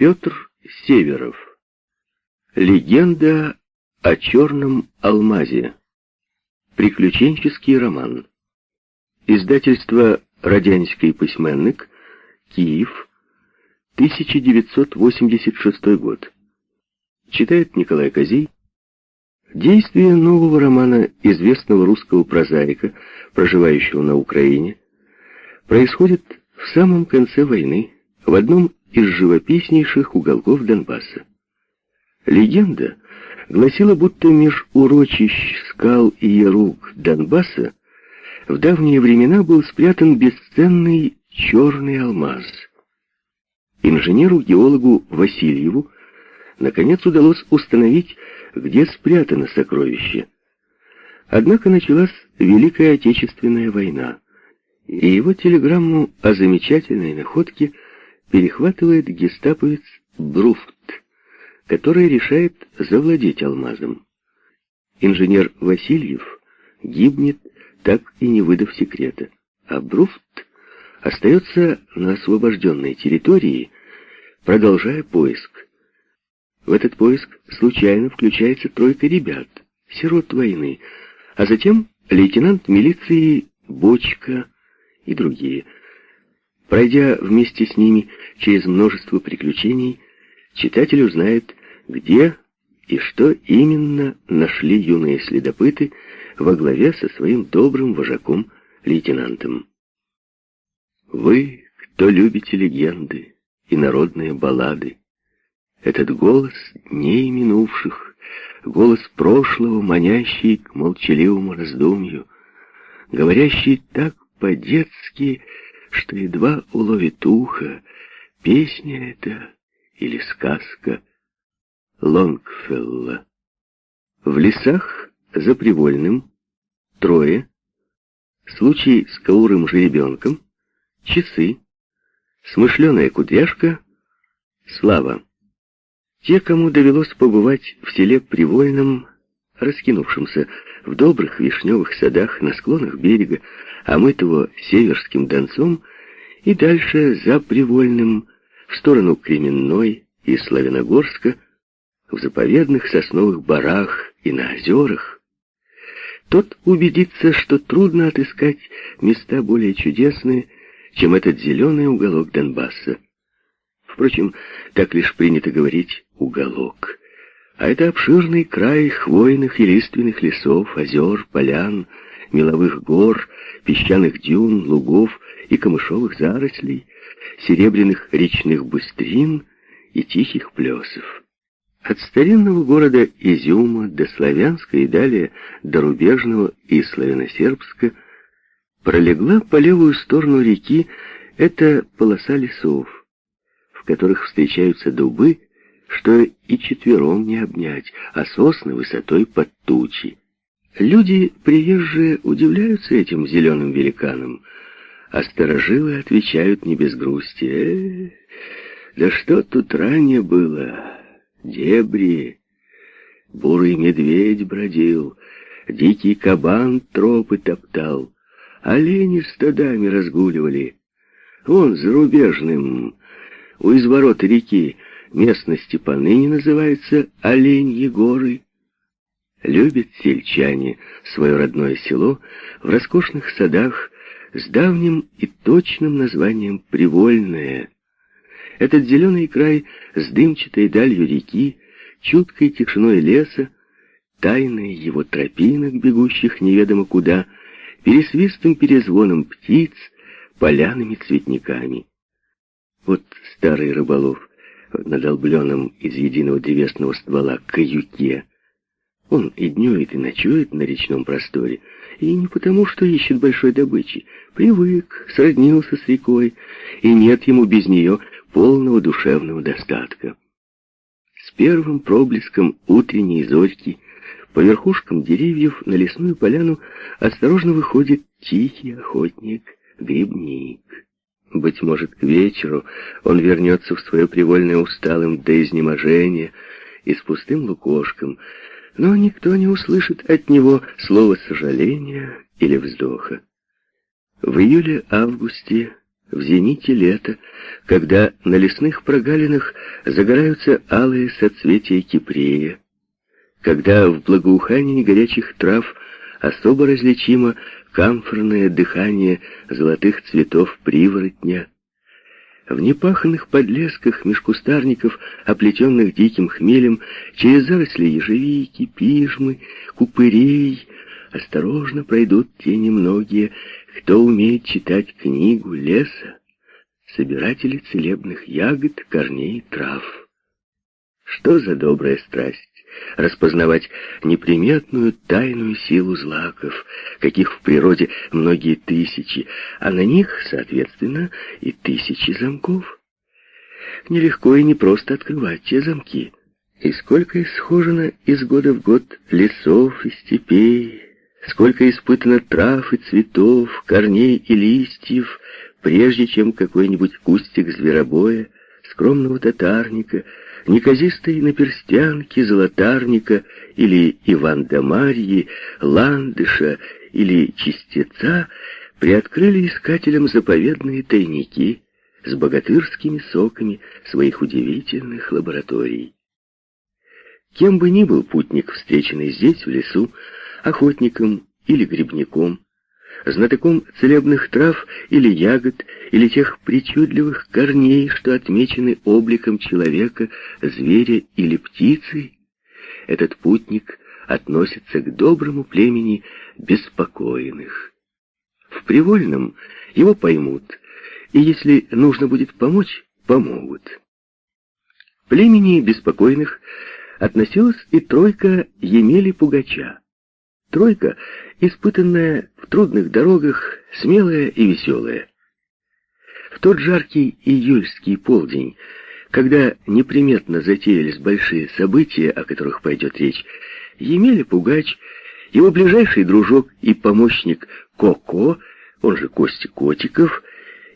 Петр Северов. Легенда о черном алмазе. Приключенческий роман. Издательство «Радянский письменник», Киев, 1986 год. Читает Николай Козей. Действие нового романа известного русского прозаика, проживающего на Украине, происходит в самом конце войны, в одном из живописнейших уголков Донбасса. Легенда гласила, будто меж урочищ, скал и яруг Донбасса в давние времена был спрятан бесценный черный алмаз. Инженеру-геологу Васильеву наконец удалось установить, где спрятано сокровище. Однако началась Великая Отечественная война, и его телеграмму о замечательной находке перехватывает гестаповец Бруфт, который решает завладеть алмазом. Инженер Васильев гибнет, так и не выдав секрета, а Бруфт остается на освобожденной территории, продолжая поиск. В этот поиск случайно включается тройка ребят, сирот войны, а затем лейтенант милиции Бочка и другие. Пройдя вместе с ними через множество приключений, читатель узнает, где и что именно нашли юные следопыты во главе со своим добрым вожаком-лейтенантом. Вы, кто любите легенды и народные баллады, этот голос дней минувших, голос прошлого, манящий к молчаливому раздумью, говорящий так по-детски, что едва уловит ухо, песня это или сказка Лонгфелла. В лесах за Привольным трое, случай с каурым жеребенком, часы, смышленая кудряшка, слава. Те, кому довелось побывать в селе Привольном, раскинувшемся в добрых вишневых садах на склонах берега, омытого северским донцом, и дальше за Привольным, в сторону Кременной и Славяногорска, в заповедных сосновых барах и на озерах, тот убедится, что трудно отыскать места более чудесные, чем этот зеленый уголок Донбасса. Впрочем, так лишь принято говорить «уголок». А это обширный край хвойных и лиственных лесов, озер, полян, меловых гор, песчаных дюн, лугов и камышовых зарослей, серебряных речных быстрин и тихих плесов. От старинного города Изюма до Славянска и далее до Рубежного и Славяносербска пролегла по левую сторону реки эта полоса лесов, в которых встречаются дубы, что и четвером не обнять, а сосны высотой под тучи. Люди, приезжие, удивляются этим зеленым великанам, а старожилы отвечают не без грусти. «Э, да что тут ранее было? Дебри, бурый медведь бродил, дикий кабан тропы топтал, олени стадами разгуливали. Вон, зарубежным, у изворота реки, местности поныне называется Оленьи горы. Любят сельчане свое родное село в роскошных садах с давним и точным названием Привольное. Этот зеленый край с дымчатой далью реки, чуткой тишиной леса, тайной его тропинок, бегущих неведомо куда, пересвистым перезвоном птиц, полянами цветниками. Вот старый рыболов в надолбленном из единого древесного ствола каюке. Он и днюет, и ночует на речном просторе, и не потому, что ищет большой добычи. Привык, сроднился с рекой, и нет ему без нее полного душевного достатка. С первым проблеском утренней зорьки по верхушкам деревьев на лесную поляну осторожно выходит тихий охотник, грибник. Быть может, к вечеру он вернется в свое привольное усталым до изнеможения и с пустым лукошком, но никто не услышит от него слова сожаления или вздоха. В июле-августе в зените лета, когда на лесных прогалинах загораются алые соцветия кипрея, когда в благоухании горячих трав особо различимо камфорное дыхание золотых цветов приворотня, в непаханных подлесках меж кустарников, оплетенных диким хмелем, через заросли ежевики, пижмы, купырей, осторожно пройдут те немногие, кто умеет читать книгу леса, собиратели целебных ягод, корней и трав. Что за добрая страсть распознавать неприметную тайную силу злаков, каких в природе многие тысячи, а на них, соответственно, и тысячи замков. Нелегко и непросто открывать те замки. И сколько исхожено из года в год лесов и степей, сколько испытано трав и цветов, корней и листьев, прежде чем какой-нибудь кустик зверобоя, скромного татарника, неказистой наперстянки, золотарника или Иван да Марьи, ландыша или чистеца приоткрыли искателям заповедные тайники с богатырскими соками своих удивительных лабораторий. Кем бы ни был путник, встреченный здесь, в лесу, охотником или грибником, знатоком целебных трав или ягод, или тех причудливых корней, что отмечены обликом человека, зверя или птицы, этот путник относится к доброму племени беспокойных. В Привольном его поймут, и если нужно будет помочь, помогут. Племени беспокойных относилась и тройка Емели Пугача. Тройка, испытанная в трудных дорогах, смелая и веселая. В тот жаркий июльский полдень, когда неприметно затеялись большие события, о которых пойдет речь, Емеля Пугач, его ближайший дружок и помощник Коко, он же Костя Котиков,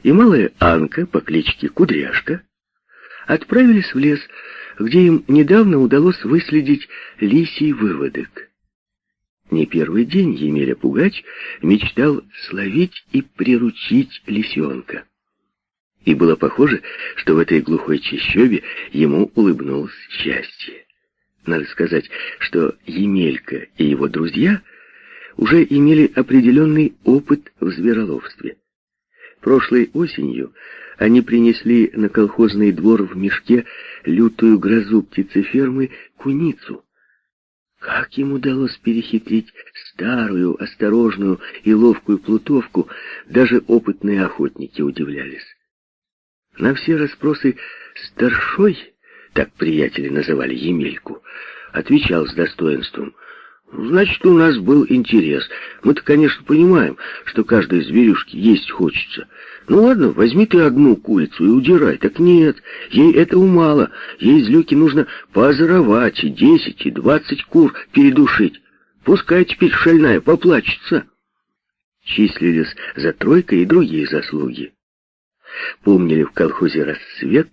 и малая Анка по кличке Кудряшка, отправились в лес, где им недавно удалось выследить лисий выводок. Не первый день Емеля Пугач мечтал словить и приручить лисенка. И было похоже, что в этой глухой чащобе ему улыбнулось счастье. Надо сказать, что Емелька и его друзья уже имели определенный опыт в звероловстве. Прошлой осенью они принесли на колхозный двор в мешке лютую грозу птицефермы куницу. Как им удалось перехитрить старую, осторожную и ловкую плутовку, даже опытные охотники удивлялись. На все расспросы «старшой», так приятели называли Емельку, отвечал с достоинством. «Значит, у нас был интерес. Мы-то, конечно, понимаем, что каждой зверюшке есть хочется. Ну ладно, возьми ты одну курицу и удирай. Так нет, ей этого мало. Ей из люки нужно поозоровать и десять, и двадцать кур передушить. Пускай теперь шальная поплачется. Числились за тройкой и другие заслуги. Помнили в колхозе «Рассвет»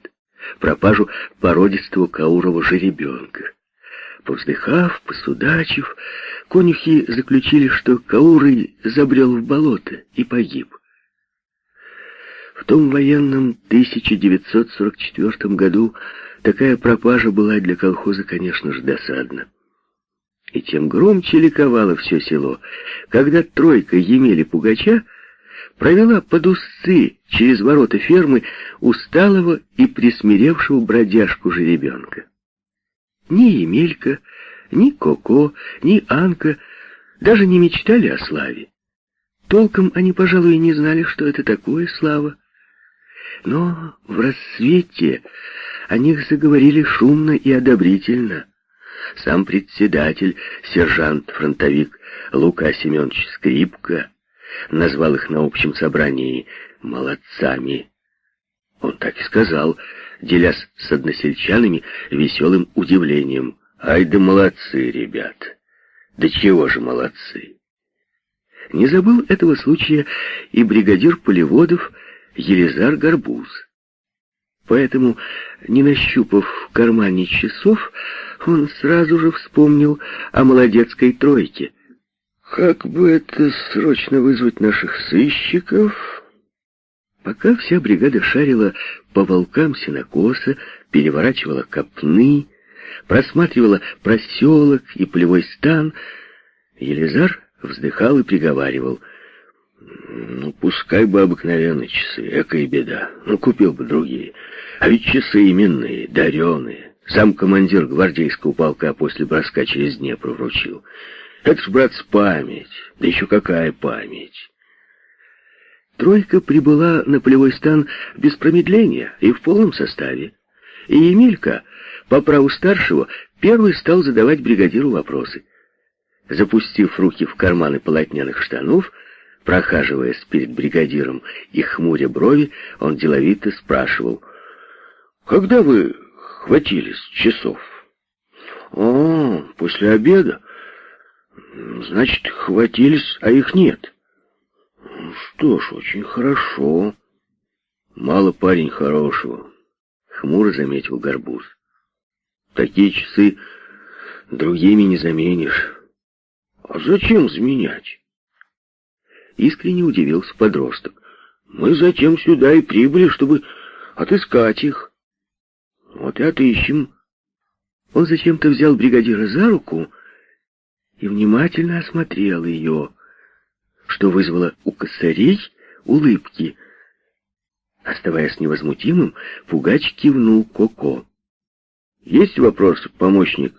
пропажу породистого Каурова жеребенка. Повздыхав, посудачив, конюхи заключили, что Каурый забрел в болото и погиб. В том военном 1944 году такая пропажа была для колхоза, конечно же, досадна. И тем громче ликовало все село, когда тройка Емели Пугача провела под узцы через ворота фермы усталого и присмиревшего бродяжку жеребенка. Ни Емелька, ни Коко, ни Анка даже не мечтали о славе. Толком они, пожалуй, не знали, что это такое слава. Но в рассвете о них заговорили шумно и одобрительно. Сам председатель, сержант-фронтовик Лука Семенович Скрипка, назвал их на общем собрании «молодцами». Он так и сказал, делясь с односельчанами веселым удивлением. «Ай да молодцы, ребят! Да чего же молодцы!» Не забыл этого случая и бригадир Полеводов Елизар Горбуз. Поэтому, не нащупав в кармане часов, он сразу же вспомнил о молодецкой тройке. Как бы это срочно вызвать наших сыщиков? Пока вся бригада шарила по волкам сенокоса, переворачивала копны, просматривала проселок и полевой стан, Елизар вздыхал и приговаривал. «Ну, пускай бы обыкновенные часы, экая беда. Ну, купил бы другие. А ведь часы именные, дареные. Сам командир гвардейского полка после броска через Днепр вручил. Это ж, брат, память. Да еще какая память!» Тройка прибыла на полевой стан без промедления и в полном составе. И Емелька, по праву старшего, первый стал задавать бригадиру вопросы. Запустив руки в карманы полотняных штанов, прохаживаясь перед бригадиром и хмуря брови, он деловито спрашивал, «Когда вы хватились часов?» «О, после обеда. Значит, хватились, а их нет». «Что ж, очень хорошо. Мало парень хорошего», — хмуро заметил Горбуз. «Такие часы другими не заменишь». «А зачем заменять?» Искренне удивился подросток. «Мы затем сюда и прибыли, чтобы отыскать их. Вот и отыщем». Он зачем-то взял бригадира за руку и внимательно осмотрел ее что вызвало у косарей улыбки. Оставаясь невозмутимым, Пугач кивнул Коко. «Есть вопрос, помощник?»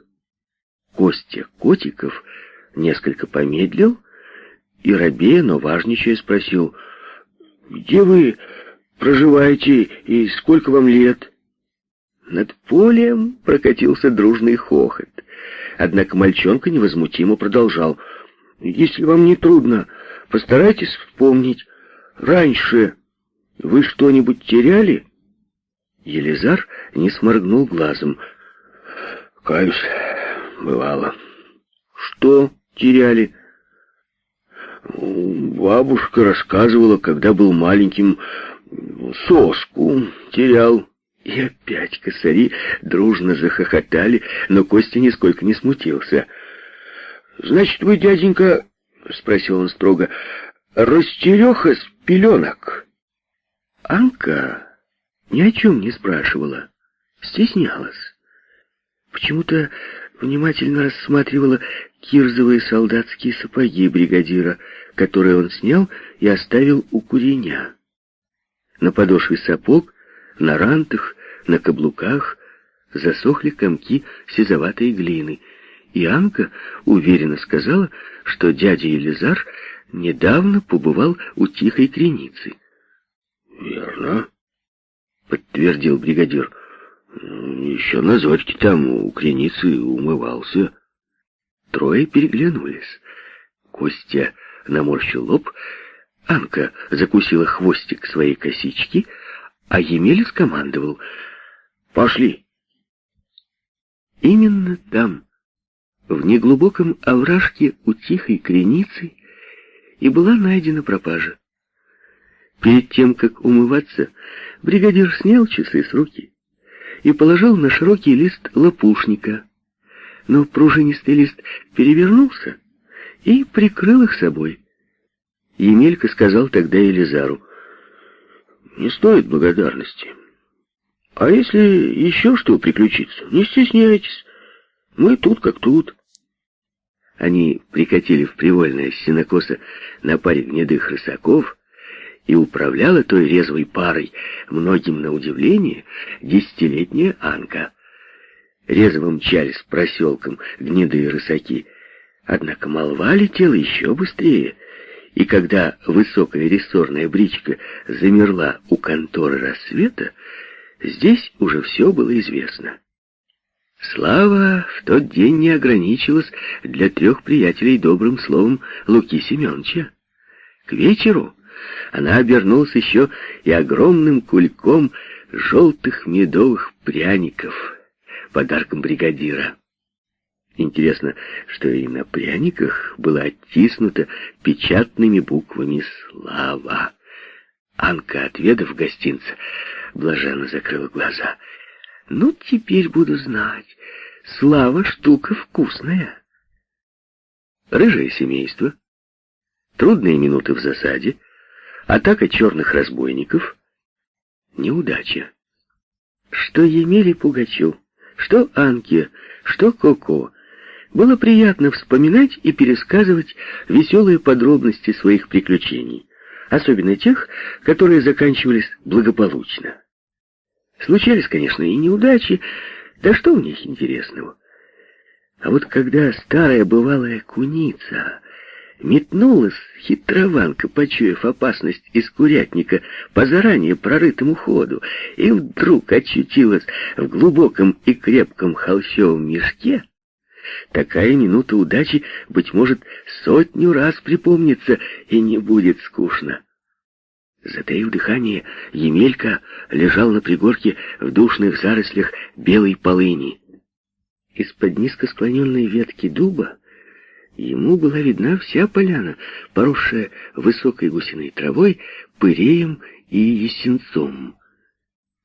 Костя Котиков несколько помедлил и, робея, но важничая, спросил, «Где вы проживаете и сколько вам лет?» Над полем прокатился дружный хохот. Однако мальчонка невозмутимо продолжал, «Если вам не трудно, Постарайтесь вспомнить, раньше вы что-нибудь теряли? Елизар не сморгнул глазом. Каюсь, бывало. Что теряли? Бабушка рассказывала, когда был маленьким, соску терял. И опять косари дружно захохотали, но Костя нисколько не смутился. «Значит, вы, дяденька, — спросил он строго, — растереха с пеленок. Анка ни о чем не спрашивала, стеснялась. Почему-то внимательно рассматривала кирзовые солдатские сапоги бригадира, которые он снял и оставил у куреня. На подошве сапог, на рантах, на каблуках засохли комки сизоватой глины — и Анка уверенно сказала, что дядя Елизар недавно побывал у Тихой Креницы. «Верно», — подтвердил бригадир. «Еще на зорьке там у Креницы умывался». Трое переглянулись. Костя наморщил лоб, Анка закусила хвостик своей косички, а Емеля скомандовал «Пошли!» Именно там, в неглубоком овражке у тихой креницы и была найдена пропажа. Перед тем, как умываться, бригадир снял часы с руки и положил на широкий лист лопушника, но пружинистый лист перевернулся и прикрыл их собой. Емелька сказал тогда Елизару, «Не стоит благодарности. А если еще что приключится, не стесняйтесь, мы тут как тут». Они прикатили в привольное сенокоса на паре гнедых рысаков, и управляла той резвой парой, многим на удивление, десятилетняя Анка. Резво мчались проселком гнедые рысаки, однако молва летела еще быстрее, и когда высокая рессорная бричка замерла у конторы рассвета, здесь уже все было известно. Слава в тот день не ограничилась для трех приятелей добрым словом Луки Семеновича. К вечеру она обернулась еще и огромным кульком желтых медовых пряников, подарком бригадира. Интересно, что и на пряниках было оттиснуто печатными буквами «Слава». Анка, отведав гостинца, блаженно закрыла глаза — ну, теперь буду знать. Слава штука вкусная. Рыжее семейство. Трудные минуты в засаде. Атака черных разбойников — неудача. Что Емеле Пугачу, что Анке, что Коко, было приятно вспоминать и пересказывать веселые подробности своих приключений, особенно тех, которые заканчивались благополучно. Случались, конечно, и неудачи, да что в них интересного? А вот когда старая бывалая куница метнулась, хитрованка, почуяв опасность из курятника по заранее прорытому ходу, и вдруг очутилась в глубоком и крепком холщовом мешке, такая минута удачи, быть может, сотню раз припомнится и не будет скучно. Затаив дыхание, Емелька лежал на пригорке в душных зарослях белой полыни. Из-под низко склоненной ветки дуба ему была видна вся поляна, поросшая высокой гусиной травой, пыреем и ясенцом.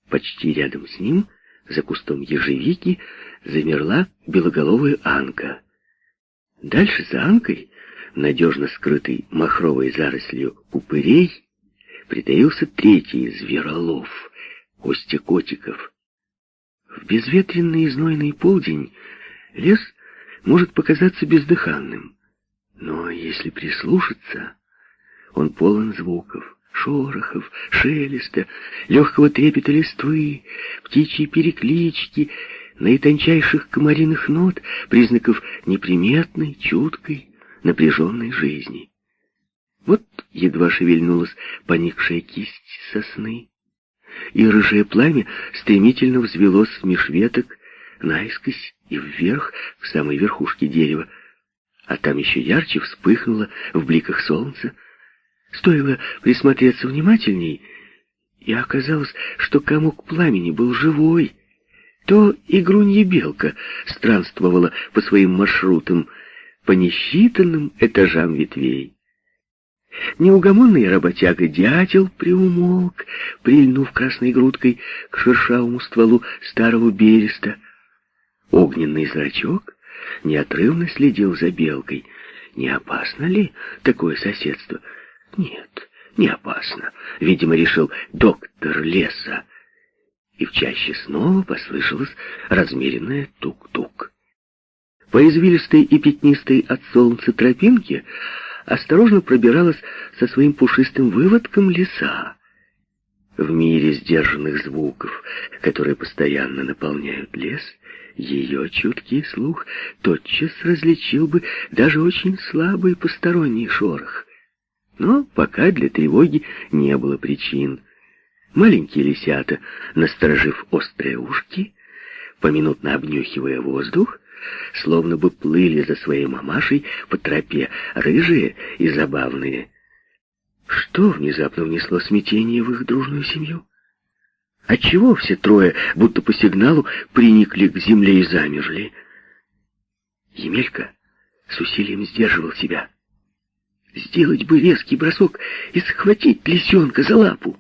Почти рядом с ним, за кустом ежевики, замерла белоголовая Анка. Дальше за Анкой, надежно скрытой махровой зарослью упырей, притаился третий зверолов, Костя Котиков. В безветренный и знойный полдень лес может показаться бездыханным, но если прислушаться, он полон звуков, шорохов, шелеста, легкого трепета листвы, птичьей переклички, наитончайших комариных нот, признаков неприметной, чуткой, напряженной жизни. Вот едва шевельнулась поникшая кисть сосны, и рыжее пламя стремительно взвелось меж веток, наискось и вверх, к самой верхушке дерева, а там еще ярче вспыхнуло в бликах солнца. Стоило присмотреться внимательней, и оказалось, что комок пламени был живой. То игрунья белка странствовала по своим маршрутам, по несчитанным этажам ветвей. Неугомонный работяга дятел приумолк, прильнув красной грудкой к шершавому стволу старого береста. Огненный зрачок неотрывно следил за белкой. Не опасно ли такое соседство? Нет, не опасно, видимо, решил доктор леса. И в чаще снова послышалось размеренное тук-тук. По извилистой и пятнистой от солнца тропинке осторожно пробиралась со своим пушистым выводком лиса. В мире сдержанных звуков, которые постоянно наполняют лес, ее чуткий слух тотчас различил бы даже очень слабый посторонний шорох. Но пока для тревоги не было причин. Маленькие лисята, насторожив острые ушки, поминутно обнюхивая воздух, словно бы плыли за своей мамашей по тропе, рыжие и забавные. Что внезапно внесло смятение в их дружную семью? Отчего все трое, будто по сигналу, приникли к земле и замерли? Емелька с усилием сдерживал себя. Сделать бы резкий бросок и схватить лисенка за лапу.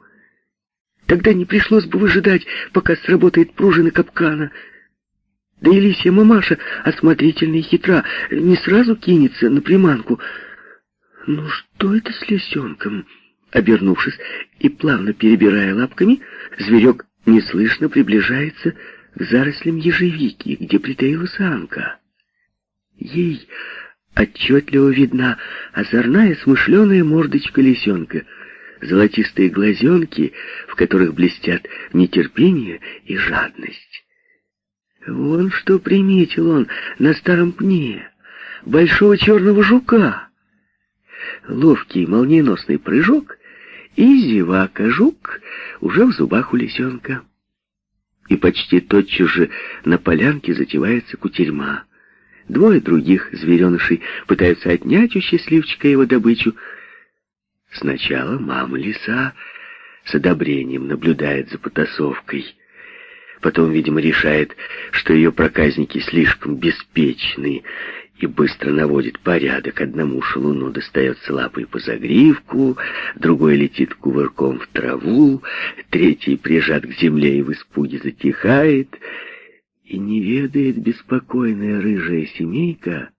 Тогда не пришлось бы выжидать, пока сработает пружина капкана — да и лисья мамаша, осмотрительная и хитра, не сразу кинется на приманку. Ну что это с лисенком? Обернувшись и плавно перебирая лапками, зверек неслышно приближается к зарослям ежевики, где притаилась Анка. Ей отчетливо видна озорная смышленая мордочка лисенка, золотистые глазенки, в которых блестят нетерпение и жадность. Вон что приметил он на старом пне. Большого черного жука. Ловкий молниеносный прыжок, и зевака-жук уже в зубах у лисенка. И почти тотчас же на полянке затевается кутерьма. Двое других зверенышей пытаются отнять у счастливчика его добычу. Сначала мама лиса с одобрением наблюдает за потасовкой — Потом, видимо, решает, что ее проказники слишком беспечны и быстро наводит порядок. Одному шалуну достается лапой по загривку, другой летит кувырком в траву, третий прижат к земле и в испуге затихает. И не ведает беспокойная рыжая семейка,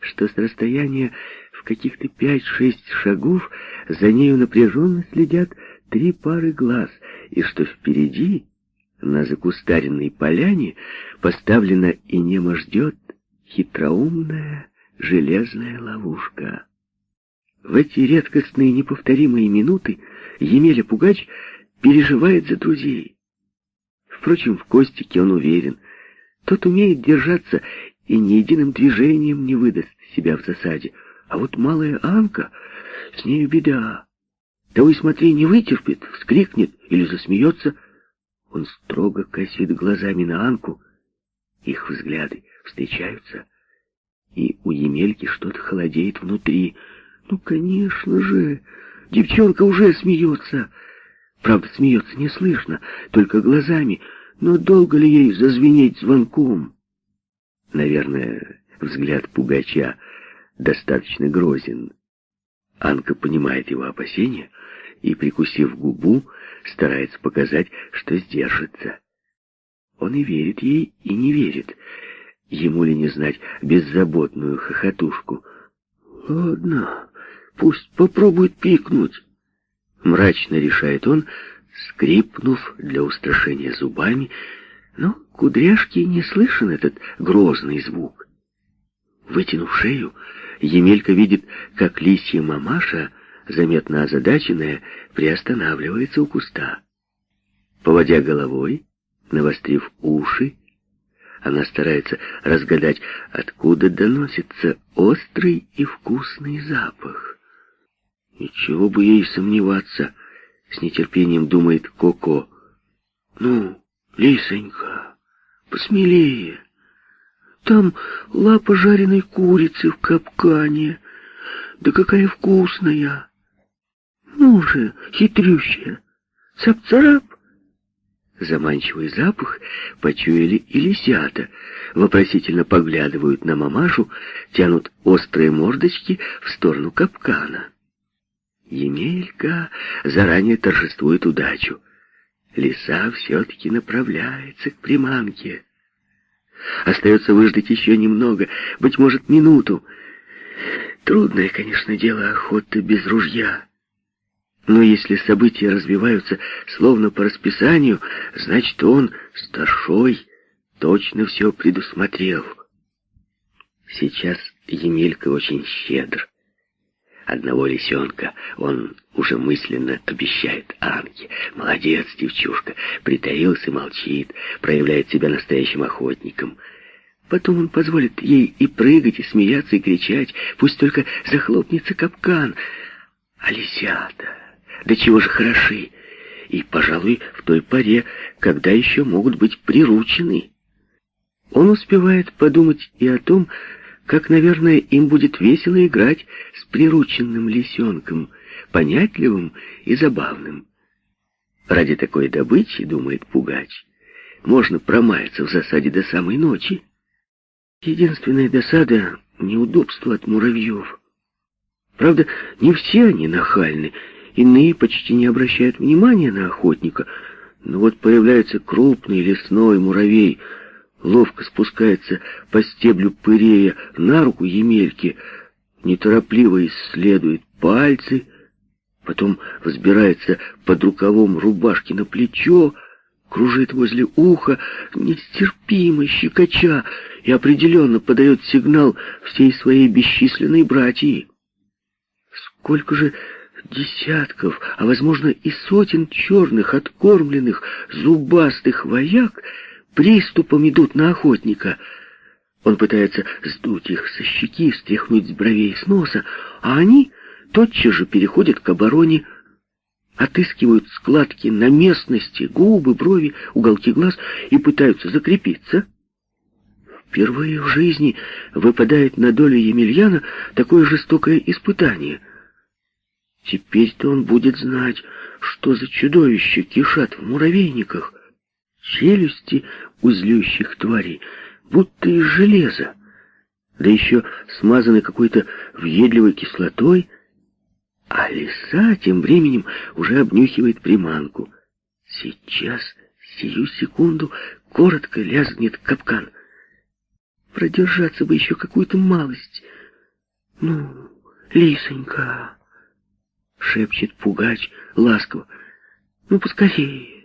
что с расстояния в каких-то пять-шесть шагов за нею напряженно следят три пары глаз, и что впереди, на закустаренной поляне, поставлена и немо ждет хитроумная железная ловушка. В эти редкостные неповторимые минуты Емеля Пугач переживает за друзей. Впрочем, в Костике он уверен. Тот умеет держаться и ни единым движением не выдаст себя в засаде. А вот малая Анка, с нею беда. Того и смотри, не вытерпит, вскрикнет или засмеется. Он строго косит глазами на Анку. Их взгляды встречаются, и у Емельки что-то холодеет внутри. Ну, конечно же, девчонка уже смеется. Правда, смеется не слышно, только глазами. Но долго ли ей зазвенеть звонком? Наверное, взгляд пугача достаточно грозен. Анка понимает его опасения и, прикусив губу, старается показать, что сдержится. Он и верит ей, и не верит. Ему ли не знать беззаботную хохотушку? «Ладно, пусть попробует пикнуть», — мрачно решает он, скрипнув для устрашения зубами, но кудряшки не слышен этот грозный звук. Вытянув шею, Емелька видит, как лисья мамаша, заметно озадаченная, приостанавливается у куста. Поводя головой, навострив уши, она старается разгадать, откуда доносится острый и вкусный запах. Ничего бы ей сомневаться, с нетерпением думает Коко. Ну, лисонька, посмелее. Там лапа жареной курицы в капкане. Да какая вкусная! Ну же, хитрющая, цап-царап! Заманчивый запах почуяли и лисята. Вопросительно поглядывают на мамашу, тянут острые мордочки в сторону капкана. Емелька заранее торжествует удачу. Лиса все-таки направляется к приманке. Остается выждать еще немного, быть может, минуту. Трудное, конечно, дело охота без ружья. Но если события развиваются словно по расписанию, значит, он, старшой, точно все предусмотрел. Сейчас Емелька очень щедр. Одного лисенка он уже мысленно обещает Анке. Молодец, девчушка, притаился, молчит, проявляет себя настоящим охотником. Потом он позволит ей и прыгать, и смеяться, и кричать, пусть только захлопнется капкан. А лисята... Да чего же хороши! И, пожалуй, в той поре, когда еще могут быть приручены. Он успевает подумать и о том, как, наверное, им будет весело играть с прирученным лисенком, понятливым и забавным. Ради такой добычи, думает Пугач, можно промаяться в засаде до самой ночи. Единственная досада — неудобство от муравьев. Правда, не все они нахальны, Иные почти не обращают внимания на охотника, но вот появляется крупный лесной муравей, ловко спускается по стеблю пырея на руку Емельки, неторопливо исследует пальцы, потом взбирается под рукавом рубашки на плечо, кружит возле уха, нестерпимо щекоча, и определенно подает сигнал всей своей бесчисленной братьи. Сколько же десятков, а, возможно, и сотен черных, откормленных, зубастых вояк приступом идут на охотника. Он пытается сдуть их со щеки, стряхнуть с бровей с носа, а они тотчас же переходят к обороне, отыскивают складки на местности, губы, брови, уголки глаз и пытаются закрепиться. Впервые в жизни выпадает на долю Емельяна такое жестокое испытание — Теперь-то он будет знать, что за чудовища кишат в муравейниках. Челюсти у злющих тварей, будто из железа, да еще смазаны какой-то въедливой кислотой, а лиса тем временем уже обнюхивает приманку. Сейчас, сию секунду, коротко лязгнет капкан. Продержаться бы еще какую-то малость. Ну, Лисонька!» — шепчет пугач ласково. «Ну, поскорее!»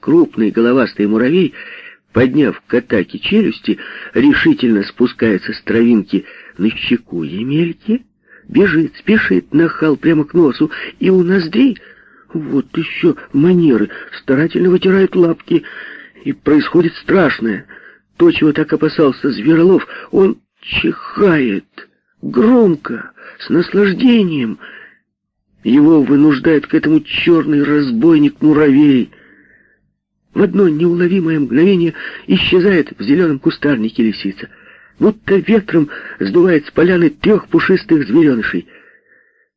Крупный головастый муравей, подняв к атаке челюсти, решительно спускается с травинки на щеку Емельки, бежит, спешит, нахал прямо к носу, и у ноздрей, вот еще манеры, старательно вытирает лапки, и происходит страшное. То, чего так опасался Зверолов, он чихает, громко, с наслаждением. Его вынуждает к этому черный разбойник-муравей. В одно неуловимое мгновение исчезает в зеленом кустарнике лисица. Будто ветром сдувает с поляны трех пушистых зверенышей.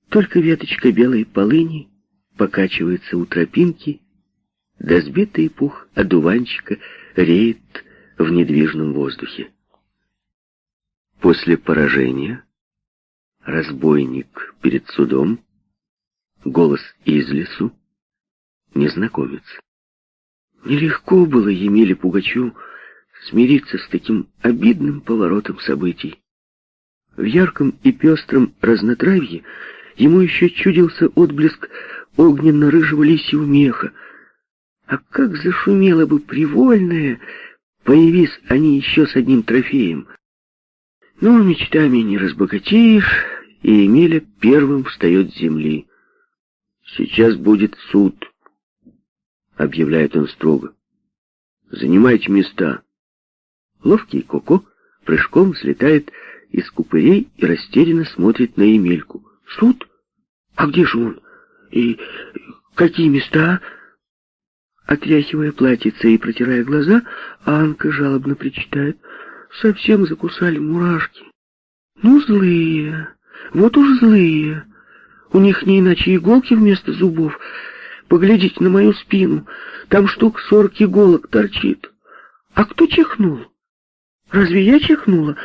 Только веточка белой полыни покачивается у тропинки, да сбитый пух одуванчика реет в недвижном воздухе. После поражения разбойник перед судом, голос из лесу, незнакомец. Нелегко было Емеле Пугачу смириться с таким обидным поворотом событий. В ярком и пестром разнотравье ему еще чудился отблеск огненно-рыжего лисьего меха. А как зашумело бы привольное, появись они еще с одним трофеем. Но мечтами не разбогатеешь, и Емеля первым встает с земли. Сейчас будет суд объявляет он строго. «Занимайте места». Ловкий Коко прыжком слетает из купырей и растерянно смотрит на Емельку. «Суд? А где же он? И какие места?» Отряхивая платьице и протирая глаза, Анка жалобно причитает. «Совсем закусали мурашки. Ну, злые, вот уж злые. У них не иначе иголки вместо зубов». Поглядите на мою спину. Там штук сорок иголок торчит. А кто чихнул? Разве я чихнула?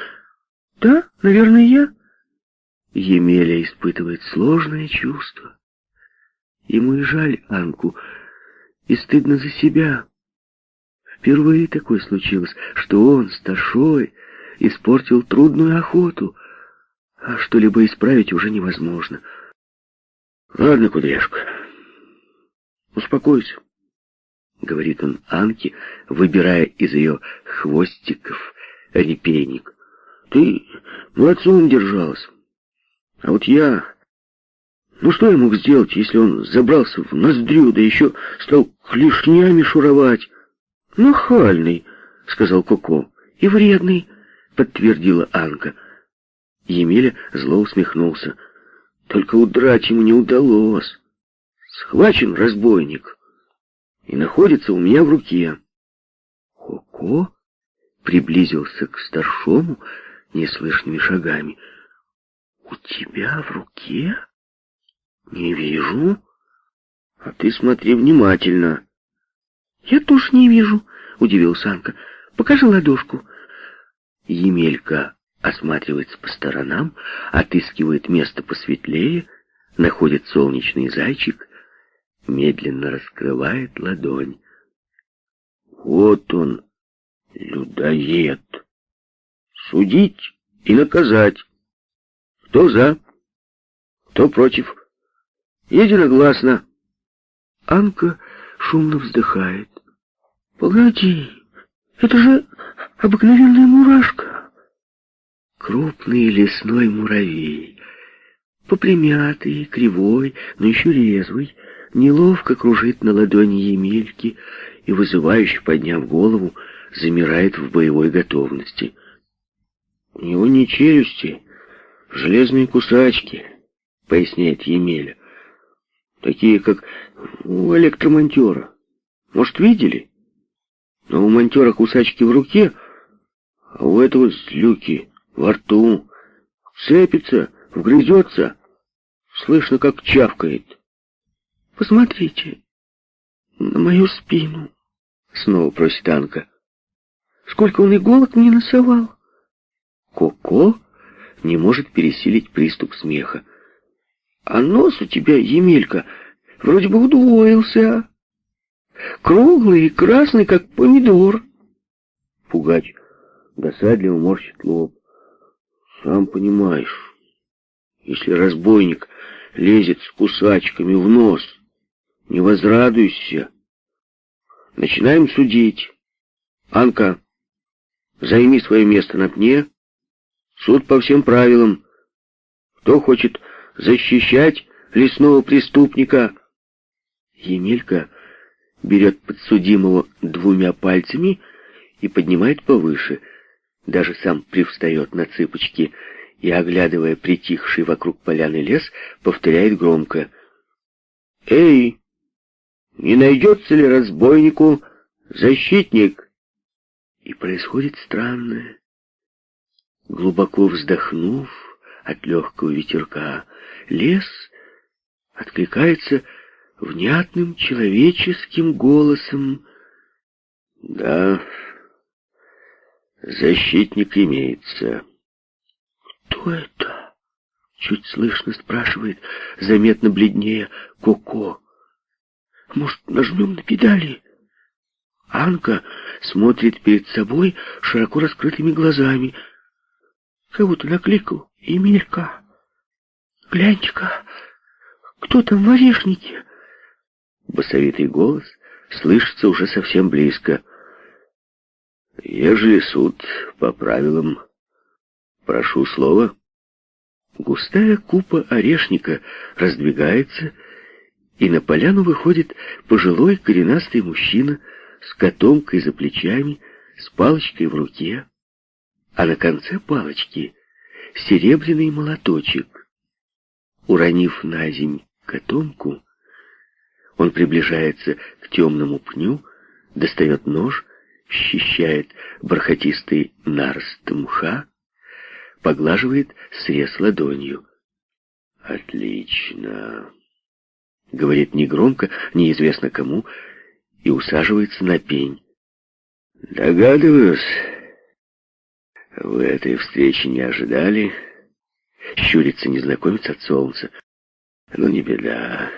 Да, наверное, я. Емеля испытывает сложное чувство. Ему и жаль Анку, и стыдно за себя. Впервые такое случилось, что он, старшой, испортил трудную охоту, а что-либо исправить уже невозможно. Ладно, кудряшка, «Успокойся», — говорит он Анке, выбирая из ее хвостиков репейник. «Ты молодцом держалась. А вот я... Ну что я мог сделать, если он забрался в ноздрю, да еще стал клешнями шуровать?» «Нахальный», — сказал Коко. «И вредный», — подтвердила Анка. Емеля зло усмехнулся. «Только удрать ему не удалось» схвачен разбойник и находится у меня в руке. Коко приблизился к старшому неслышными шагами. «У тебя в руке? Не вижу. А ты смотри внимательно». «Я тоже не вижу», — удивился Анка. «Покажи ладошку». Емелька осматривается по сторонам, отыскивает место посветлее, находит солнечный зайчик медленно раскрывает ладонь. Вот он, людоед. Судить и наказать. Кто за, кто против. Единогласно. Анка шумно вздыхает. Погоди, это же обыкновенная мурашка. Крупный лесной муравей, попрямятый, кривой, но еще резвый, неловко кружит на ладони Емельки и, вызывающе подняв голову, замирает в боевой готовности. «У него не челюсти, железные кусачки», — поясняет Емеля. «Такие, как у электромонтера. Может, видели? Но у монтера кусачки в руке, а у этого злюки во рту. Цепится, вгрызется, слышно, как чавкает». Посмотрите на мою спину, снова просит Анка. Сколько он иголок мне носовал? Коко не может пересилить приступ смеха. А нос у тебя, Емелька, вроде бы удвоился. Круглый и красный, как помидор. Пугач досадливо морщит лоб. Сам понимаешь, Если разбойник лезет с кусачками в нос, не возрадуйся. Начинаем судить. Анка, займи свое место на пне. Суд по всем правилам. Кто хочет защищать лесного преступника? Емелька берет подсудимого двумя пальцами и поднимает повыше. Даже сам привстает на цыпочки и, оглядывая притихший вокруг поляны лес, повторяет громко. «Эй, не найдется ли разбойнику защитник?» И происходит странное. Глубоко вздохнув от легкого ветерка, лес откликается внятным человеческим голосом. «Да, защитник имеется». «Кто это?» — чуть слышно спрашивает, заметно бледнее Коко. «Может, нажмем на педали?» Анка смотрит перед собой широко раскрытыми глазами. Кого-то накликал. Емелька. Гляньте-ка, кто там в орешнике? Басовитый голос слышится уже совсем близко. Ежели суд по правилам, прошу слова. Густая купа орешника раздвигается, и на поляну выходит пожилой коренастый мужчина с котомкой за плечами, с палочкой в руке, а на конце палочки серебряный молоточек. Уронив на земь котомку, он приближается к темному пню, достает нож, счищает бархатистый нарст мха, поглаживает срез ладонью. «Отлично!» — говорит негромко, неизвестно кому, и усаживается на пень. «Догадываюсь, вы этой встречи не ожидали?» Щурится незнакомец от солнца. «Ну, не беда.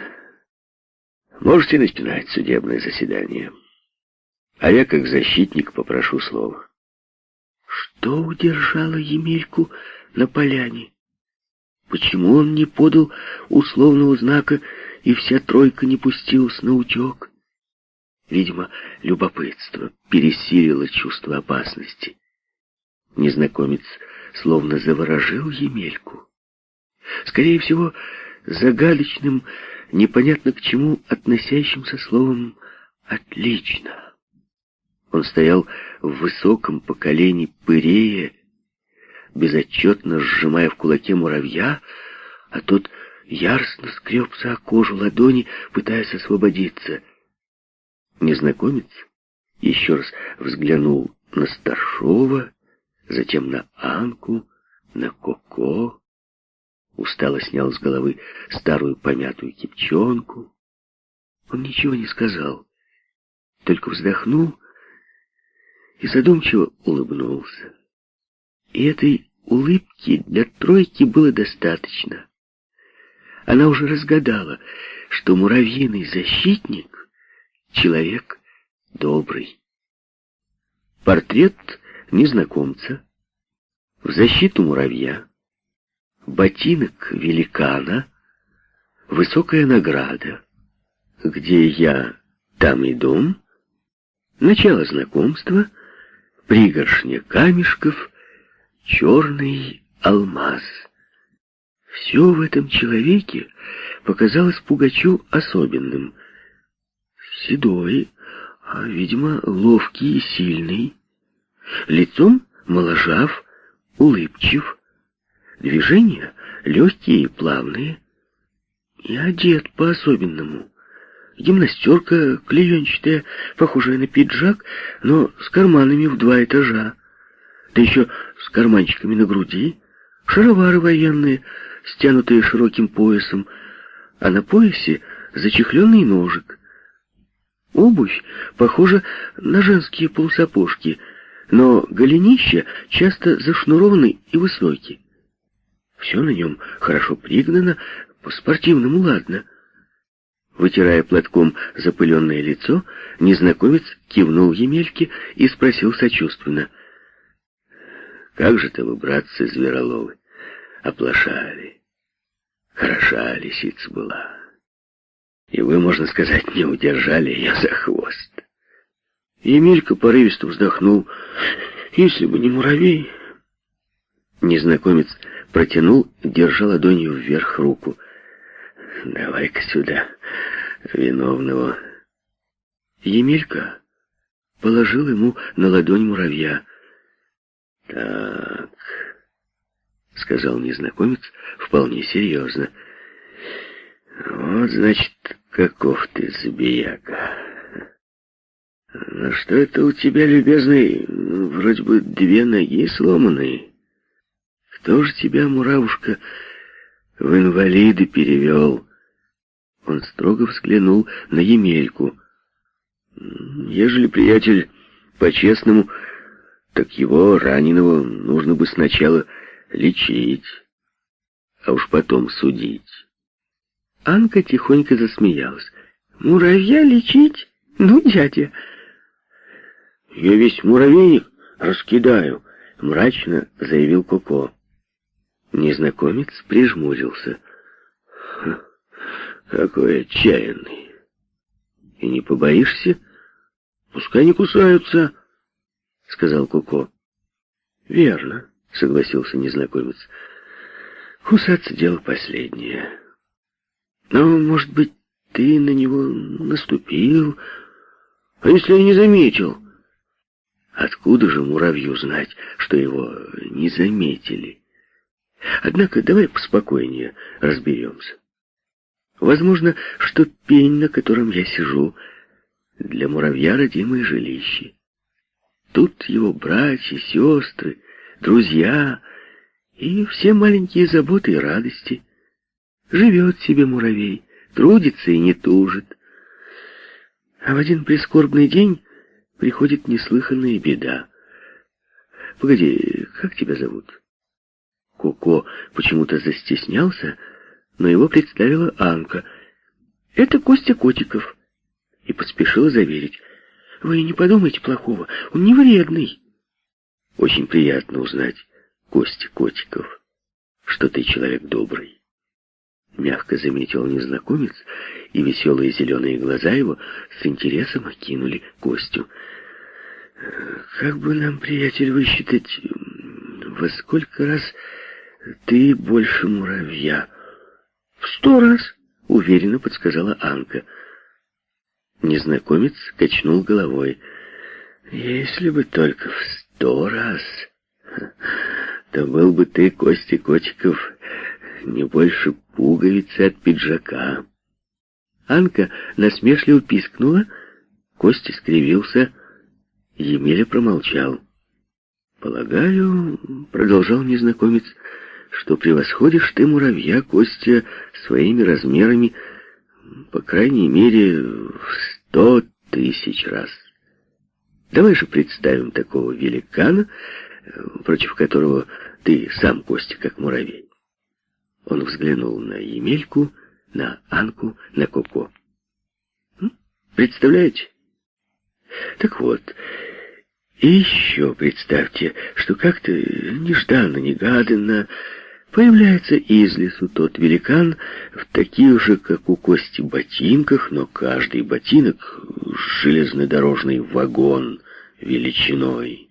Можете начинать судебное заседание. А я, как защитник, попрошу слова». Что удержало Емельку на поляне? Почему он не подал условного знака, и вся тройка не пустилась на утек? Видимо, любопытство пересилило чувство опасности. Незнакомец словно заворожил Емельку. Скорее всего, загадочным, непонятно к чему относящимся словом «отлично». Он стоял в высоком поколении пырея, безотчетно сжимая в кулаке муравья, а тот яростно скребся о кожу ладони, пытаясь освободиться. Незнакомец еще раз взглянул на Старшова, затем на Анку, на Коко, устало снял с головы старую помятую кипчонку. Он ничего не сказал, только вздохнул и задумчиво улыбнулся. И этой улыбки для тройки было достаточно. Она уже разгадала, что муравьиный защитник — человек добрый. Портрет незнакомца в защиту муравья, ботинок великана, высокая награда, где я, там и дом, начало знакомства, пригоршня камешков, черный алмаз — все в этом человеке показалось Пугачу особенным. Седой, а, видимо, ловкий и сильный. Лицом моложав, улыбчив. Движения легкие и плавные. И одет по-особенному. Гимнастерка клеенчатая, похожая на пиджак, но с карманами в два этажа. Да еще с карманчиками на груди. Шаровары военные — стянутые широким поясом, а на поясе зачехленный ножик. Обувь похожа на женские полусапожки, но голенища часто зашнурованы и высокие. Все на нем хорошо пригнано, по-спортивному ладно. Вытирая платком запыленное лицо, незнакомец кивнул Емельке и спросил сочувственно. «Как же-то вы, братцы Звероловы, оплошали? Хороша лисица была. И вы, можно сказать, не удержали ее за хвост. Емелька порывисто вздохнул. Если бы не муравей... Незнакомец протянул, держа ладонью вверх руку. «Давай-ка сюда, виновного». Емелька положил ему на ладонь муравья. «Так», — сказал незнакомец вполне серьезно. «Вот, значит, каков ты, забияка. Ну что это у тебя, любезный, вроде бы две ноги сломанные? Кто же тебя, муравушка, в инвалиды перевел?» Он строго взглянул на Емельку. «Ежели, приятель, по-честному, так его, раненого, нужно бы сначала лечить, а уж потом судить». Анка тихонько засмеялась. «Муравья лечить? Ну, дядя!» «Я весь муравейник раскидаю», — мрачно заявил Коко. Незнакомец прижмурился. «Какой отчаянный! И не побоишься? Пускай не кусаются!» — сказал Коко. «Верно», — согласился незнакомец. «Кусаться — дело последнее. Но, может быть, ты на него наступил? А если я не заметил?» Откуда же муравью знать, что его не заметили? Однако давай поспокойнее разберемся. Возможно, что пень, на котором я сижу, для муравья родимое жилище. Тут его братья, сестры, друзья и все маленькие заботы и радости. Живет себе муравей, трудится и не тужит. А в один прискорбный день приходит неслыханная беда. Погоди, как тебя зовут? Коко почему-то застеснялся, но его представила Анка. «Это Костя Котиков». И поспешила заверить. «Вы не подумайте плохого, он не вредный». «Очень приятно узнать, Костя Котиков, что ты человек добрый». Мягко заметил незнакомец, и веселые зеленые глаза его с интересом окинули Костю. «Как бы нам, приятель, высчитать, во сколько раз ты больше муравья?» «В сто раз», — уверенно подсказала Анка. Незнакомец качнул головой. «Если бы только в сто раз, то был бы ты, Костя Котиков, не больше пуговицы от пиджака». Анка насмешливо пискнула, Костя скривился, Емеля промолчал. «Полагаю, — продолжал незнакомец, — что превосходишь ты муравья, Костя, своими размерами, по крайней мере, в сто тысяч раз. Давай же представим такого великана, против которого ты сам, Костя, как муравей. Он взглянул на Емельку, на Анку, на Коко. Представляете? Так вот, и еще представьте, что как-то нежданно-негаданно Появляется из лесу тот великан в таких же, как у Кости, ботинках, но каждый ботинок — железнодорожный вагон величиной.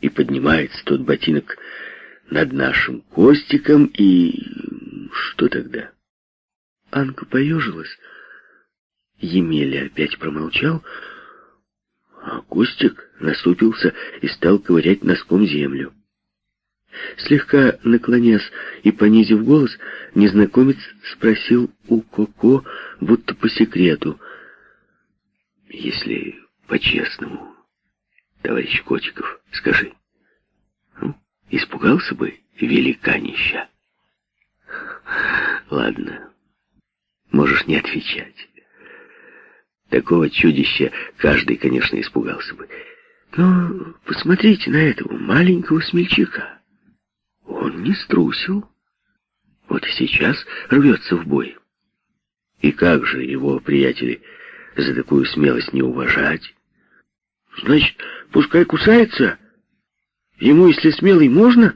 И поднимается тот ботинок над нашим Костиком, и... что тогда? Анка поежилась. Емеля опять промолчал, а Костик наступился и стал ковырять носком землю. Слегка наклонясь и понизив голос, незнакомец спросил у Коко, будто по секрету. «Если по-честному, товарищ Котиков, скажи, ну, испугался бы великанища?» «Ладно, можешь не отвечать. Такого чудища каждый, конечно, испугался бы. Но посмотрите на этого маленького смельчака». Не струсил. Вот и сейчас рвется в бой. И как же его приятели за такую смелость не уважать? Значит, пускай кусается. Ему, если смелый, можно?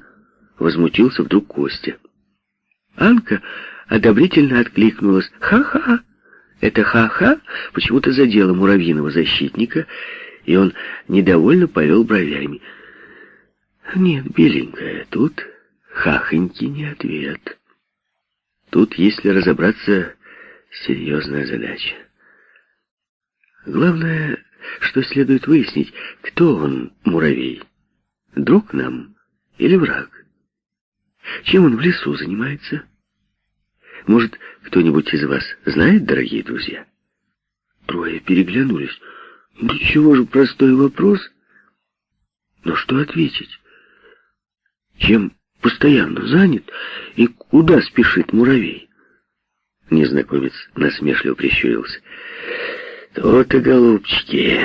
Возмутился вдруг Костя. Анка одобрительно откликнулась «Ха-ха!». Это «ха-ха» почему-то задело муравьиного защитника, и он недовольно повел бровями. «Нет, беленькая, тут хахоньки не ответ. Тут, если разобраться, серьезная задача. Главное, что следует выяснить, кто он, муравей, друг нам или враг. Чем он в лесу занимается?» Может, кто-нибудь из вас знает, дорогие друзья? Трое переглянулись. Да чего же простой вопрос? Но что ответить? Чем постоянно занят и куда спешит муравей? Незнакомец насмешливо прищурился. То-то, голубчики,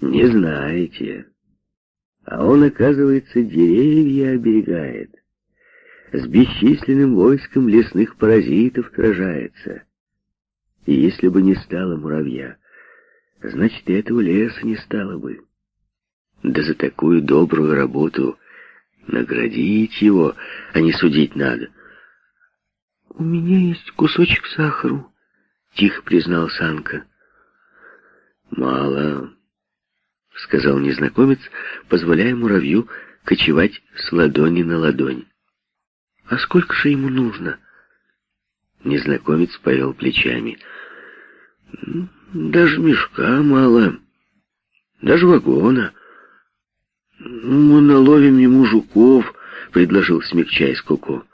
не знаете. А он, оказывается, деревья оберегает с бесчисленным войском лесных паразитов сражается. И если бы не стало муравья, значит, и этого леса не стало бы. Да за такую добрую работу наградить его, а не судить надо. «У меня есть кусочек сахару», — тихо признал Санка. «Мало», — сказал незнакомец, позволяя муравью кочевать с ладони на ладонь. А сколько же ему нужно? Незнакомец повел плечами. Даже мешка мало. Даже вагона. Мы наловим ему жуков, предложил смягчаясь Коко.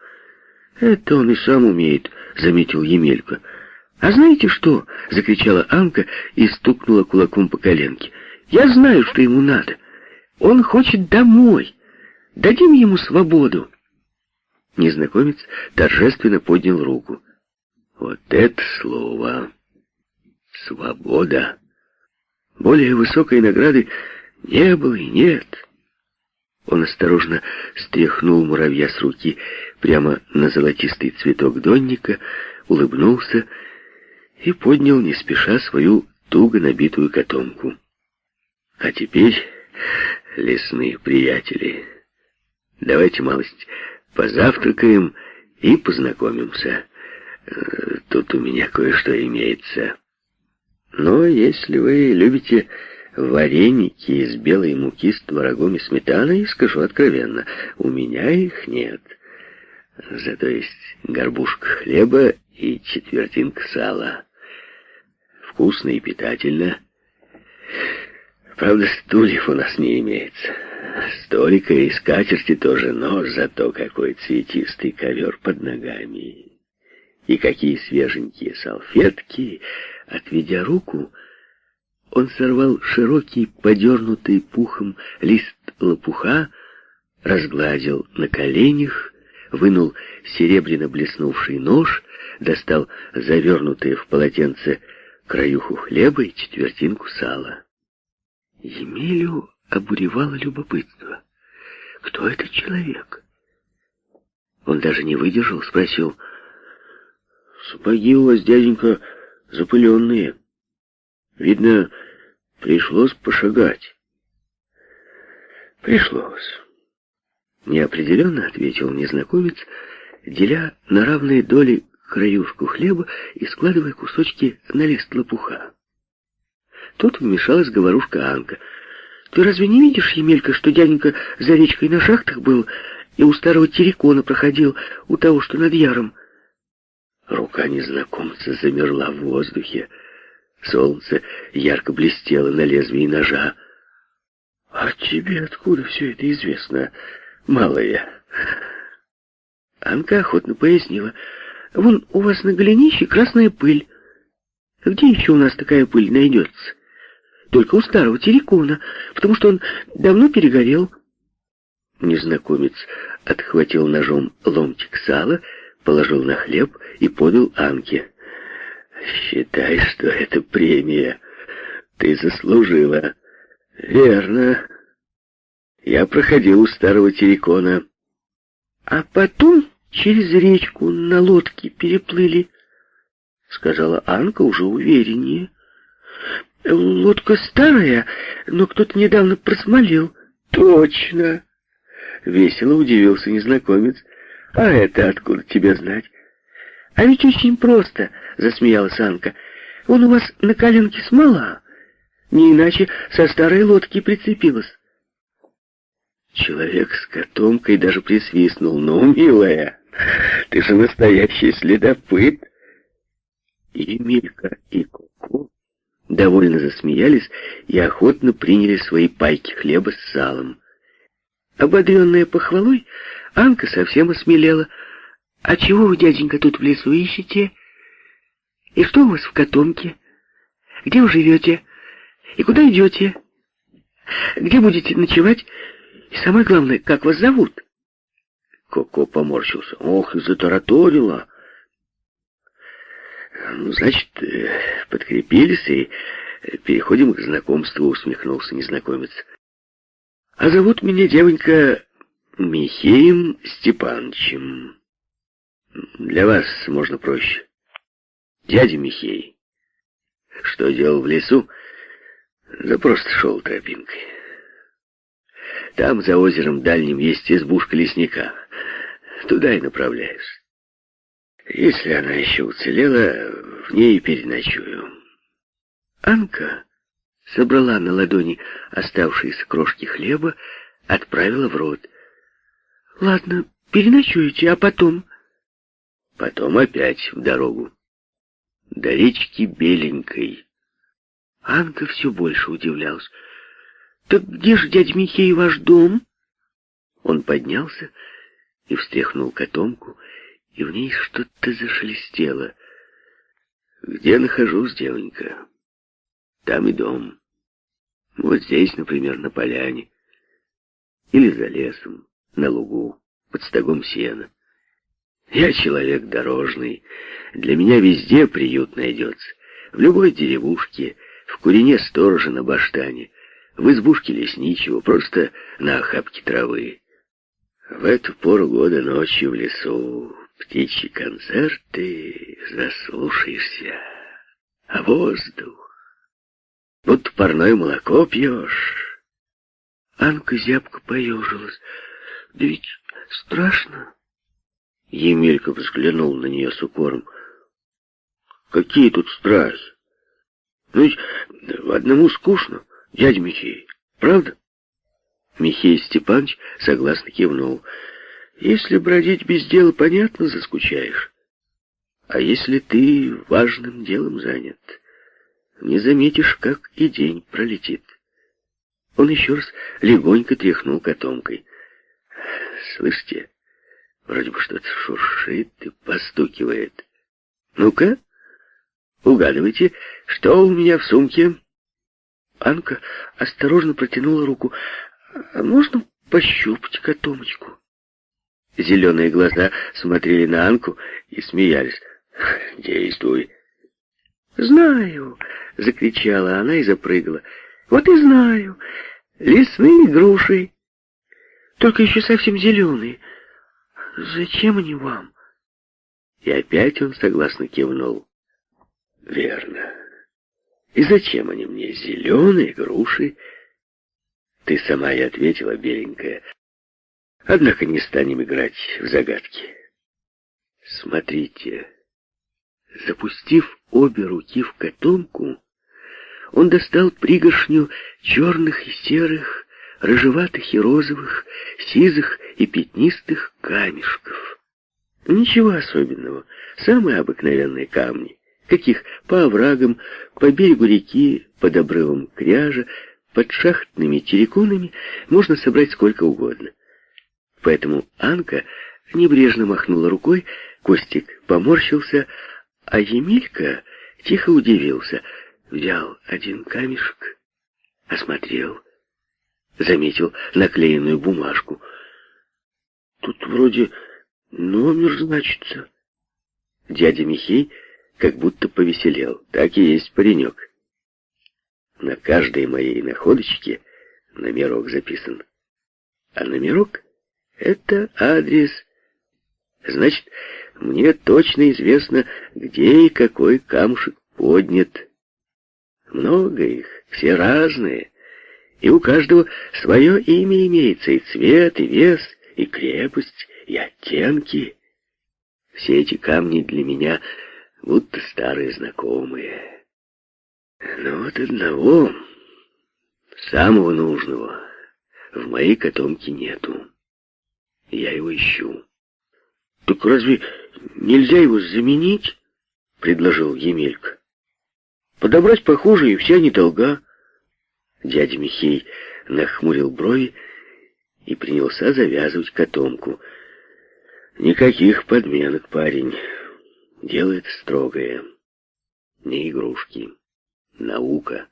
Это он и сам умеет, заметил Емелька. А знаете что? закричала Анка и стукнула кулаком по коленке. Я знаю, что ему надо. Он хочет домой. Дадим ему свободу. Незнакомец торжественно поднял руку. Вот это слово! Свобода! Более высокой награды не было и нет. Он осторожно стряхнул муравья с руки прямо на золотистый цветок донника, улыбнулся и поднял не спеша свою туго набитую котомку. А теперь, лесные приятели, давайте малость Позавтракаем и познакомимся. Э, тут у меня кое-что имеется. Но если вы любите вареники из белой муки с творогом и сметаной, скажу откровенно, у меня их нет. Зато есть горбушка хлеба и четвертинка сала. Вкусно и питательно. Правда, стульев у нас не имеется. Столика и скатерти тоже, но зато какой цветистый ковер под ногами. И какие свеженькие салфетки. Отведя руку, он сорвал широкий, подернутый пухом лист лопуха, разгладил на коленях, вынул серебряно блеснувший нож, достал завернутые в полотенце краюху хлеба и четвертинку сала. Емелю обуревало любопытство. Кто этот человек? Он даже не выдержал, спросил. «Сапоги у вас, дяденька, запыленные. Видно, пришлось пошагать». «Пришлось», — неопределенно ответил незнакомец, деля на равные доли краюшку хлеба и складывая кусочки на лист лопуха. Тут вмешалась говорушка Анка — ты разве не видишь, Емелька, что дяденька за речкой на шахтах был и у старого террикона проходил, у того, что над яром? Рука незнакомца замерла в воздухе. Солнце ярко блестело на лезвии ножа. «А тебе откуда все это известно, малая?» Анка охотно пояснила. «Вон у вас на голенище красная пыль. Где еще у нас такая пыль найдется?» Только у старого террикона, потому что он давно перегорел. Незнакомец отхватил ножом ломтик сала, положил на хлеб и подал Анке. «Считай, что это премия. Ты заслужила». «Верно. Я проходил у старого террикона». «А потом через речку на лодке переплыли», — сказала Анка уже увереннее. Лодка старая, но кто-то недавно просмолил. Точно. Весело удивился незнакомец. А это откуда тебе знать? «А ведь очень просто», — засмеялась Анка. «Он у вас на коленке смола, не иначе со старой лодки прицепилась». Человек с котомкой даже присвистнул. «Ну, милая, ты же настоящий следопыт!» И Милька, и Коко довольно засмеялись и охотно приняли свои пайки хлеба с салом. Ободренная похвалой, Анка совсем осмелела. «А чего вы, дяденька, тут в лесу ищете? И что у вас в котомке? Где вы живете? И куда идете? Где будете ночевать? И самое главное, как вас зовут?» Коко поморщился. «Ох, затараторила!» «Ну, значит, э, подкрепились и переходим к знакомству», — усмехнулся незнакомец. «А зовут меня девонька Михеем Степановичем. Для вас можно проще. Дядя Михей. Что делал в лесу? Да просто шел тропинкой. Там, за озером дальним, есть избушка лесника. Туда и направляюсь. Если она еще уцелела, в ней и переночую. Анка собрала на ладони оставшиеся крошки хлеба, отправила в рот. «Ладно, переночуете, а потом...» Потом опять в дорогу. До речки Беленькой. Анка все больше удивлялась. «Так где же, дядя Михей, ваш дом?» Он поднялся и встряхнул котомку, и в ней что-то зашелестело. «Где нахожусь, девонька? Там и дом. Вот здесь, например, на поляне. Или за лесом, на лугу, под стогом сена. Я человек дорожный. Для меня везде приют найдется. В любой деревушке, в курине сторожа на баштане, в избушке лесничего, просто на охапке травы. В эту пору года ночью в лесу птичьи концерты заслушаешься, а воздух, будто парное молоко пьешь. Анка зябко поежилась. Да ведь страшно. Емелька взглянул на нее с укором. Какие тут страхи? Ну ведь одному скучно, дядя Михей, правда? Михей Степанович согласно кивнул. Если бродить без дела, понятно, заскучаешь. А если ты важным делом занят, не заметишь, как и день пролетит. Он еще раз легонько тряхнул котомкой. Слышите, вроде бы что-то шуршит и постукивает. Ну-ка, угадывайте, что у меня в сумке? Анка осторожно протянула руку. А можно пощупать котомочку? Зеленые глаза смотрели на Анку и смеялись. «Действуй!» «Знаю!» — закричала она и запрыгала. «Вот и знаю! Лесные груши! Только еще совсем зеленые. Зачем они вам?» И опять он согласно кивнул. «Верно. И зачем они мне, зеленые груши?» Ты сама и ответила, беленькая. Однако не станем играть в загадки. Смотрите. Запустив обе руки в котомку, он достал пригоршню черных и серых, рыжеватых и розовых, сизых и пятнистых камешков. Ничего особенного, самые обыкновенные камни, каких по оврагам, по берегу реки, под обрывом кряжа, под шахтными терриконами можно собрать сколько угодно. Поэтому Анка небрежно махнула рукой, Костик поморщился, а Емелька тихо удивился. Взял один камешек, осмотрел, заметил наклеенную бумажку. Тут вроде номер значится. Дядя Михей как будто повеселел. Так и есть паренек. На каждой моей находочке номерок записан. А номерок — это адрес. Значит, мне точно известно, где и какой камушек поднят. Много их, все разные. И у каждого свое имя имеется, и цвет, и вес, и крепость, и оттенки. Все эти камни для меня будто старые знакомые. Но вот одного, самого нужного, в моей котомке нету. Я его ищу. Так разве нельзя его заменить? Предложил Емелька. Подобрать похожие, и вся недолга. Дядя Михей нахмурил брови и принялся завязывать котомку. Никаких подменок, парень. Делает строгое. Не игрушки. Наука.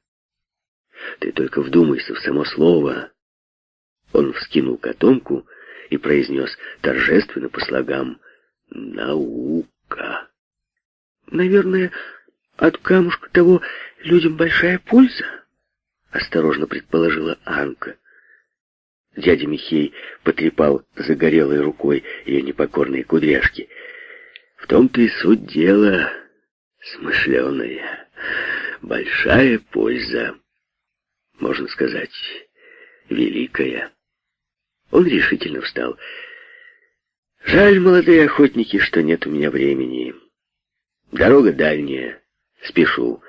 Ты только вдумайся в само слово. Он вскинул котомку и произнес торжественно по слогам «Наука». «Наверное, от камушка того людям большая польза?» — осторожно предположила Анка. Дядя Михей потрепал загорелой рукой ее непокорные кудряшки. «В том-то и суть дела, смышленая, большая польза, можно сказать, великая». Он решительно встал. «Жаль, молодые охотники, что нет у меня времени. Дорога дальняя, спешу.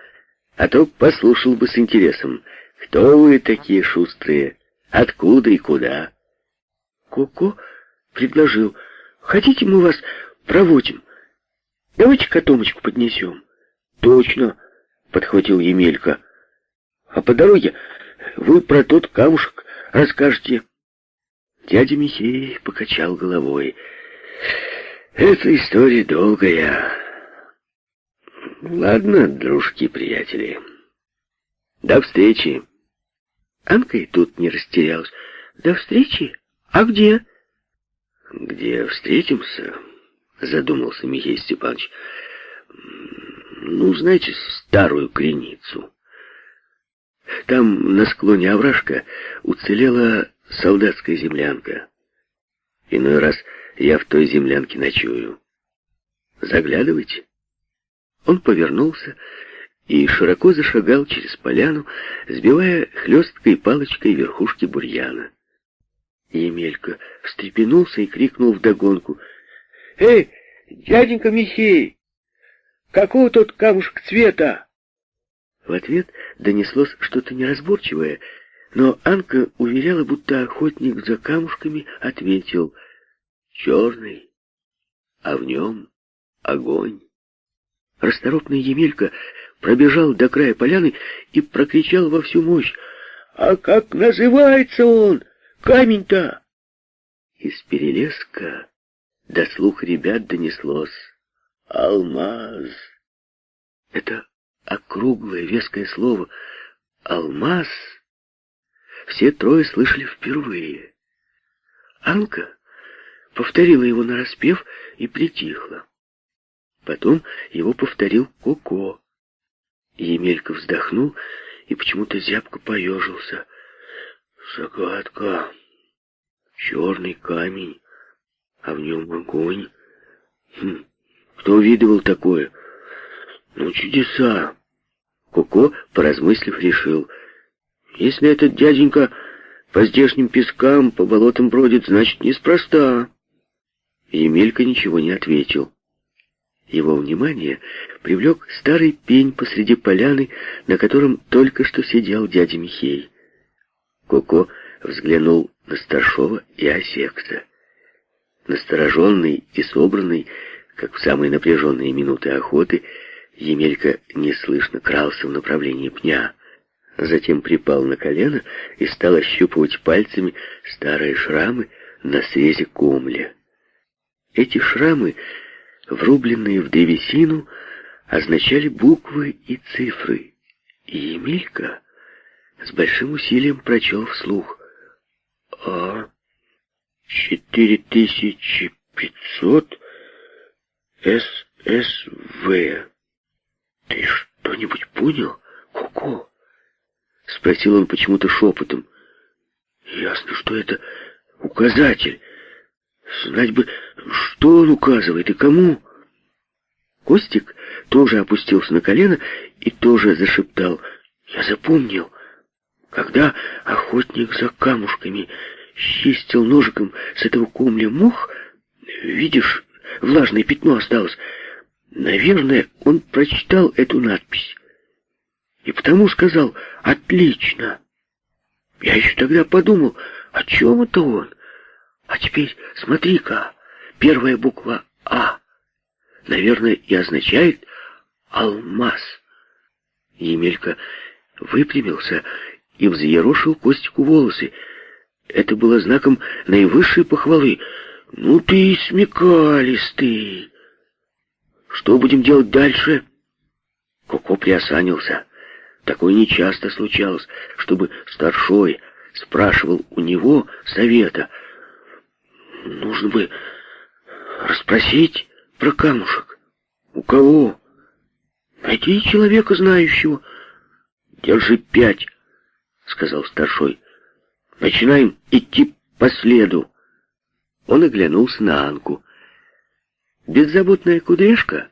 А то послушал бы с интересом, кто вы такие шустрые, откуда и куда». Коко предложил, «Хотите, мы вас проводим? Давайте котомочку поднесем». «Точно», — подхватил Емелька. «А по дороге вы про тот камушек расскажете». Дядя Михей покачал головой. «Эта история долгая. Ладно, дружки-приятели. До встречи». Анка и тут не растерялась. «До встречи? А где?» «Где встретимся?» Задумался Михей Степанович. «Ну, знаете, старую креницу. Там на склоне овражка уцелела солдатская землянка. Иной раз я в той землянке ночую. Заглядывайте. Он повернулся и широко зашагал через поляну, сбивая хлесткой палочкой верхушки бурьяна. Емелька встрепенулся и крикнул вдогонку. «Эй, дяденька Михей, какого тот камушек цвета?» В ответ донеслось что-то неразборчивое — но Анка уверяла, будто охотник за камушками ответил «Черный, а в нем огонь». Расторопный Емелька пробежал до края поляны и прокричал во всю мощь «А как называется он? Камень-то!» Из перелеска до слух ребят донеслось «Алмаз». Это округлое веское слово «алмаз» все трое слышали впервые. Анка повторила его нараспев и притихла. Потом его повторил Коко. Емелька вздохнул и почему-то зябко поежился. Загадка. Черный камень, а в нем огонь. Хм, кто видывал такое? Ну, чудеса. Коко, поразмыслив, решил — если этот дяденька по здешним пескам, по болотам бродит, значит, неспроста. Емелька ничего не ответил. Его внимание привлек старый пень посреди поляны, на котором только что сидел дядя Михей. Коко взглянул на старшова и осекся. Настороженный и собранный, как в самые напряженные минуты охоты, Емелька неслышно крался в направлении пня затем припал на колено и стал ощупывать пальцами старые шрамы на срезе комля. Эти шрамы, врубленные в древесину, означали буквы и цифры. И Емелька с большим усилием прочел вслух. «А, четыре тысячи пятьсот ССВ. Ты что-нибудь понял, Коко?» — спросил он почему-то шепотом. «Ясно, что это указатель. Знать бы, что он указывает и кому». Костик тоже опустился на колено и тоже зашептал. «Я запомнил, когда охотник за камушками чистил ножиком с этого комля мух, видишь, влажное пятно осталось. Наверное, он прочитал эту надпись. И потому сказал «Отлично». Я еще тогда подумал, о чем это он? А теперь смотри-ка, первая буква «А» наверное, и означает «алмаз». Емелька выпрямился и взъерошил Костику волосы. Это было знаком наивысшей похвалы. «Ну ты смекалистый!» «Что будем делать дальше?» Коко приосанился. Такое нечасто случалось, чтобы старшой спрашивал у него совета. «Нужно бы расспросить про камушек. У кого? Найди человека знающего. Держи пять, сказал старшой. Начинаем идти по следу. Он оглянулся на Анку. Беззаботная кудряшка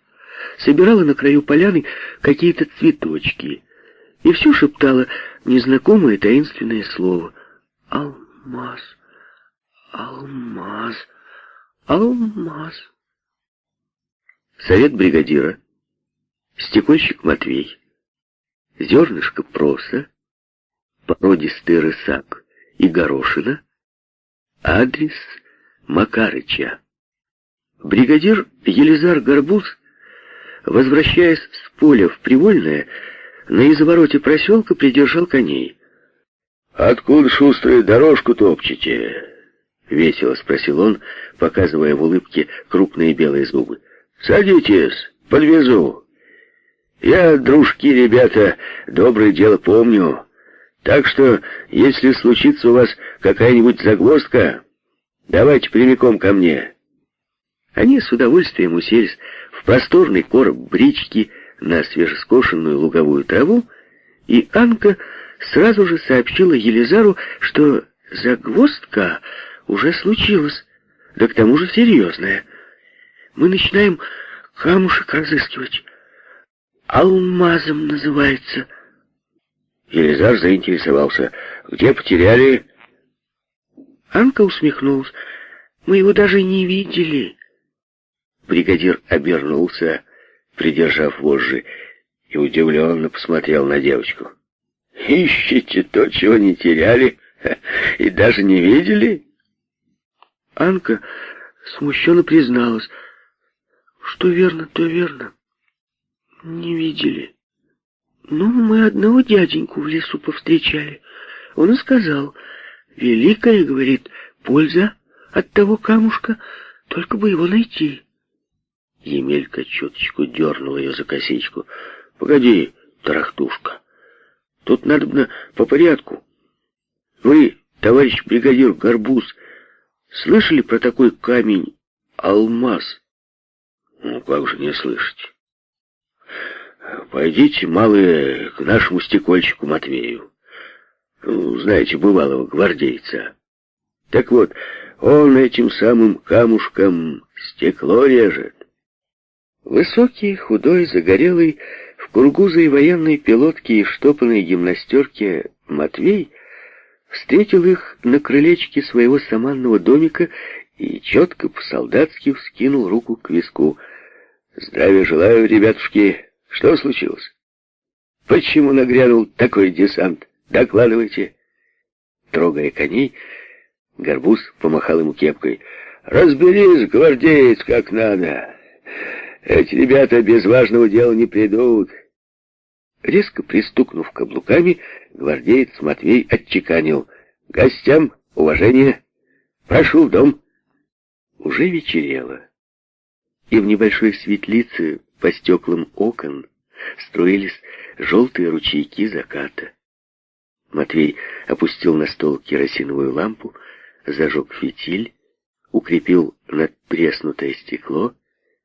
собирала на краю поляны какие-то цветочки и все шептала незнакомое таинственное слово. «Алмаз, алмаз, алмаз». Совет бригадира, стекольщик Матвей, зернышко проса, породистый рысак и горошина, адрес Макарыча. Бригадир Елизар Горбуз, возвращаясь с поля в Привольное, на извороте проселка придержал коней. «Откуда, шустрые, дорожку топчете?» — весело спросил он, показывая в улыбке крупные белые зубы. «Садитесь, подвезу. Я, дружки, ребята, доброе дело помню. Так что, если случится у вас какая-нибудь загвоздка, давайте прямиком ко мне». Они с удовольствием уселись в просторный короб брички на свежескошенную луговую траву, и Анка сразу же сообщила Елизару, что загвоздка уже случилась, да к тому же серьезная — мы начинаем камушек разыскивать. Алмазом называется. Елизар заинтересовался. Где потеряли? Анка усмехнулась. Мы его даже не видели. Бригадир обернулся, придержав вожжи, и удивленно посмотрел на девочку. «Ищете то, чего не теряли, и даже не видели?» Анка смущенно призналась — что верно, то верно. Не видели. Ну, мы одного дяденьку в лесу повстречали. Он и сказал, великая, говорит, польза от того камушка, только бы его найти. Емелька чуточку дернул ее за косичку. «Погоди, тарахтушка, тут надо по порядку. Вы, товарищ бригадир Горбуз, слышали про такой камень алмаз?» Ну, как же не слышать? Пойдите, малые, к нашему стекольщику Матвею. Ну, знаете, бывалого гвардейца. Так вот, он этим самым камушком стекло режет. Высокий, худой, загорелый, в кургузой военной пилотке и штопанной гимнастерке Матвей встретил их на крылечке своего саманного домика и четко по-солдатски вскинул руку к виску — Здравия желаю, ребятушки. Что случилось? Почему нагрянул такой десант? Докладывайте. Трогая коней, Горбуз помахал ему кепкой. Разберись, гвардеец, как надо. Эти ребята без важного дела не придут. Резко пристукнув каблуками, гвардеец Матвей отчеканил. «Гостям уважение! Прошу в дом!» Уже вечерело и в небольшой светлице по стеклам окон струились желтые ручейки заката. Матвей опустил на стол керосиновую лампу, зажег фитиль, укрепил надтреснутое стекло,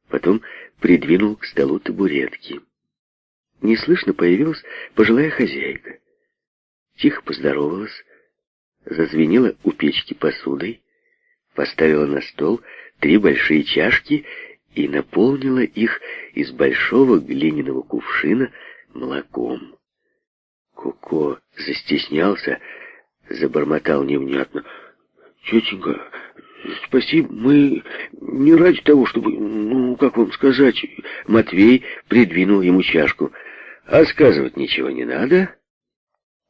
потом придвинул к столу табуретки. Неслышно появилась пожилая хозяйка. Тихо поздоровалась, зазвенела у печки посудой, поставила на стол три большие чашки и наполнила их из большого глиняного кувшина молоком. Коко застеснялся, забормотал невнятно. «Тетенька, спасибо, мы не ради того, чтобы, ну, как вам сказать, Матвей придвинул ему чашку. А сказывать ничего не надо.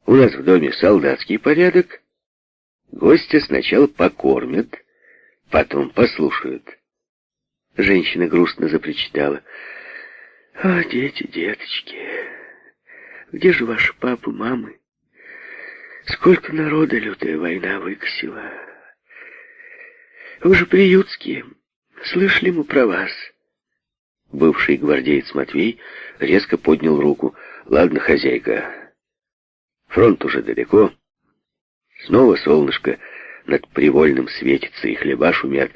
У нас в доме солдатский порядок. Гостя сначала покормят, потом послушают. Женщина грустно запричитала. «О, дети, деточки, где же ваши папы, мамы? Сколько народа лютая война выкосила. Вы же приютские, слышали мы про вас?» Бывший гвардеец Матвей резко поднял руку. «Ладно, хозяйка, фронт уже далеко. Снова солнышко над привольным светится, и хлеба шумят.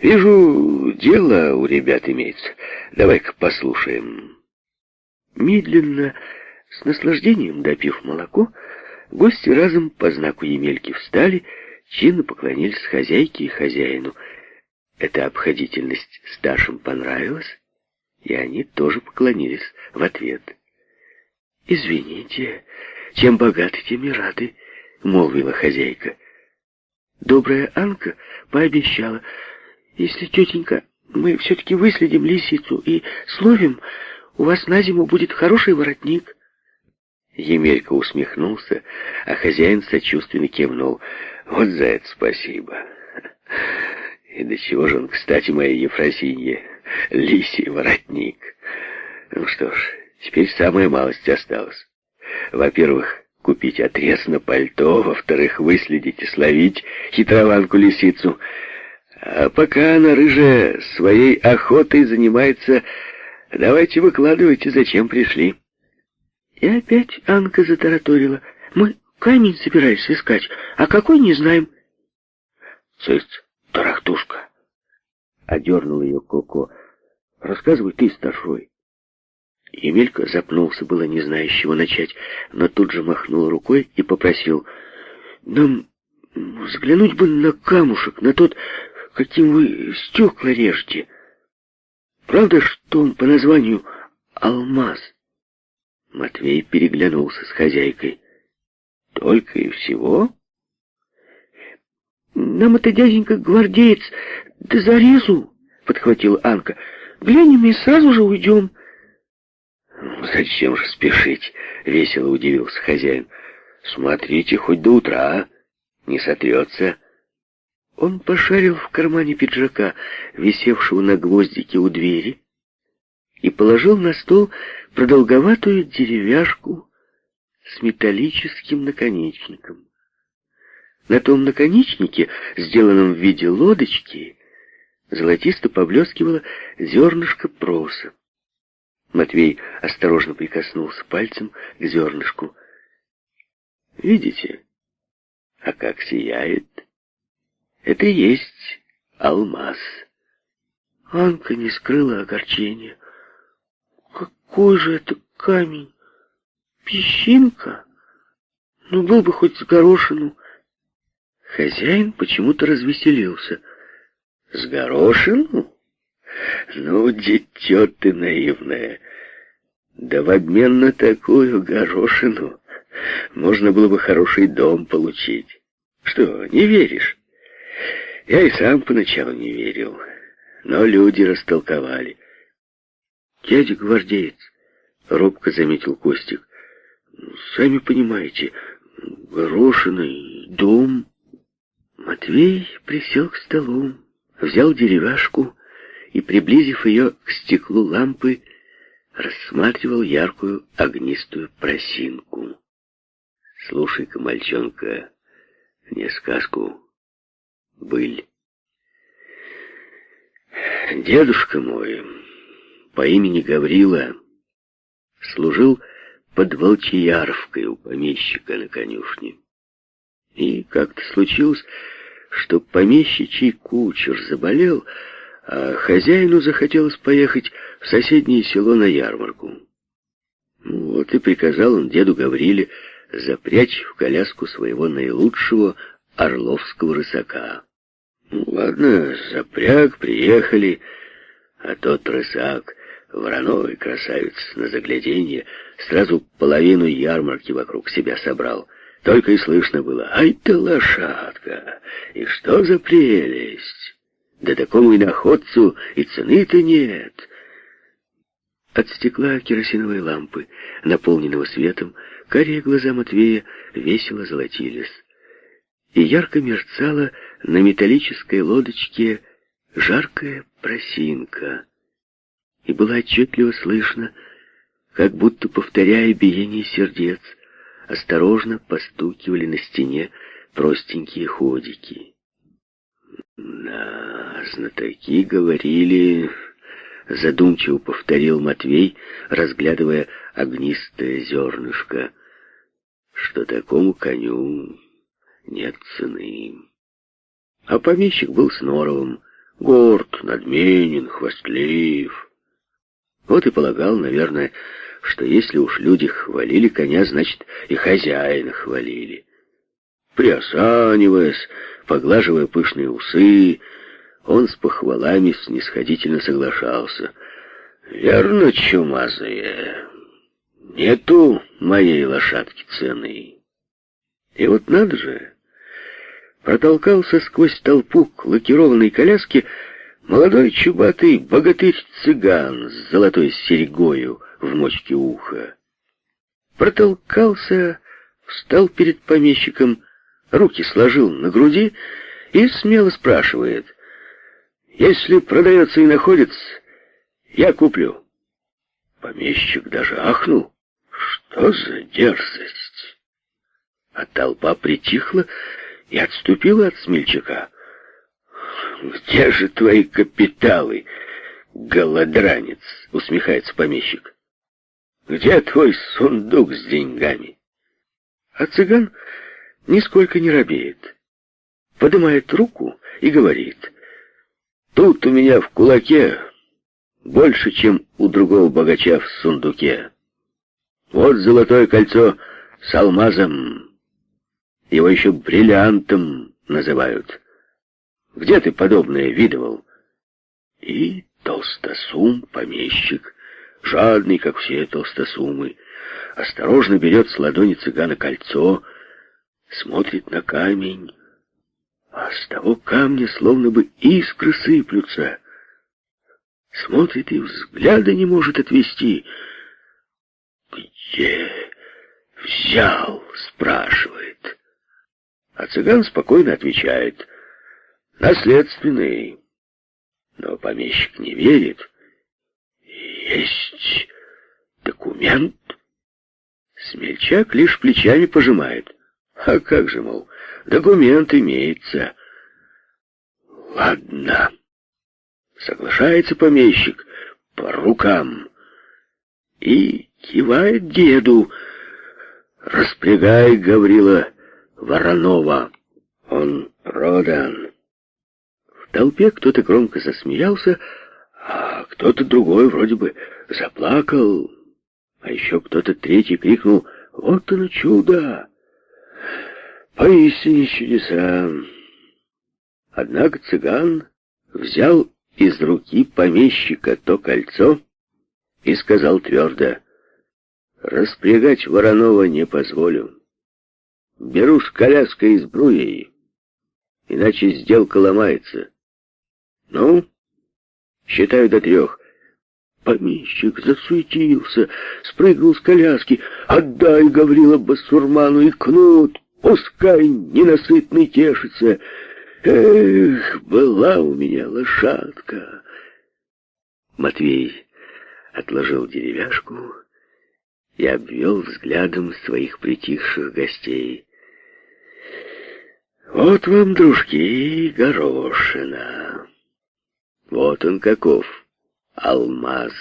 Вижу, дело у ребят имеется. Давай-ка послушаем». Медленно, с наслаждением допив молоко, гости разом по знаку Емельки встали, чинно поклонились хозяйке и хозяину. Эта обходительность старшим понравилась, и они тоже поклонились в ответ. «Извините, чем богаты, тем и рады», — молвила хозяйка. Добрая Анка пообещала, «Если, тетенька, мы все-таки выследим лисицу и словим, у вас на зиму будет хороший воротник». Емелька усмехнулся, а хозяин сочувственно кивнул. «Вот за это спасибо. И до чего же он, кстати, моей Ефросинье, лисий воротник. Ну что ж, теперь самая малость осталась. Во-первых, купить отрез на пальто, во-вторых, выследить и словить хитрованку-лисицу. А пока она, рыжая, своей охотой занимается, давайте выкладывайте, зачем пришли. И опять Анка затараторила. Мы камень собирались искать, а какой не знаем. Цыц, тарахтушка. Одернул ее Коко. Рассказывай ты, старшой. Емелька запнулся, было не зная, с чего начать, но тут же махнул рукой и попросил. Нам взглянуть бы на камушек, на тот, каким вы стекла режете. Правда, что он по названию алмаз? Матвей переглянулся с хозяйкой. Только и всего? Нам это дяденька гвардеец да зарезу, подхватила Анка. Глянем и сразу же уйдем. Зачем же спешить? Весело удивился хозяин. Смотрите хоть до утра, не сотрется. Он пошарил в кармане пиджака, висевшего на гвоздике у двери, и положил на стол продолговатую деревяшку с металлическим наконечником. На том наконечнике, сделанном в виде лодочки, золотисто поблескивало зернышко проса. Матвей осторожно прикоснулся пальцем к зернышку. «Видите? А как сияет? Это и есть алмаз». Анка не скрыла огорчения. Какой же это камень? Песчинка? Ну, был бы хоть с горошину. Хозяин почему-то развеселился. С горошину? Ну, дитё ты наивное. Да в обмен на такую горошину можно было бы хороший дом получить. Что, не веришь? Я и сам поначалу не верил, но люди растолковали. «Дядя гвардеец», — робко заметил Костик, — «сами понимаете, горошина и дом». Матвей присел к столу, взял деревяшку и, приблизив ее к стеклу лампы, рассматривал яркую огнистую просинку. «Слушай-ка, мальчонка, не сказку, быль. Дедушка мой по имени Гаврила служил под Волчияровкой у помещика на конюшне. И как-то случилось, что помещичий кучер заболел, а хозяину захотелось поехать в соседнее село на ярмарку. Вот и приказал он деду Гавриле запрячь в коляску своего наилучшего орловского рысака. Ну, ладно, запряг, приехали, а тот рысак Вороной красавец на загляденье сразу половину ярмарки вокруг себя собрал. Только и слышно было «Ай ты лошадка! И что за прелесть!» Да такому иноходцу и цены-то нет. От стекла керосиновой лампы, наполненного светом, карие глаза Матвея весело золотились. И ярко мерцала на металлической лодочке жаркая просинка. И было отчетливо слышно, как будто повторяя биение сердец, осторожно постукивали на стене простенькие ходики. «Да, знатоки говорили...» задумчиво повторил Матвей, разглядывая огнистое зернышко, что такому коню нет цены. А помещик был с норовом, горд, надменен, хвастлив. Вот и полагал, наверное, что если уж люди хвалили коня, значит и хозяина хвалили. Приосаниваясь, поглаживая пышные усы, он с похвалами снисходительно соглашался. «Верно, чумазые, нету моей лошадки цены». И вот надо же, протолкался сквозь толпу к лакированной коляске молодой чубатый богатырь-цыган с золотой серьгою в мочке уха. Протолкался, встал перед помещиком, руки сложил на груди и смело спрашивает — если продается и находится, я куплю. Помещик даже ахнул. Что за дерзость? А толпа притихла и отступила от смельчака. «Где же твои капиталы, голодранец?» — усмехается помещик. «Где твой сундук с деньгами?» А цыган нисколько не робеет. Поднимает руку и говорит — Тут у меня в кулаке больше, чем у другого богача в сундуке. Вот золотое кольцо с алмазом. Его еще бриллиантом называют. Где ты подобное видывал? И толстосум, помещик, жадный, как все толстосумы, осторожно берет с ладони цыгана кольцо, смотрит на камень, а с того камня словно бы искры сыплются. Смотрит и взгляда не может отвести. «Где взял?» — спрашивает. А цыган спокойно отвечает. «Наследственный». Но помещик не верит. «Есть документ?» Смельчак лишь плечами пожимает. «А как же, мол, Документ имеется. Ладно. Соглашается помещик по рукам и кивает деду. Распрягай, Гаврила Воронова. Он продан. В толпе кто-то громко засмеялся, а кто-то другой вроде бы заплакал. А еще кто-то третий крикнул «Вот оно чудо!» Поистине чудеса. Однако цыган взял из руки помещика то кольцо и сказал твердо, «Распрягать Воронова не позволю. Беру с коляской и сбруей, иначе сделка ломается. Ну, считаю до трех». Помещик засуетился, спрыгнул с коляски. «Отдай, — Гаврила Басурману, — и кнут!» Пускай ненасытный тешится. Эх, была у меня лошадка. Матвей отложил деревяшку и обвел взглядом своих притихших гостей. Вот вам, дружки, горошина. Вот он каков, алмаз.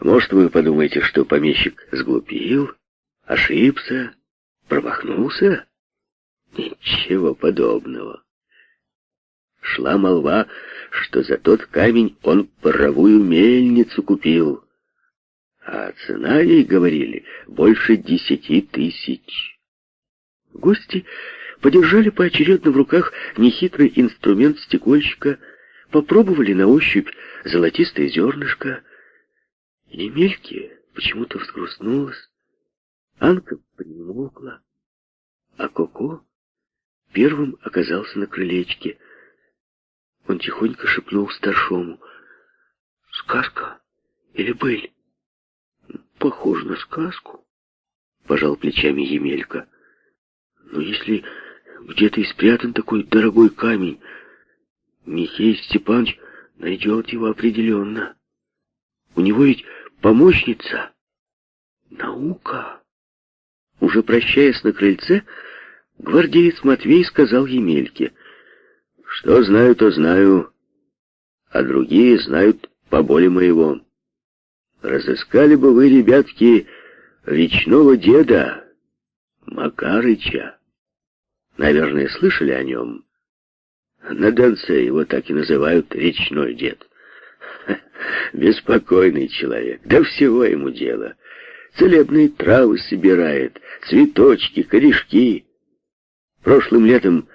Может, вы подумаете, что помещик сглупил, ошибся, Промахнулся? Ничего подобного. Шла молва, что за тот камень он паровую мельницу купил. А цена ей, говорили, больше десяти тысяч. Гости подержали поочередно в руках нехитрый инструмент стекольщика, попробовали на ощупь золотистое зернышко. Емельке почему-то взгрустнулась. Анка примолкла, а Коко первым оказался на крылечке. Он тихонько шепнул старшому. «Сказка или быль?» «Похоже на сказку», — пожал плечами Емелька. «Но если где-то и спрятан такой дорогой камень, Михей Степанович найдет его определенно. У него ведь помощница. Наука». Уже прощаясь на крыльце, гвардеец Матвей сказал Емельке, «Что знаю, то знаю, а другие знают поболе моего. Разыскали бы вы, ребятки, речного деда, Макарыча. Наверное, слышали о нем. На Донце его так и называют речной дед. Беспокойный человек, да всего ему дело. Целебные травы собирает, цветочки, корешки. Прошлым летом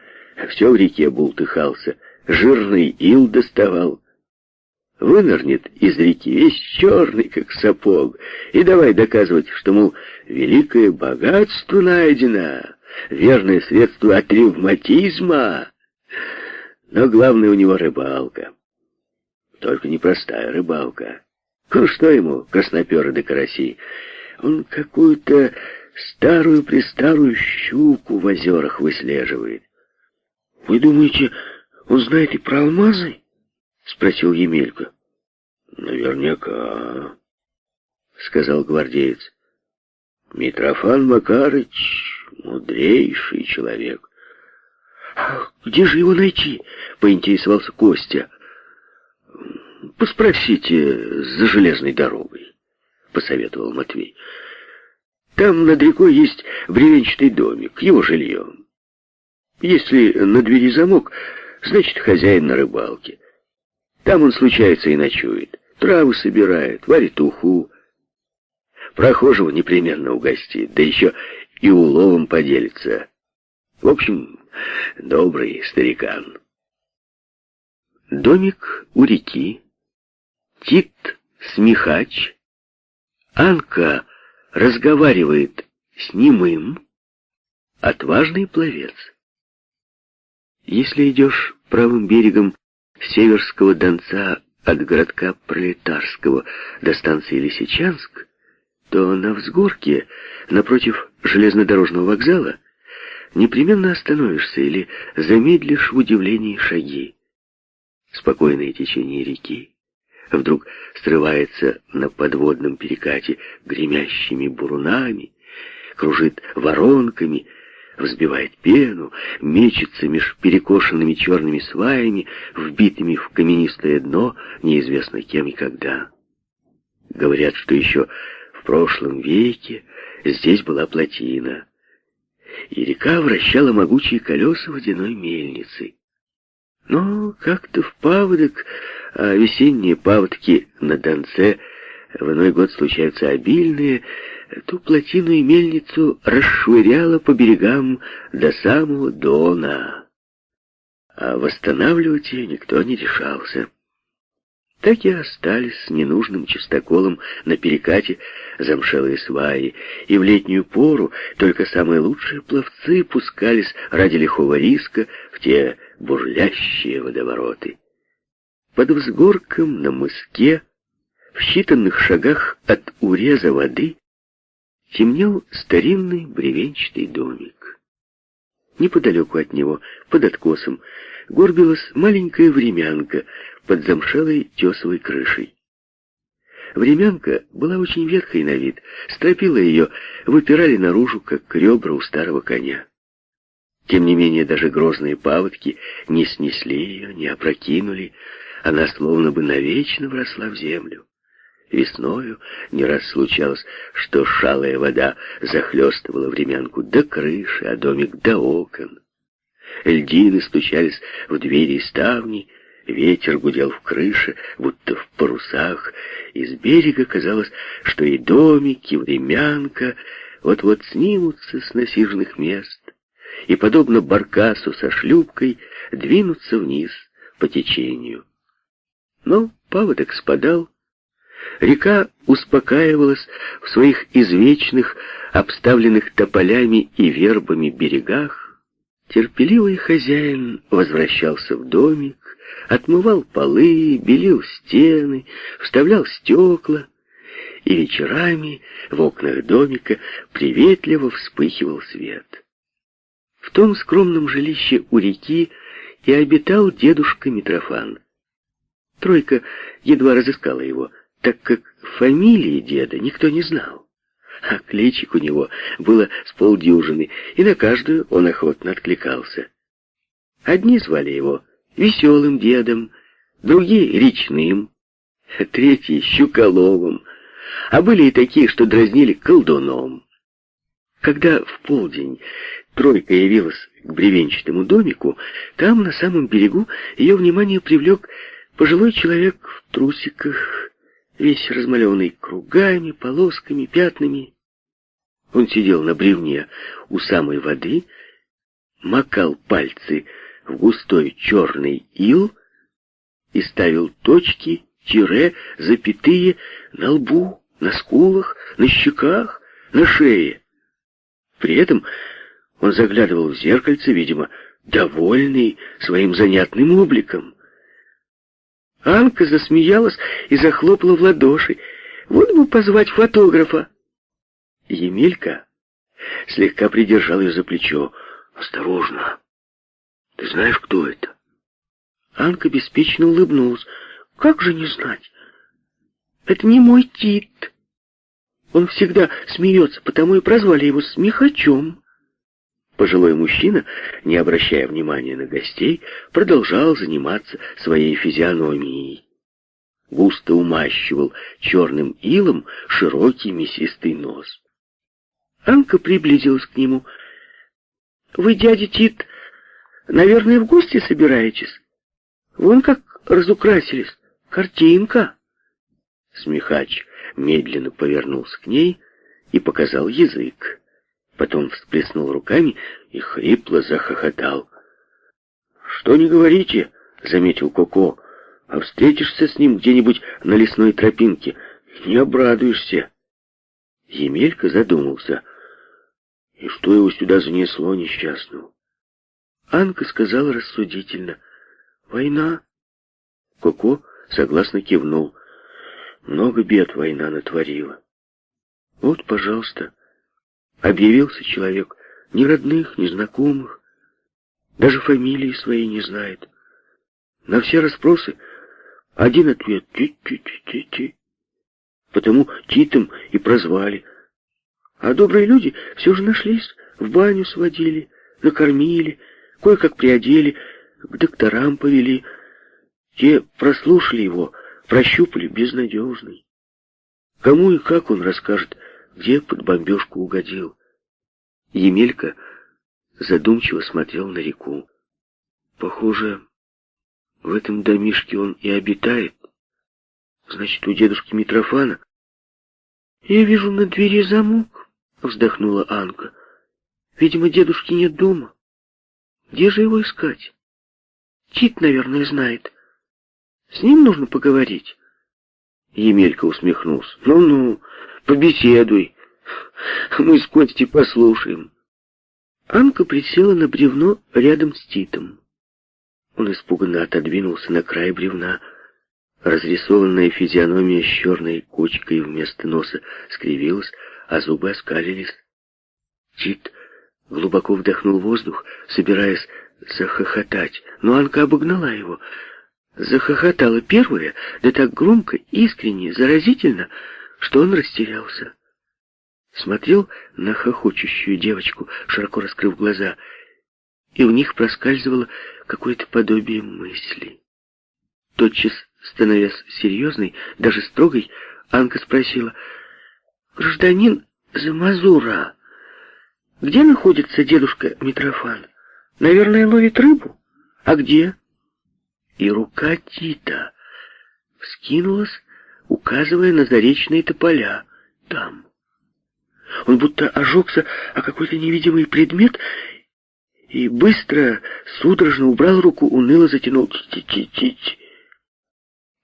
все в реке бултыхался, жирный ил доставал. Вынырнет из реки весь черный, как сапог, и давай доказывать, что, мол, великое богатство найдено, верное средство от ревматизма. Но главное у него рыбалка. Только непростая рыбалка. Ну что ему, красноперы да караси? Он какую-то старую-престарую щуку в озерах выслеживает. «Вы думаете, он знает и про алмазы?» — спросил Емелька. «Наверняка», — сказал гвардеец. «Митрофан Макарыч — мудрейший человек». «А где же его найти?» — поинтересовался Костя. «Поспросите за железной дорогой», — посоветовал Матвей. «Там над рекой есть бревенчатый домик, его жилье. Если на двери замок, значит, хозяин на рыбалке. Там он, случается, и ночует. Травы собирает, варит уху. Прохожего непременно угостит, да еще и уловом поделится. В общем, добрый старикан. Домик у реки. Тит Смехач. Анка разговаривает с немым. Отважный пловец. Если идешь правым берегом Северского Донца от городка Пролетарского до станции Лисичанск, то на взгорке, напротив железнодорожного вокзала, непременно остановишься или замедлишь в удивлении шаги. Спокойное течение реки вдруг срывается на подводном перекате гремящими бурунами, кружит воронками, взбивает пену, мечется меж перекошенными черными сваями, вбитыми в каменистое дно, неизвестно кем и когда. Говорят, что еще в прошлом веке здесь была плотина, и река вращала могучие колеса водяной мельницы. Но как-то в паводок, а весенние паводки на Донце в иной год случаются обильные, Ту плотину и мельницу расшвыряло по берегам до самого Дона. А восстанавливать ее никто не решался. Так и остались с ненужным чистоколом на перекате замшелые сваи, и в летнюю пору только самые лучшие пловцы пускались ради лихого риска в те бурлящие водовороты. Под взгорком на мыске, в считанных шагах от уреза воды, темнел старинный бревенчатый домик. Неподалеку от него, под откосом, горбилась маленькая времянка под замшелой тесовой крышей. Времянка была очень ветхой на вид, стропила ее, выпирали наружу, как ребра у старого коня. Тем не менее, даже грозные паводки не снесли ее, не опрокинули, она словно бы навечно вросла в землю. Весною не раз случалось, что шалая вода захлестывала времянку до крыши, а домик до окон. Льдины стучались в двери и ставни, ветер гудел в крыше, будто в парусах. Из берега казалось, что и домик, и времянка вот-вот снимутся с насиженных мест и, подобно баркасу со шлюпкой, двинутся вниз по течению. Но паводок спадал, Река успокаивалась в своих извечных, обставленных тополями и вербами берегах, Терпеливый хозяин возвращался в домик, отмывал полы, белил стены, вставлял стекла, и вечерами в окнах домика приветливо вспыхивал свет. В том скромном жилище у реки и обитал дедушка Митрофан. Тройка едва разыскала его, так как фамилии деда никто не знал. А кличек у него было с полдюжины, и на каждую он охотно откликался. Одни звали его веселым дедом, другие — речным, третьи — щуколовым, а были и такие, что дразнили колдуном. Когда в полдень тройка явилась к бревенчатому домику, там, на самом берегу, ее внимание привлек пожилой человек в трусиках, весь размалеванный кругами, полосками, пятнами. Он сидел на бревне у самой воды, макал пальцы в густой черный ил и ставил точки, тире, запятые на лбу, на скулах, на щеках, на шее. При этом он заглядывал в зеркальце, видимо, довольный своим занятным обликом. Анка засмеялась и захлопала в ладоши. Вот бы позвать фотографа. Емелька слегка придержал ее за плечо. «Осторожно! Ты знаешь, кто это?» Анка беспечно улыбнулась. «Как же не знать? Это не мой Тит. Он всегда смеется, потому и прозвали его Смехачом». Пожилой мужчина, не обращая внимания на гостей, продолжал заниматься своей физиономией. Густо умащивал черным илом широкий мясистый нос. Анка приблизилась к нему. «Вы, дядя Тит, наверное, в гости собираетесь? Вон как разукрасились. Картинка!» Смехач медленно повернулся к ней и показал язык. Потом всплеснул руками и хрипло захохотал. «Что не говорите?» — заметил Коко. «А встретишься с ним где-нибудь на лесной тропинке, не обрадуешься». Емелька задумался. «И что его сюда занесло несчастного?» Анка сказала рассудительно. «Война». Коко согласно кивнул. «Много бед война натворила». «Вот, пожалуйста». Объявился человек, ни родных, ни знакомых, даже фамилии своей не знает. На все расспросы один ответ «ти-ти-ти-ти-ти». Потому Титом и прозвали. А добрые люди все же нашлись, в баню сводили, накормили, кое-как приодели, к докторам повели. Те прослушали его, прощупали безнадежный. Кому и как он расскажет, где под бомбежку угодил. Емелька задумчиво смотрел на реку. Похоже, в этом домишке он и обитает. Значит, у дедушки Митрофана. Я вижу на двери замок, вздохнула Анка. Видимо, дедушки нет дома. Где же его искать? Тит, наверное, знает. С ним нужно поговорить. Емелька усмехнулся. Ну-ну, Побеседуй. Мы с Костей послушаем. Анка присела на бревно рядом с Титом. Он испуганно отодвинулся на край бревна. Разрисованная физиономия с черной кучкой вместо носа скривилась, а зубы оскалились. Тит глубоко вдохнул воздух, собираясь захохотать, но Анка обогнала его. Захохотала первая, да так громко, искренне, заразительно, что он растерялся. Смотрел на хохочущую девочку, широко раскрыв глаза, и в них проскальзывало какое-то подобие мысли. Тотчас, становясь серьезной, даже строгой, Анка спросила, «Гражданин Замазура, где находится дедушка Митрофан? Наверное, ловит рыбу? А где?» И рука Тита вскинулась, указывая на заречные тополя. Там. Он будто ожегся о какой-то невидимый предмет и быстро, судорожно убрал руку, уныло затянул «ти-ти-ти-ти».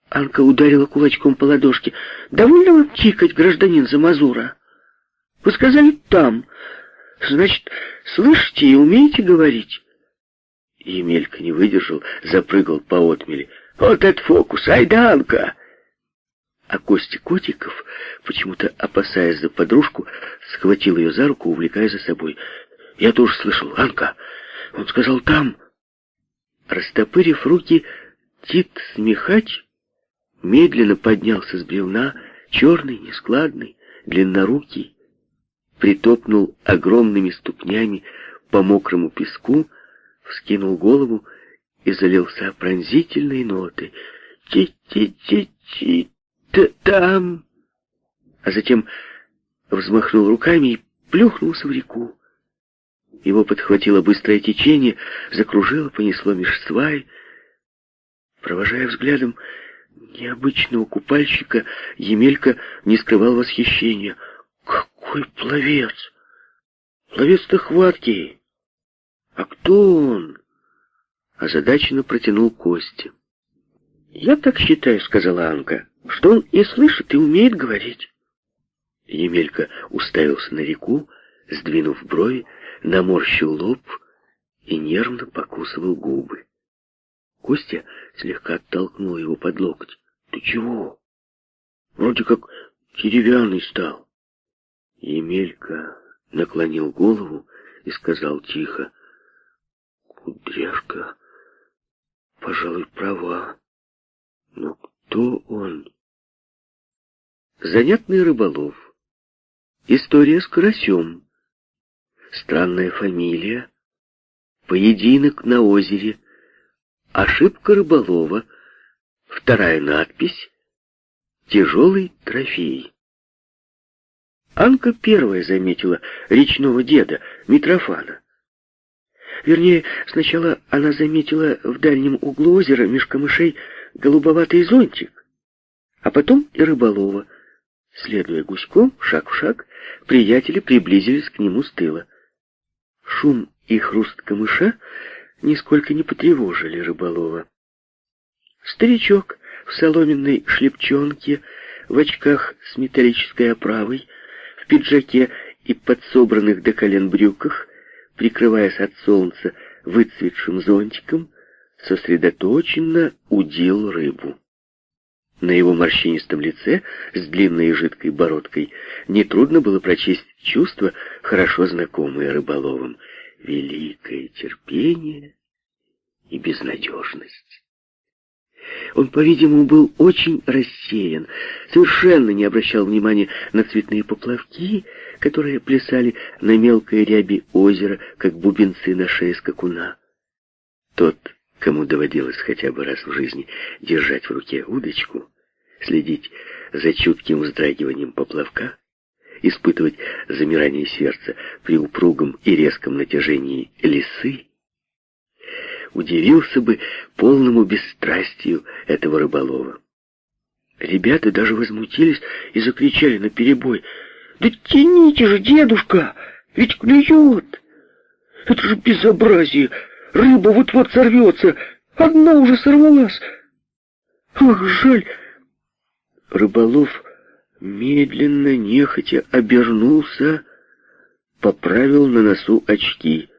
Анка ударила кулачком по ладошке. «Довольно вам тикать, гражданин Замазура? Вы сказали «там». Значит, слышите и умеете говорить?» Емелька не выдержал, запрыгал по отмели. «Вот этот фокус! Айданка!» А Костя Котиков, почему-то опасаясь за подружку, схватил ее за руку, увлекая за собой. «Я тоже слышал, Анка! Он сказал, там!» Растопырив руки, Тит Смехач медленно поднялся с бревна, черный, нескладный, длиннорукий, притопнул огромными ступнями по мокрому песку, вскинул голову и залился пронзительной нотой. «Ти-ти-ти-ти-там!» А затем взмахнул руками и плюхнулся в реку. Его подхватило быстрое течение, закружило, понесло меж свай. Провожая взглядом необычного купальщика, Емелька не скрывал восхищения. «Какой пловец! Пловец-то хваткий! А кто он?» Озадаченно протянул Костя. «Я так считаю», — сказала Анка, — «что он и слышит, и умеет говорить». Емелька уставился на реку, сдвинув брови, наморщил лоб и нервно покусывал губы. Костя слегка оттолкнул его под локоть. «Ты чего? Вроде как деревянный стал». Емелька наклонил голову и сказал тихо. «Кудряшка, пожалуй, права. Но кто он?» Занятный рыболов. История с карасем. Странная фамилия. Поединок на озере. Ошибка рыболова. Вторая надпись. Тяжелый трофей. Анка первая заметила речного деда, Митрофана. Вернее, сначала она заметила в дальнем углу озера меж камышей голубоватый зонтик, а потом и рыболова. Следуя гуськом, шаг в шаг, приятели приблизились к нему с тыла. Шум и хруст камыша нисколько не потревожили рыболова. Старичок в соломенной шлепчонке, в очках с металлической оправой, пиджаке и подсобранных до колен брюках, прикрываясь от солнца выцветшим зонтиком, сосредоточенно удил рыбу. На его морщинистом лице с длинной и жидкой бородкой нетрудно было прочесть чувства, хорошо знакомые рыболовам. Великое терпение и безнадежность. Он, по-видимому, был очень рассеян, совершенно не обращал внимания на цветные поплавки, которые плясали на мелкой ряби озера, как бубенцы на шее скакуна. Тот, кому доводилось хотя бы раз в жизни держать в руке удочку, следить за чутким вздрагиванием поплавка, испытывать замирание сердца при упругом и резком натяжении лисы, удивился бы полному бесстрастию этого рыболова. Ребята даже возмутились и закричали на перебой: «Да тяните же, дедушка! Ведь клюет! Это же безобразие! Рыба вот-вот сорвется! Одна уже сорвалась! Ах, жаль, Рыболов медленно, нехотя обернулся, поправил на носу очки.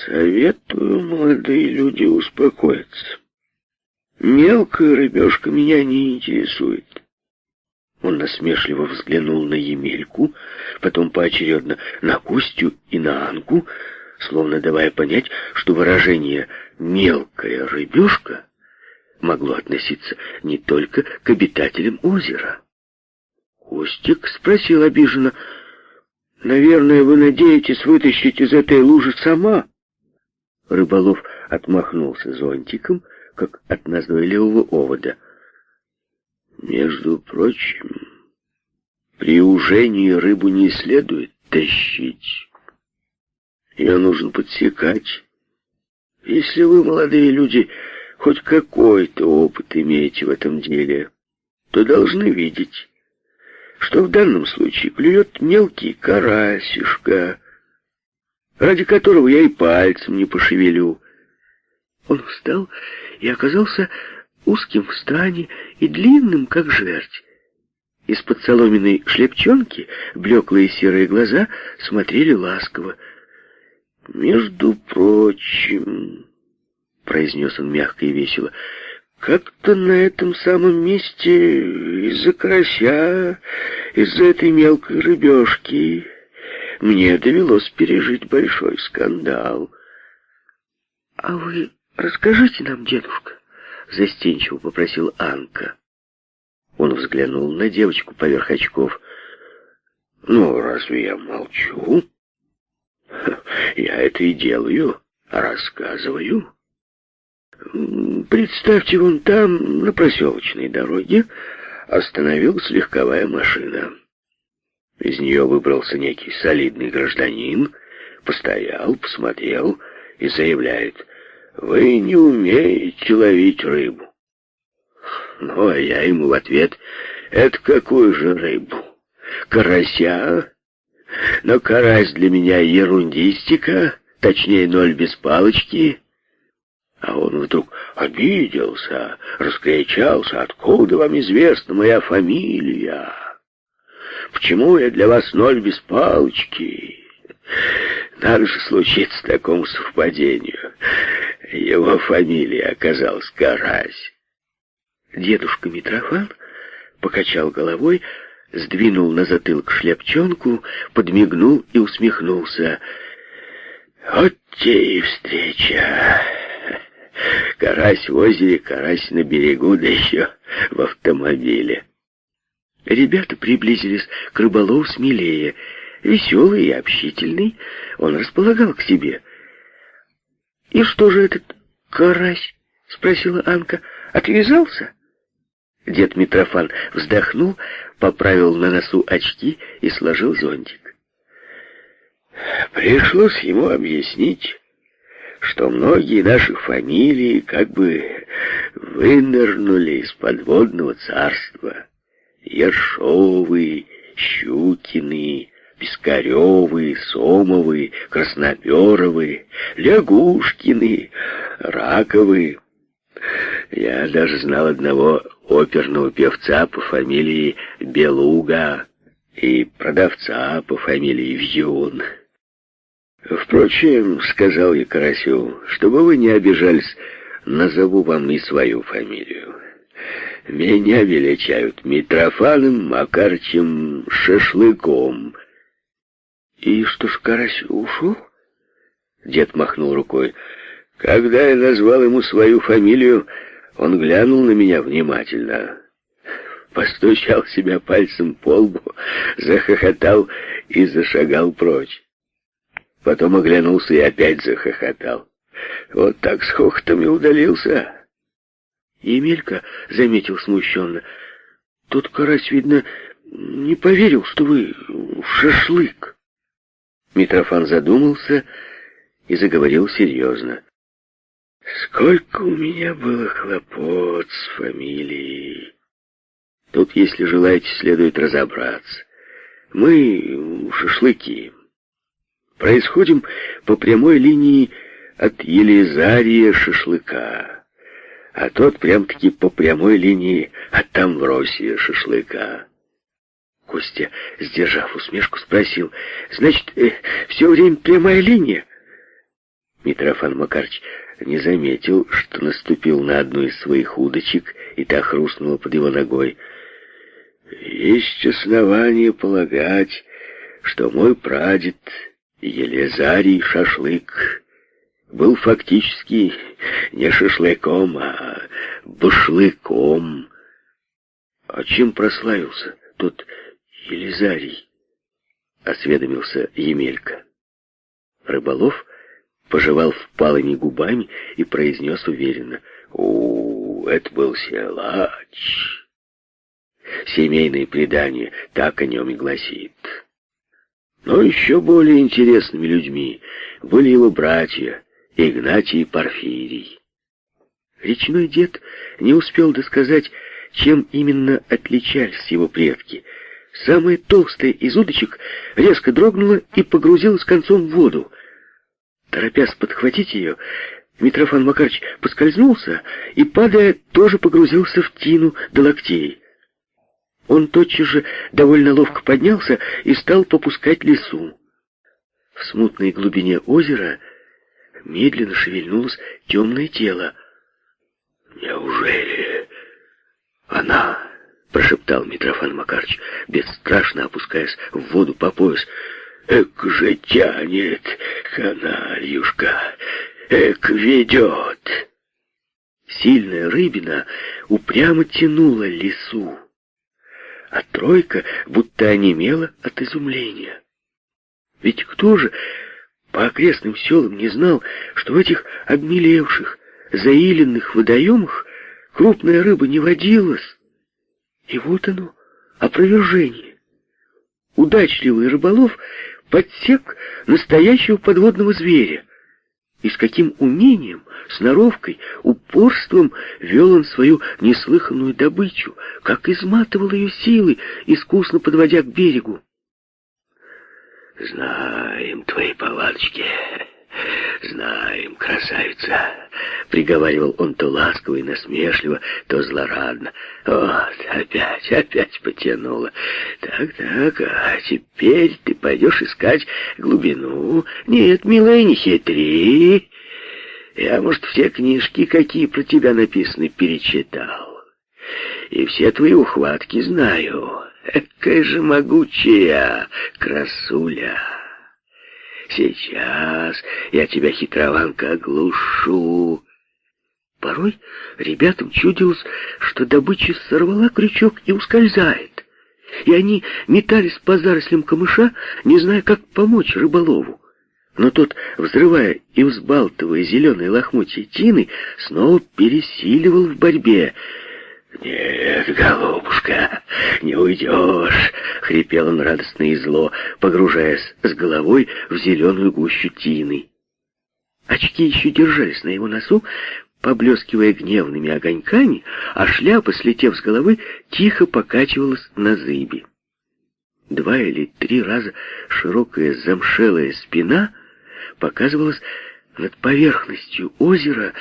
«Советую, молодые люди, успокоиться. Мелкая рыбешка меня не интересует». Он насмешливо взглянул на Емельку, потом поочередно на Костю и на Анку, словно давая понять, что выражение «мелкая рыбешка» могло относиться не только к обитателям озера. Костик спросил обиженно, «Наверное, вы надеетесь вытащить из этой лужи сама?» Рыболов отмахнулся зонтиком, как от назойливого овода. «Между прочим, при ужении рыбу не следует тащить. Ее нужно подсекать. Если вы, молодые люди, хоть какой-то опыт имеете в этом деле, то должны видеть, что в данном случае клюет мелкий карасишка, ради которого я и пальцем не пошевелю. Он встал и оказался узким в стане и длинным, как жердь. Из-под соломенной шлепчонки блеклые серые глаза смотрели ласково. «Между прочим», — произнес он мягко и весело, — «как-то на этом самом месте из-за карася, из-за этой мелкой рыбешки мне довелось пережить большой скандал». «А вы расскажите нам, дедушка», — застенчиво попросил Анка. Он взглянул на девочку поверх очков. «Ну, разве я молчу? Я это и делаю, рассказываю. Представьте, вон там, на проселочной дороге, остановилась легковая машина. Из нее выбрался некий солидный гражданин, постоял, посмотрел и заявляет, «Вы не умеете ловить рыбу». Ну, а я ему в ответ, «Это какую же рыбу? Карася? Но карась для меня ерундистика, точнее, ноль без палочки». А он вдруг обиделся, раскричался, «Откуда вам известна моя фамилия? Почему я для вас ноль без палочки?» Надо же случиться такому совпадению. Его фамилия оказалась Карась. Дедушка Митрофан покачал головой, сдвинул на затылок шляпчонку, подмигнул и усмехнулся. «Вот те и встреча! Карась в озере, карась на берегу, да еще в автомобиле!» Ребята приблизились к рыболову смелее. Веселый и общительный, он располагал к себе. «И что же этот карась?» — спросила Анка. «Отвязался?» Дед Митрофан вздохнул, поправил на носу очки и сложил зонтик. Пришлось ему объяснить, что многие наши фамилии как бы вынырнули из подводного царства. Ершовы, Щукины, Пискаревы, Сомовы, Красноперовы, Лягушкины, Раковы. Я даже знал одного оперного певца по фамилии Белуга и продавца по фамилии Вьюн. Впрочем, сказал я Карасю, чтобы вы не обижались, назову вам и свою фамилию. Меня величают Митрофаном Макарчем Шашлыком. И что ж, Карась ушел? Дед махнул рукой. Когда я назвал ему свою фамилию, он глянул на меня внимательно, постучал себя пальцем по лбу, захохотал и зашагал прочь. Потом оглянулся и опять захохотал. Вот так с хохотом и удалился. Емелька заметил смущенно. Тот карась, видно, не поверил, что вы шашлык. Митрофан задумался и заговорил серьезно. Сколько у меня было хлопот с фамилией. Тут, если желаете, следует разобраться. Мы, шашлыки, происходим по прямой линии от Елизария Шашлыка, а тот прям-таки по прямой линии от Тамвросия Шашлыка. Костя, сдержав усмешку, спросил, «Значит, э, все время прямая линия?» Митрофан Макарч не заметил, что наступил на одну из своих удочек, и та хрустнула под его ногой. Есть основания полагать, что мой прадед Елизарий Шашлык был фактически не шашлыком, а башлыком. А чем прославился тот Елизарий? Осведомился Емелька. Рыболов пожевал впалыми губами и произнес уверенно. «У, это был силач!» Семейное предание так о нем и гласит. Но еще более интересными людьми были его братья Игнатий Порфирий. Речной дед не успел досказать, чем именно отличались его предки. Самая толстая из удочек резко дрогнула и погрузилась концом в воду. Торопясь подхватить ее, Митрофан Макарович поскользнулся и, падая, тоже погрузился в тину до локтей. Он тотчас же довольно ловко поднялся и стал попускать лесу. В смутной глубине озера медленно шевельнулось темное тело. «Неужели она?» — прошептал Митрофан Макарч, бесстрашно опускаясь в воду по пояс. «Эк же тянет, канальюшка, эк ведет!» Сильная рыбина упрямо тянула лису, а тройка будто онемела от изумления. Ведь кто же по окрестным селам не знал, что в этих обмелевших, заиленных водоемах крупная рыба не водилась? И вот оно, опровержение. Удачливый рыболов подсек настоящего подводного зверя. И с каким умением, сноровкой, упорством вел он свою неслыханную добычу, как изматывал ее силы, искусно подводя к берегу. «Знаем твои повадочки, знаем, красавица!» Приговаривал он то ласково и насмешливо, то злорадно. «Вот, опять, опять потянуло. Так-так, а теперь ты пойдешь искать глубину. Нет, милая, не хитри. Я, может, все книжки, какие про тебя написаны, перечитал. И все твои ухватки знаю. Какая же могучая красуля!» Сейчас я тебя, хитрованка, оглушу. Порой ребятам чудилось, что добыча сорвала крючок и ускользает. И они метались по зарослям камыша, не зная, как помочь рыболову. Но тот, взрывая и взбалтывая зеленые лохмотья тины, снова пересиливал в борьбе — «Нет, голубушка, не уйдешь!» — хрипел он радостно и зло, погружаясь с головой в зеленую гущу тины. Очки еще держались на его носу, поблескивая гневными огоньками, а шляпа, слетев с головы, тихо покачивалась на зыбе. Два или три раза широкая замшелая спина показывалась над поверхностью озера,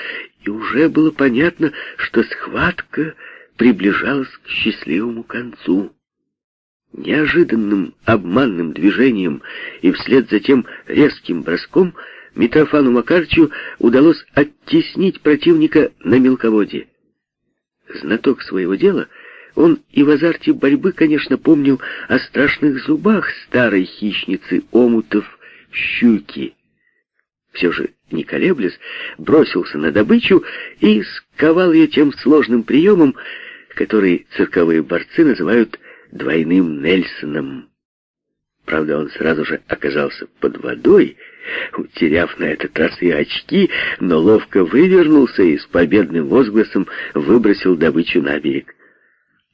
и уже было понятно, что схватка — приближалась к счастливому концу. Неожиданным обманным движением и вслед за тем резким броском Митрофану Макарчу удалось оттеснить противника на мелководье. Знаток своего дела, он и в азарте борьбы, конечно, помнил о страшных зубах старой хищницы омутов щуки. Все же, не колеблясь, бросился на добычу и сковал ее тем сложным приемом, который цирковые борцы называют двойным Нельсоном. Правда, он сразу же оказался под водой, утеряв на этот раз и очки, но ловко вывернулся и с победным возгласом выбросил добычу на берег.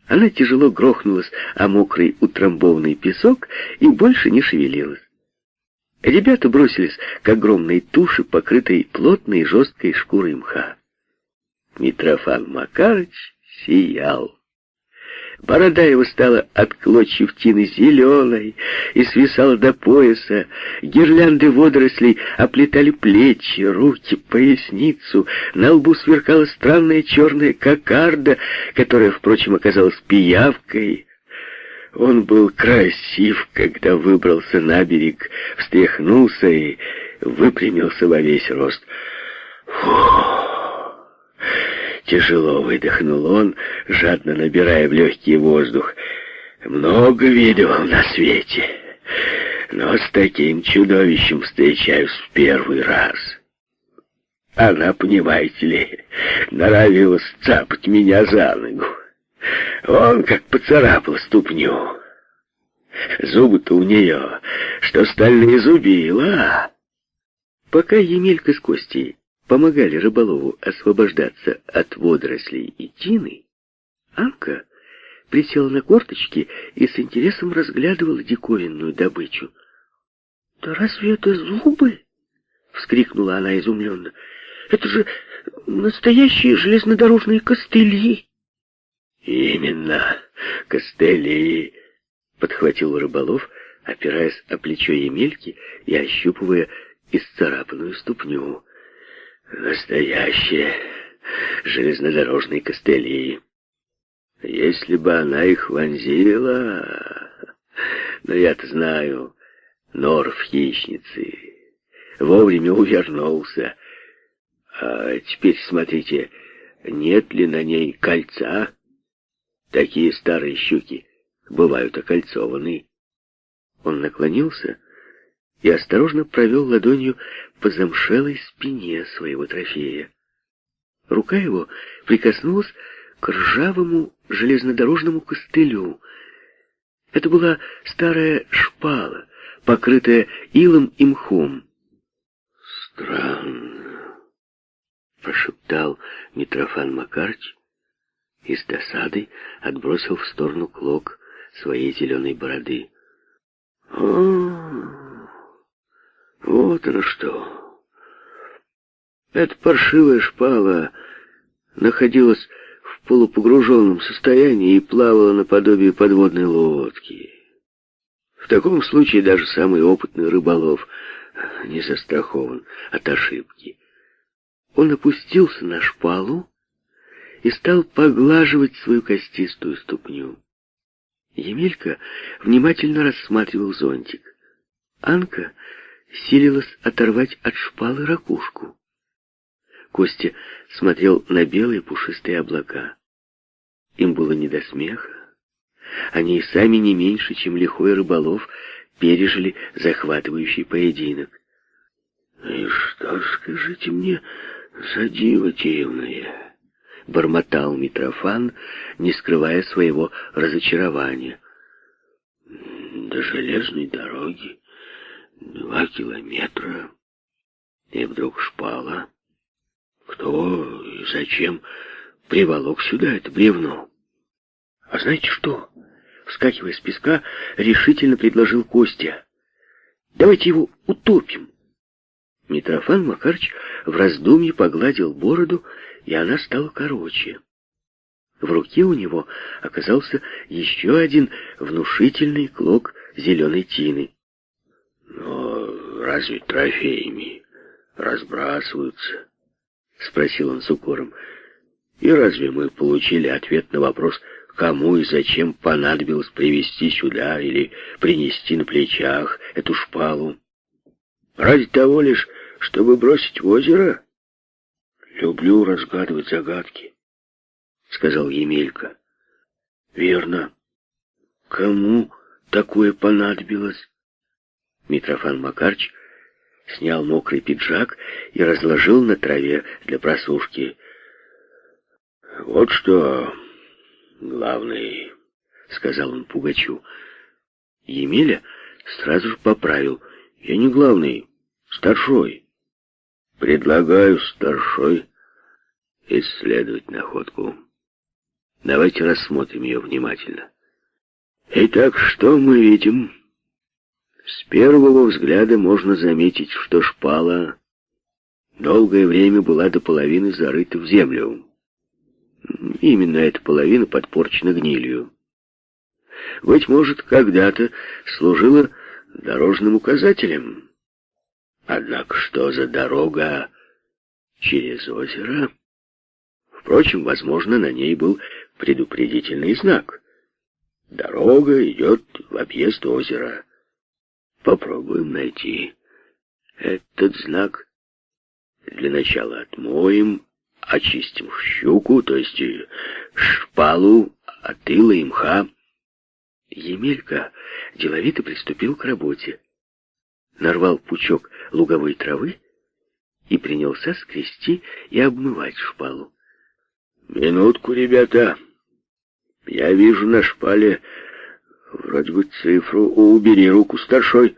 Она тяжело грохнулась о мокрый утрамбованный песок и больше не шевелилась. Ребята бросились к огромной туше, покрытой плотной жесткой шкурой мха. Митрофан Макарыч сиял. Борода его стала от клочьев тины зеленой и свисала до пояса. Гирлянды водорослей оплетали плечи, руки, поясницу. На лбу сверкала странная черная кокарда, которая, впрочем, оказалась пиявкой. Он был красив, когда выбрался на берег, встряхнулся и выпрямился во весь рост. Фух! Тяжело выдохнул он, жадно набирая в легкий воздух. Много видел на свете, но с таким чудовищем встречаюсь в первый раз. Она, понимаете ли, норовилась цапать меня за ногу. Он как поцарапал ступню. Зубы-то у нее, что стальные зубила. Пока Емелька с Костей помогали рыболову освобождаться от водорослей и тины, Анка присела на корточки и с интересом разглядывала диковинную добычу. «Да разве это зубы?» — вскрикнула она изумленно. «Это же настоящие железнодорожные костыли!» «Именно, костыли!» — подхватил рыболов, опираясь о плечо Емельки и ощупывая исцарапанную ступню. Настоящие железнодорожные костыли. Если бы она их вонзила... Но я-то знаю, норов хищницы. Вовремя увернулся. А теперь смотрите, нет ли на ней кольца? Такие старые щуки бывают окольцованы. Он наклонился и осторожно провел ладонью по замшелой спине своего трофея. Рука его прикоснулась к ржавому железнодорожному костылю. Это была старая шпала, покрытая илом и мхом. «Странно», — прошептал Митрофан Макарч и с досадой отбросил в сторону клок своей зеленой бороды. «А, вот оно что! Эта паршивая шпала находилась в полупогруженном состоянии и плавала наподобие подводной лодки. В таком случае даже самый опытный рыболов не застрахован от ошибки. Он опустился на шпалу и стал поглаживать свою костистую ступню. Емелька внимательно рассматривал зонтик. Анка силилась оторвать от шпалы ракушку. Костя смотрел на белые пушистые облака. Им было не до смеха. Они и сами не меньше, чем лихой рыболов, пережили захватывающий поединок. «И что, скажите мне, за диво темное?» — бормотал Митрофан, не скрывая своего разочарования. «До железной дороги два километра, и вдруг шпала. Кто и зачем приволок сюда это бревно?» «А знаете что?» Вскакивая с песка, решительно предложил Костя. «Давайте его утопим». Митрофан Макарч в раздумье погладил бороду, и она стала короче. В руке у него оказался еще один внушительный клок зеленой тины. «Но разве трофеями разбрасываются?» — спросил он с укором. «И разве мы получили ответ на вопрос, кому и зачем понадобилось привезти сюда или принести на плечах эту шпалу? Ради того лишь, чтобы бросить в озеро? Люблю разгадывать загадки, сказал Емелька. Верно. Кому такое понадобилось? Митрофан Макарч снял мокрый пиджак и разложил на траве для просушки. Вот что, главный, сказал он Пугачу. Емеля сразу же поправил. Я не главный, старшой. Предлагаю старшой исследовать находку. Давайте рассмотрим ее внимательно. Итак, что мы видим? С первого взгляда можно заметить, что шпала долгое время была до половины зарыта в землю. Именно эта половина подпорчена гнилью. Быть может, когда-то служила дорожным указателем. Однако что за дорога через озеро? Впрочем, возможно, на ней был предупредительный знак. Дорога идет в объезд озера. Попробуем найти этот знак. Для начала отмоем, очистим щуку, то есть шпалу от ила и мха. Емелька деловито приступил к работе нарвал пучок луговой травы и принялся скрести и обмывать шпалу. «Минутку, ребята. Я вижу на шпале вроде бы цифру. Убери руку, старшой.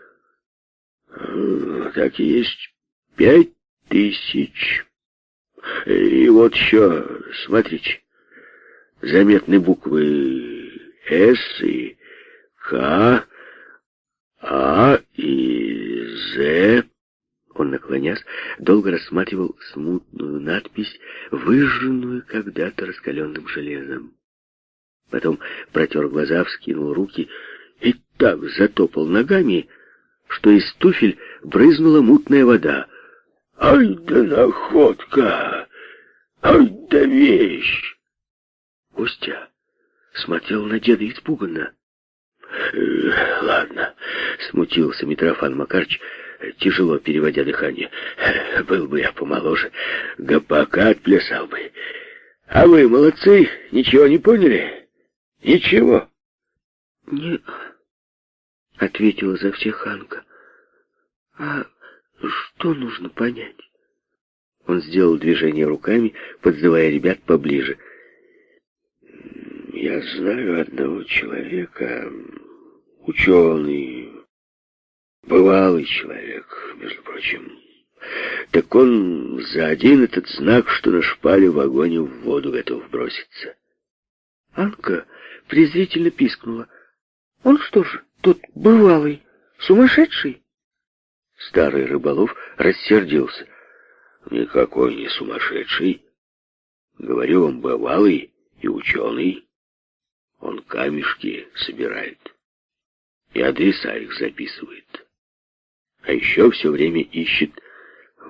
Так и есть. Пять тысяч. И вот еще, смотрите, заметны буквы «С» и «К», «А» и Ж. Он, наклонясь, долго рассматривал смутную надпись, выжженную когда-то раскаленным железом. Потом протер глаза, вскинул руки и так затопал ногами, что из туфель брызнула мутная вода. «Ай да находка! Ай да вещь!» Костя смотрел на деда испуганно. «Ладно, Смутился Митрофан Макарч, тяжело переводя дыхание. «Был бы я помоложе, гопака отплясал бы. А вы, молодцы, ничего не поняли? Ничего?» «Не...» — ответила за всех Анка. «А что нужно понять?» Он сделал движение руками, подзывая ребят поближе. «Я знаю одного человека, ученый, бывалый человек, между прочим. Так он за один этот знак, что на шпале в огонь в воду готов броситься». Анка презрительно пискнула. «Он что же, тот бывалый, сумасшедший?» Старый рыболов рассердился. «Никакой не сумасшедший. Говорю, он бывалый и ученый. Он камешки собирает и адреса их записывает. А еще все время ищет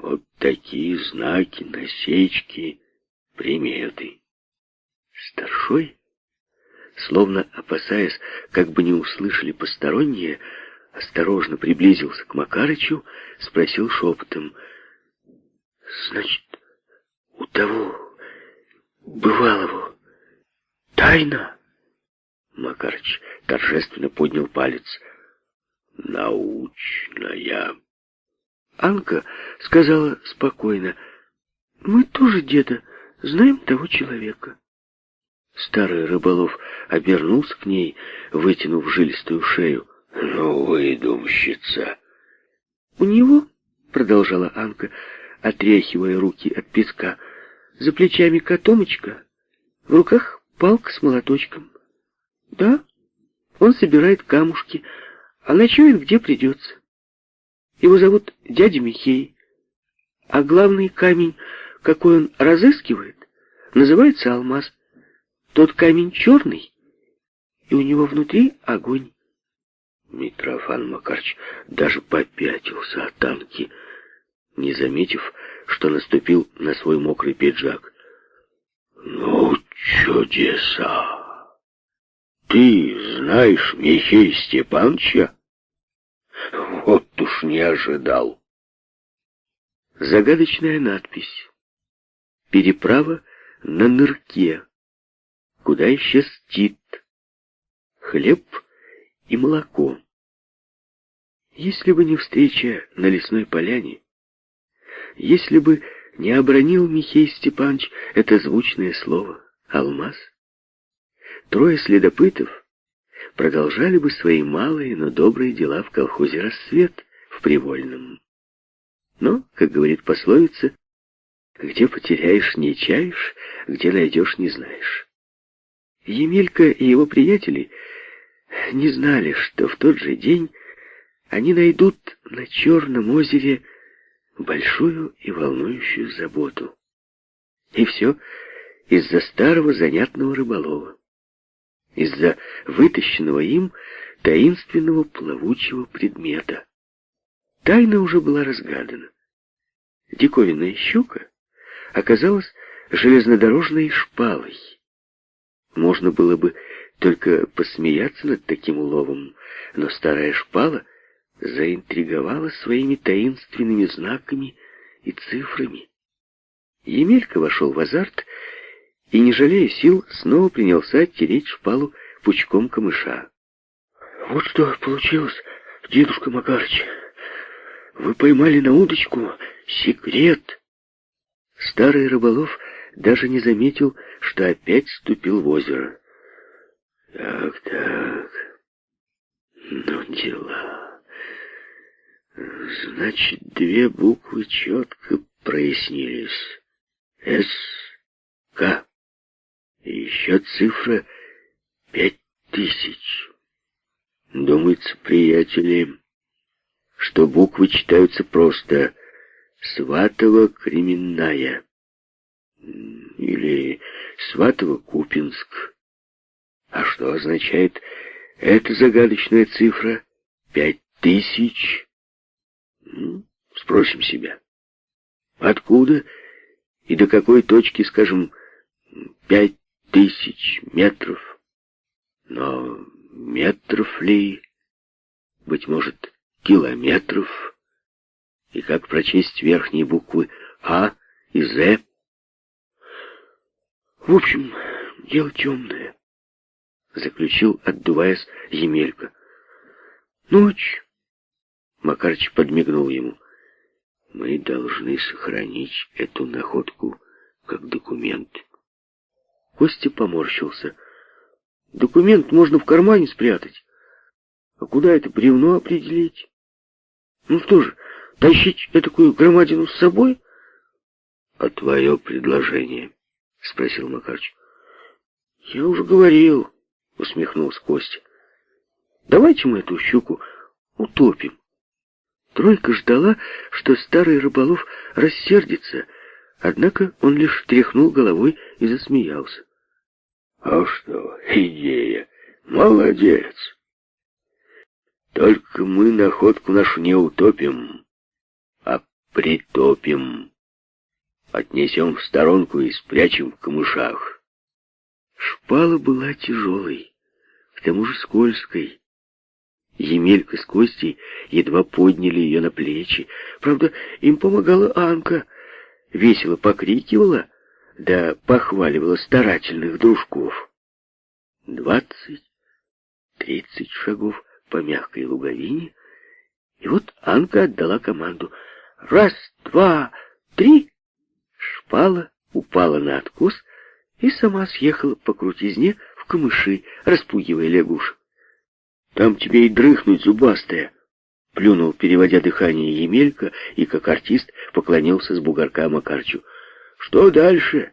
вот такие знаки, насечки, приметы. Старшой, словно опасаясь, как бы не услышали посторонние, осторожно приблизился к Макарычу, спросил шепотом. «Значит, у того бывалого тайна?» Макарыч торжественно поднял палец. «Научная». Анка сказала спокойно. «Мы тоже, деда, знаем того человека». Старый рыболов обернулся к ней, вытянув жилистую шею. «Ну, выдумщица!» «У него, — продолжала Анка, отряхивая руки от песка, — за плечами котомочка, в руках палка с молоточком. Да, он собирает камушки, а ночует где придется. Его зовут дядя Михей, а главный камень, какой он разыскивает, называется алмаз. Тот камень черный, и у него внутри огонь. Митрофан Макарч даже попятился от танки, не заметив, что наступил на свой мокрый пиджак. «Ну, чудеса! Ты знаешь Михея Степановича? Вот уж не ожидал!» Загадочная надпись. Переправа на нырке, куда исчез Тит. Хлеб и молоко. Если бы не встреча на лесной поляне, если бы не обронил Михей Степанович это звучное слово «алмаз», трое следопытов продолжали бы свои малые, но добрые дела в колхозе «Рассвет» в Привольном. Но, как говорит пословица, где потеряешь, не чаешь, где найдешь, не знаешь. Емелька и его приятели не знали, что в тот же день они найдут на Черном озере большую и волнующую заботу. И все из-за старого занятного рыболова, из-за вытащенного им таинственного плавучего предмета. Тайна уже была разгадана. Диковинная щука оказалась железнодорожной шпалой. Можно было бы только посмеяться над таким уловом, но старая шпала заинтриговала своими таинственными знаками и цифрами. Емелька вошел в азарт и, не жалея сил, снова принялся тереть шпалу пучком камыша. «Вот что получилось, дедушка Макарыч. Вы поймали на удочку секрет». Старый рыболов даже не заметил, что опять ступил в озеро. Так, так. Ну, дела. Значит, две буквы четко прояснились. С, К. И еще цифра пять тысяч. Думается, приятели, что буквы читаются просто «Сватово-Кременная» или «Сватово-Купинск». А что означает эта загадочная цифра пять тысяч? Спросим себя. Откуда и до какой точки, скажем, пять тысяч метров? Но метров ли? быть может, километров. И как прочесть верхние буквы А и З? В общем, дело темное, заключил, отдуваясь, Емелька. Ночь. Макарыч подмигнул ему. Мы должны сохранить эту находку как документ. Костя поморщился. Документ можно в кармане спрятать. А куда это бревно определить? Ну что же, тащить этакую громадину с собой? А твое предложение? Спросил Макарч. Я уже говорил, усмехнулся Костя. Давайте мы эту щуку утопим. Тройка ждала, что старый рыболов рассердится, однако он лишь тряхнул головой и засмеялся. «А что, идея! Молодец! Только мы находку нашу не утопим, а притопим. Отнесем в сторонку и спрячем в камышах». Шпала была тяжелой, к тому же скользкой. Емелька с Костей едва подняли ее на плечи. Правда, им помогала Анка. Весело покрикивала, да похваливала старательных дружков. Двадцать, тридцать шагов по мягкой луговине, и вот Анка отдала команду. Раз, два, три. Шпала упала на откос и сама съехала по крутизне в камыши, распугивая лягушек. Там тебе и дрыхнуть, зубастая!» Плюнул, переводя дыхание Емелька, и, как артист, поклонился с бугорка Макарчу. «Что дальше?»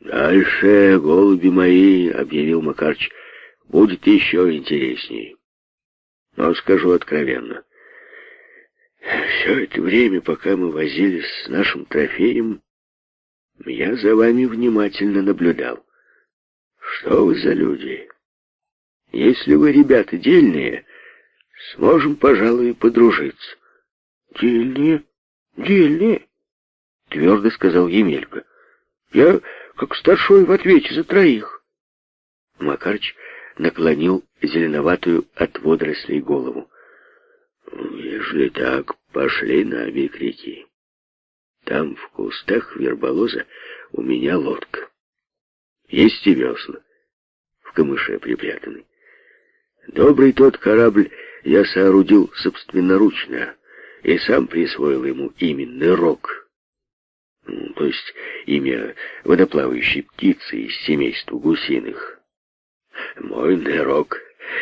«Дальше, голуби мои», — объявил Макарч, — «будет еще интереснее. Но скажу откровенно, все это время, пока мы возились с нашим трофеем, я за вами внимательно наблюдал. Что вы за люди?» Если вы, ребята, дельные, сможем, пожалуй, подружиться. Дельные? Дельные? Твердо сказал Емелька. Я как старшой в ответе за троих. Макарч наклонил зеленоватую от водорослей голову. Ежели так, пошли на берег реки. Там, в кустах верболоза, у меня лодка. Есть и весла, в камыше припрятаны. Добрый тот корабль я соорудил собственноручно и сам присвоил ему именный рог. То есть имя водоплавающей птицы из семейства гусиных. Мой нырок,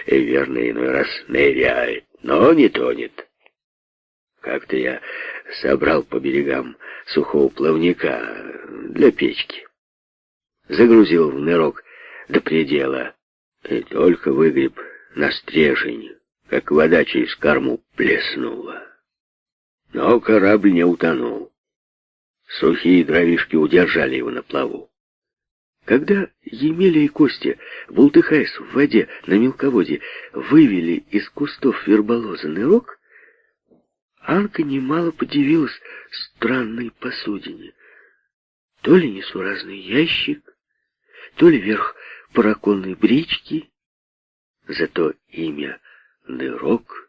верно, иной раз ныряет, но не тонет. Как-то я собрал по берегам сухого плавника для печки. Загрузил в нырок до предела и только выгреб на стрежень, как вода через корму плеснула. Но корабль не утонул. Сухие дровишки удержали его на плаву. Когда Емеля и Костя, бултыхаясь в воде на мелководье, вывели из кустов верболоза нырок, Анка немало подивилась странной посудине. То ли несуразный ящик, то ли верх параконной брички, Зато имя Нырок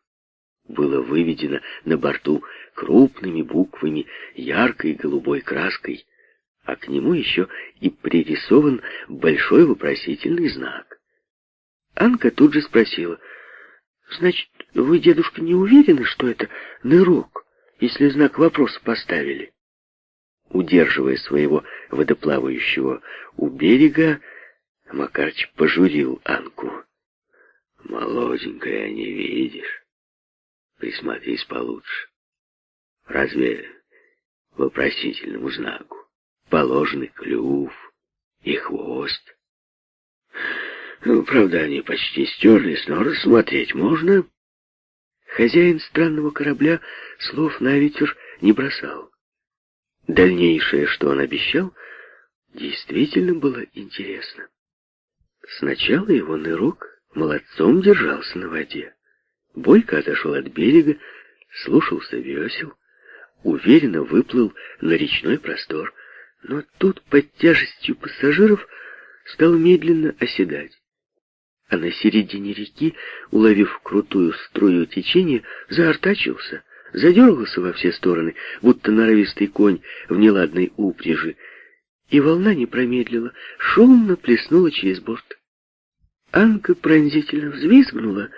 было выведено на борту крупными буквами, яркой голубой краской, а к нему еще и пририсован большой вопросительный знак. Анка тут же спросила, «Значит, вы, дедушка, не уверены, что это нырок, если знак вопроса поставили?» Удерживая своего водоплавающего у берега, Макарч пожурил Анку. Молоденькая, не видишь. Присмотрись получше. Разве вопросительному знаку положены клюв и хвост? Ну, правда, они почти стерлись, но рассмотреть можно. Хозяин странного корабля слов на ветер не бросал. Дальнейшее, что он обещал, действительно было интересно. Сначала его нырок молодцом держался на воде. Бойко отошел от берега, слушался весел, уверенно выплыл на речной простор, но тут под тяжестью пассажиров стал медленно оседать. А на середине реки, уловив крутую струю течения, заортачился, задергался во все стороны, будто норовистый конь в неладной упряжи, и волна не промедлила, шумно плеснула через борт. Анка пронзительно взвизгнула,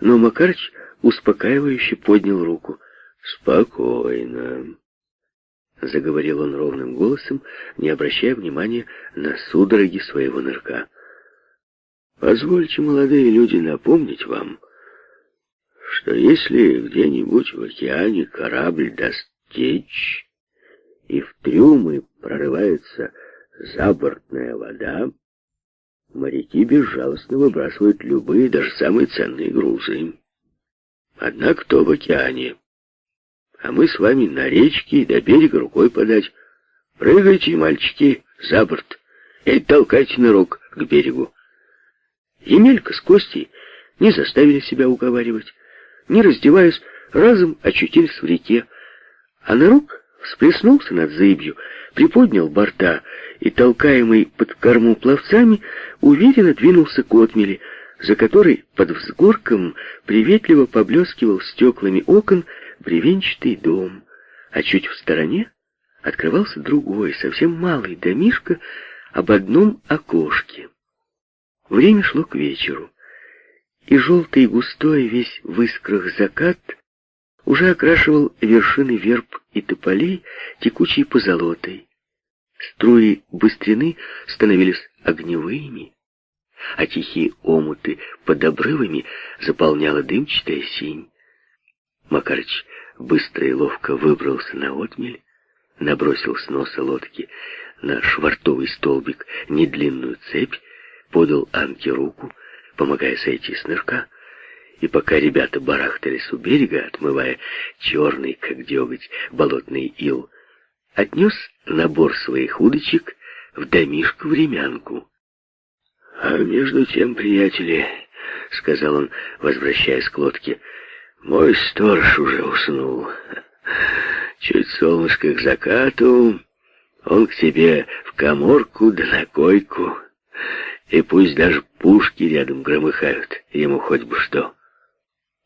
но Макарыч успокаивающе поднял руку. «Спокойно», — заговорил он ровным голосом, не обращая внимания на судороги своего нырка. «Позвольте, молодые люди, напомнить вам, что если где-нибудь в океане корабль даст течь, и в трюмы прорывается забортная вода, моряки безжалостно выбрасывают любые, даже самые ценные грузы. Однако то в океане. А мы с вами на речке и до берега рукой подать. Прыгайте, мальчики, за борт и толкайте нырок к берегу. Емелька с Костей не заставили себя уговаривать. Не раздеваясь, разом очутились в реке, а нырок всплеснулся над зыбью, приподнял борта и, толкаемый под корму пловцами, уверенно двинулся к отмели, за которой под взгорком приветливо поблескивал стеклами окон бревенчатый дом, а чуть в стороне открывался другой, совсем малый домишко об одном окошке. Время шло к вечеру, и желтый густой весь в искрах закат уже окрашивал вершины верб и тополей текучей позолотой. Струи быстрины становились огневыми, а тихие омуты под обрывами заполняла дымчатая синь. Макарыч быстро и ловко выбрался на отмель, набросил с носа лодки на швартовый столбик недлинную цепь, подал Анке руку, помогая сойти с нырка, и пока ребята барахтались у берега, отмывая черный, как деготь, болотный ил, отнес набор своих удочек в домишку-времянку. «А между тем, приятели, — сказал он, возвращаясь к лодке, — мой сторож уже уснул. Чуть солнышко к закату, он к себе в коморку да на койку, и пусть даже пушки рядом громыхают, ему хоть бы что».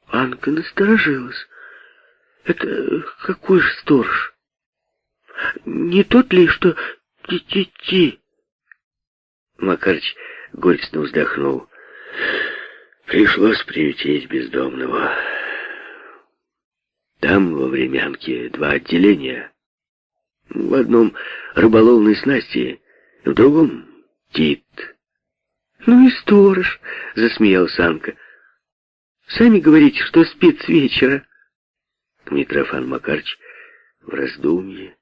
Анка насторожилась. «Это какой же сторож? Не тот ли, что ти-ти-ти?» Макарыч горестно вздохнул. «Пришлось приютить бездомного. Там, во времянке, два отделения. В одном рыболовной снасти, в другом — тит». «Ну и сторож», — засмеялся Анка. Сами говорите, что спит с вечера. Митрофан Макарч в раздумье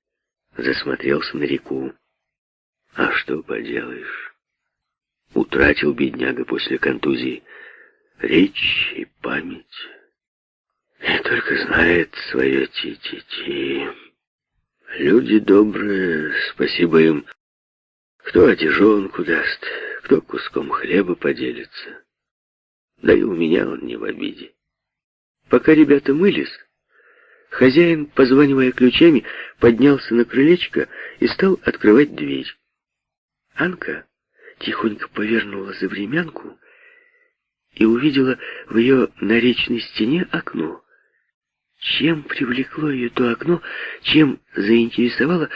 засмотрелся на реку. А что поделаешь? Утратил бедняга после контузии речь и память. И только знает свое ти-ти-ти. Люди добрые, спасибо им. Кто одежонку даст, кто куском хлеба поделится. Да и у меня он не в обиде. Пока ребята мылись, хозяин, позванивая ключами, поднялся на крылечко и стал открывать дверь. Анка тихонько повернула за времянку и увидела в ее наречной стене окно. Чем привлекло ее то окно, чем заинтересовало,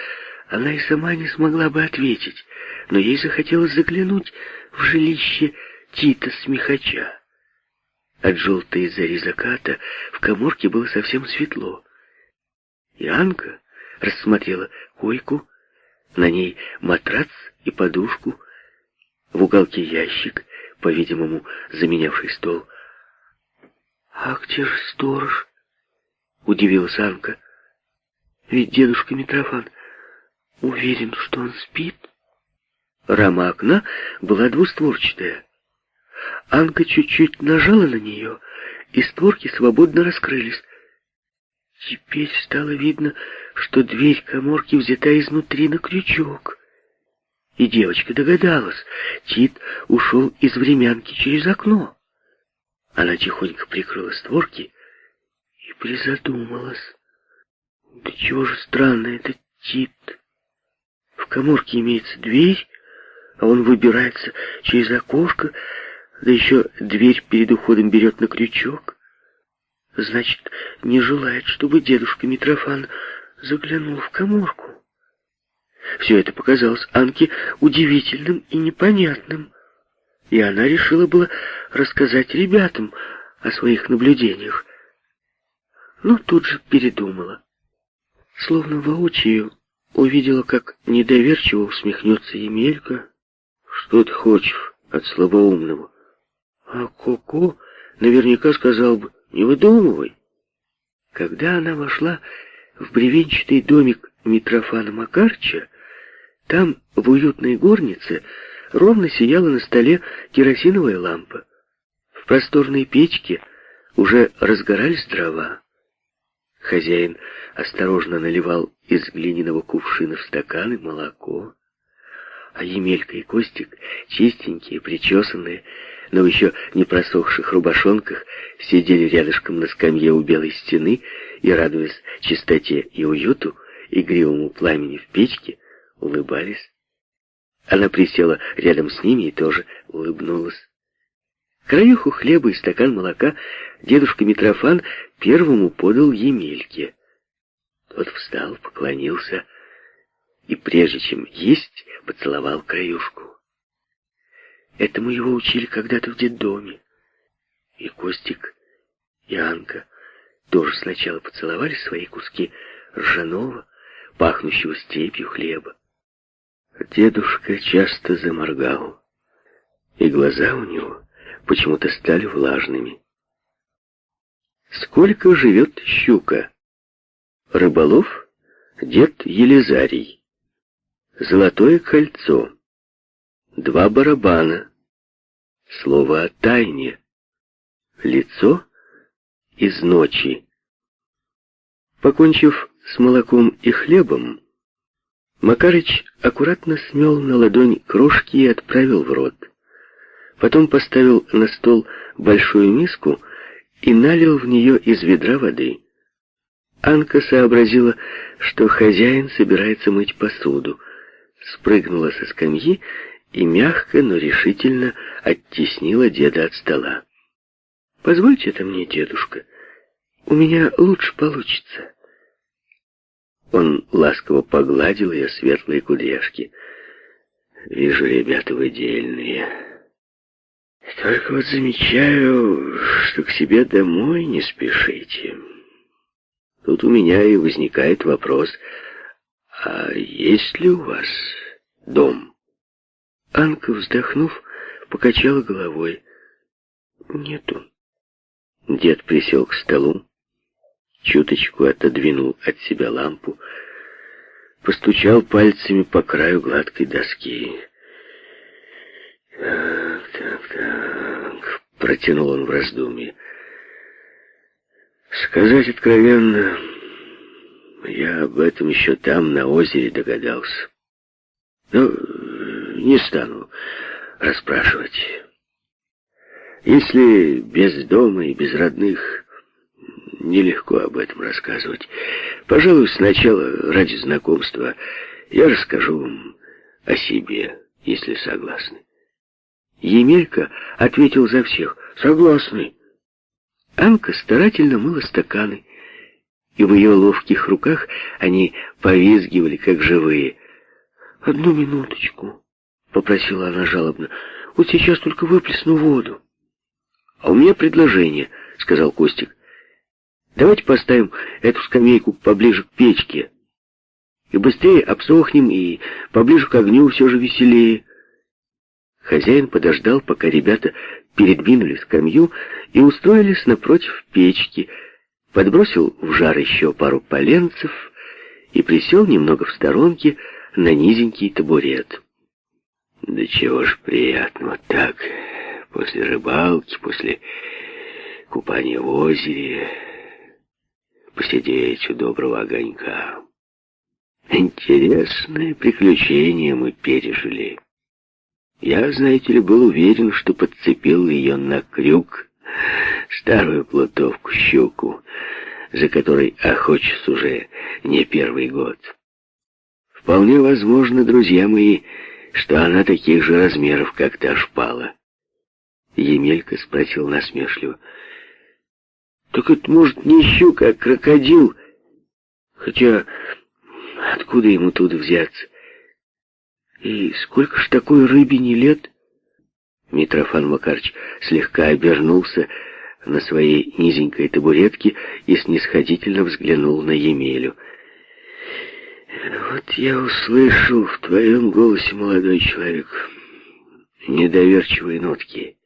она и сама не смогла бы ответить, но ей захотелось заглянуть в жилище Тита Смехача. От желтой зари заката в коморке было совсем светло. И Анка рассмотрела койку, на ней матрац и подушку, в уголке ящик, по-видимому, заменявший стол. «А где же сторож?» — удивилась Анка. «Ведь дедушка Митрофан уверен, что он спит». Рама окна была двустворчатая. Анка чуть-чуть нажала на нее, и створки свободно раскрылись. Теперь стало видно, что дверь коморки взята изнутри на крючок. И девочка догадалась, Тит ушел из времянки через окно. Она тихонько прикрыла створки и призадумалась. Да чего же странно этот Тит. В коморке имеется дверь, а он выбирается через окошко, Да еще дверь перед уходом берет на крючок. Значит, не желает, чтобы дедушка Митрофан заглянул в коморку. Все это показалось Анке удивительным и непонятным, и она решила было рассказать ребятам о своих наблюдениях, но тут же передумала. Словно воочию увидела, как недоверчиво усмехнется Емелька. «Что ты хочешь от слабоумного?» А Коко наверняка сказал бы, «Не выдумывай». Когда она вошла в бревенчатый домик Митрофана Макарча, там, в уютной горнице, ровно сияла на столе керосиновая лампа. В просторной печке уже разгорались дрова. Хозяин осторожно наливал из глиняного кувшина в стаканы молоко, а Емелька и Костик, чистенькие, причесанные, но еще не просохших рубашонках, сидели рядышком на скамье у белой стены и, радуясь чистоте и уюту, игривому пламени в печке, улыбались. Она присела рядом с ними и тоже улыбнулась. Краюху хлеба и стакан молока дедушка Митрофан первому подал Емельке. Тот встал, поклонился и, прежде чем есть, поцеловал краюшку. Этому его учили когда-то в детдоме. И Костик, и Анка тоже сначала поцеловали свои куски ржаного, пахнущего степью хлеба. Дедушка часто заморгал, и глаза у него почему-то стали влажными. Сколько живет щука? Рыболов, дед Елизарий. Золотое кольцо. Два барабана. Слово о тайне. Лицо из ночи. Покончив с молоком и хлебом, Макарыч аккуратно смел на ладонь крошки и отправил в рот. Потом поставил на стол большую миску и налил в нее из ведра воды. Анка сообразила, что хозяин собирается мыть посуду, спрыгнула со скамьи и мягко, но решительно оттеснила деда от стола. «Позвольте это мне, дедушка, у меня лучше получится». Он ласково погладил ее светлые кудряшки. «Вижу, ребята, вы дельные». Только вот замечаю, что к себе домой не спешите. Тут у меня и возникает вопрос, а есть ли у вас дом? Анка, вздохнув, покачала головой. Нету. Дед присел к столу, чуточку отодвинул от себя лампу, постучал пальцами по краю гладкой доски. Так, так, так, протянул он в раздумье. Сказать откровенно, я об этом еще там, на озере, догадался. Но не стану расспрашивать. Если без дома и без родных, нелегко об этом рассказывать. Пожалуй, сначала, ради знакомства, я расскажу вам о себе, если согласны. Емелька ответил за всех. «Согласны». Анка старательно мыла стаканы, и в ее ловких руках они повизгивали, как живые. «Одну минуточку», — попросила она жалобно. «Вот сейчас только выплесну воду». «А у меня предложение», — сказал Костик. «Давайте поставим эту скамейку поближе к печке. И быстрее обсохнем, и поближе к огню все же веселее». Хозяин подождал, пока ребята передвинули скамью и устроились напротив печки, подбросил в жар еще пару поленцев и присел немного в сторонке на низенький табурет. Да чего ж приятно вот так, после рыбалки, после купания в озере, посидеть у доброго огонька. Интересное приключение мы пережили. Я, знаете ли, был уверен, что подцепил ее на крюк, старую плотовку, щуку, за которой охочусь уже не первый год. Вполне возможно, друзья мои, что она таких же размеров, как та шпала. Емелька спросил насмешливо. «Так это, может, не щука, а крокодил? Хотя, откуда ему тут взяться? И сколько ж такой рыбине лет?» Митрофан Макарч слегка обернулся на своей низенькой табуретке и снисходительно взглянул на Емелю. «Вот я услышал в твоем голосе, молодой человек, недоверчивые нотки.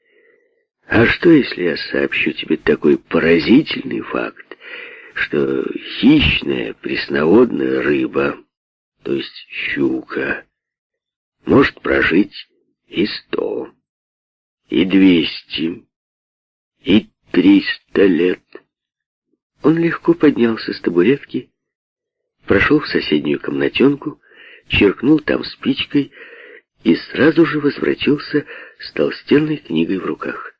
А что, если я сообщу тебе такой поразительный факт, что хищная пресноводная рыба, то есть щука, может прожить и сто, и двести, и триста лет. Он легко поднялся с табуретки, прошел в соседнюю комнатенку, черкнул там спичкой и сразу же возвратился с толстенной книгой в руках.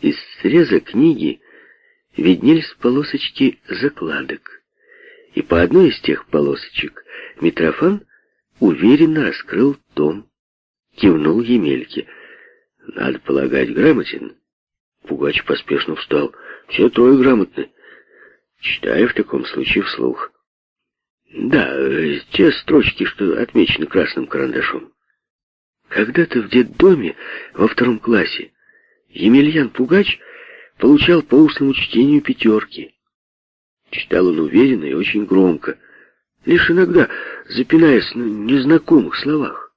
Из среза книги виднелись полосочки закладок, и по одной из тех полосочек Митрофан уверенно раскрыл том, кивнул Емельке. «Надо полагать, грамотен». Пугач поспешно встал. «Все трое грамотны. Читаю в таком случае вслух». «Да, те строчки, что отмечены красным карандашом». Когда-то в детдоме во втором классе Емельян Пугач получал по устному чтению пятерки. Читал он уверенно и очень громко, лишь иногда запинаясь на незнакомых словах.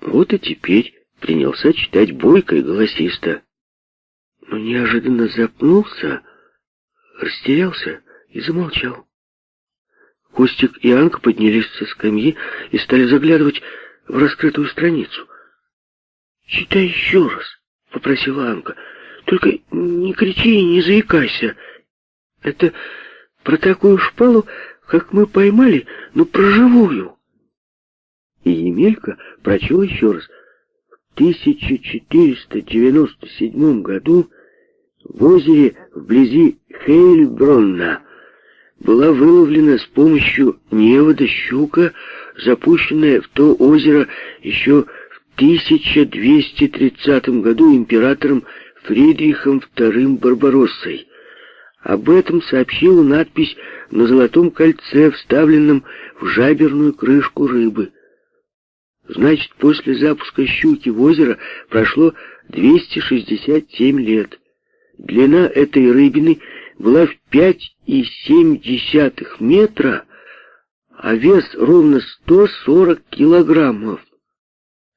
Вот и теперь принялся читать бойко и голосисто. Но неожиданно запнулся, растерялся и замолчал. Костик и Анка поднялись со скамьи и стали заглядывать в раскрытую страницу. «Читай еще раз», — попросила Анка. «Только не кричи и не заикайся. Это про такую шпалу, как мы поймали, но про живую». И Емелька прочел еще раз. В 1497 году в озере вблизи Хейльбронна была выловлена с помощью невода щука, запущенная в то озеро еще в 1230 году императором Фридрихом II Барбароссой. Об этом сообщила надпись на золотом кольце, вставленном в жаберную крышку рыбы. Значит, после запуска щуки в озеро прошло 267 лет. Длина этой рыбины была в 5,7 метра, а вес ровно 140 килограммов.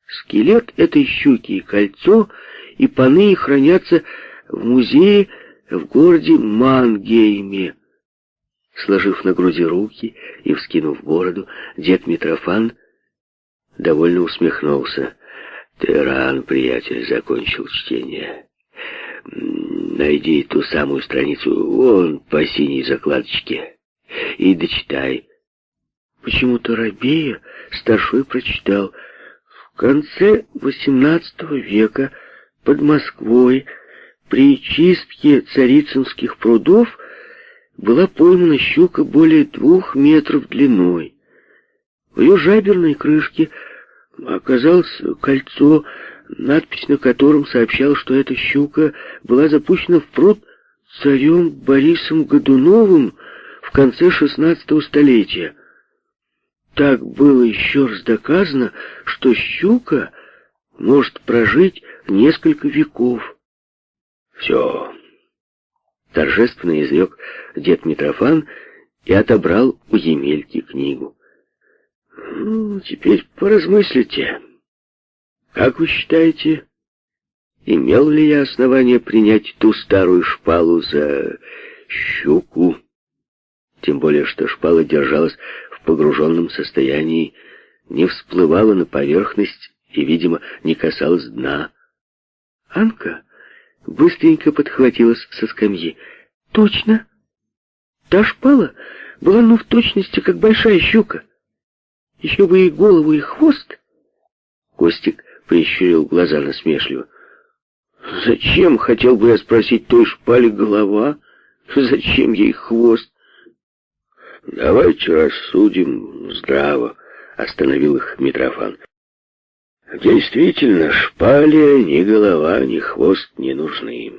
Скелет этой щуки и кольцо и поныне хранятся в музее в городе Мангейме. Сложив на груди руки и вскинув бороду, дед Митрофан довольно усмехнулся. «Ты рано, приятель, закончил чтение. Найди ту самую страницу вон по синей закладочке и дочитай». Почему-то Рабея старшой прочитал. В конце XVIII века под Москвой при чистке царицынских прудов была поймана щука более двух метров длиной. В ее жаберной крышке оказалось кольцо, надпись на котором сообщала, что эта щука была запущена в пруд царем Борисом Годуновым в конце XVI столетия. Так было еще раз доказано, что щука может прожить несколько веков. Все. Торжественно изрек дед Митрофан и отобрал у Емельки книгу. Ну, теперь поразмыслите. Как вы считаете, имел ли я основание принять ту старую шпалу за щуку? Тем более, что шпала держалась в погруженном состоянии, не всплывала на поверхность и, видимо, не касалась дна. Анка быстренько подхватилась со скамьи. «Точно! Та шпала была ну в точности, как большая щука. Еще бы и голову, и хвост. Костик прищурил глаза насмешливо. Зачем, хотел бы я спросить, той шпали голова? Зачем ей хвост? Давайте рассудим здраво, остановил их Митрофан. Действительно, шпале ни голова, ни хвост не нужны.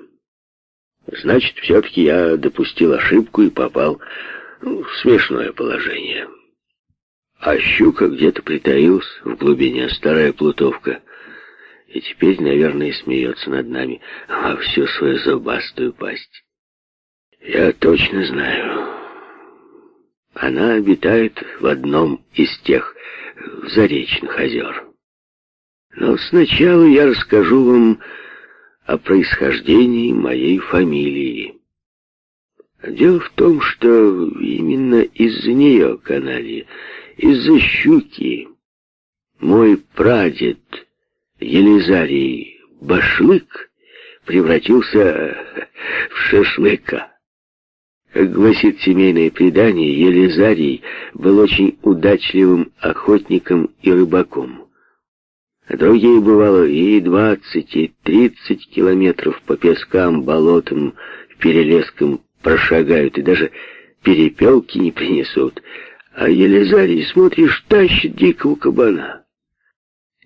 Значит, все-таки я допустил ошибку и попал в смешное положение. А щука где-то притаилась в глубине, старая плутовка. И теперь, наверное, смеется над нами во всю свою зубастую пасть. Я точно знаю. Она обитает в одном из тех заречных озер. Но сначала я расскажу вам о происхождении моей фамилии. Дело в том, что именно из-за нее, каналья, из-за щуки, мой прадед Елизарий Башлык превратился в шашлыка. Как гласит семейное предание, Елизарий был очень удачливым охотником и рыбаком. Другие, бывало, и двадцать, и тридцать километров по пескам, болотам, перелескам прошагают, и даже перепелки не принесут. А Елизарий, смотришь, тащит дикого кабана.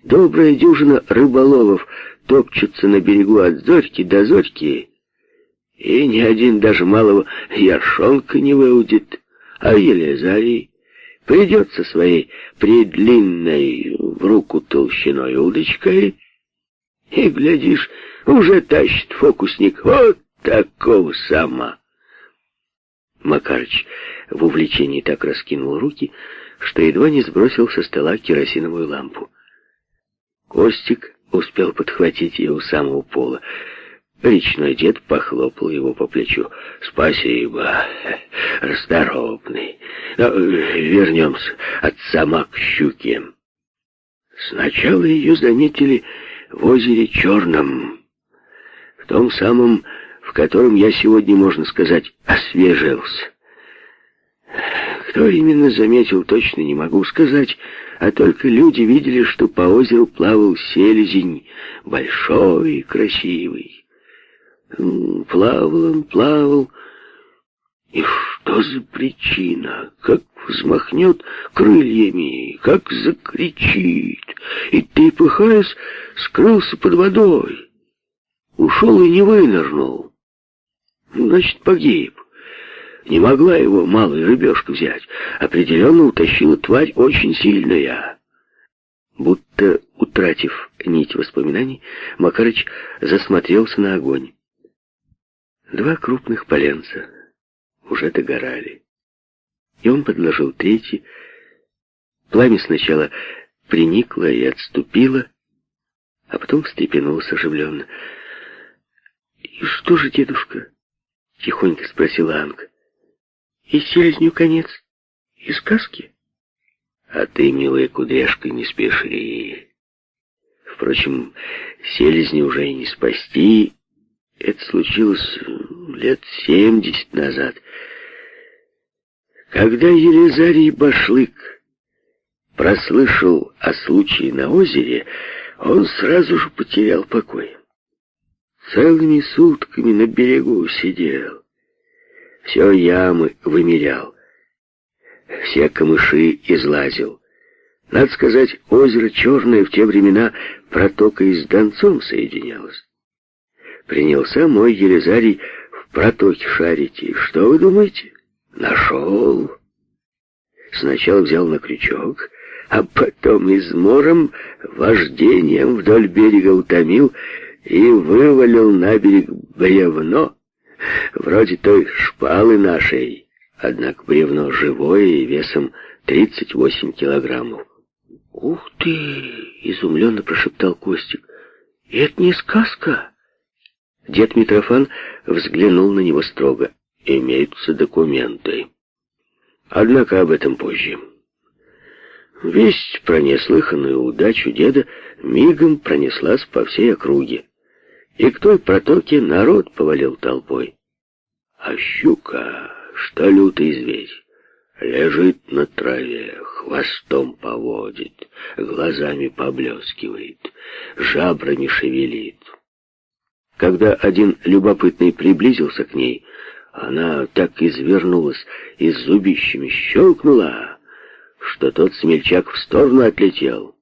Добрая дюжина рыболовов топчутся на берегу от зорьки до зорьки, и ни один даже малого яршонка не выудит, а Елизарий придет со своей предлинной в руку толщиной удочкой, и, глядишь, уже тащит фокусник вот такого сама. Макарыч в увлечении так раскинул руки, что едва не сбросил со стола керосиновую лампу. Костик успел подхватить ее у самого пола. Речной дед похлопал его по плечу. «Спасибо, расторопный. Но вернемся от сама к щуке». Сначала ее заметили в озере Черном, в том самом, в котором я сегодня, можно сказать, освежился. Кто именно заметил, точно не могу сказать, а только люди видели, что по озеру плавал селезень, большой и красивый. Плавал он, плавал, и что за причина? Как взмахнет крыльями, как закричит, и, трепыхаясь, скрылся под водой. Ушел и не вынырнул. Значит, погиб. Не могла его малая рыбешка взять. Определенно утащила тварь очень сильная. Будто утратив нить воспоминаний, Макарыч засмотрелся на огонь. Два крупных поленца уже догорали. И он подложил третий. Пламя сначала приникло и отступило, а потом встрепенулось оживленно. «И что же, дедушка?» — тихонько спросила Анка. «И селезню конец? И сказки?» «А ты, милая кудряшка, не спеши. Впрочем, селезни уже и не спасти. Это случилось лет семьдесят назад». Когда Елизарий Башлык прослышал о случае на озере, он сразу же потерял покой. Целыми сутками на берегу сидел, все ямы вымерял, все камыши излазил. Надо сказать, озеро Черное в те времена протокой с Донцом соединялось. Принялся мой Елизарий в протоке шарить, и что вы думаете? Нашел. Сначала взял на крючок, а потом измором, вождением вдоль берега утомил и вывалил на берег бревно, вроде той шпалы нашей, однако бревно живое и весом 38 килограммов. «Ух ты!» — изумленно прошептал Костик. «Это не сказка!» Дед Митрофан взглянул на него строго имеются документы. Однако об этом позже. Весть про неслыханную удачу деда мигом пронеслась по всей округе. И к той протоке народ повалил толпой. А щука, что лютый зверь, лежит на траве, хвостом поводит, глазами поблескивает, жабрами шевелит. Когда один любопытный приблизился к ней, она так извернулась и зубищами щелкнула, что тот смельчак в сторону отлетел.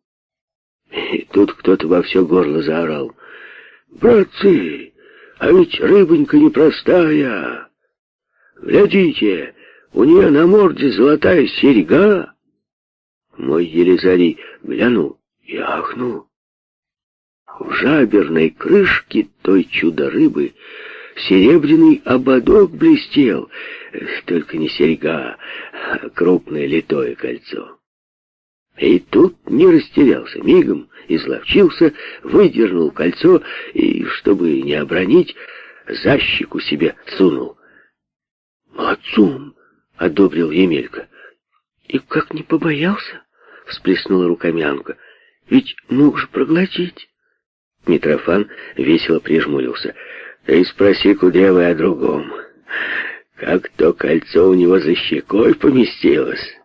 И тут кто-то во все горло заорал. «Братцы, а ведь рыбонька непростая! Глядите, у нее на морде золотая серьга!» Мой Елизарий глянул и ахнул. В жаберной крышке той чудо-рыбы серебряный ободок блестел, только не серьга, а крупное литое кольцо. И тут не растерялся, мигом изловчился, выдернул кольцо и, чтобы не обронить, за щеку себе сунул. «Молодцом!» — одобрил Емелька. «И как не побоялся?» — всплеснула руками Анка. «Ведь мог же проглотить». Митрофан весело прижмурился. «Ты спроси Кудрявый о другом. Как то кольцо у него за щекой поместилось.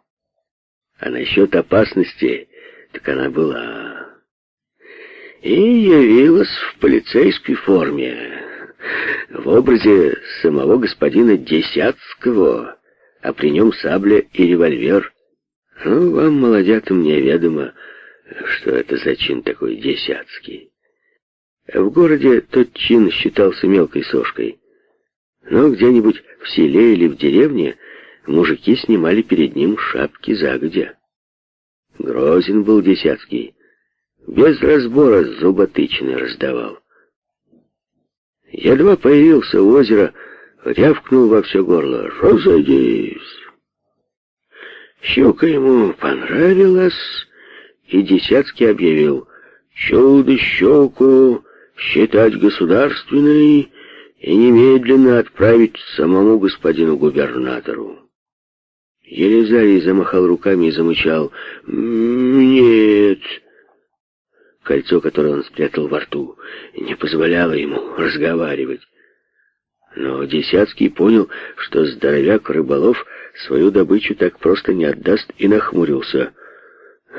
А насчет опасности, так она была. И явилась в полицейской форме, в образе самого господина Десятского, а при нем сабля и револьвер. Ну, вам, молодятам, неведомо, что это за чин такой Десятский. В городе тот чин считался мелкой сошкой. Но где-нибудь в селе или в деревне мужики снимали перед ним шапки загодя. Грозен был Десятский. Без разбора зуботычины раздавал. Едва появился у озера, рявкнул во все горло «Разойдись!». Щука ему понравилась, и Десятский объявил «Чудо-щуку считать государственной и немедленно отправить самому господину губернатору. Елизарий замахал руками и замычал «Нет». Кольцо, которое он спрятал во рту, не позволяло ему разговаривать. Но Десятский понял, что здоровяк рыболов свою добычу так просто не отдаст и нахмурился.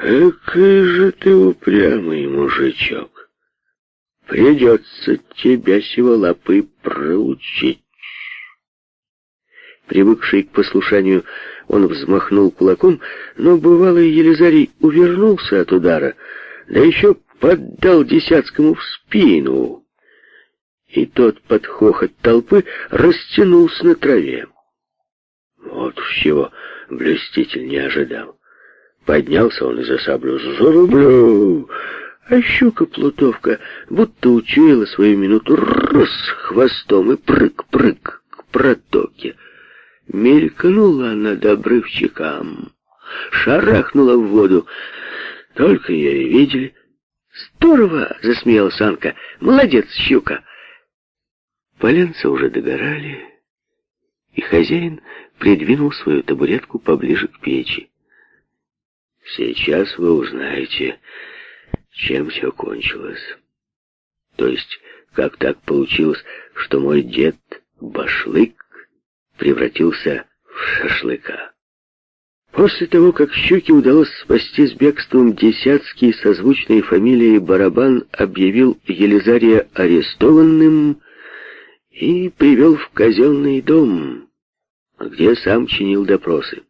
«Экой же ты упрямый мужичок!» Придется тебя сиволапы проучить. Привыкший к послушанию, он взмахнул кулаком, но бывалый Елизарий увернулся от удара, да еще поддал Десятскому в спину. И тот под хохот толпы растянулся на траве. Вот чего блюститель не ожидал. Поднялся он из-за саблю. «Зарублю!» А щука-плутовка будто учуяла свою минуту раз хвостом и прыг-прыг к протоке. Мелькнула над обрывчиком, шарахнула в воду. Только ее и видели. «Здорово!» — засмеялась Анка. «Молодец, щука!» Поленца уже догорали, и хозяин придвинул свою табуретку поближе к печи. «Сейчас вы узнаете...» чем все кончилось. То есть, как так получилось, что мой дед Башлык превратился в шашлыка. После того, как Щуке удалось спасти с бегством десятский созвучной фамилией Барабан объявил Елизария арестованным и привел в казенный дом, где сам чинил допросы.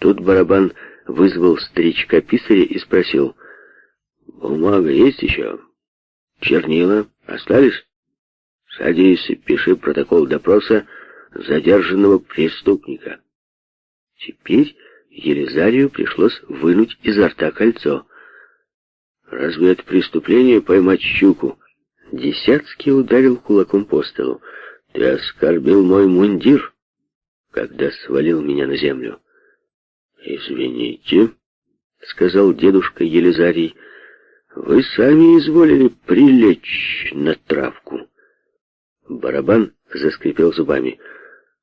Тут Барабан вызвал старичка-писаря и спросил, Бумага есть еще? Чернила остались? Садись и пиши протокол допроса задержанного преступника. Теперь Елизарию пришлось вынуть изо рта кольцо. Разве это преступление поймать щуку? Десятский ударил кулаком по столу. Ты оскорбил мой мундир, когда свалил меня на землю. Извините, сказал дедушка Елизарий, — вы сами изволили прилечь на травку. Барабан заскрипел зубами.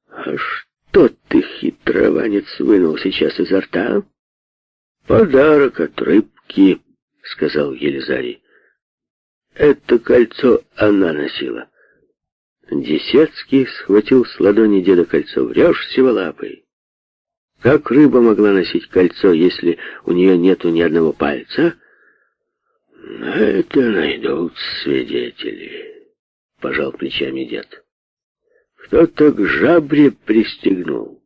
А что ты, хитрованец, вынул сейчас изо рта? Подарок от рыбки, сказал Елизарий. Это кольцо она носила. Десецкий схватил с ладони деда кольцо. Врешь, сиволапый. Как рыба могла носить кольцо, если у нее нету ни одного пальца? «На это найдут свидетели», — пожал плечами дед. «Кто-то к жабре пристегнул.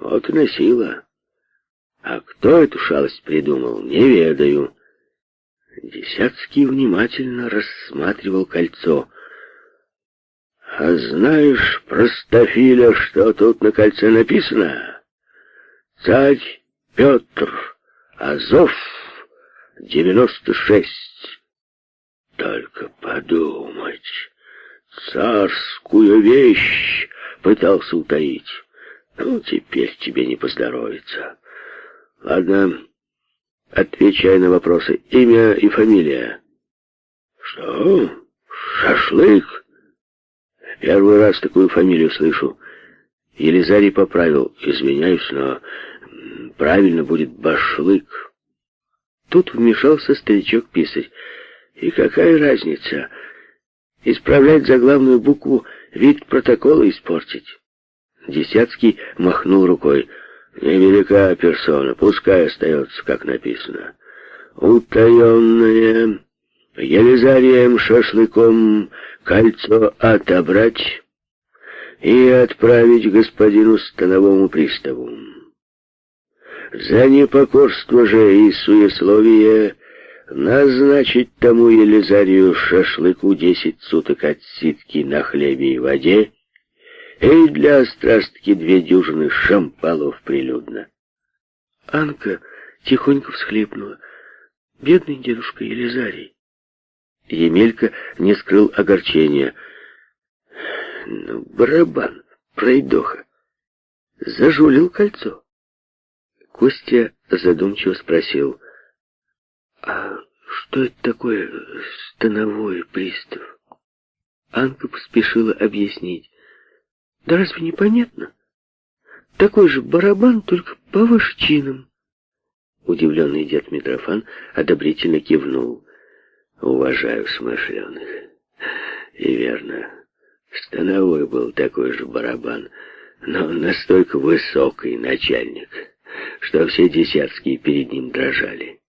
Вот и носила. А кто эту шалость придумал, не ведаю. Десятский внимательно рассматривал кольцо. «А знаешь, простофиля, что тут на кольце написано? Царь Петр, Азов, девяносто шесть. Только подумать, царскую вещь пытался утаить. Ну, теперь тебе не поздоровится. Ладно, отвечай на вопросы. Имя и фамилия. Что? Шашлык? Первый раз такую фамилию слышу. Елизарий поправил. Извиняюсь, но правильно будет башлык. Тут вмешался старичок-писарь. И какая разница? Исправлять заглавную букву, вид протокола испортить. Десятский махнул рукой. Невелика персона, пускай остается, как написано. Утаенное Елизарием шашлыком кольцо отобрать и отправить господину становому приставу. За непокорство же и суесловие назначить тому Елизарию шашлыку десять суток отсидки на хлебе и воде и для страстки две дюжины шампалов прилюдно. Анка тихонько всхлипнула. Бедный дедушка Елизарий. Емелька не скрыл огорчения. Ну, барабан, пройдоха. Зажулил кольцо. Костя задумчиво спросил. А что это такое становой пристав? Анка поспешила объяснить. Да разве не понятно? Такой же барабан, только повыше чином. Удивленный дед Митрофан одобрительно кивнул. Уважаю смышленых. И верно, становой был такой же барабан, но настолько высокий начальник, что все десятские перед ним дрожали.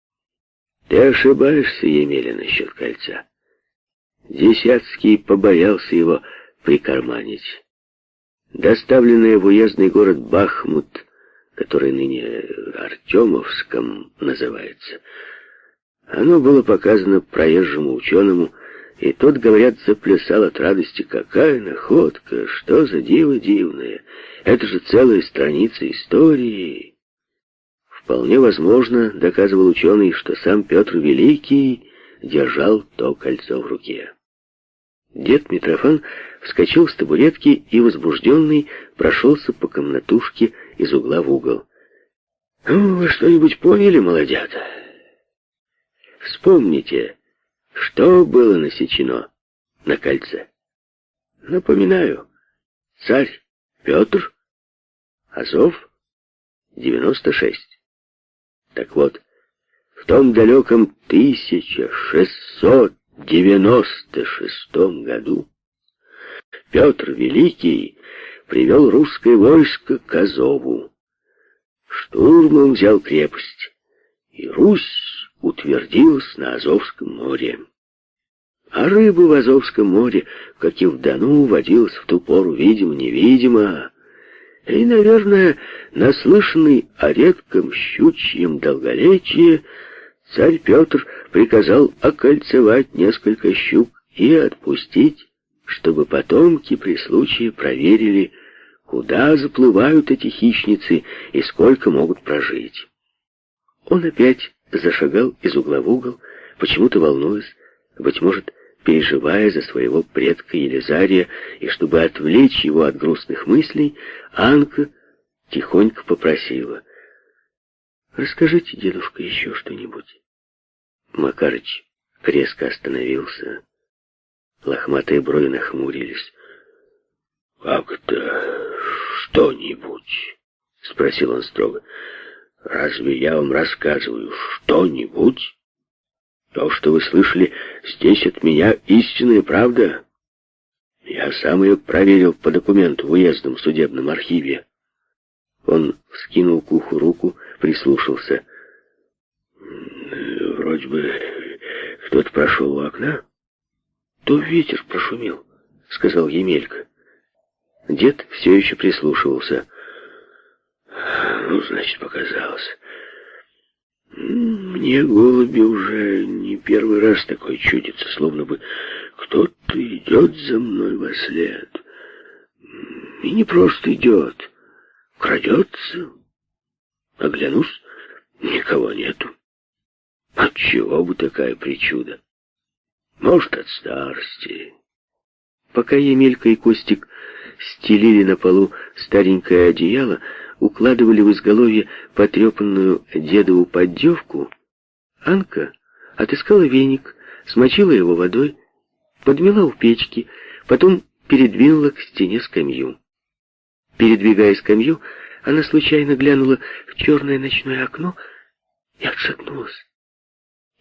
Ты ошибаешься, Емеля, насчет кольца. Десятский побоялся его прикарманить. Доставленное в уездный город Бахмут, который ныне Артемовском называется, оно было показано проезжему ученому, и тот, говорят, заплясал от радости. Какая находка, что за диво дивное. Это же целая страница истории. Вполне возможно, доказывал ученый, что сам Петр Великий держал то кольцо в руке. Дед Митрофан вскочил с табуретки и, возбужденный, прошелся по комнатушке из угла в угол. «Ну, вы что-нибудь поняли, молодята?» Вспомните, что было насечено на кольце. Напоминаю, царь Петр, Азов, 96. Так вот, в том далеком 1696 году Петр Великий привел русское войско к Азову. Штурмом взял крепость, и Русь утвердилась на Азовском море. А рыба в Азовском море, как и в Дону, водилась в ту пору видимо-невидимо. И, наверное, наслышанный о редком щучьем долголетии, царь Петр приказал окольцевать несколько щук и отпустить, чтобы потомки при случае проверили, куда заплывают эти хищницы и сколько могут прожить. Он опять зашагал из угла в угол, почему-то волнуясь, быть может, переживая за своего предка Елизария, и чтобы отвлечь его от грустных мыслей, Анка тихонько попросила. «Расскажите, дедушка, еще что-нибудь». Макарыч резко остановился. Лохматые брови нахмурились. «Как это что-нибудь?» — спросил он строго. Разве я вам рассказываю что-нибудь? То, что вы слышали здесь от меня, истинная правда. Я сам ее проверил по документу в уездном судебном архиве. Он вскинул к уху руку, прислушался. Вроде бы кто-то прошел у окна. То ветер прошумел, сказал Емелька. Дед все еще прислушивался. Ну, значит, показалось. Мне, голуби, уже не первый раз такое чудится, словно бы кто-то идет за мной во след. И не просто идет, крадется. Оглянусь, никого нету. Отчего бы такая причуда? Может, от старости. Пока Емелька и Костик стелили на полу старенькое одеяло, укладывали в изголовье потрепанную дедову поддевку, Анка отыскала веник, смочила его водой, подмела у печки, потом передвинула к стене скамью. Передвигая скамью, она случайно глянула в черное ночное окно и отшатнулась.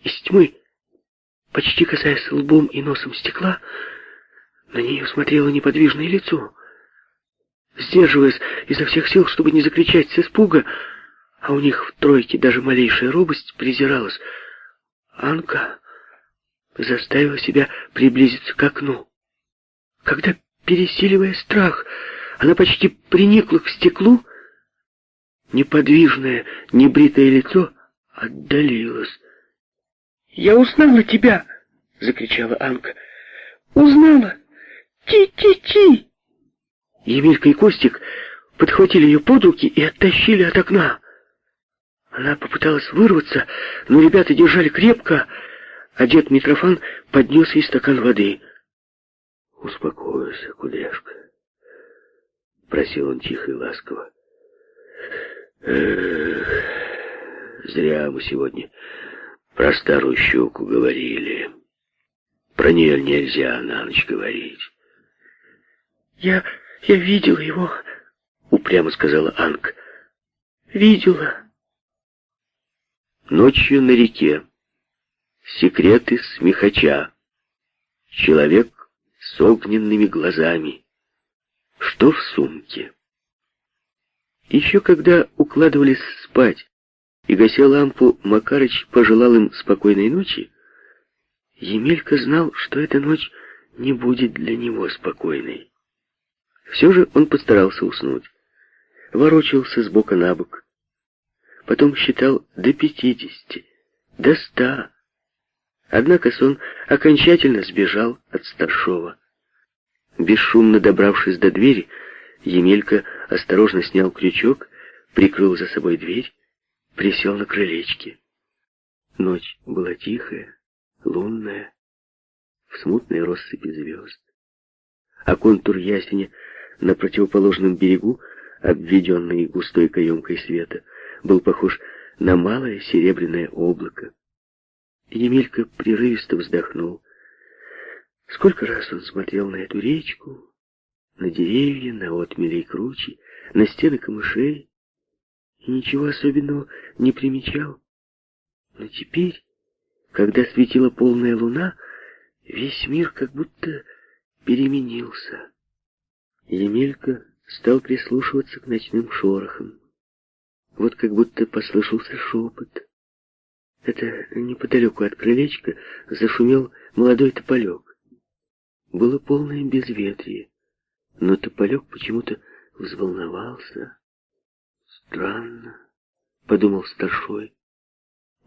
Из тьмы, почти касаясь лбом и носом стекла, на нее смотрело неподвижное лицо. Сдерживаясь изо всех сил, чтобы не закричать с испуга, а у них в тройке даже малейшая робость презиралась, Анка заставила себя приблизиться к окну. Когда, пересиливая страх, она почти приникла к стеклу, неподвижное, небритое лицо отдалилось. «Я узнала тебя!» — закричала Анка. «Узнала! Ти-ти-ти!» Емелька и Костик подхватили ее под руки и оттащили от окна. Она попыталась вырваться, но ребята держали крепко, а дед Митрофан поднес ей стакан воды. «Успокойся, кудряшка», — просил он тихо и ласково. «Эх, зря мы сегодня про старую щуку говорили. Про нее нельзя на ночь говорить». «Я... я видела его», — упрямо сказала Анка. «Видела». Ночью на реке. Секреты смехача. Человек с огненными глазами. Что в сумке? Еще когда укладывались спать и гася лампу, Макарыч пожелал им спокойной ночи, Емелька знал, что эта ночь не будет для него спокойной. Все же он постарался уснуть. Ворочался с бока на бок. Потом считал до пятидесяти, до ста. Однако сон окончательно сбежал от старшова. Бесшумно добравшись до двери, Емелька осторожно снял крючок, прикрыл за собой дверь, присел на крылечке. Ночь была тихая, лунная, в смутной россыпи звезд. А контур ясеня на противоположном берегу, обведенный густой каемкой света, был похож на малое серебряное облако. Емелька прерывисто вздохнул. Сколько раз он смотрел на эту речку, на деревья, на отмели и кручи, на стены камышей, и ничего особенного не примечал. Но теперь, когда светила полная луна, весь мир как будто переменился. Емелька стал прислушиваться к ночным шорохам. Вот как будто послышался шепот. Это неподалеку от крылечка зашумел молодой тополек. Было полное безветрие, но тополек почему-то взволновался. Странно, подумал старшой.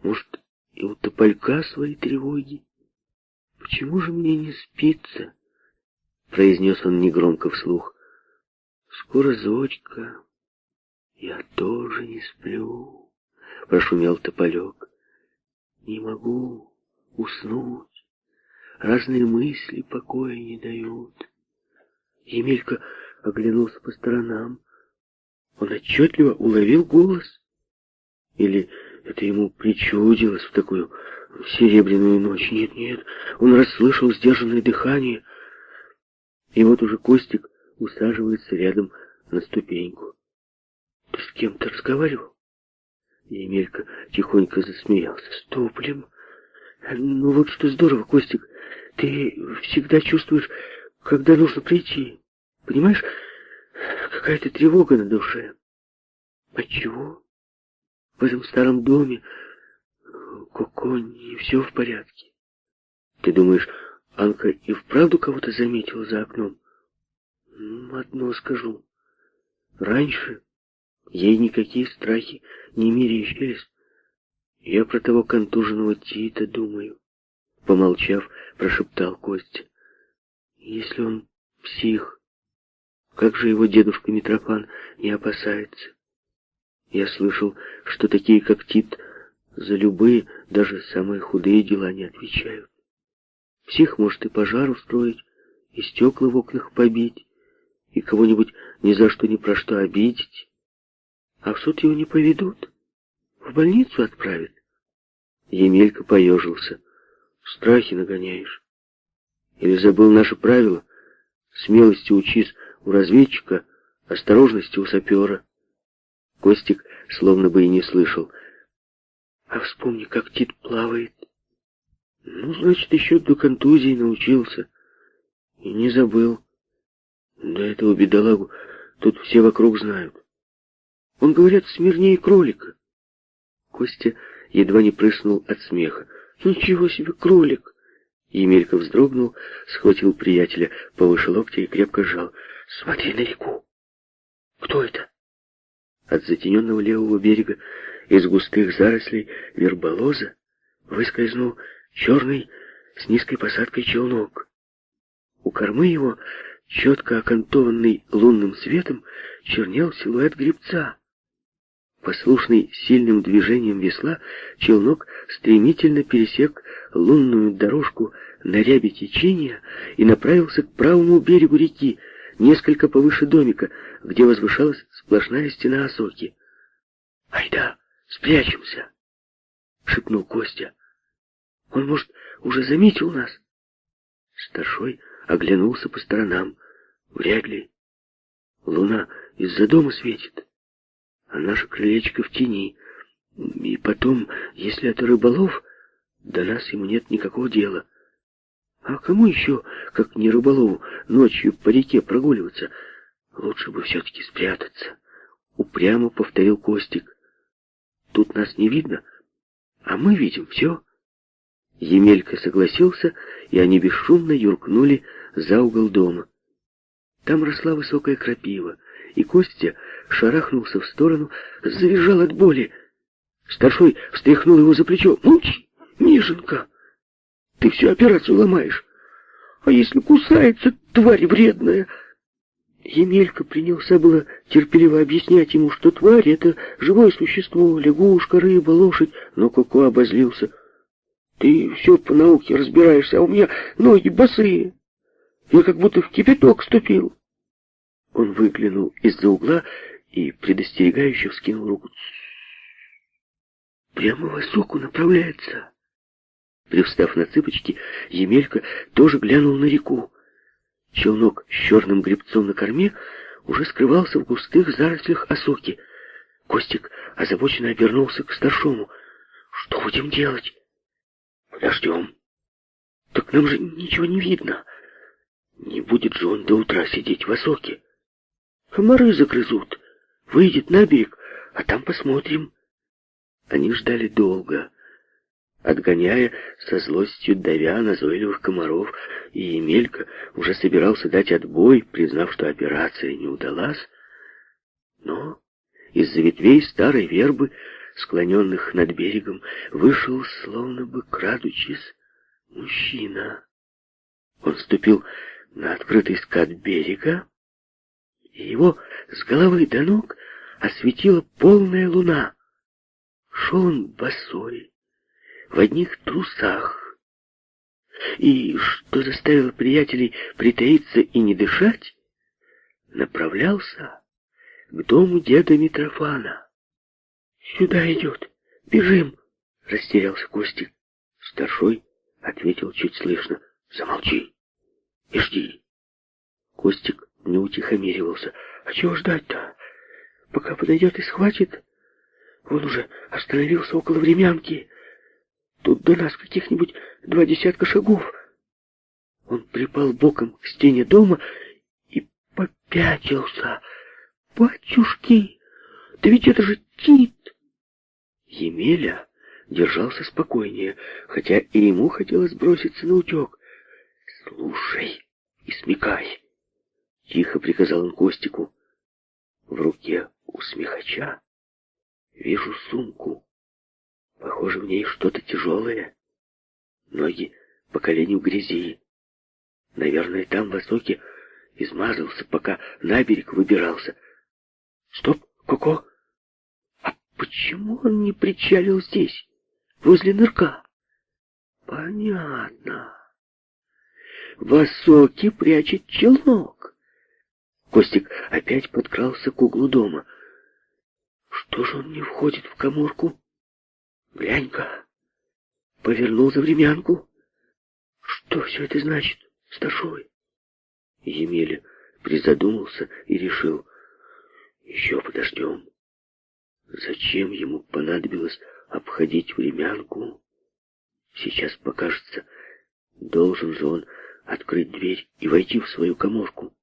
Может, и у тополька свои тревоги? Почему же мне не спится? Произнес он негромко вслух. Скоро зочка. Я тоже не сплю, прошумел тополек. Не могу уснуть. Разные мысли покоя не дают. Емелька оглянулся по сторонам. Он отчетливо уловил голос. Или это ему причудилось в такую серебряную ночь? Нет, нет, он расслышал сдержанное дыхание. И вот уже Костик усаживается рядом на ступеньку. Ты с кем-то разговаривал? Емелька тихонько засмеялся. Стоплем. Ну вот что здорово, Костик. Ты всегда чувствуешь, когда нужно прийти. Понимаешь, какая-то тревога на душе. Отчего? В этом старом доме Коконь, все в порядке. Ты думаешь, Анка и вправду кого-то заметила за окном? Одно скажу. Раньше Ей никакие страхи не мерещились. Я про того контуженного Тита думаю. Помолчав, прошептал Костя. Если он псих, как же его дедушка Митрофан не опасается? Я слышал, что такие, как Тит, за любые, даже самые худые дела не отвечают. Псих может и пожар устроить, и стекла в окнах побить, и кого-нибудь ни за что ни про что обидеть. А в суд его не поведут, в больницу отправят. Емелька поежился. Страхи нагоняешь. Или забыл наше правило? Смелости учись у разведчика, осторожности у сапера. Костик словно бы и не слышал. А вспомни, как Тит плавает. Ну, значит, еще до контузии научился. И не забыл. До этого бедолагу тут все вокруг знают. Он, говорят, смирнее кролика. Костя едва не прыснул от смеха. «Ничего себе, кролик!» Емелька вздрогнул, схватил приятеля повыше локтя и крепко сжал. «Смотри на реку!» «Кто это?» От затененного левого берега из густых зарослей верболоза выскользнул черный с низкой посадкой челнок. У кормы его, четко окантованный лунным светом, чернел силуэт гребца. Послушный сильным движением весла, челнок стремительно пересек лунную дорожку на рябе течения и направился к правому берегу реки, несколько повыше домика, где возвышалась сплошная стена осоки. «Айда, спрячемся!» — шепнул Костя. «Он, может, уже заметил нас?» Старшой оглянулся по сторонам. Вряд ли. Луна из-за дома светит а наше крылечко в тени. И потом, если это рыболов, до нас ему нет никакого дела. А кому еще, как не рыболову, ночью по реке прогуливаться? Лучше бы все-таки спрятаться. Упрямо повторил Костик. Тут нас не видно, а мы видим все. Емелька согласился, и они бесшумно юркнули за угол дома. Там росла высокая крапива, и Костя шарахнулся в сторону, завизжал от боли. Старшой встряхнул его за плечо. «Молчи, Неженка! Ты всю операцию ломаешь. А если кусается, тварь вредная!» Емелька принялся было терпеливо объяснять ему, что тварь — это живое существо, лягушка, рыба, лошадь, но Коко обозлился. «Ты все по науке разбираешься, а у меня ноги босые. Я как будто в кипяток ступил». Он выглянул из-за угла и предостерегающе вскинул руку. «Прямо в осоку направляется!» Привстав на цыпочки, Емелька тоже глянул на реку. Челнок с черным гребцом на корме уже скрывался в густых зарослях осоки. Костик озабоченно обернулся к старшому. «Что будем делать?» «Подождем». «Так нам же ничего не видно. Не будет же он до утра сидеть в осоке. Комары загрызут». Выйдет на берег, а там посмотрим. Они ждали долго, отгоняя со злостью давя назойливых комаров, и Емелька уже собирался дать отбой, признав, что операция не удалась. Но из-за ветвей старой вербы, склоненных над берегом, вышел, словно бы крадучись, мужчина. Он ступил на открытый скат берега, и его с головы до ног осветила полная луна. Шел он босой, в одних трусах. И, что заставило приятелей притаиться и не дышать, направлялся к дому деда Митрофана. «Сюда идет! Бежим!» — растерялся Костик. Старшой ответил чуть слышно. «Замолчи и жди!» Костик не утихомиривался. «А чего ждать-то? Пока подойдет и схватит. Он уже остановился около времянки. Тут до нас каких-нибудь два десятка шагов». Он припал боком к стене дома и попятился. «Батюшки, да ведь это же Тит!» Емеля держался спокойнее, хотя и ему хотелось броситься на утек. «Слушай и смекай!» Тихо приказал он Костику. В руке у смехача вижу сумку. Похоже, в ней что-то тяжелое. Ноги по колени в грязи. Наверное, там, в востоке, измазался, пока на берег выбирался. Стоп, Коко! Почему он не причалил здесь, возле нырка? Понятно. Высокий прячет челнок. Костик опять подкрался к углу дома. Что же он не входит в коморку? Глянь-ка. Повернул за времянку. Что все это значит, старшой? Емеля призадумался и решил, еще подождем. Зачем ему понадобилось обходить времянку? Сейчас покажется, должен же он открыть дверь и войти в свою коморку.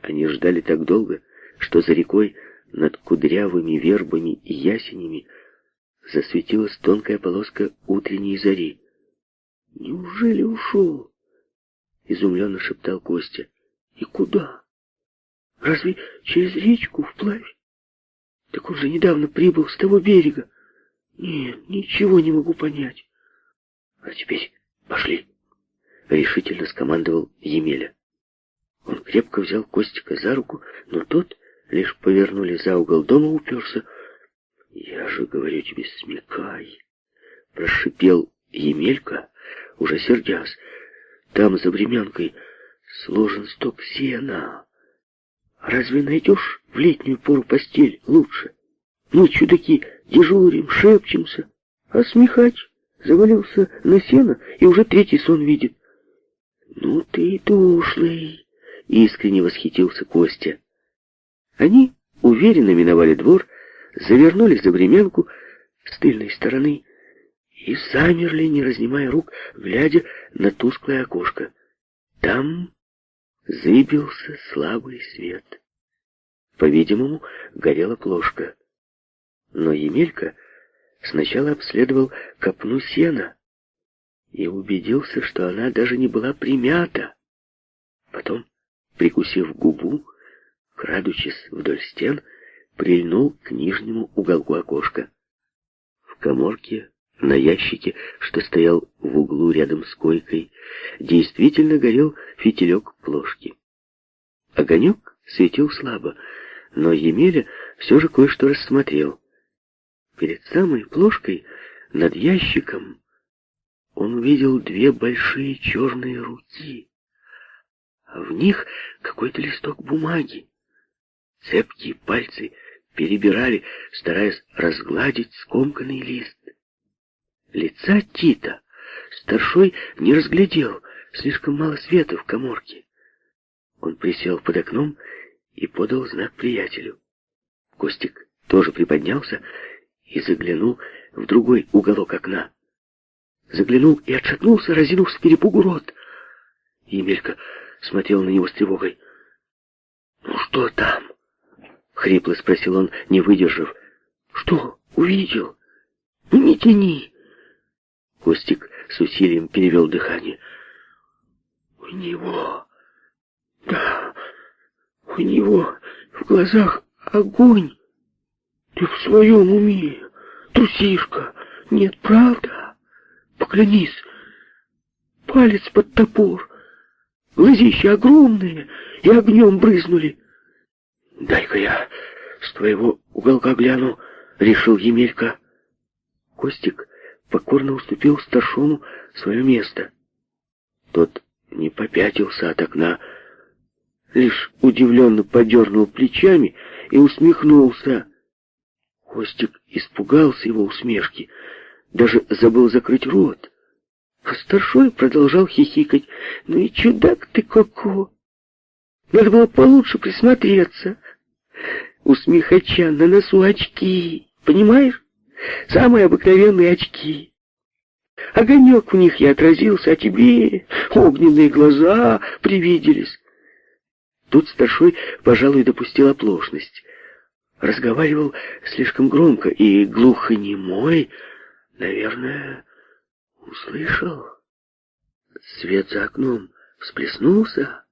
Они ждали так долго, что за рекой над кудрявыми вербами и ясенями засветилась тонкая полоска утренней зари. «Неужели ушел?» — изумленно шептал Костя. «И куда? Разве через речку вплавь? Так он же недавно прибыл с того берега. Нет, ничего не могу понять. А теперь пошли!» — решительно скомандовал Емеля. Он крепко взял Костика за руку, но тот, лишь повернули за угол дома, уперся. «Я же говорю тебе, смекай!» — прошипел Емелька, уже сердясь. «Там за временкой сложен сток сена. Разве найдешь в летнюю пору постель лучше? Мы, чудаки, дежурим, шепчемся, а смехач завалился на сено и уже третий сон видит. Ну ты душлый, искренне восхитился Костя. Они уверенно миновали двор, завернули за временку с тыльной стороны и замерли, не разнимая рук, глядя на тусклое окошко. Там зыбился слабый свет. По-видимому, горела плошка. Но Емелька сначала обследовал копну сена и убедился, что она даже не была примята. Потом, прикусив губу, крадучись вдоль стен, прильнул к нижнему уголку окошка. В коморке, на ящике, что стоял в углу рядом с койкой, действительно горел фитилек плошки. Огонек светил слабо, но Емеля все же кое-что рассмотрел. Перед самой плошкой, над ящиком, он увидел две большие черные руки, а в них какой-то листок бумаги. Цепкие пальцы перебирали, стараясь разгладить скомканный лист. Лица Тита старшой не разглядел, слишком мало света в коморке. Он присел под окном и подал знак приятелю. Костик тоже приподнялся и заглянул в другой уголок окна. Заглянул и отшатнулся, разинув с перепугу рот. Емелька смотрел на него с тревогой. «Ну что там?» — хрипло спросил он, не выдержав. «Что? Увидел? Ну не тяни!» Костик с усилием перевел дыхание. «У него... Да, у него в глазах огонь. Ты в своем уме, трусишка. Нет, правда? Поклянись. Палец под топор. Глазища огромные и огнем брызнули. «Дай-ка я с твоего уголка гляну», — решил Емелька. Костик покорно уступил старшому свое место. Тот не попятился от окна, лишь удивленно подернул плечами и усмехнулся. Костик испугался его усмешки, даже забыл закрыть рот. А старшой продолжал хихикать. «Ну и чудак ты, Коко! Надо было получше присмотреться!» У смехача на носу очки, понимаешь? Самые обыкновенные очки. Огонек в них и отразился, а тебе огненные глаза привиделись. Тут старшой, пожалуй, допустил оплошность. Разговаривал слишком громко и глухонемой, наверное, услышал. Свет за окном всплеснулся.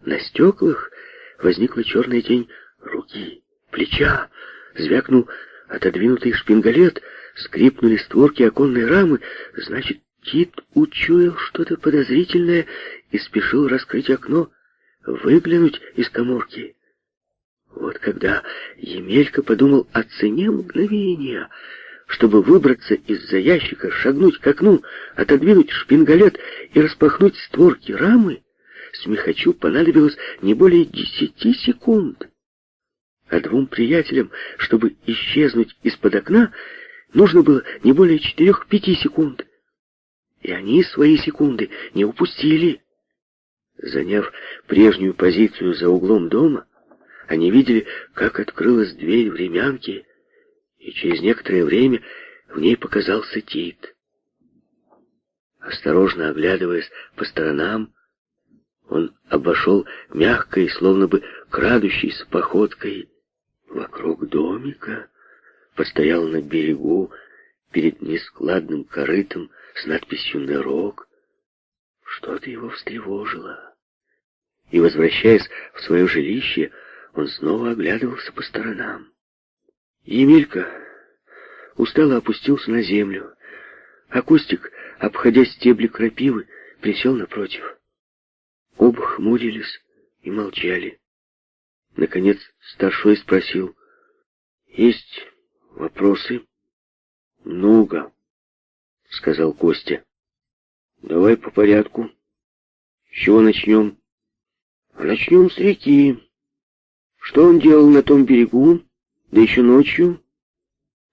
На стеклах возникла черная тень руки, плеча, звякнул отодвинутый шпингалет, скрипнули створки оконной рамы. Значит, Кит учуял что-то подозрительное и спешил раскрыть окно, выглянуть из коморки. Вот когда Емелька подумал о цене мгновения, чтобы выбраться из-за ящика, шагнуть к окну, отодвинуть шпингалет и распахнуть створки рамы, Смехачу понадобилось не более десяти секунд. А двум приятелям, чтобы исчезнуть из-под окна, нужно было не более четырех-пяти секунд. И они свои секунды не упустили. Заняв прежнюю позицию за углом дома, они видели, как открылась дверь времянки, и через некоторое время в ней показался Тит. Осторожно оглядываясь по сторонам, он обошел мягкой, словно бы крадущейся походкой вокруг домика, постоял на берегу перед нескладным корытом с надписью «Нырок». Что-то его встревожило. И, возвращаясь в свое жилище, он снова оглядывался по сторонам. Емелька устало опустился на землю, а Костик, обходя стебли крапивы, присел напротив. Оба хмурились и молчали. Наконец старшой спросил, «Есть вопросы?» «Много», — сказал Костя. «Давай по порядку. С чего начнем?» «Начнем с реки. Что он делал на том берегу, да еще ночью?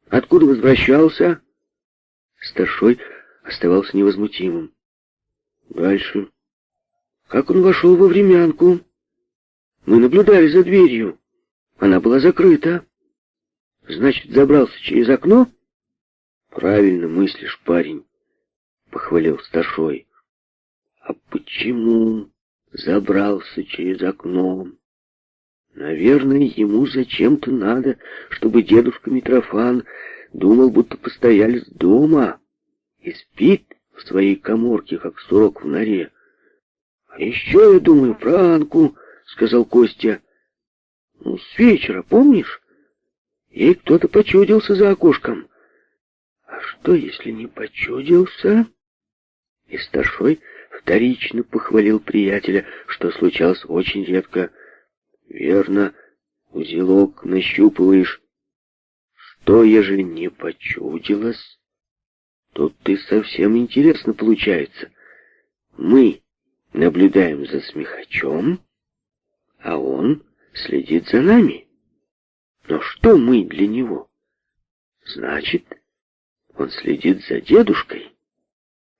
Откуда возвращался?» Старшой оставался невозмутимым. «Дальше». Как он вошел во времянку? Мы наблюдали за дверью. Она была закрыта. Значит, забрался через окно? Правильно мыслишь, парень, похвалил старшой. А почему забрался через окно? Наверное, ему зачем-то надо, чтобы дедушка Митрофан думал, будто постоялец дома и спит в своей коморке, как сурок в норе. — А еще я думаю про Анку, — сказал Костя. — Ну, с вечера, помнишь? Ей кто-то почудился за окошком. — А что, если не почудился? И старшой вторично похвалил приятеля, что случалось очень редко. — Верно, узелок нащупываешь. Что, ежели не почудилось? Тут ты совсем интересно получается. Мы наблюдаем за смехачом, а он следит за нами. Но что мы для него? Значит, он следит за дедушкой.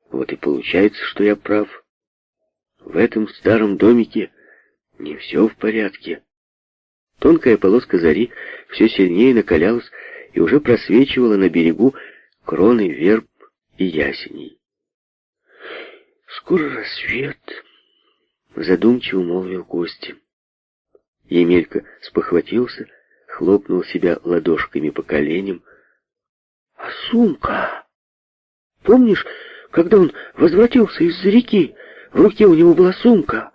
Вот и получается, что я прав. В этом старом домике не все в порядке. Тонкая полоска зари все сильнее накалялась и уже просвечивала на берегу кроны верб и ясеней. «Скоро рассвет», — задумчиво молвил Костя. Емелька спохватился, хлопнул себя ладошками по коленям. «А сумка? Помнишь, когда он возвратился из-за реки, в руке у него была сумка?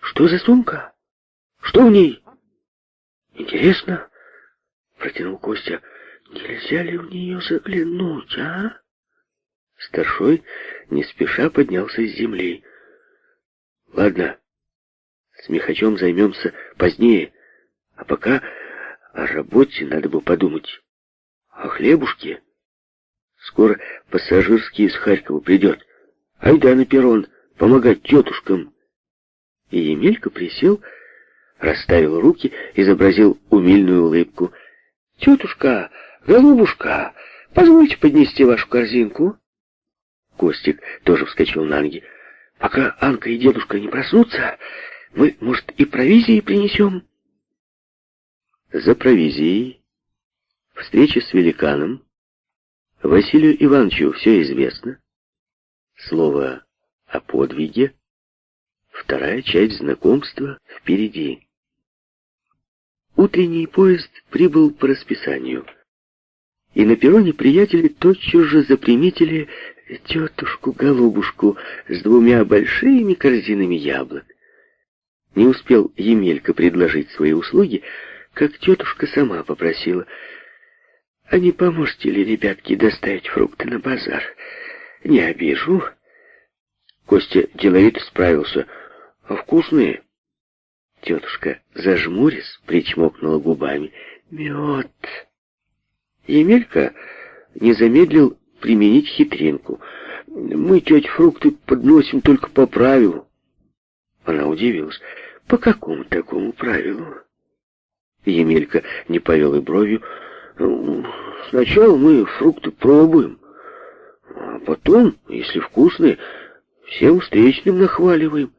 Что за сумка? Что в ней?» «Интересно», — протянул Костя, — «нельзя ли в нее заглянуть, а?» Старшой не спеша поднялся с земли. «Ладно, с Михачом займемся позднее, а пока о работе надо бы подумать. О хлебушке. Скоро пассажирский из Харькова придет. Айда на перрон, помогать тетушкам». И Емелька присел, расставил руки, изобразил умильную улыбку. «Тетушка, голубушка, позвольте поднести вашу корзинку». Костик тоже вскочил на ноги. «Пока Анка и дедушка не проснутся, мы, может, и провизии принесем?» За провизией, встреча с великаном, Василию Ивановичу все известно. Слово о подвиге, вторая часть знакомства впереди. Утренний поезд прибыл по расписанию, и на перроне приятели тотчас же заприметили тетушку-голубушку с двумя большими корзинами яблок. Не успел Емелька предложить свои услуги, как тетушка сама попросила. А не поможете ли, ребятки, доставить фрукты на базар? Не обижу. Костя деловито справился. А вкусные? Тетушка, зажмурясь, причмокнула губами. Мед. Емелька не замедлил применить хитринку. Мы, тетя, фрукты подносим только по правилу. Она удивилась. По какому такому правилу? Емелька не повел и бровью. «Ну, сначала мы фрукты пробуем, а потом, если вкусные, всем встречным нахваливаем.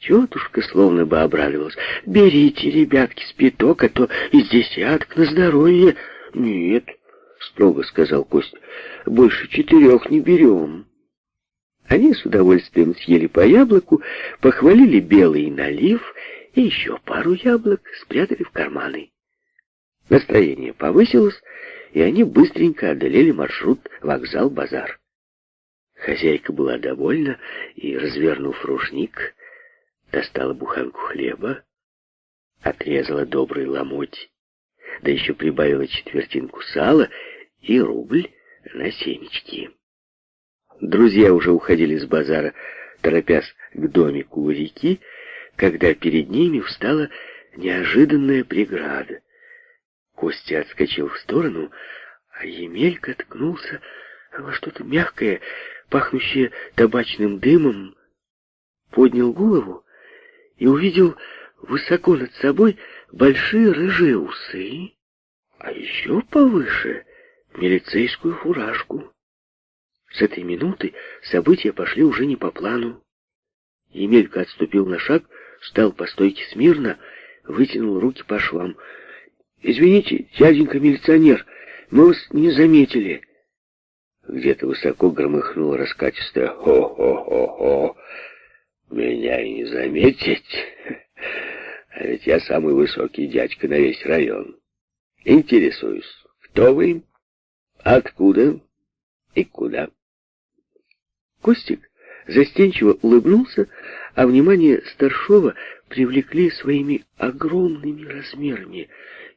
Тетушка словно бы обрадовалась. «Берите, ребятки, спиток, а то из десяток на здоровье». «Нет», — строго сказал Костя, — «больше четырех не берем». Они с удовольствием съели по яблоку, похвалили белый налив и еще пару яблок спрятали в карманы. Настроение повысилось, и они быстренько одолели маршрут вокзал-базар. Хозяйка была довольна и, развернув рушник, достала буханку хлеба, отрезала добрый ломоть, да еще прибавила четвертинку сала и рубль на семечки. Друзья уже уходили с базара, торопясь к домику у реки, когда перед ними встала неожиданная преграда. Костя отскочил в сторону, а Емелька ткнулся во что-то мягкое, пахнущее табачным дымом, поднял голову и увидел высоко над собой большие рыжие усы, а еще повыше милицейскую фуражку. С этой минуты события пошли уже не по плану. Емелька отступил на шаг, встал по стойке смирно, вытянул руки по швам. «Извините, дяденька милиционер, мы вас не заметили». Где-то высоко громыхнуло раскатистое «Хо-хо-хо-хо». «Меня и не заметить. А ведь я самый высокий дядька на весь район. Интересуюсь, кто вы, откуда и куда?» Костик застенчиво улыбнулся, а внимание старшова привлекли своими огромными размерами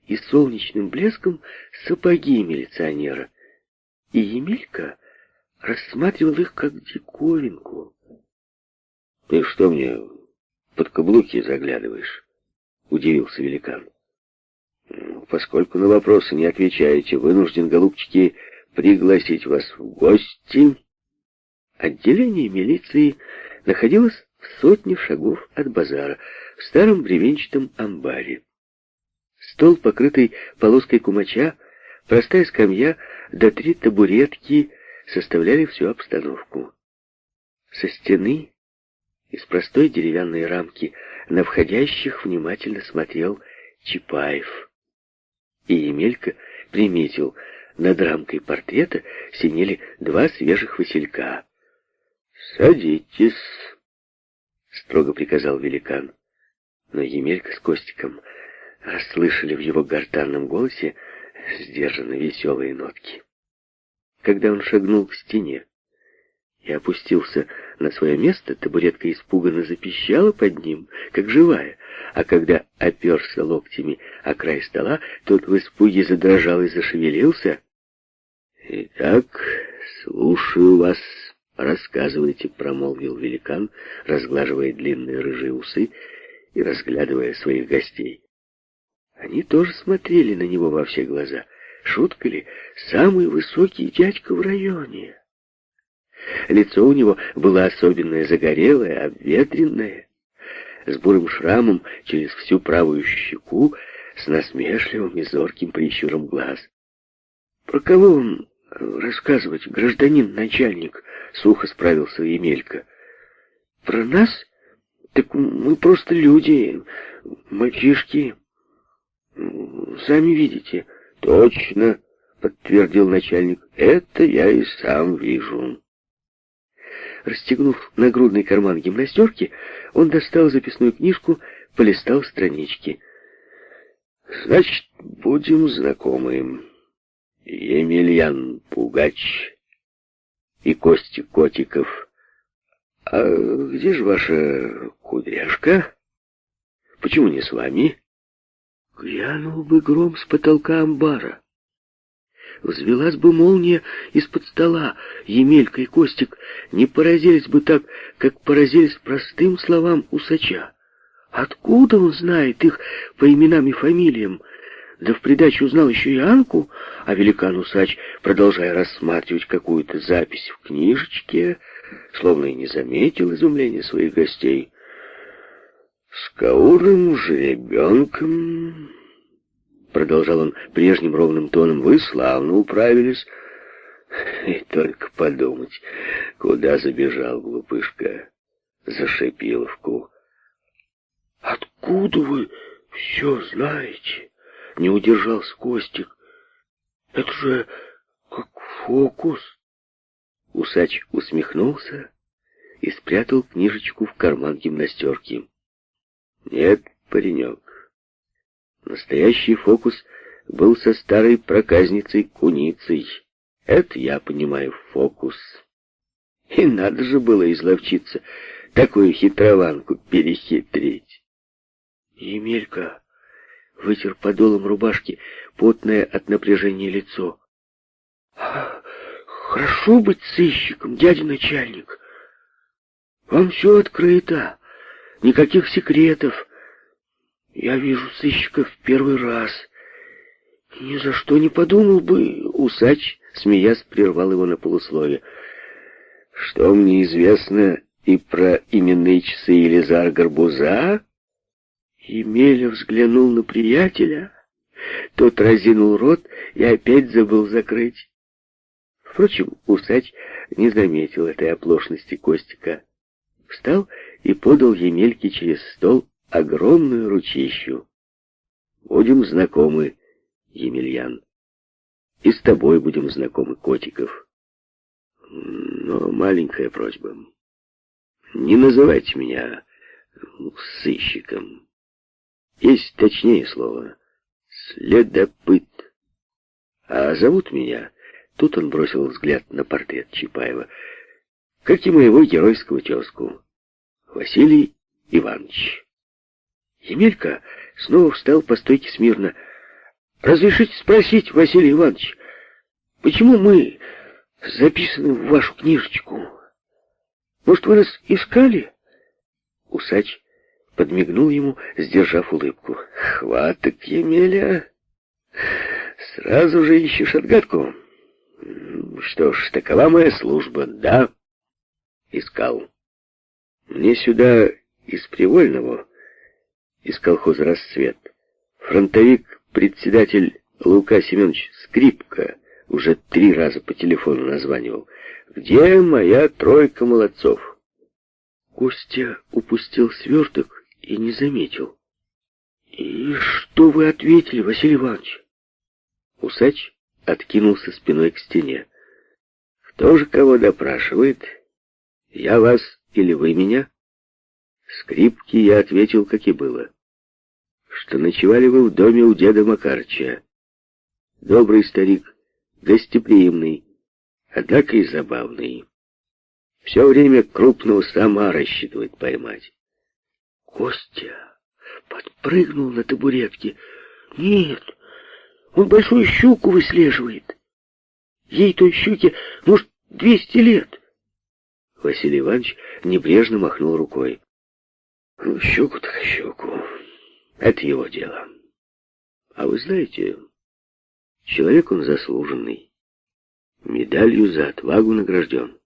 и солнечным блеском сапоги милиционера. И Емелька рассматривал их как диковинку. «Ты что мне под каблуки заглядываешь?» — удивился великан. «Поскольку на вопросы не отвечаете, вынужден, голубчики, пригласить вас в гости». Отделение милиции находилось в сотне шагов от базара, в старом бревенчатом амбаре. Стол, покрытый полоской кумача, простая скамья да три табуретки составляли всю обстановку. Со стены, из простой деревянной рамки, на входящих внимательно смотрел Чапаев. И Емелька приметил, над рамкой портрета синели два свежих василька. «Садитесь», — строго приказал великан. Но Емелька с Костиком расслышали в его гортанном голосе сдержанно веселые нотки. Когда он шагнул к стене и опустился на свое место, табуретка испуганно запищала под ним, как живая, а когда оперся локтями о край стола, тот в испуге задрожал и зашевелился. «Итак, слушаю вас», «Рассказывайте», — промолвил великан, разглаживая длинные рыжие усы и разглядывая своих гостей. Они тоже смотрели на него во все глаза. Шутка ли? Самый высокий дядька в районе. Лицо у него было особенное, загорелое, обветренное, с бурым шрамом через всю правую щеку, с насмешливым и зорким прищуром глаз. «Про кого он рассказывать, гражданин начальник?» — сухо справился Емелька. «Про нас? Так мы просто люди, мальчишки. Сами видите». «Точно», — подтвердил начальник, — «это я и сам вижу». Расстегнув нагрудный карман гимнастерки, он достал записную книжку, полистал странички. «Значит, будем знакомы». Емельян Пугач и Костя Котиков. А где же ваша кудряшка? Почему не с вами? Глянул бы гром с потолка амбара. взвелась бы молния из-под стола. Емелька и Костик не поразились бы так, как поразились простым словам усача. Откуда он знает их по именам и фамилиям? Да в придачу узнал еще и Анку, а великан-усач, продолжая рассматривать какую-то запись в книжечке, словно и не заметил изумления своих гостей. «С Каурым жеребенком...» Продолжал он прежним ровным тоном. «Вы славно управились. И только подумать, куда забежал глупышка за Шипиловку». «Откуда вы все знаете?» Не удержался Костик. «Это же как фокус!» Усач усмехнулся и спрятал книжечку в карман гимнастерки. «Нет, паренек, настоящий фокус был со старой проказницей-куницей. Это я понимаю фокус. И надо же было изловчиться, такую хитрованку перехитрить». Емелька вытер подолом рубашки потное от напряжения лицо. Хорошо быть сыщиком, дядя начальник. Вам все открыто, никаких секретов. Я вижу сыщика в первый раз. Ни за что не подумал бы, усач, смеясь, прервал его на полуслове. Что мне известно и про именные часы Елизар Горбуза? Емеля взглянул на приятеля. Тот разинул рот и опять забыл закрыть. Впрочем, усач не заметил этой оплошности Костика. Встал и подал Емельке через стол огромную ручищу. «Будем знакомы, Емельян. И с тобой будем знакомы, Котиков. Но маленькая просьба. Не называйте меня сыщиком. Есть точнее слово. Следопыт. А зовут меня Тут он бросил взгляд на портрет Чапаева. Как и моего геройского тезку. Василий Иванович. Емелька снова встал по стойке смирно. «Разрешите спросить, Василий Иванович, почему мы записаны в вашу книжечку? Может, вы нас искали?» Усач подмигнул ему, сдержав улыбку. «Хваток, Емеля! Сразу же ищешь отгадку!» Что ж, такова моя служба, да? Искал. Мне сюда из Привольного, из колхоза «Расцвет», фронтовик-председатель Лука Семенович Скрипка уже три раза по телефону названивал. «Где моя тройка молодцов?» Костя упустил сверток и не заметил. «И что вы ответили, Василий Иванович?» Усач откинулся спиной к стене. «Кто же кого допрашивает? Я вас или вы меня?» Скрипки я ответил, как и было. Что ночевали вы в доме у деда Макарча. Добрый старик, гостеприимный, однако и забавный. Все время крупного сама рассчитывает поймать. Костя подпрыгнул на табуретке. «Нет, он большую щуку выслеживает. Ей той щуке, может, двести лет. Василий Иванович небрежно махнул рукой. Ну, щуку так щуку. Это его дело. А вы знаете, человек он заслуженный. Медалью за отвагу награжден.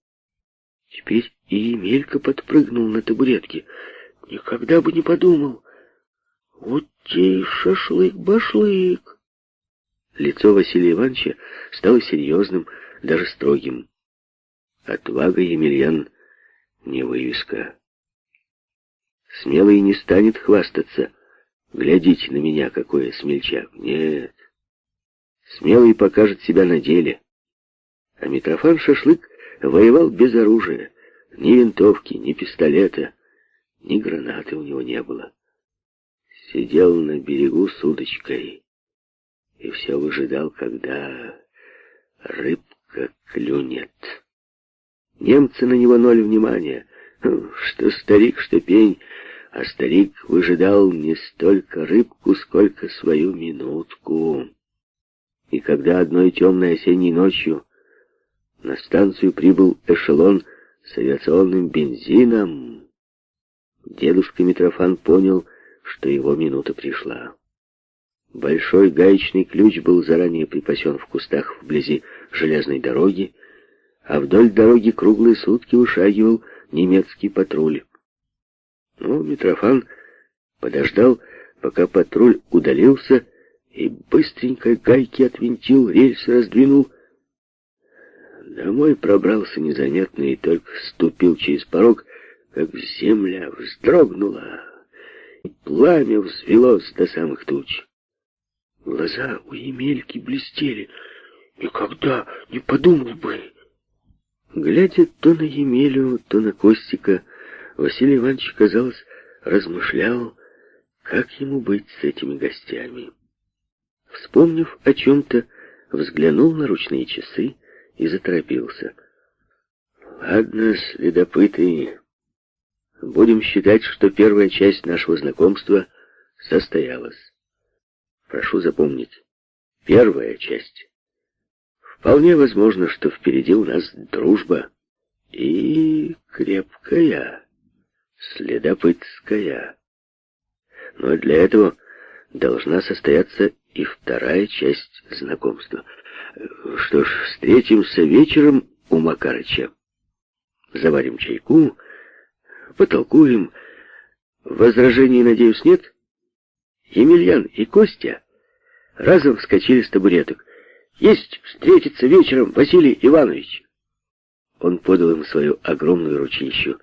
Теперь и Емелька подпрыгнул на табуретке. Никогда бы не подумал. Вот те шашлык-башлык. Лицо Василия Ивановича стало серьезным, даже строгим. Отвага Емельян не вывеска. Смелый не станет хвастаться. Глядите на меня, какой смельчак. Нет. Смелый покажет себя на деле. А Митрофан Шашлык воевал без оружия. Ни винтовки, ни пистолета, ни гранаты у него не было. Сидел на берегу с удочкой и все выжидал, когда рыбка клюнет. Немцы на него ноль внимания. Что старик, что пень, а старик выжидал не столько рыбку, сколько свою минутку. И когда одной темной осенней ночью на станцию прибыл эшелон с авиационным бензином, дедушка Митрофан понял, что его минута пришла. Большой гаечный ключ был заранее припасен в кустах вблизи железной дороги, а вдоль дороги круглые сутки вышагивал немецкий патруль. Ну, Митрофан подождал, пока патруль удалился, и быстренько гайки отвинтил, рельсы раздвинул. Домой пробрался незаметно и только ступил через порог, как земля вздрогнула, и пламя взвелось до самых туч. Глаза у Емельки блестели. Никогда не подумал бы. Глядя то на Емелю, то на Костика, Василий Иванович, казалось, размышлял, как ему быть с этими гостями. Вспомнив о чем-то, взглянул на ручные часы и заторопился. «Ладно, следопыты, будем считать, что первая часть нашего знакомства состоялась. Прошу запомнить, первая часть. Вполне возможно, что впереди у нас дружба и крепкая, следопытская. Но для этого должна состояться и вторая часть знакомства. Что ж, встретимся вечером у Макарыча. Заварим чайку, потолкуем. Возражений, надеюсь, нет? Емельян и Костя разом вскочили с табуреток. «Есть встретиться вечером, Василий Иванович!» Он подал им свою огромную ручищу.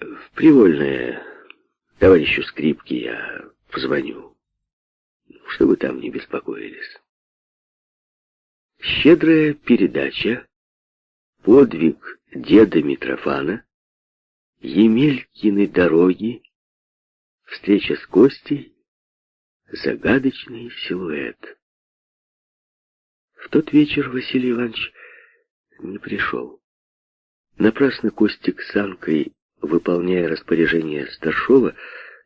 «В Привольное товарищу Скрипки я позвоню, чтобы там не беспокоились». Щедрая передача, подвиг деда Митрофана, Емелькины дороги, встреча с Костей, загадочный силуэт. В тот вечер Василий Иванович не пришел. Напрасно Костик с Анкой, выполняя распоряжение Старшова,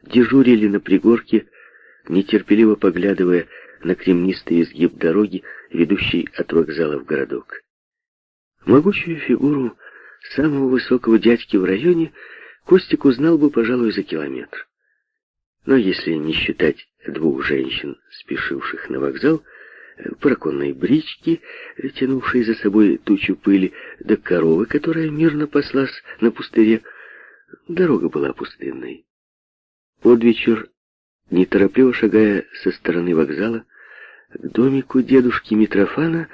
дежурили на пригорке, нетерпеливо поглядывая на кремнистый изгиб дороги, ведущий от вокзала в городок. Могучую фигуру самого высокого дядьки в районе Костик узнал бы, пожалуй, за километр. Но если не считать двух женщин, спешивших на вокзал, параконной брички, тянувшей за собой тучу пыли, до коровы, которая мирно паслась на пустыре, дорога была пустынной. Под вечер, неторопливо шагая со стороны вокзала, к домику дедушки Митрофана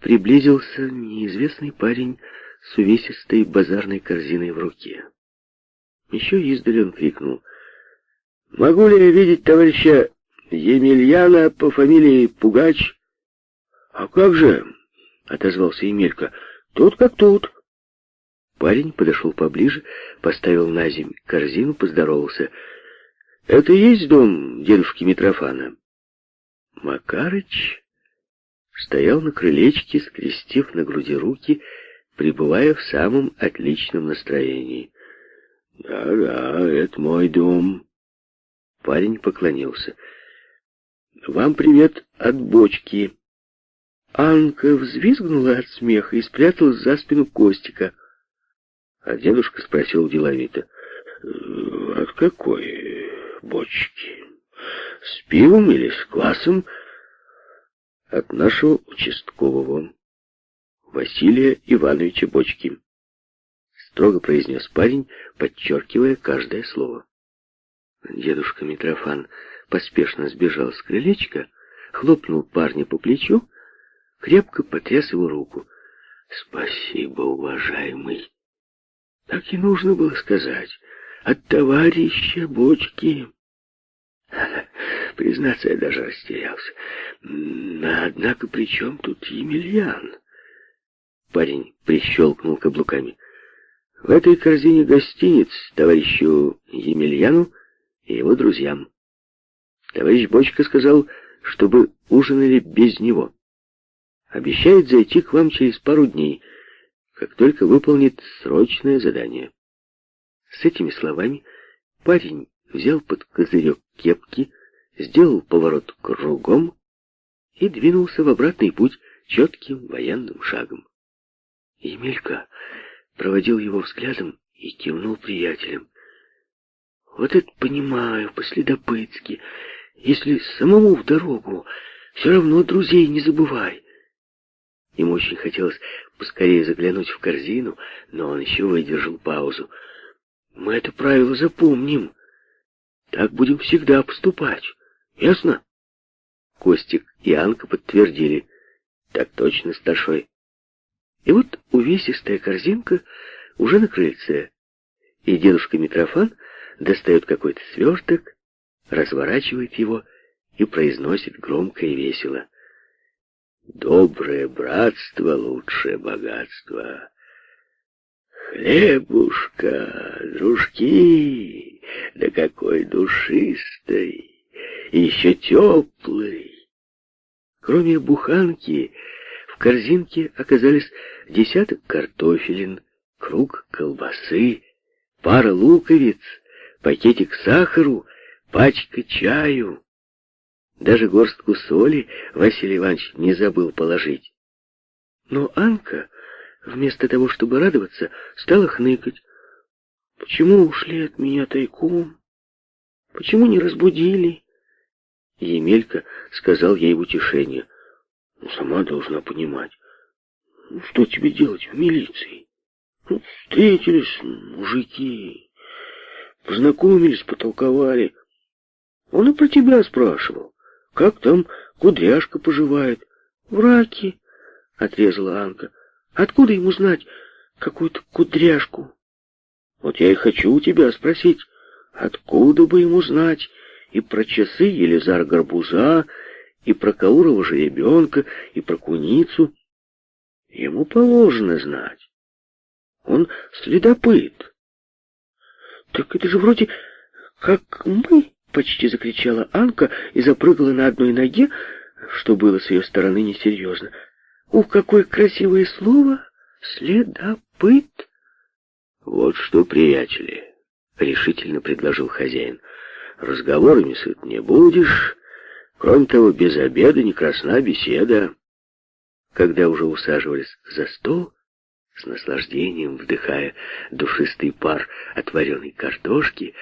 приблизился неизвестный парень с увесистой базарной корзиной в руке. Еще издали он крикнул Могу ли я видеть товарища Емельяна по фамилии Пугач? А как же, отозвался Емелька, тут как тут. Парень подошел поближе, поставил на земь корзину, поздоровался. Это и есть дом дедушки Митрофана? Макарыч стоял на крылечке, скрестив на груди руки, пребывая в самом отличном настроении. «Да-да, это мой дом», Парень поклонился. «Вам привет от бочки». Анка взвизгнула от смеха и спряталась за спину Костика. А дедушка спросил деловито. «От какой бочки? С пивом или с квасом?» «От нашего участкового, Василия Ивановича Бочки», — строго произнес парень, подчеркивая каждое слово. Дедушка Митрофан поспешно сбежал с крылечка, хлопнул парня по плечу, крепко потряс его руку. «Спасибо, уважаемый!» Так и нужно было сказать. От товарища бочки. Признаться, я даже растерялся. Однако при чем тут Емельян? Парень прищелкнул каблуками. В этой корзине гостиниц товарищу Емельяну и его друзьям. Товарищ Бочка сказал, чтобы ужинали без него. Обещает зайти к вам через пару дней, как только выполнит срочное задание. С этими словами парень взял под козырек кепки, сделал поворот кругом и двинулся в обратный путь четким военным шагом. Емелька проводил его взглядом и кивнул приятелям. Вот это понимаю, по-следопытски. Если самому в дорогу, все равно друзей не забывай. Ему очень хотелось поскорее заглянуть в корзину, но он еще выдержал паузу. Мы это правило запомним. Так будем всегда поступать. Ясно? Костик и Анка подтвердили. Так точно, старшой. И вот увесистая корзинка уже на крыльце. И дедушка Митрофан достает какой-то сверток, разворачивает его и произносит громко и весело. «Доброе братство — лучшее богатство. Хлебушка, дружки, да какой душистый, еще теплый!» Кроме буханки, корзинке оказались десяток картофелин, круг колбасы, пара луковиц, пакетик сахару, пачка чаю. Даже горстку соли Василий Иванович не забыл положить. Но Анка, вместо того, чтобы радоваться, стала хныкать. «Почему ушли от меня тайком? Почему не разбудили?» Емелька сказал ей в утешение. «Ну, сама должна понимать. Ну, что тебе делать в милиции? Ну, встретились мужики, познакомились, потолковали. Он и про тебя спрашивал. Как там кудряшка поживает? В раке, отрезала Анка. Откуда ему знать какую-то кудряшку? Вот я и хочу у тебя спросить, откуда бы ему знать и про часы Елизар Горбуза, и про Каурова жеребенка, и про куницу? Ему положено знать. Он следопыт. Так это же вроде как мы, почти закричала Анка и запрыгала на одной ноге, что было с ее стороны несерьезно. Ух, какое красивое слово! Следопыт! Вот что, приятели, решительно предложил хозяин. Разговорами сыт не будешь. Кроме того, без обеда не красна беседа. Когда уже усаживались за стол, с наслаждением вдыхая душистый пар от вареной картошки,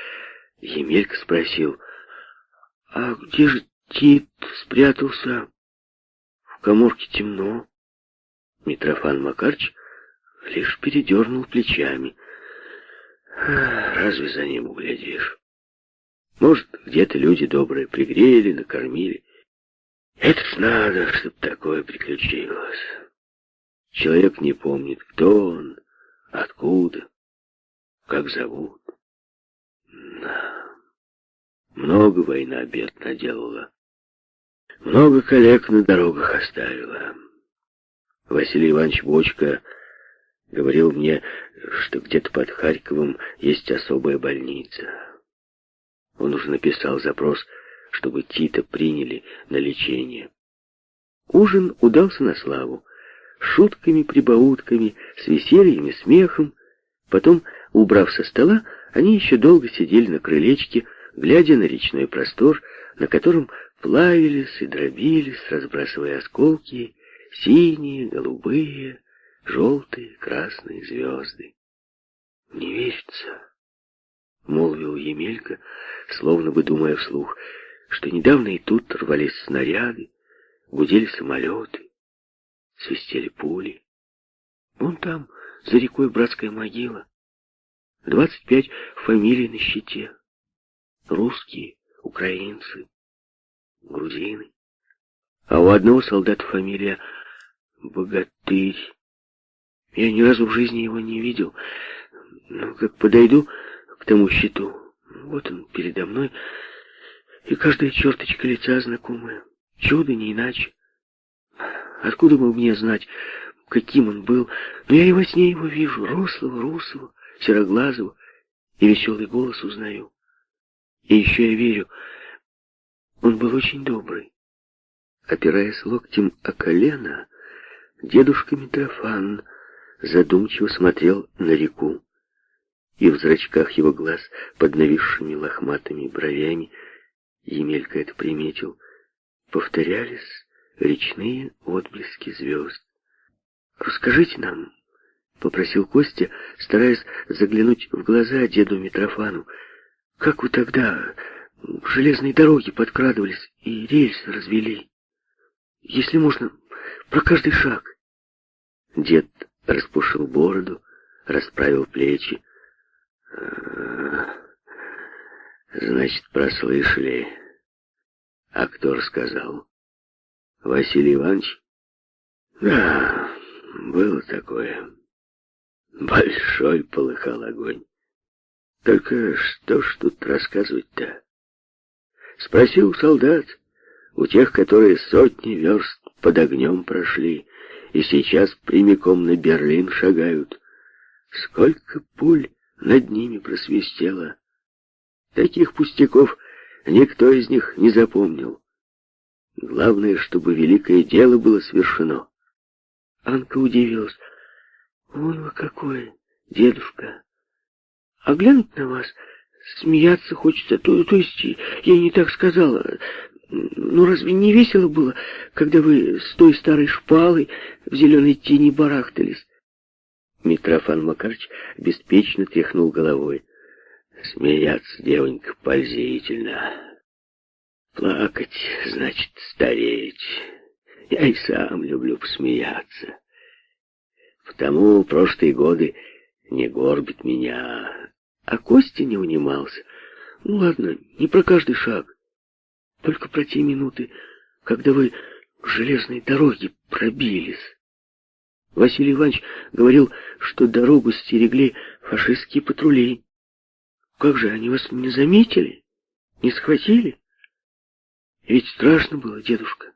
Емелька спросил, «А где же Тит спрятался?» «В коморке темно». Митрофан Макарч лишь передернул плечами. «Разве за ним углядишь? Может, где-то люди добрые пригрели, накормили. Это ж надо, чтоб такое приключилось». Человек не помнит, кто он, откуда, как зовут. Да. Много война бед наделала. Много коллег на дорогах оставила. Василий Иванович Бочка говорил мне, что где-то под Харьковом есть особая больница. Он уже написал запрос, чтобы Тита приняли на лечение. Ужин удался на славу шутками, прибаутками, с весельем и смехом. Потом, убрав со стола, они еще долго сидели на крылечке, глядя на речной простор, на котором плавились и дробились, разбрасывая осколки, синие, голубые, желтые, красные звезды. «Не верится», — молвил Емелька, словно бы думая вслух, что недавно и тут рвались снаряды, гудели самолеты свистели пули. Вон там, за рекой, братская могила. Двадцать пять фамилий на щите. Русские, украинцы, грузины. А у одного солдата фамилия Богатырь. Я ни разу в жизни его не видел. Но как подойду тому щиту, вот он передо мной, и каждая черточка лица знакомая. Чудо не иначе. Откуда бы мне знать, каким он был? Но я и во сне его вижу, рослого, русого, сероглазого, и веселый голос узнаю. И еще я верю, он был очень добрый. Опираясь локтем о колено, дедушка Митрофан задумчиво смотрел на реку, и в зрачках его глаз под нависшими лохматыми бровями, Емелька это приметил, повторялись речные отблески звезд. «Расскажите нам», — попросил Костя, стараясь заглянуть в глаза деду Митрофану, «как вы тогда к железной дороге подкрадывались и рельсы развели? Если можно, про каждый шаг». Дед распушил бороду, расправил плечи. «А, «Значит, прослышали. А кто рассказал?» «Василий Иванович?» «Да, было такое. Большой полыхал огонь. Только что ж тут рассказывать-то?» Спросил солдат, у тех, которые сотни верст под огнем прошли, и сейчас прямиком на Берлин шагают. Сколько пуль над ними просвистело. Таких пустяков никто из них не запомнил. Главное, чтобы великое дело было свершено. Анка удивилась. «Вон вы какой, дедушка! А глянуть на вас смеяться хочется. То, то есть, я не так сказала. Ну, разве не весело было, когда вы с той старой шпалой в зеленой тени барахтались? Митрофан Макарыч беспечно тряхнул головой. Смеяться, девонька, пользительно. Плакать, значит, стареть. Я и сам люблю посмеяться. Потому прошлые годы не горбит меня. А Костя не унимался. Ну ладно, не про каждый шаг. Только про те минуты, когда вы к железной дороге пробились. Василий Иванович говорил, что дорогу стерегли фашистские патрули. Как же, они вас не заметили? Не схватили? Ведь страшно было, дедушка.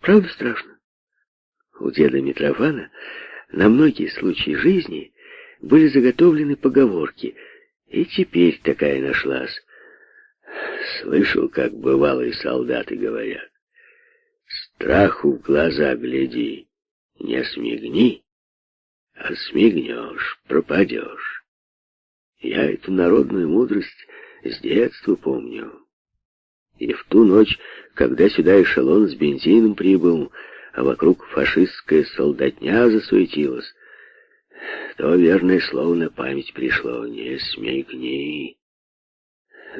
Правда страшно? У деда Митрофана на многие случаи жизни были заготовлены поговорки, и теперь такая нашлась. Слышал, как бывалые солдаты говорят. Страху в глаза гляди, не смигни, а смигнешь, пропадешь. Я эту народную мудрость с детства помню. И в ту ночь, когда сюда эшелон с бензином прибыл, а вокруг фашистская солдатня засуетилась, то верное слово на память пришло «не смигни».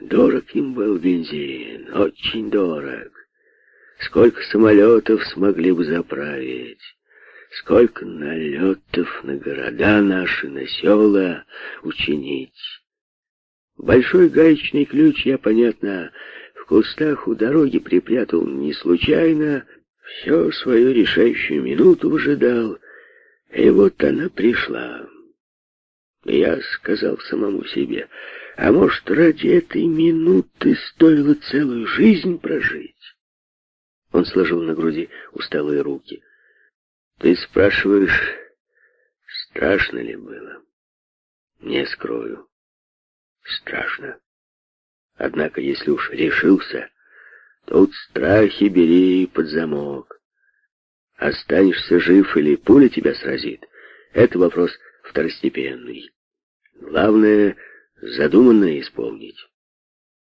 Дорог им был бензин, очень дорог. Сколько самолетов смогли бы заправить, сколько налетов на города наши, на села учинить. Большой гаечный ключ я, понятно, в кустах у дороги припрятал не случайно, все свою решающую минуту выжидал, и вот она пришла. Я сказал самому себе, а может, ради этой минуты стоило целую жизнь прожить? Он сложил на груди усталые руки. Ты спрашиваешь, страшно ли было? Не скрою. Страшно. Однако, если уж решился, тут страхи бери под замок. Останешься жив или пуля тебя сразит, это вопрос второстепенный. Главное — задуманное исполнить.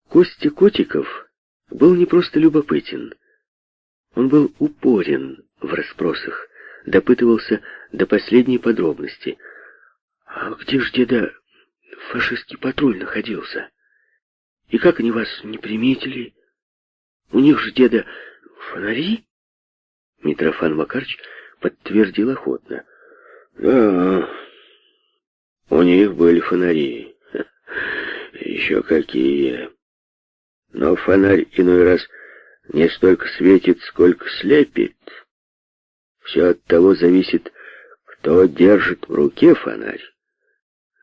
Костя Котиков был не просто любопытен. Он был упорен в расспросах, допытывался до последней подробности. «А где ж деда фашистский патруль находился? И как они вас не приметили? У них же деда фонари?» Митрофан Макарч подтвердил охотно. «Да, у них были фонари. Еще какие. Но фонарь иной раз не столько светит, сколько слепит. Все от того зависит, кто держит в руке фонарь.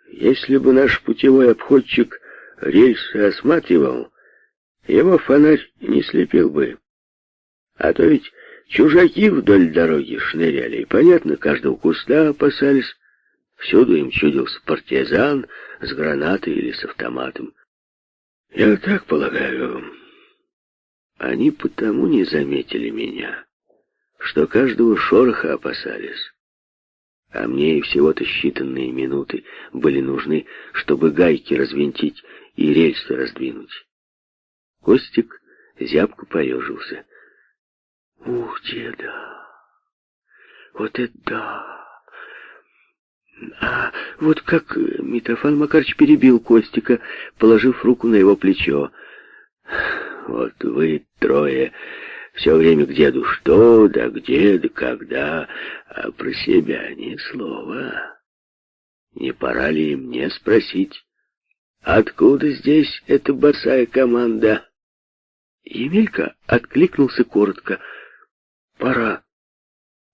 Если бы наш путевой обходчик рельсы осматривал, его фонарь не слепил бы. А то ведь чужаки вдоль дороги шныряли, и, понятно, каждого куста опасались, Всюду им чудился партизан с гранатой или с автоматом. Я так полагаю, они потому не заметили меня, что каждого шороха опасались. А мне и всего-то считанные минуты были нужны, чтобы гайки развинтить и рельсы раздвинуть. Костик зябко поежился. Ух, деда, вот это да! А вот как Митрофан Макарович перебил Костика, положив руку на его плечо. Вот вы трое все время к деду что, да где, да когда, а про себя ни слова. Не пора ли мне спросить, откуда здесь эта босая команда? Емелька откликнулся коротко. «Пора».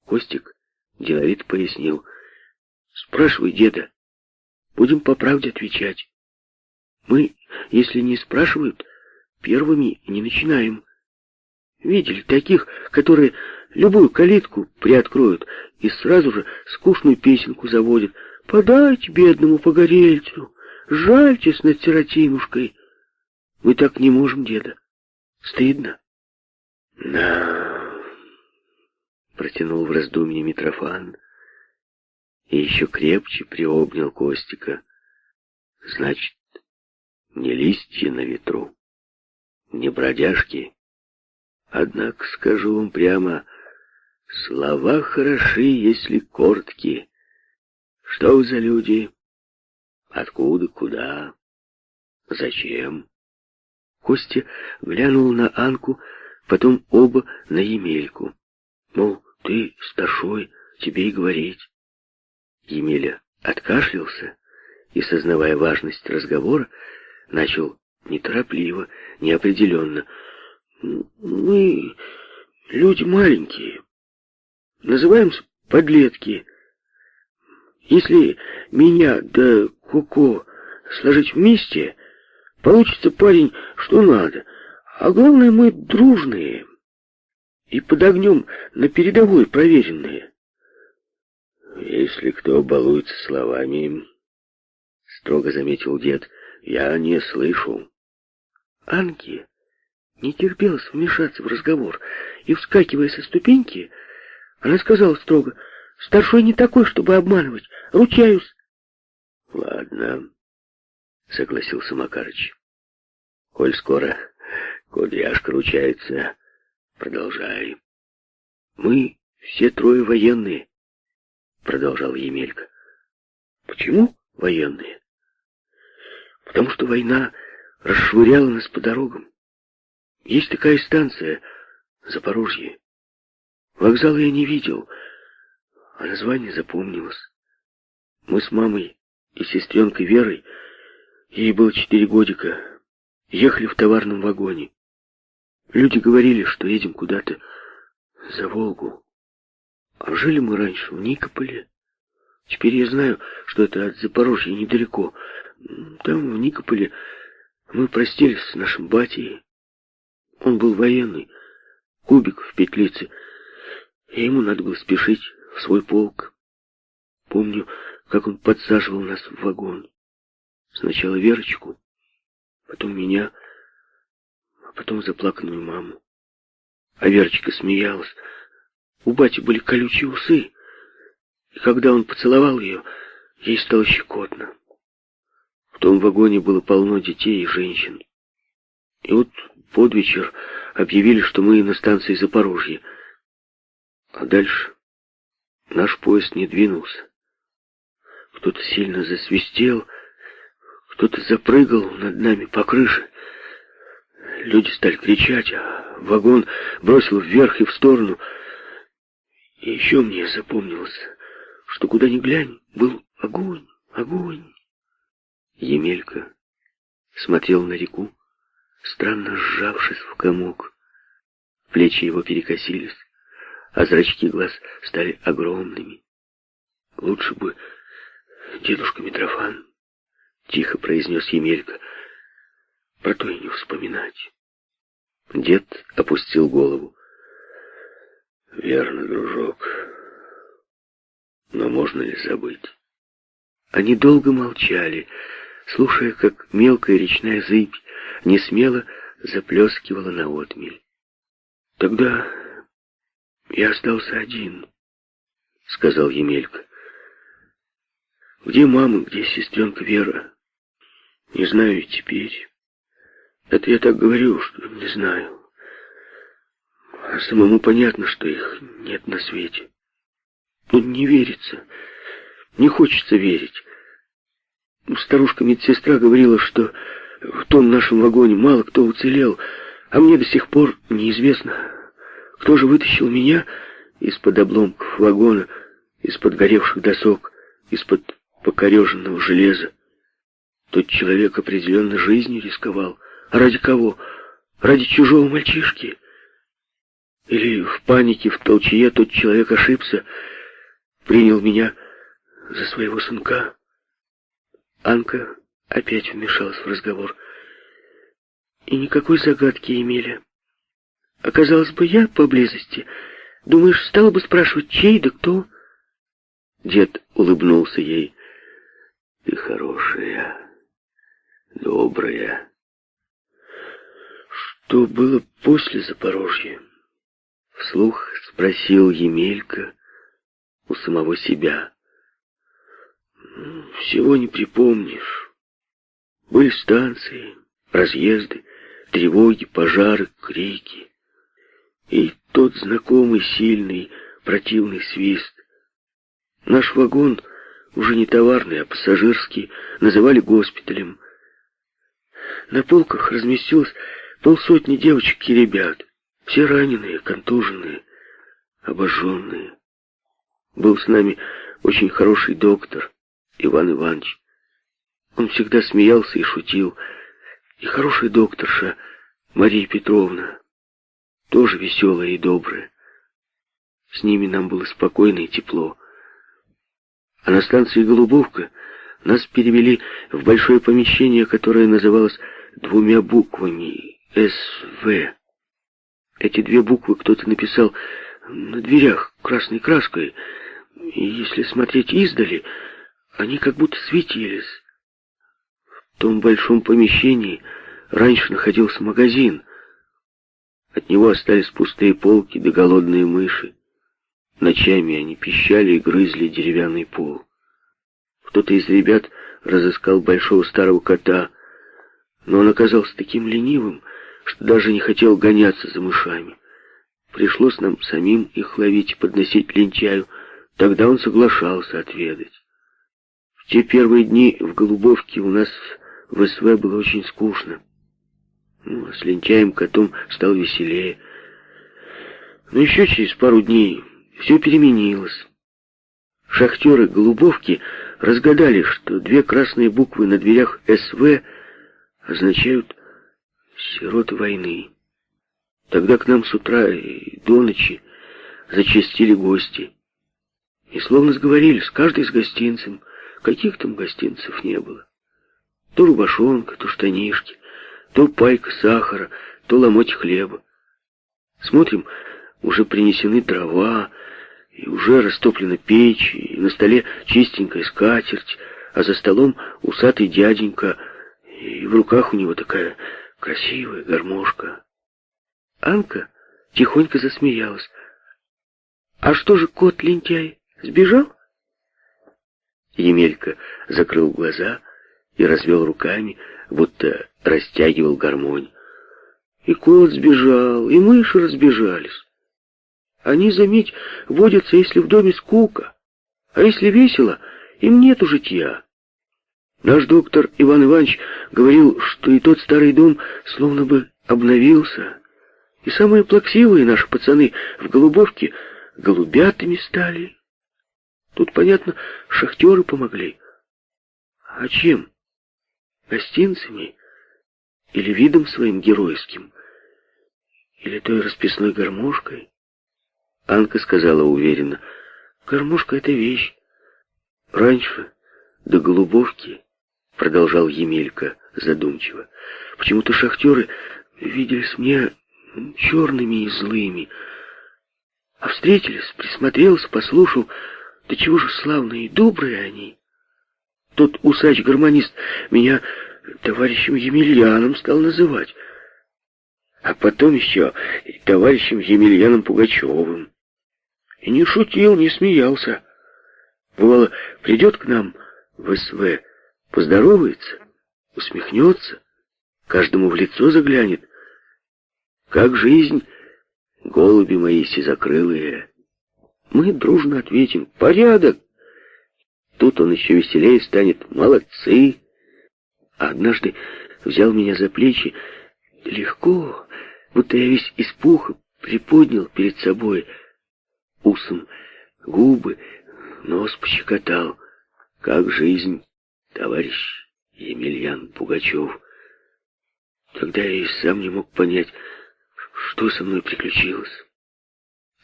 Костик деловито пояснил. «Спрашивай деда. Будем по правде отвечать. Мы, если не спрашивают, первыми не начинаем. Видели таких, которые любую калитку приоткроют и сразу же скучную песенку заводят. «Подайте бедному погорельцу, жальтесь над сиротинушкой». Мы так не можем, деда. Стыдно. Да, протянул в раздумье Митрофан и еще крепче приобнял Костика. Значит, не листья на ветру, не бродяжки. Однако, скажу вам прямо, слова хороши, если короткие. Что вы за люди? Откуда, куда? Зачем? Костя глянул на Анку, потом оба на Емельку. Мол, ты старшой, тебе и говорить. Емеля откашлялся и, сознавая важность разговора, начал неторопливо, неопределенно. «Мы люди маленькие, называемся подлетки. Если меня да Куко сложить вместе, получится парень что надо. А главное, мы дружные и под огнем на передовой проверенные. Если кто балуется словами, строго заметил дед, я не слышу. Анке не терпелось вмешаться в разговор, и, вскакивая со ступеньки, она сказала строго, «Старшой не такой, чтобы обманывать, ручаюсь». «Ладно», — согласился Макарыч. «Коль скоро кудряшка ручается, продолжай». «Мы все трое военные», — продолжал Емелька. «Почему военные?» «Потому что война расшвыряла нас по дорогам. Есть такая станция, Запорожье. Вокзала я не видел, а название запомнилось. Мы с мамой и сестренкой Верой, ей было четыре годика, ехали в товарном вагоне. Люди говорили, что едем куда-то за Волгу. А жили мы раньше в Никополе. Теперь я знаю, что это от Запорожья недалеко. Там, в Никополе, мы простились с нашим батей. Он был военный, кубик в петлице, и ему надо было спешить в свой полк. Помню, как он подсаживал нас в вагон. Сначала Верочку, потом меня, а потом заплаканную маму. А Верочка смеялась, у бати были колючие усы, и когда он поцеловал ее, ей стало щекотно. В том вагоне было полно детей и женщин. И вот под вечер объявили, что мы на станции Запорожье. А дальше наш поезд не двинулся. Кто-то сильно засвистел, кто-то запрыгал над нами по крыше. Люди стали кричать, а вагон бросил вверх и в сторону — и еще мне запомнилось, что куда ни глянь, был огонь, огонь. Емелька смотрел на реку, странно сжавшись в комок. Плечи его перекосились, а зрачки глаз стали огромными. Лучше бы дедушка Митрофан, тихо произнес Емелька, про то и не вспоминать. Дед опустил голову. Верно, дружок. Но можно ли забыть? Они долго молчали, слушая, как мелкая речная зыбь несмело заплескивала на отмель. Тогда я остался один, сказал Емелька. Где мама, где сестренка Вера? Не знаю теперь. Это я так говорю, что не знаю. А самому понятно, что их нет на свете. Но не верится, не хочется верить. Старушка-медсестра говорила, что в том нашем вагоне мало кто уцелел, а мне до сих пор неизвестно, кто же вытащил меня из-под обломков вагона, из-под горевших досок, из-под покореженного железа. Тот человек определенно жизнью рисковал. А ради кого? Ради чужого мальчишки? Или в панике, в толчье тот человек ошибся, принял меня за своего сынка? Анка опять вмешалась в разговор. И никакой загадки, Емеля. Оказалось бы, я поблизости. Думаешь, стала бы спрашивать, чей да кто? Дед улыбнулся ей. Ты хорошая, добрая. Что было после Запорожья? Вслух спросил Емелька у самого себя. Всего не припомнишь. Были станции, разъезды, тревоги, пожары, крики. И тот знакомый, сильный, противный свист. Наш вагон, уже не товарный, а пассажирский, называли госпиталем. На полках разместилось полсотни девочек и ребят. Все раненые, контуженные, обожженные. Был с нами очень хороший доктор, Иван Иванович. Он всегда смеялся и шутил. И хорошая докторша Мария Петровна, тоже веселая и добрая. С ними нам было спокойно и тепло. А на станции Голубовка нас перевели в большое помещение, которое называлось двумя буквами «СВ». Эти две буквы кто-то написал на дверях красной краской, и если смотреть издали, они как будто светились. В том большом помещении раньше находился магазин. От него остались пустые полки да голодные мыши. Ночами они пищали и грызли деревянный пол. Кто-то из ребят разыскал большого старого кота, но он оказался таким ленивым, что даже не хотел гоняться за мышами. Пришлось нам самим их ловить и подносить лентяю, тогда он соглашался отведать. В те первые дни в Голубовке у нас в СВ было очень скучно. Ну, а с лентяем котом стал веселее. Но еще через пару дней все переменилось. Шахтеры Голубовки разгадали, что две красные буквы на дверях СВ означают «сироты войны». Тогда к нам с утра и до ночи зачастили гости. И словно сговорились, каждый с гостинцем. Каких там гостинцев не было. То рубашонка, то штанишки, то пайка сахара, то ломоть хлеба. Смотрим, уже принесены дрова, и уже растоплена печь, и на столе чистенькая скатерть, а за столом усатый дяденька, и в руках у него такая красивая гармошка. Анка тихонько засмеялась. «А что же кот-лентяй, сбежал?» Емелька закрыл глаза и развел руками, будто растягивал гармонь. И кот сбежал, и мыши разбежались. Они, заметь, водятся, если в доме скука, а если весело, им нету житья. Наш доктор Иван Иванович говорил, что и тот старый дом словно бы обновился, и самые плаксивые наши пацаны в Голубовке голубятами стали. Тут, понятно, шахтеры помогли. А чем? Гостинцами? Или видом своим геройским? Или той расписной гармошкой? Анка сказала уверенно, гармошка — это вещь. Раньше, до Голубовки, продолжал Емелька задумчиво, почему-то шахтеры виделись мне черными и злыми. А встретились, присмотрелся, послушал, да чего же славные и добрые они. Тот усач-гармонист меня товарищем Емельяном стал называть. А потом еще товарищем Емельяном Пугачевым. И не шутил, не смеялся. Бывало, придет к нам в СВ, поздоровается, усмехнется, каждому в лицо заглянет. Как жизнь? голуби мои сизокрылые. Мы дружно ответим «Порядок!» Тут он еще веселее станет «Молодцы!» А однажды взял меня за плечи легко, будто я весь из пуха, приподнял перед собой усом губы, нос пощекотал. Как жизнь, товарищ Емельян Пугачев. Тогда я и сам не мог понять, что со мной приключилось.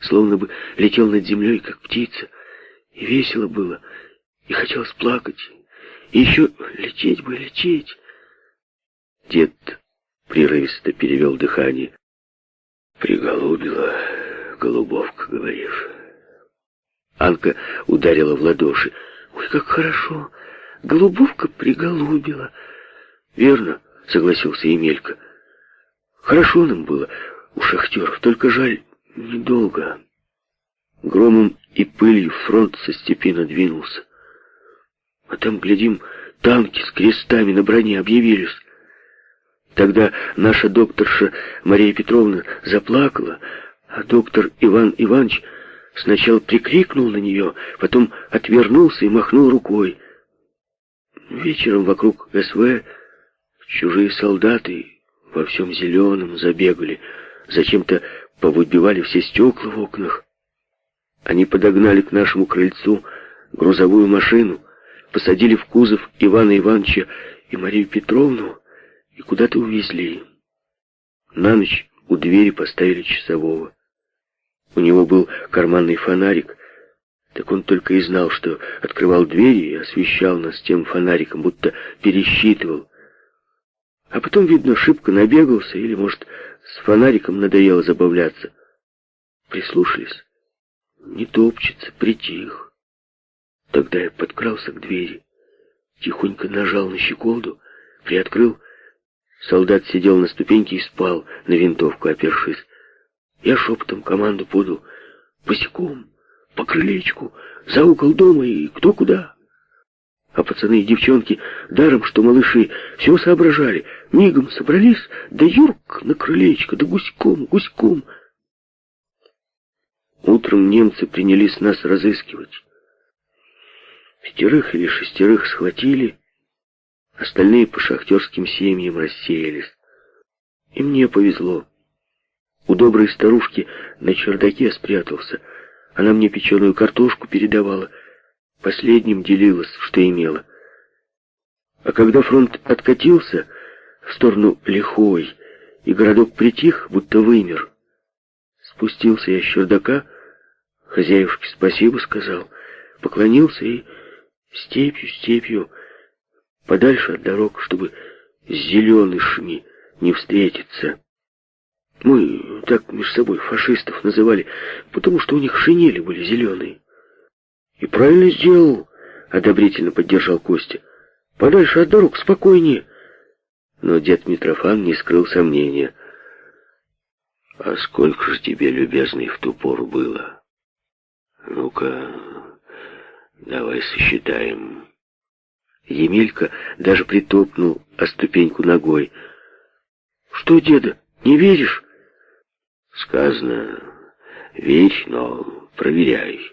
Словно бы летел над землей, как птица, и весело было, и хотелось плакать, и еще лететь бы, лететь. Дед прерывисто перевел дыхание. Приголубила голубовка, говоришь. Анка ударила в ладоши. Ой, как хорошо! Голубовка приголубила. Верно, согласился Емелька. Хорошо нам было у шахтеров, только жаль, недолго. Громом и пылью фронт со степи надвинулся. А там, глядим, танки с крестами на броне объявились. Тогда наша докторша Мария Петровна заплакала, а доктор Иван Иванович сначала прикрикнул на нее, потом отвернулся и махнул рукой. Вечером вокруг СВ чужие солдаты во всем зеленом забегали, зачем-то повыбивали все стекла в окнах. Они подогнали к нашему крыльцу грузовую машину, посадили в кузов Ивана Ивановича и Марию Петровну и куда-то увезли. На ночь у двери поставили часового. У него был карманный фонарик, так он только и знал, что открывал двери и освещал нас тем фонариком, будто пересчитывал. А потом, видно, шибко набегался, или, может, с фонариком надоело забавляться. Прислушались. Не топчется, притих. Тогда я подкрался к двери, тихонько нажал на щеколду, приоткрыл. Солдат сидел на ступеньке и спал, на винтовку опершись. Я шепотом команду подал. Босиком, по крылечку, за угол дома и кто куда. А пацаны и девчонки, даром что малыши, все соображали. Мигом собрались, да юрк на крылечко, да гуськом, гуськом. Утром немцы принялись нас разыскивать. Пятерых или шестерых схватили, остальные по шахтерским семьям рассеялись. И мне повезло. У доброй старушки на чердаке спрятался. Она мне печеную картошку передавала. Последним делилась, что имела. А когда фронт откатился в сторону Лихой, и городок притих, будто вымер, спустился я с чердака, хозяюшке спасибо сказал, поклонился и степью, степью, подальше от дорог, чтобы с зеленышами не встретиться. Мы так между собой фашистов называли, потому что у них шинели были зеленые. И правильно сделал, одобрительно поддержал Костя. Подальше от дорог, спокойнее. Но дед Митрофан не скрыл сомнения. А сколько же тебе, любезный, в ту пору было? Ну-ка, давай сосчитаем. Емелька даже притопнул о ступеньку ногой. Что, деда, не веришь? Сказано, верь, но проверяй.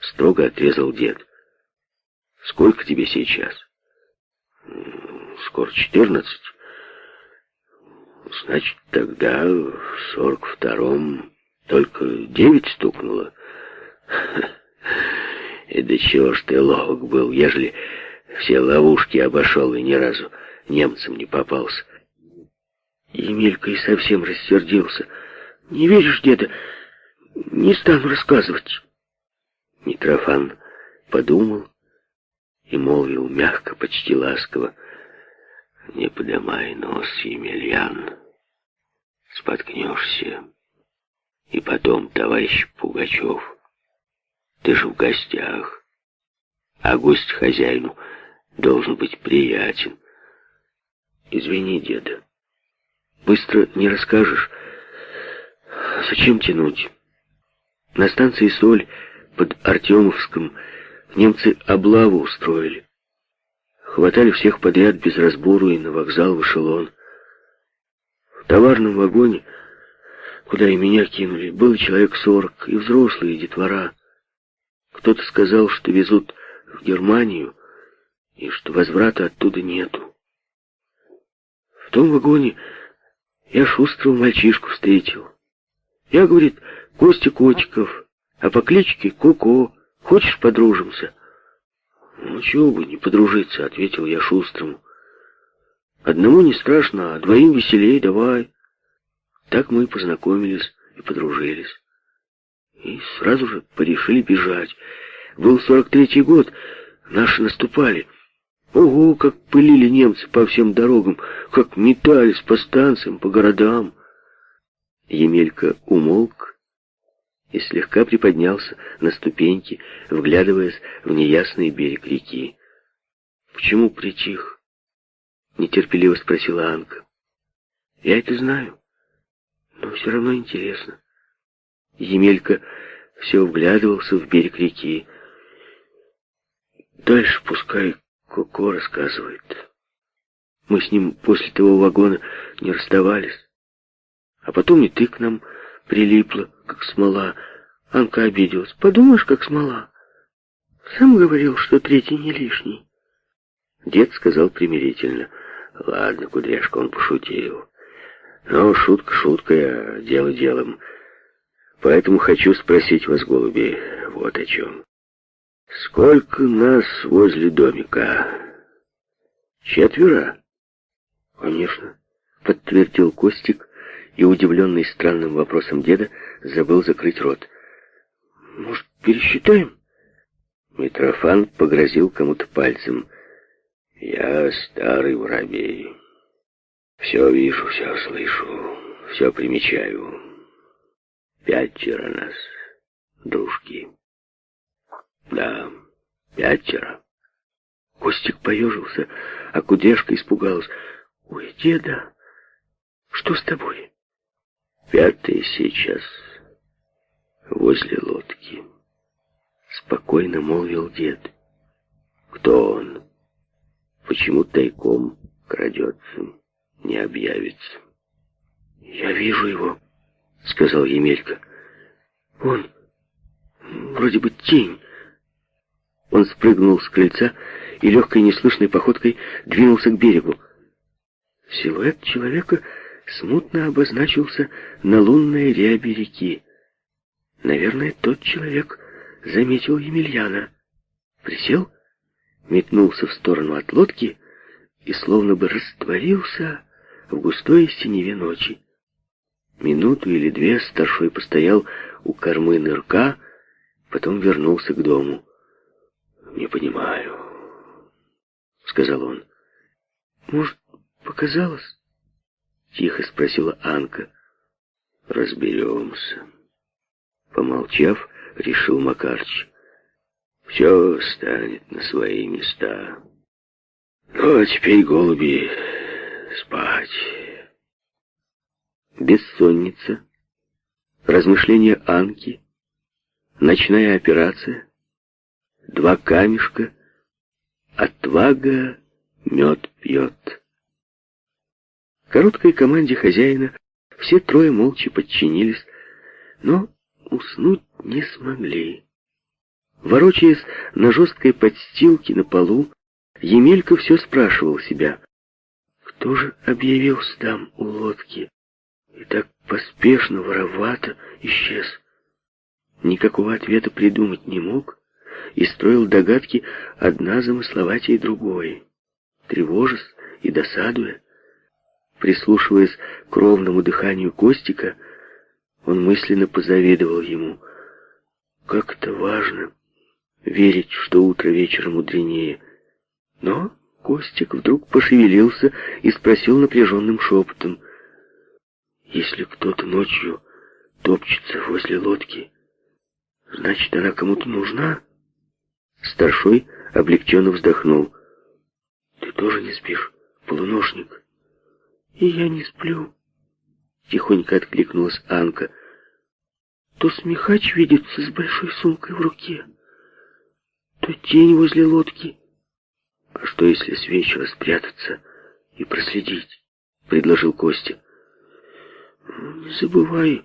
Строго отрезал дед. Сколько тебе сейчас? Скоро четырнадцать. Значит, тогда в сорок втором только девять стукнуло. И до чего ж ты ловок был, ежели все ловушки обошел и ни разу немцам не попался. Емелька и совсем рассердился — не веришь, деда? Не стану рассказывать. Митрофан подумал и молвил мягко, почти ласково. Не подымай нос, Емельян. Споткнешься. И потом, товарищ Пугачев, ты же в гостях, а гость хозяину должен быть приятен. Извини, деда, быстро не расскажешь, Зачем тянуть? На станции Соль под Артемовском немцы облаву устроили. Хватали всех подряд без разбору и на вокзал в эшелон. В товарном вагоне куда и меня кинули, было человек сорок, и взрослые, и детвора. Кто-то сказал, что везут в Германию, и что возврата оттуда нету. В том вагоне я шустрого мальчишку встретил. Я, говорит, Костя Котиков, а по кличке Коко. Хочешь, подружимся? Ну, чего бы не подружиться, ответил я шустрому. Одному не страшно, а двоим веселей давай. Так мы и познакомились и подружились. И сразу же порешили бежать. Был сорок третий год, наши наступали. Ого, как пылили немцы по всем дорогам, как метались по станциям, по городам. Емелька умолк и слегка приподнялся на ступеньки, вглядываясь в неясный берег реки. «Почему притих?» — нетерпеливо спросила Анка. «Я это знаю, но все равно интересно». Емелька все вглядывался в берег реки. «Дальше пускай Коко рассказывает. Мы с ним после того вагона не расставались. А потом и ты к нам прилипла, как смола. Анка обиделась. Подумаешь, как смола. Сам говорил, что третий не лишний. Дед сказал примирительно. Ладно, кудряшка, он пошутил. Но шутка шуткой, а дело делом. Поэтому хочу спросить вас, голуби, вот о чем. Сколько нас возле домика? Четверо? Конечно, подтвердил Костик, и, удивленный странным вопросом деда, забыл закрыть рот. «Может, пересчитаем?» Митрофан погрозил кому-то пальцем. «Я старый воробей. Все вижу, все слышу, все примечаю. Пятеро нас, дружки. Да, пятеро». Костик поежился, а Кудряшка испугалась. «Ой, деда, что с тобой?» Пятый сейчас возле лодки. Спокойно молвил дед. Кто он? Почему тайком крадется, не объявится? Я вижу его, сказал Емелька. Он вроде бы тень. Он спрыгнул с крыльца и легкой неслышной походкой двинулся к берегу. Силуэт человека смутно обозначился на лунной рябе реки. Наверное, тот человек заметил Емельяна. Присел, метнулся в сторону от лодки и словно бы растворился в густой синеве ночи. Минуту или две старшой постоял у кормы нырка, потом вернулся к дому. «Не понимаю», — сказал он. «Может, показалось?» Тихо спросила Анка. Разберемся. Помолчав, решил Макарч. Все станет на свои места. Ну, а теперь, голуби, спать. Бессонница, размышления Анки, ночная операция, два камешка, отвага мед пьет. Короткой команде хозяина все трое молча подчинились, но уснуть не смогли. Ворочаясь на жесткой подстилке на полу, Емелька все спрашивал себя, кто же объявился там у лодки и так поспешно, воровато исчез. Никакого ответа придумать не мог и строил догадки одна замысловатее другой, тревожась и досадуя. Прислушиваясь к ровному дыханию Костика, он мысленно позавидовал ему. Как это важно верить, что утро вечером мудренее. Но Костик вдруг пошевелился и спросил напряженным шепотом. «Если кто-то ночью топчется возле лодки, значит, она кому-то нужна?» Старшой облегченно вздохнул. «Ты тоже не спишь, полуношник?» «И я не сплю», — тихонько откликнулась Анка. «То смехач видится с большой сумкой в руке, то тень возле лодки. А что, если с вечера спрятаться и проследить?» — предложил Костя. «Не забывай,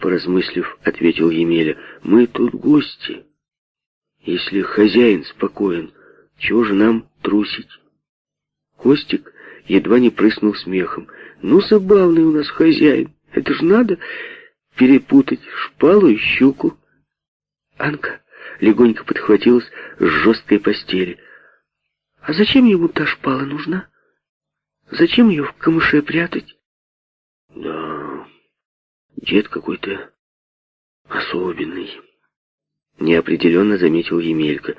поразмыслив, ответил Емеля. Мы тут гости. Если хозяин спокоен, чего же нам трусить? Костик едва не прыснул смехом. Ну, забавный у нас хозяин. Это ж надо перепутать шпалу и щуку. Анка легонько подхватилась с жесткой постели. А зачем ему та шпала нужна? Зачем ее в камыше прятать? Да, дед какой-то особенный. Неопределенно заметил Емелька.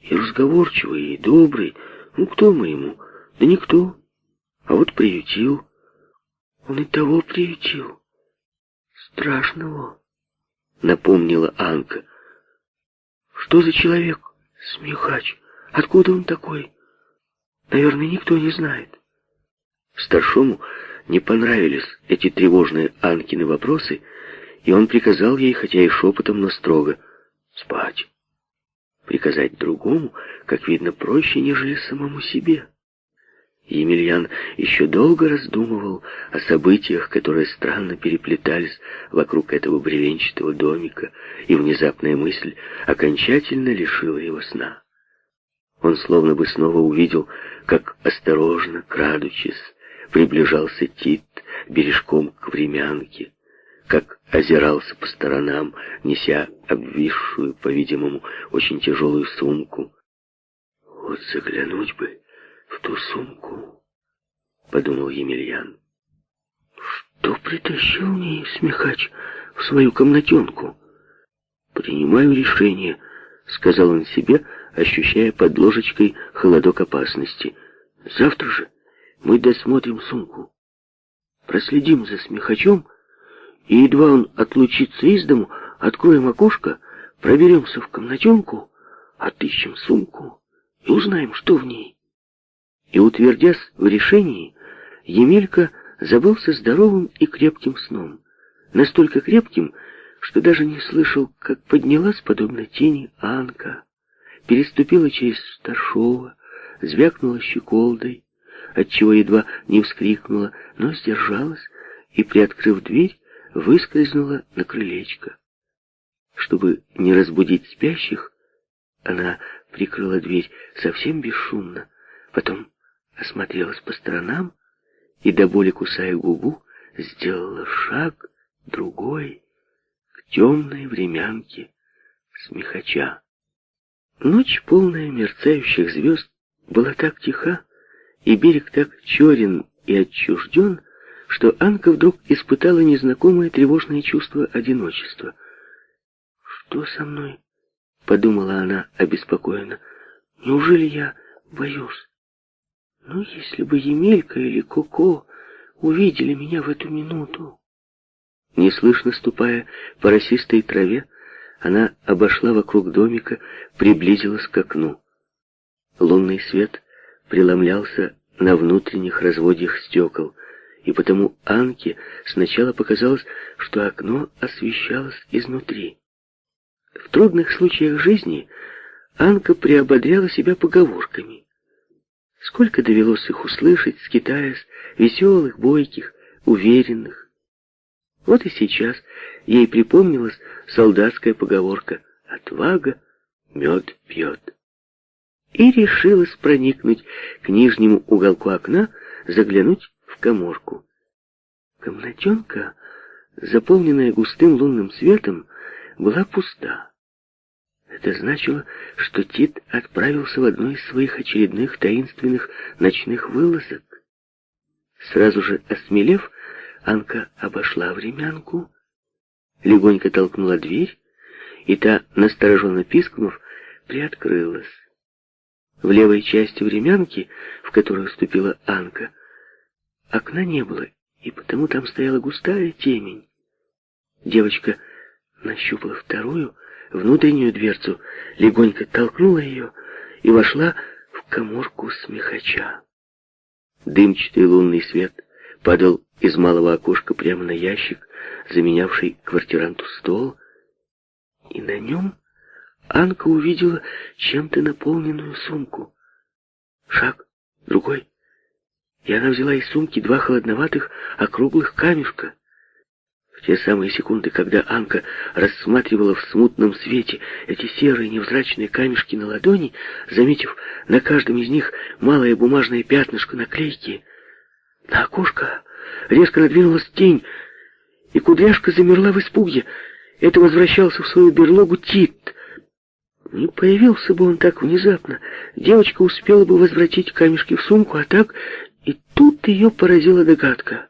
И разговорчивый, и добрый. Ну, кто мы ему? Да никто. А вот приютил. Он и того приютил. Страшного, напомнила Анка. Что за человек, смехач? Откуда он такой? Наверное, никто не знает. Старшому не понравились эти тревожные Анкины вопросы, и он приказал ей, хотя и шепотом, но строго, спать. Приказать другому, как видно, проще, нежели самому себе. Емельян еще долго раздумывал о событиях, которые странно переплетались вокруг этого бревенчатого домика, и внезапная мысль окончательно лишила его сна. Он словно бы снова увидел, как осторожно, крадучись, приближался Тит бережком к времянке, как озирался по сторонам, неся обвисшую, по-видимому, очень тяжелую сумку. Вот заглянуть бы в ту сумку, подумал Емельян. Что притащил мне смехач в свою комнатенку? Принимаю решение, сказал он себе, ощущая под ложечкой холодок опасности. Завтра же мы досмотрим сумку. Проследим за смехачом, и едва он отлучится из дому, откроем окошко, проберемся в комнатенку, отыщем сумку и узнаем, что в ней. И, утвердясь в решении, Емелька забылся здоровым и крепким сном. Настолько крепким, что даже не слышал, как поднялась, подобно тени, Анка, переступила через старшова, звякнула щеколдой, отчего едва не вскрикнула, но сдержалась и, приоткрыв дверь, выскользнула на крылечко. Чтобы не разбудить спящих, она прикрыла дверь совсем бесшумно, потом осмотрелась по сторонам и, до боли кусая губу, сделала шаг, другой, к темной времянке смехача. Ночь, полная мерцающих звезд, была так тиха, и берег так черен и отчужден, что Анка вдруг испытала незнакомое тревожное чувство одиночества. «Что со мной?» — подумала она обеспокоенно. «Неужели я боюсь? Ну, если бы Емелька или Коко увидели меня в эту минуту...» Неслышно ступая по росистой траве, она обошла вокруг домика, приблизилась к окну. Лунный свет преломлялся на внутренних разводьях стекол, и потому Анке сначала показалось, что окно освещалось изнутри. В трудных случаях жизни Анка приободряла себя поговорками. Сколько довелось их услышать, скитаясь, веселых, бойких, уверенных. Вот и сейчас ей припомнилась солдатская поговорка «Отвага мед пьет» и решилась проникнуть к нижнему уголку окна, заглянуть в коморку. Комнатенка, заполненная густым лунным светом, была пуста. Это значило, что Тит отправился в одну из своих очередных таинственных ночных вылазок. Сразу же осмелев, Анка обошла времянку, легонько толкнула дверь, и та, настороженно пискнув, приоткрылась. В левой части времянки, в которую вступила Анка, окна не было, и потому там стояла густая темень. Девочка нащупала вторую, внутреннюю дверцу, легонько толкнула ее и вошла в коморку смехача. Дымчатый лунный свет падал из малого окошка прямо на ящик, заменявший квартиранту стол, и на нем Анка увидела чем-то наполненную сумку. Шаг, другой, и она взяла из сумки два холодноватых округлых камешка. В те самые секунды, когда Анка рассматривала в смутном свете эти серые невзрачные камешки на ладони, заметив на каждом из них малое бумажное пятнышко наклейки, на окошко резко надвинулась тень, и кудряшка замерла в испуге. Это возвращался в свою берлогу Тит. Не появился бы он так внезапно, девочка успела бы возвратить камешки в сумку, а так и тут ее поразила догадка.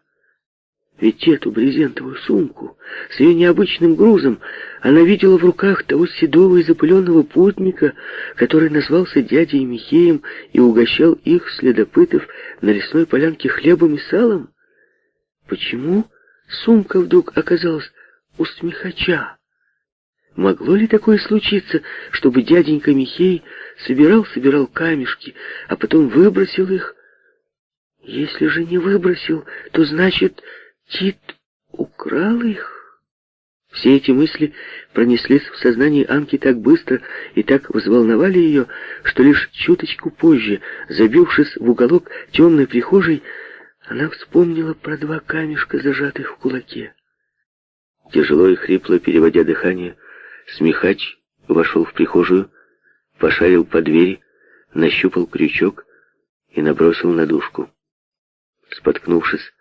Ведь эту брезентовую сумку с ее необычным грузом она видела в руках того седого и запыленного путника, который назвался дядей Михеем и угощал их, следопытов, на лесной полянке хлебом и салом. Почему сумка вдруг оказалась у смехача? Могло ли такое случиться, чтобы дяденька Михей собирал-собирал камешки, а потом выбросил их? Если же не выбросил, то значит, Тит украл их? Все эти мысли пронеслись в сознании Анки так быстро и так взволновали ее, что лишь чуточку позже, забившись в уголок темной прихожей, она вспомнила про два камешка, зажатых в кулаке. Тяжело и хрипло переводя дыхание, смехач вошел в прихожую, пошарил по двери, нащупал крючок и набросил на дужку. Споткнувшись,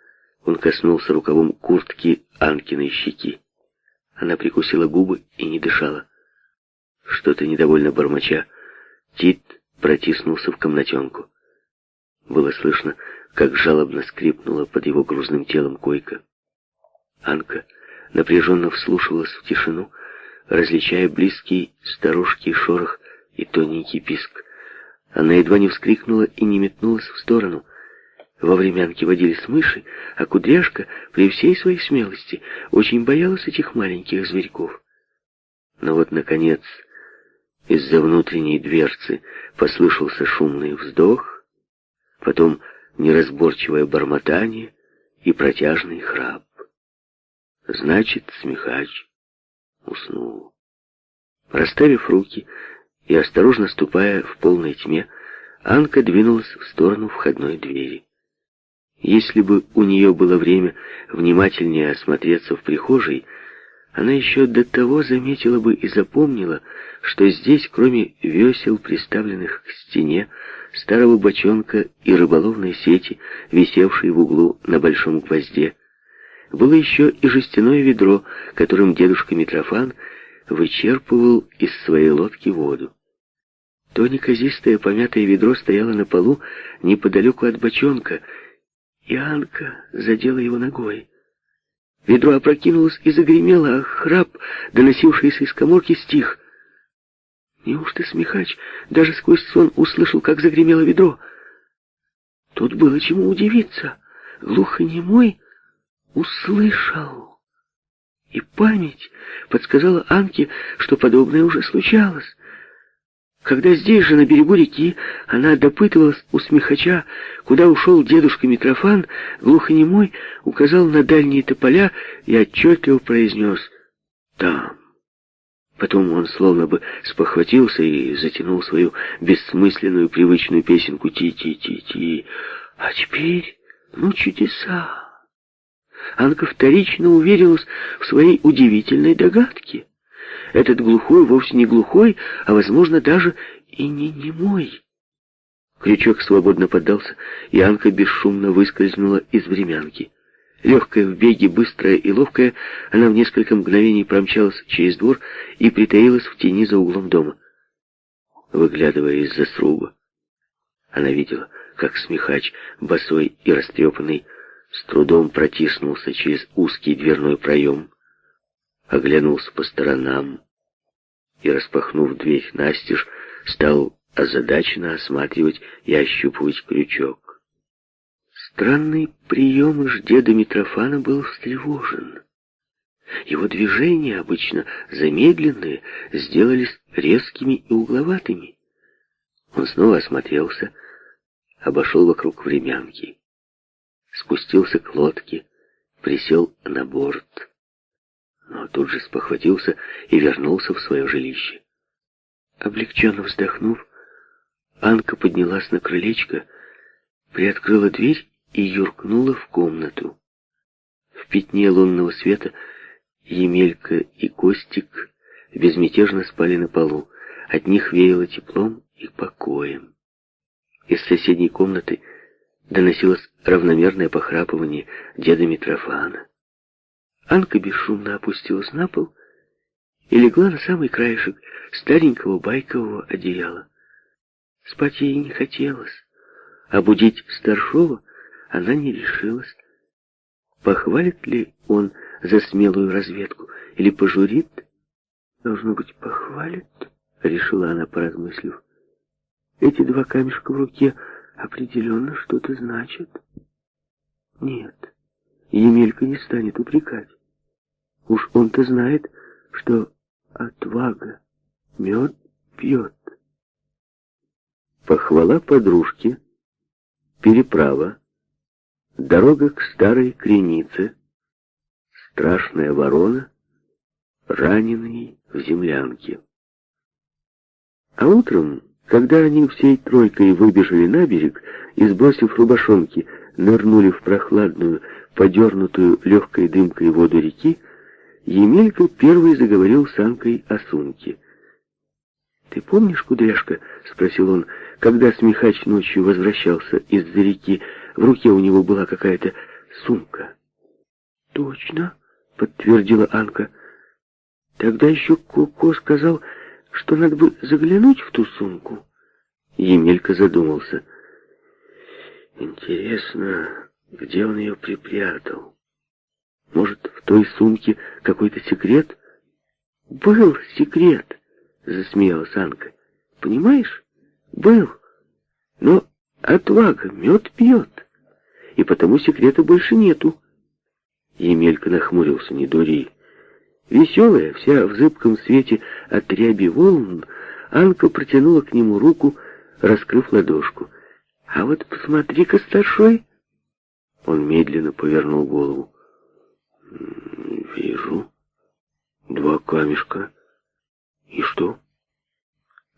он коснулся рукавом куртки Анкиной щеки. Она прикусила губы и не дышала. Что-то недовольно бормоча, Тит протиснулся в комнатенку. Было слышно, как жалобно скрипнула под его грузным телом койка. Анка напряженно вслушивалась в тишину, различая близкий сторожкий шорох и тоненький писк. Она едва не вскрикнула и не метнулась в сторону — во времянке водились мыши, а кудряшка при всей своей смелости очень боялась этих маленьких зверьков. Но вот, наконец, из-за внутренней дверцы послышался шумный вздох, потом неразборчивое бормотание и протяжный храп. Значит, смехач уснул. Расставив руки и осторожно ступая в полной тьме, Анка двинулась в сторону входной двери. Если бы у нее было время внимательнее осмотреться в прихожей, она еще до того заметила бы и запомнила, что здесь, кроме весел, приставленных к стене, старого бочонка и рыболовной сети, висевшей в углу на большом гвозде, было еще и жестяное ведро, которым дедушка Митрофан вычерпывал из своей лодки воду. То неказистое помятое ведро стояло на полу неподалеку от бочонка, и Анка задела его ногой. Ведро опрокинулось и загремело, а храп, доносившийся из коморки, стих. Неужто смехач даже сквозь сон услышал, как загремело ведро? Тут было чему удивиться. Глухонемой услышал. И память подсказала Анке, что подобное уже случалось. Когда здесь же, на берегу реки, она допытывалась у смехача, куда ушел дедушка Митрофан, глухонемой указал на дальние тополя и отчетливо произнес «Там». Потом он словно бы спохватился и затянул свою бессмысленную привычную песенку «Ти-ти-ти-ти». А теперь, ну чудеса! Анка вторично уверилась в своей удивительной догадке. Этот глухой вовсе не глухой, а, возможно, даже и не немой. Крючок свободно поддался, и Анка бесшумно выскользнула из времянки. Легкая в беге, быстрая и ловкая, она в несколько мгновений промчалась через двор и притаилась в тени за углом дома. Выглядывая из-за сруба, она видела, как смехач, босой и растрепанный, с трудом протиснулся через узкий дверной проем, оглянулся по сторонам и, распахнув дверь настежь, стал озадаченно осматривать и ощупывать крючок. Странный прием ж деда Митрофана был встревожен. Его движения, обычно замедленные, сделались резкими и угловатыми. Он снова осмотрелся, обошел вокруг времянки, спустился к лодке, присел на борт но тут же спохватился и вернулся в свое жилище. Облегченно вздохнув, Анка поднялась на крылечко, приоткрыла дверь и юркнула в комнату. В пятне лунного света Емелька и Костик безмятежно спали на полу. От них веяло теплом и покоем. Из соседней комнаты доносилось равномерное похрапывание деда Митрофана. Анка бесшумно опустилась на пол и легла на самый краешек старенького байкового одеяла. Спать ей не хотелось, а будить старшова она не решилась. Похвалит ли он за смелую разведку или пожурит? Должно быть, похвалит, решила она, поразмыслив. Эти два камешка в руке определенно что-то значат. Нет, Емелька не станет упрекать. Уж он-то знает, что отвага мед пьет. Похвала подружки, переправа, дорога к старой кренице, страшная ворона, раненый в землянке. А утром, когда они всей тройкой выбежали на берег и, сбросив рубашонки, нырнули в прохладную, подернутую легкой дымкой воду реки, Емелька первый заговорил с Анкой о сумке. «Ты помнишь, Кудряшка?» — спросил он, когда Смехач ночью возвращался из-за реки. В руке у него была какая-то сумка. «Точно», — подтвердила Анка. «Тогда еще Коко сказал, что надо бы заглянуть в ту сумку». Емелька задумался. «Интересно, где он ее припрятал? Может, в той сумке какой-то секрет?» «Был секрет», — засмеялась Анка. «Понимаешь? Был. Но отвага мед пьет, и потому секрета больше нету». Емелька нахмурился, не дури. Веселая, вся в зыбком свете от ряби волн, Анка протянула к нему руку, раскрыв ладошку. «А вот посмотри-ка, старшой!» Он медленно повернул голову. «Вижу. Два камешка. И что?»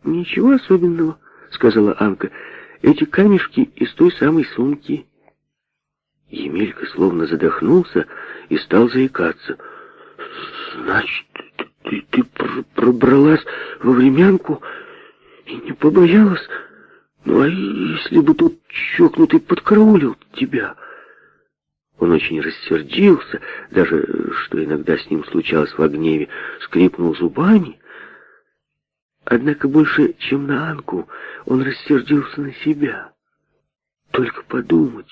«Ничего особенного», — сказала Анка. «Эти камешки из той самой сумки». Емелька словно задохнулся и стал заикаться. «Значит, ты, ты пробралась во времянку и не побоялась? Ну, а если бы тут чокнутый подкараулил тебя?» Он очень рассердился, даже, что иногда с ним случалось в гневе, скрипнул зубами. Однако больше, чем на Анку, он рассердился на себя. Только подумать,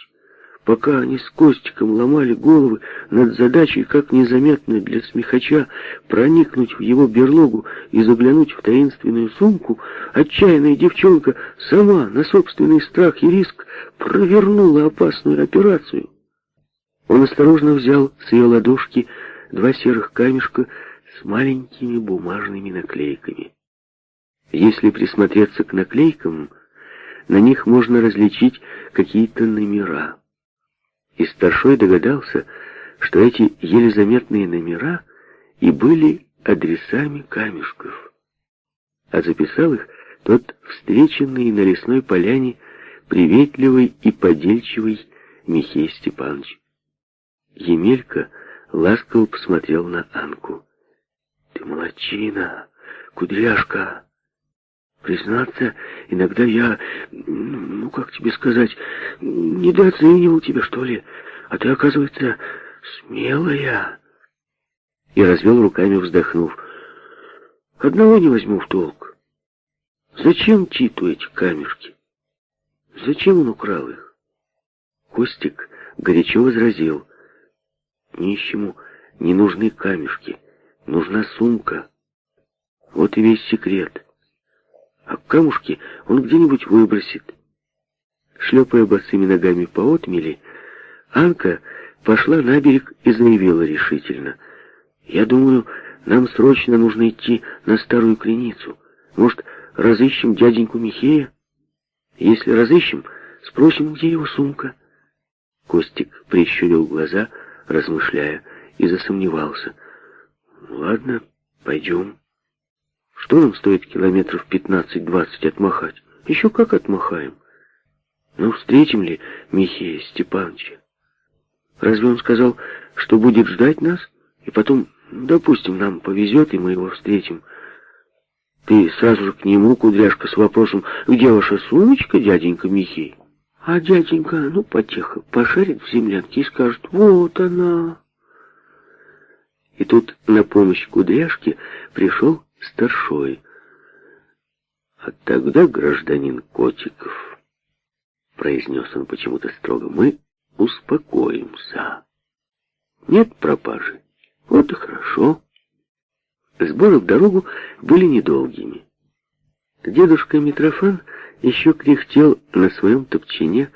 Пока они с Костиком ломали головы над задачей, как незаметно для смехача проникнуть в его берлогу и заглянуть в таинственную сумку, отчаянная девчонка сама на собственный страх и риск провернула опасную операцию. Он осторожно взял с ее ладошки два серых камешка с маленькими бумажными наклейками. Если присмотреться к наклейкам, на них можно различить какие-то номера и старшой догадался, что эти еле заметные номера и были адресами камешков. А записал их тот встреченный на лесной поляне приветливый и подельчивый Михей Степанович. Емелька ласково посмотрел на Анку. «Ты молодчина, кудряшка!» Признаться, иногда я, ну, как тебе сказать, недооценивал тебя, что ли. А ты, оказывается, смелая. И развел руками, вздохнув. Одного не возьму в толк. Зачем Титу эти камешки? Зачем он украл их? Костик горячо возразил. Нищему не нужны камешки, нужна сумка. Вот и весь секрет а камушки он где-нибудь выбросит. Шлепая босыми ногами по отмели, Анка пошла на берег и заявила решительно. «Я думаю, нам срочно нужно идти на старую креницу. Может, разыщем дяденьку Михея? Если разыщем, спросим, где его сумка». Костик прищурил глаза, размышляя, и засомневался. «Ладно, пойдем». Что нам стоит километров 15-20 отмахать? Еще как отмахаем. Ну, встретим ли Михея Степановича? Разве он сказал, что будет ждать нас, и потом Допустим, нам повезет, и мы его встретим. Ты сразу же к нему, кудряшка, с вопросом, где ваша сумочка, дяденька Михей? А дяденька, ну, потихо, пошарит в землянке и скажет, вот она. И тут на помощь кудряшке пришел старшой. А тогда гражданин Котиков, произнес он почему-то строго, мы успокоимся. Нет пропажи. Вот и хорошо. Сборы в дорогу были недолгими. Дедушка Митрофан еще кряхтел на своем топчине,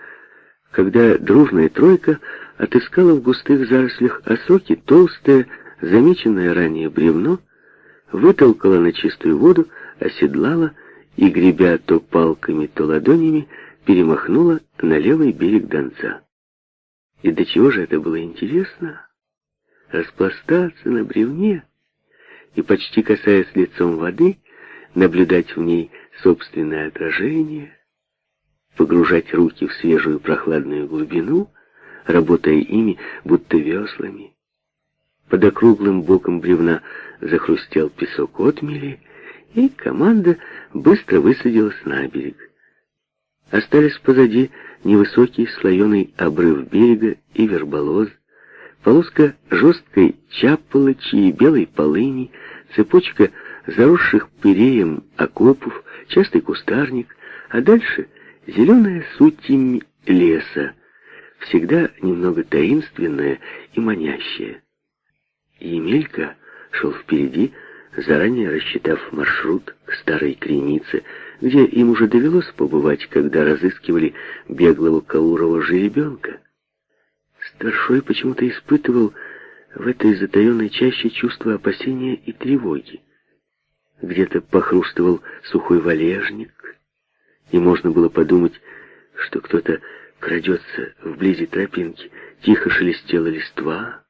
когда дружная тройка отыскала в густых зарослях осоки толстое, замеченное ранее бревно, вытолкала на чистую воду, оседлала и, гребя то палками, то ладонями, перемахнула на левый берег Донца. И до чего же это было интересно? Распластаться на бревне и, почти касаясь лицом воды, наблюдать в ней собственное отражение, погружать руки в свежую прохладную глубину, работая ими, будто веслами. Под округлым боком бревна захрустел песок отмели, и команда быстро высадилась на берег. Остались позади невысокий слоеный обрыв берега и верболоз, полоска жесткой чапполочи и белой полыни, цепочка заросших пыреем окопов, частый кустарник, а дальше зеленая сутень леса, всегда немного таинственная и манящая. Емелька шел впереди, заранее рассчитав маршрут к старой кренице, где им уже довелось побывать, когда разыскивали беглого Каурова жеребенка. Старшой почему-то испытывал в этой затаенной чаще чувство опасения и тревоги. Где-то похрустывал сухой валежник, и можно было подумать, что кто-то крадется вблизи тропинки, тихо шелестела листва,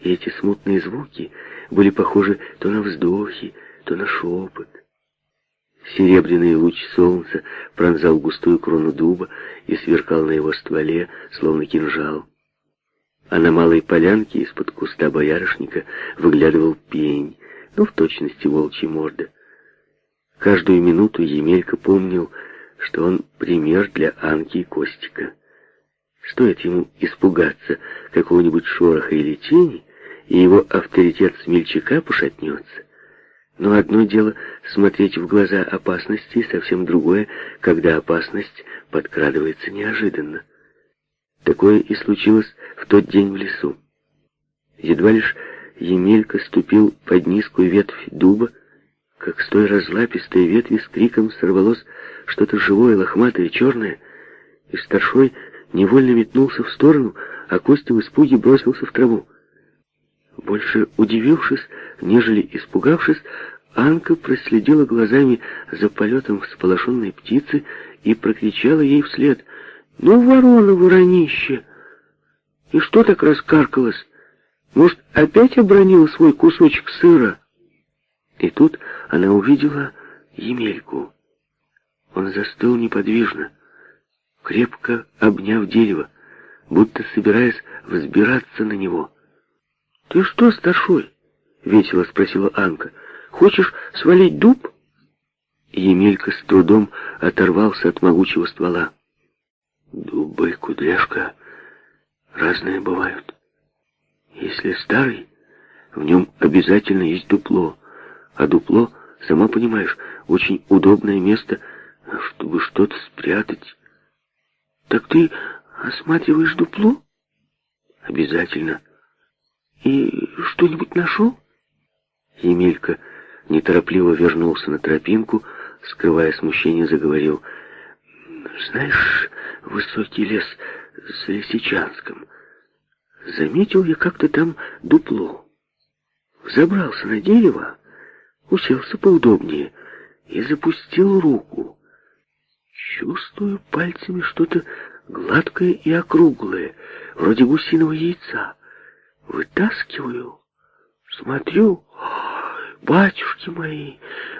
и эти смутные звуки были похожи то на вздохи, то на шепот. Серебряный луч солнца пронзал густую крону дуба и сверкал на его стволе, словно кинжал. А на малой полянке из-под куста боярышника выглядывал пень, ну, в точности волчья морда. Каждую минуту Емелька помнил, что он пример для Анки и Костика. Стоит ему испугаться какого-нибудь шороха или тени, и его авторитет смельчака пошатнется. Но одно дело смотреть в глаза опасности, совсем другое, когда опасность подкрадывается неожиданно. Такое и случилось в тот день в лесу. Едва лишь Емелька ступил под низкую ветвь дуба, как с той разлапистой ветви с криком сорвалось что-то живое, лохматое, черное, и старшой невольно метнулся в сторону, а Костя в испуге бросился в траву. Больше удивившись, нежели испугавшись, Анка проследила глазами за полетом всполошенной птицы и прокричала ей вслед «Ну, ворона, воронище! И что так раскаркалась?» Может, опять обронила свой кусочек сыра? И тут она увидела Емельку. Он застыл неподвижно, крепко обняв дерево, будто собираясь взбираться на него. «Ты что, старшой?» — весело спросила Анка. «Хочешь свалить дуб?» Емелька с трудом оторвался от могучего ствола. «Дубы, кудряшка, разные бывают». Если старый, в нем обязательно есть дупло. А дупло, сама понимаешь, очень удобное место, чтобы что-то спрятать. Так ты осматриваешь дупло? Обязательно. И что-нибудь нашел? Емелька неторопливо вернулся на тропинку, скрывая смущение, заговорил. Знаешь, высокий лес с Лисичанском — Заметил я как-то там дупло. Забрался на дерево, уселся поудобнее и запустил руку. Чувствую пальцами что-то гладкое и округлое, вроде гусиного яйца. Вытаскиваю, смотрю, батюшки мои,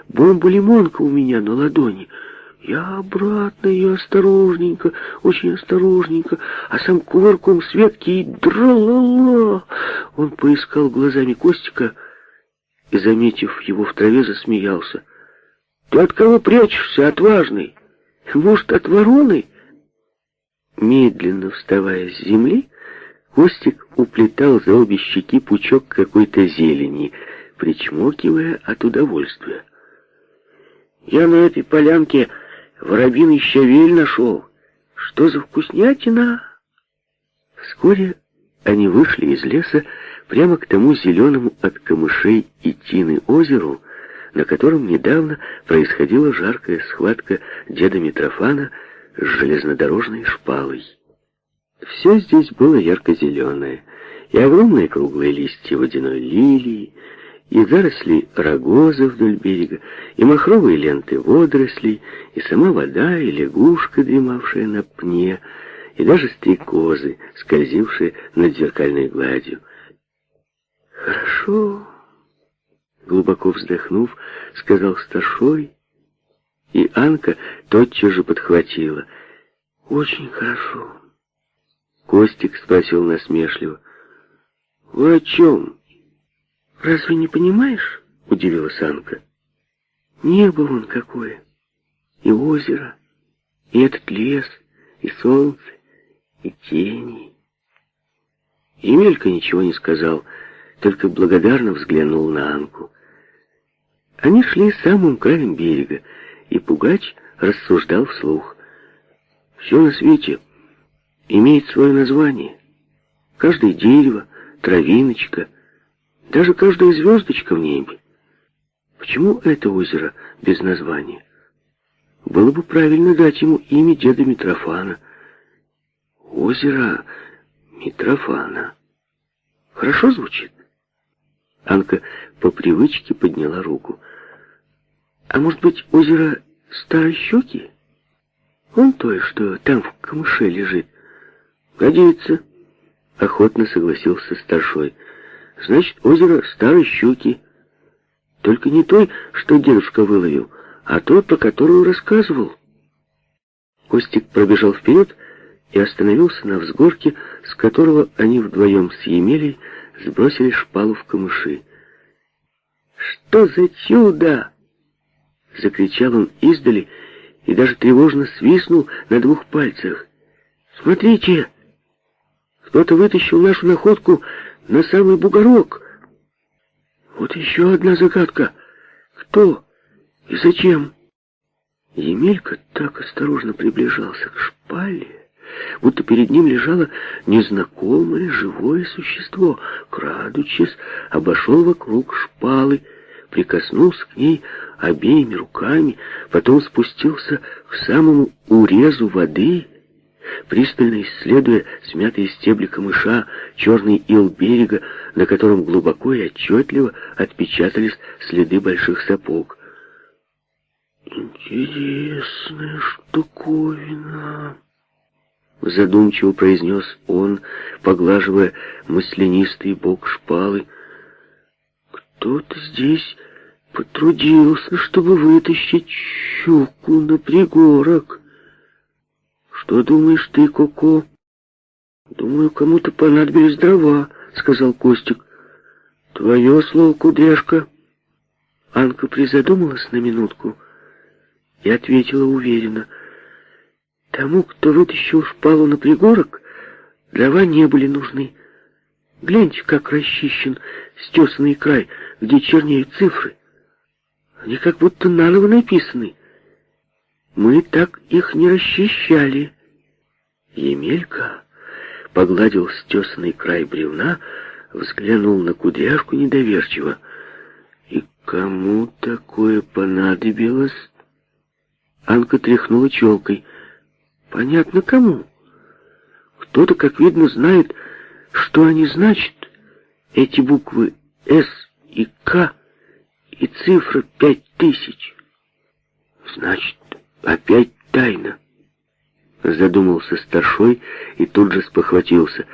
бомба-лимонка у меня на ладони — я обратно ее осторожненько, очень осторожненько, а сам кувырком с ветки и дралала. Он поискал глазами Костика и, заметив его в траве, засмеялся. «Ты от кого прячешься, отважный? Может, от вороны?» Медленно вставая с земли, Костик уплетал за обе щеки пучок какой-то зелени, причмокивая от удовольствия. «Я на этой полянке воробиный щавель нашел. Что за вкуснятина?» Вскоре они вышли из леса прямо к тому зеленому от камышей и тины озеру, на котором недавно происходила жаркая схватка деда Митрофана с железнодорожной шпалой. Все здесь было ярко-зеленое, и огромные круглые листья водяной лилии, и заросли рогоза вдоль берега, и махровые ленты водорослей, и сама вода, и лягушка, дремавшая на пне, и даже стрекозы, скользившие над зеркальной гладью. «Хорошо», — глубоко вздохнув, сказал старшой, и Анка тотчас же подхватила. «Очень хорошо». Костик спросил насмешливо. «Вы о чем?» «Разве не понимаешь?» — удивилась Анка. «Небо вон какое, и озеро, и этот лес, и солнце, и тени». Емелька ничего не сказал, только благодарно взглянул на Анку. Они шли самым краем берега, и Пугач рассуждал вслух. «Все на свете имеет свое название. Каждое дерево, травиночка — даже каждая звездочка в небе. Почему это озеро без названия? Было бы правильно дать ему имя деда Митрофана. Озеро Митрофана. Хорошо звучит? Анка по привычке подняла руку. А может быть, озеро Старой Щеки? Он то, что там в камыше лежит. Годится. Охотно согласился старшой. Значит, озеро Старой Щуки. Только не той, что дедушка выловил, а той, по которую рассказывал. Костик пробежал вперед и остановился на взгорке, с которого они вдвоем с Емелей сбросили шпалу в камыши. «Что за чудо!» — закричал он издали и даже тревожно свистнул на двух пальцах. «Смотрите! Кто-то вытащил нашу находку на самый бугорок. Вот еще одна загадка. Кто и зачем? Емелька так осторожно приближался к шпале, будто перед ним лежало незнакомое живое существо. Крадучись, обошел вокруг шпалы, прикоснулся к ней обеими руками, потом спустился к самому урезу воды пристально исследуя смятые стебли камыша, черный ил берега, на котором глубоко и отчетливо отпечатались следы больших сапог. «Интересная штуковина», — задумчиво произнес он, поглаживая маслянистый бок шпалы. «Кто-то здесь потрудился, чтобы вытащить щуку на пригорок». «Что думаешь ты, Коко?» «Думаю, кому-то понадобились дрова», — сказал Костик. «Твое слово, кудряшка». Анка призадумалась на минутку и ответила уверенно. «Тому, кто вытащил шпалу на пригорок, дрова не были нужны. Гляньте, как расчищен стесанный край, где чернеют цифры. Они как будто наново написаны». Мы так их не расчищали. Емелька погладил стесанный край бревна, взглянул на кудряшку недоверчиво. И кому такое понадобилось? Анка тряхнула челкой. Понятно, кому. Кто-то, как видно, знает, что они значат. Эти буквы «С» и «К» и цифра пять тысяч. Значит, Опять тайна. Задумался старшой и тут же спохватился.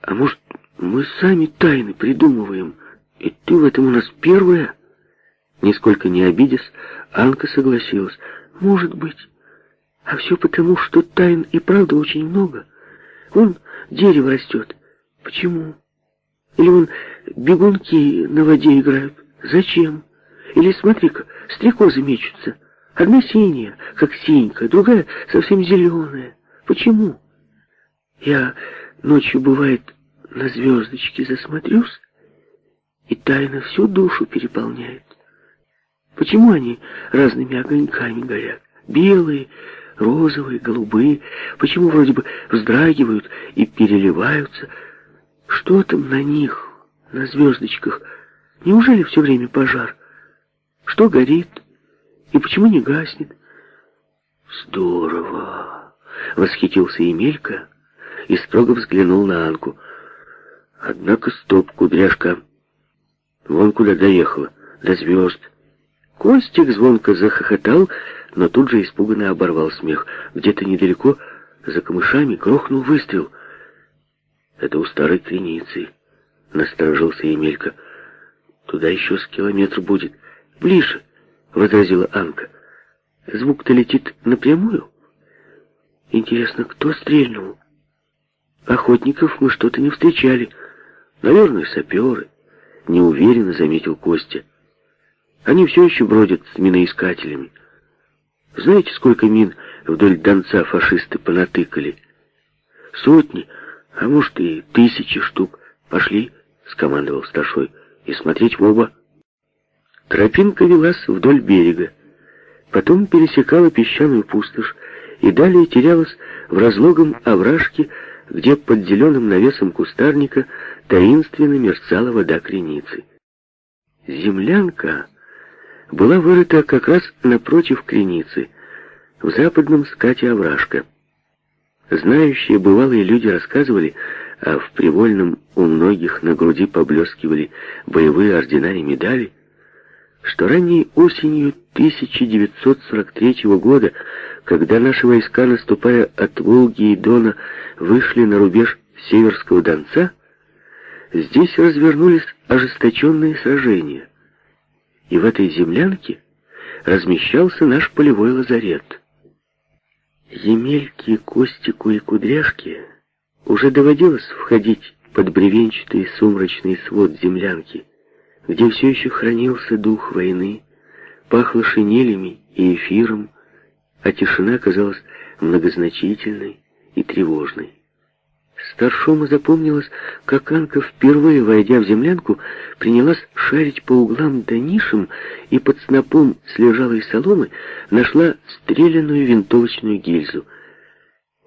А может, мы сами тайны придумываем, и ты в этом у нас первая? Нисколько не обидясь, Анка согласилась. Может быть. А все потому, что тайн и правда очень много. Вон дерево растет. Почему? Или вон бегунки на воде играют. Зачем? Или смотри-ка, стрекозы мечутся. Одна синяя, как синька, другая совсем зеленая. Почему? Я ночью, бывает, на звездочки засмотрюсь, и тайна всю душу переполняет. Почему они разными огоньками горят? Белые, розовые, голубые. Почему вроде бы вздрагивают и переливаются? Что там на них, на звездочках? Неужели все время пожар? Что горит? И почему не гаснет? Здорово! Восхитился Емелька и строго взглянул на Анку. Однако стоп, кудряшка. Вон куда доехала, до звезд. Костик звонко захохотал, но тут же испуганно оборвал смех. Где-то недалеко, за камышами, грохнул выстрел. Это у старой креницы. Насторожился Емелька. Туда еще с километр будет. Ближе, возразила Анка. Звук-то летит напрямую. Интересно, кто стрельнул? Охотников мы что-то не встречали. Наверное, саперы. Неуверенно заметил Костя. Они все еще бродят с миноискателями. Знаете, сколько мин вдоль Донца фашисты понатыкали? Сотни, а может и тысячи штук. Пошли, скомандовал старшой, и смотреть в оба. Тропинка велась вдоль берега, потом пересекала песчаную пустошь и далее терялась в разлогом овражке, где под зеленым навесом кустарника таинственно мерцала вода креницы. Землянка была вырыта как раз напротив креницы, в западном скате овражка. Знающие бывалые люди рассказывали, а в Привольном у многих на груди поблескивали боевые ордена и медали, что ранней осенью 1943 года, когда наши войска, наступая от Волги и Дона, вышли на рубеж Северского Донца, здесь развернулись ожесточенные сражения. И в этой землянке размещался наш полевой лазарет. Емельке, Костику и Кудряшке уже доводилось входить под бревенчатый сумрачный свод землянки, где все еще хранился дух войны, пахло шинелями и эфиром, а тишина казалась многозначительной и тревожной. Старшому запомнилось, как Анка, впервые войдя в землянку, принялась шарить по углам да нишам и под снопом слежалой соломы нашла стрелянную винтовочную гильзу.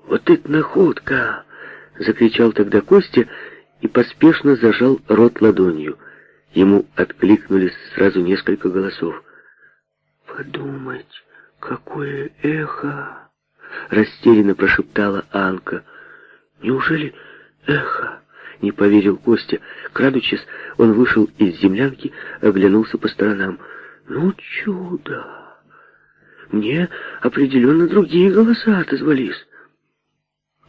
«Вот это находка!» — закричал тогда Костя и поспешно зажал рот ладонью. Ему откликнулись сразу несколько голосов. «Подумать, какое эхо!» — растерянно прошептала Анка — Неужели эхо? Не поверил Костя. Крадучись, он вышел из землянки, оглянулся по сторонам. Ну, чудо! Мне определенно другие голоса отозвались.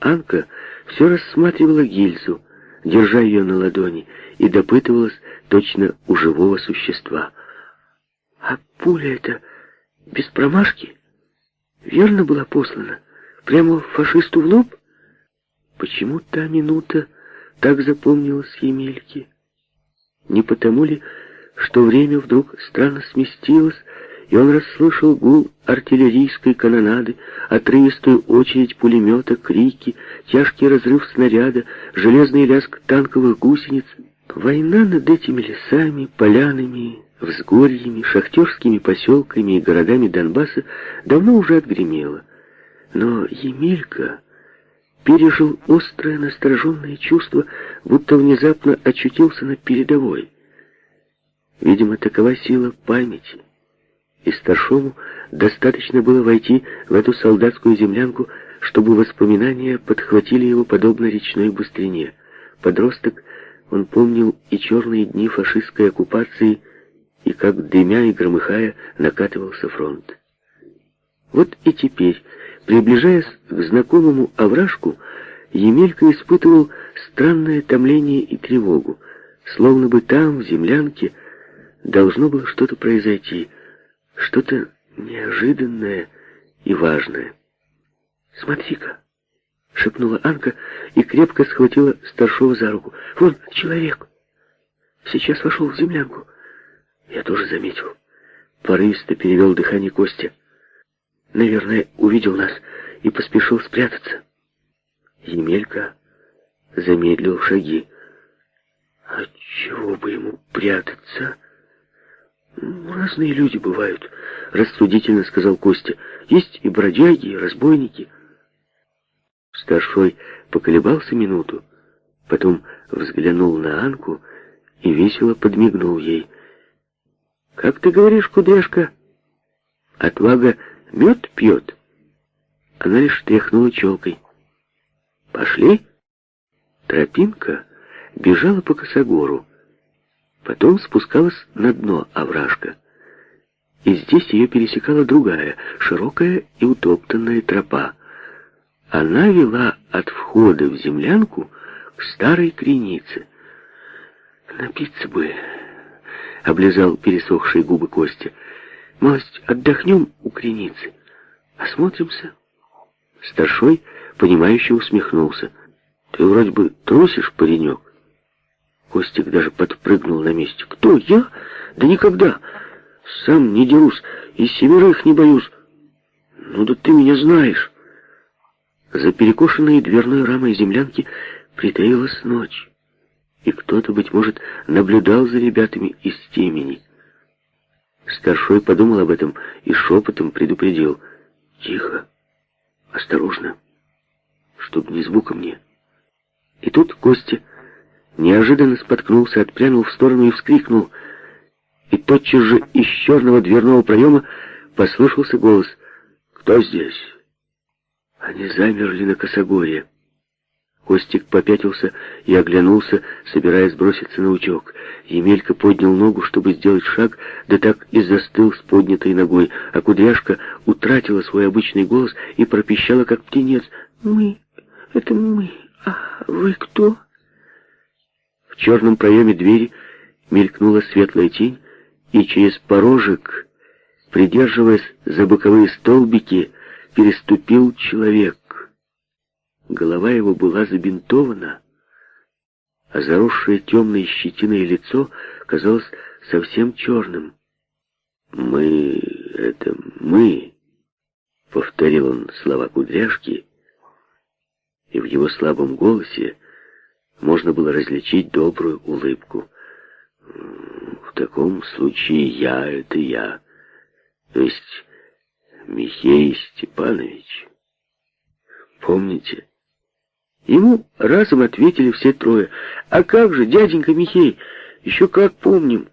Анка все рассматривала гильзу, держа ее на ладони, и допытывалась точно у живого существа. А пуля эта без промашки верно была послана? Прямо фашисту в лоб? Почему та минута так запомнилась Емельке? Не потому ли, что время вдруг странно сместилось, и он расслышал гул артиллерийской канонады, отрывистую очередь пулемета, крики, тяжкий разрыв снаряда, железный лязг танковых гусениц. Война над этими лесами, полянами, взгорьями, шахтерскими поселками и городами Донбасса давно уже отгремела. Но Емелька пережил острое настороженное чувство, будто внезапно очутился на передовой. Видимо, такова сила памяти. И старшому достаточно было войти в эту солдатскую землянку, чтобы воспоминания подхватили его подобно речной быстрине. Подросток, он помнил и черные дни фашистской оккупации, и как, дымя и громыхая, накатывался фронт. Вот и теперь, Приближаясь к знакомому овражку, Емелька испытывал странное томление и тревогу, словно бы там, в землянке, должно было что-то произойти, что-то неожиданное и важное. «Смотри-ка!» — шепнула Анка и крепко схватила старшего за руку. «Вон человек! сейчас вошел в землянку. Я тоже заметил. Порывисто перевел дыхание Костя. Наверное, увидел нас и поспешил спрятаться. Емелька замедлил шаги. А чего бы ему прятаться? Разные люди бывают, рассудительно сказал Костя. Есть и бродяги, и разбойники. Старшой поколебался минуту, потом взглянул на Анку и весело подмигнул ей. «Как ты говоришь, кудряшка? Отвага мед пьет?» Она лишь тряхнула челкой. «Пошли?» Тропинка бежала по косогору, потом спускалась на дно овражка. И здесь ее пересекала другая, широкая и утоптанная тропа. Она вела от входа в землянку к старой кренице. «Напиться бы!» — облизал пересохшие губы Костя. «Малость отдохнем у креницы, осмотримся». Старшой, понимающе усмехнулся. «Ты вроде бы трусишь, паренек?» Костик даже подпрыгнул на месте. «Кто? Я? Да никогда! Сам не дерусь, и семерых не боюсь. Ну да ты меня знаешь!» За перекошенной дверной рамой землянки притаилась ночь, и кто-то, быть может, наблюдал за ребятами из темени. Старшой подумал об этом и шепотом предупредил. «Тихо, осторожно, чтоб ни звука мне». И тут Костя неожиданно споткнулся, отпрянул в сторону и вскрикнул. И тотчас же из черного дверного проема послышался голос «Кто здесь?» Они замерли на косогоре. Костик попятился и оглянулся, собираясь броситься на утек. Емелька поднял ногу, чтобы сделать шаг, да так и застыл с поднятой ногой, а кудряшка утратила свой обычный голос и пропищала, как птенец. «Мы, это мы, а вы кто?» В черном проеме двери мелькнула светлая тень, и через порожек, придерживаясь за боковые столбики, переступил человек. Голова его была забинтована, а заросшее темной щетиной лицо казалось совсем черным. «Мы... это мы...» — повторил он слова кудряшки, и в его слабом голосе можно было различить добрую улыбку. «В таком случае я — это я. То есть Михей Степанович. Помните? Ему разом ответили все трое. А как же, дяденька Михей? Еще как помним.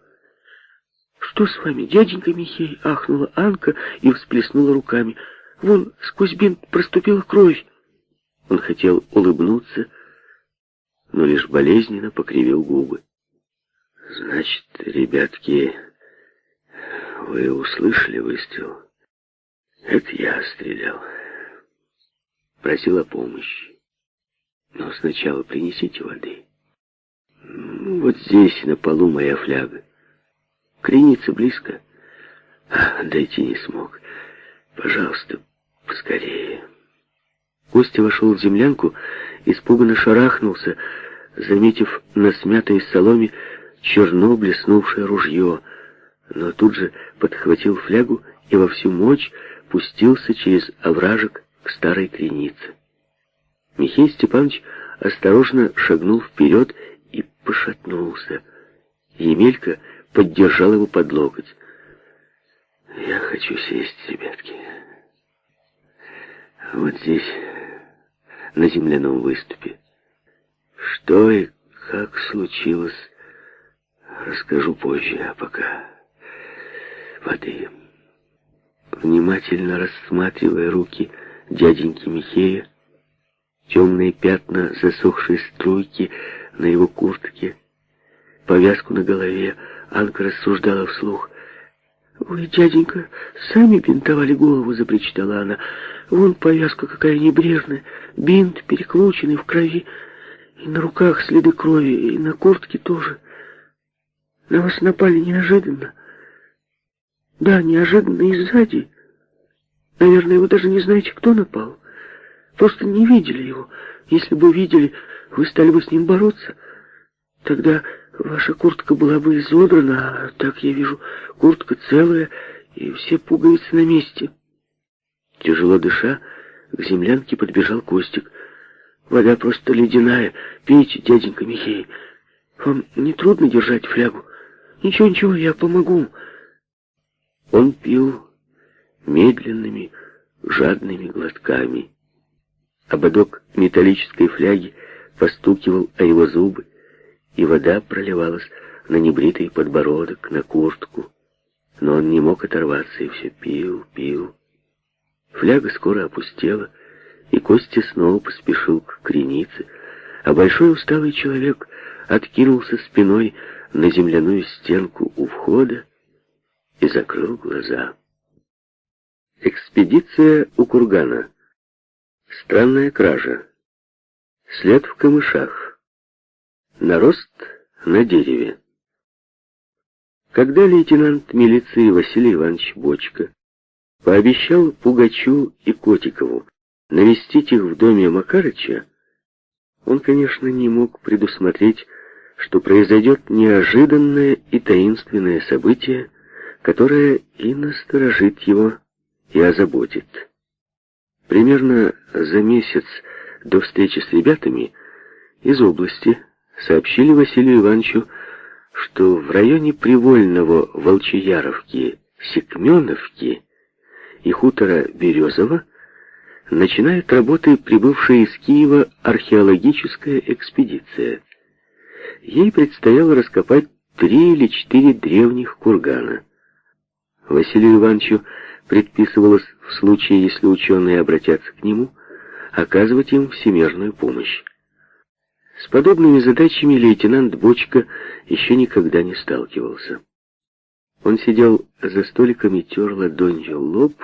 Что с вами, дяденька Михей? Ахнула Анка и всплеснула руками. Вон, сквозь бинт проступила кровь. Он хотел улыбнуться, но лишь болезненно покривил губы. Значит, ребятки, вы услышали выстрел? Это я стрелял. Просил о помощи. Но сначала принесите воды. Вот здесь, на полу, моя фляга. Креница близко. А, дойти не смог. Пожалуйста, поскорее. Костя вошел в землянку, испуганно шарахнулся, заметив на смятой соломе черно блеснувшее ружье, но тут же подхватил флягу и во всю мощь пустился через овражек к старой кренице. Михей Степанович осторожно шагнул вперед и пошатнулся. Емелька поддержал его под локоть. «Я хочу сесть, ребятки. Вот здесь, на земляном выступе. Что и как случилось, расскажу позже, а пока воды» внимательно рассматривая руки дяденьки Михея, темные пятна засохшей струйки на его куртке, повязку на голове, Анка рассуждала вслух. «Вы, дяденька, сами бинтовали голову», — запричитала она. «Вон повязка какая небрежная, бинт перекрученный в крови, и на руках следы крови, и на куртке тоже. На вас напали неожиданно». Да, неожиданно и сзади. Наверное, вы даже не знаете, кто напал. Просто не видели его. Если бы видели, вы стали бы с ним бороться. Тогда Ваша куртка была бы изодрана, а так я вижу, куртка целая, и все пуговицы на месте. Тяжело дыша, к землянке подбежал Костик. Вода просто ледяная. Пейте, дяденька Михей. Вам не трудно держать флягу? Ничего, ничего, я помогу. Он пил медленными, жадными глотками. Ободок металлической фляги постукивал о его зубы, и вода проливалась на небритый подбородок, на куртку. Но он не мог оторваться и все пил, пил. Фляга скоро опустела, и Костя снова поспешил к кренице, а большой усталый человек откинулся спиной на земляную стенку у входа и закрыл глаза. Экспедиция у кургана. Странная кража. След в камышах. Нарост на дереве. Когда лейтенант милиции Василий Иванович Бочка пообещал Пугачу и Котикову навестить их в доме Макарыча, он, конечно, не мог предусмотреть, что произойдет неожиданное и таинственное событие, которое и насторожит его, и озаботит. Примерно за месяц до встречи с ребятами из области сообщили Василию Ивановичу, что в районе Привольного Волчияровки, Секменовки и хутора Березово начинает работы прибывшая из Киева археологическая экспедиция. Ей предстояло раскопать три или четыре древних кургана. Василию Ивановичу предписывалось в случае, если ученые обратятся к нему, оказывать им всемирную помощь. С подобными задачами лейтенант Бочка еще никогда не сталкивался. Он сидел за столиком и тер ладонью лоб,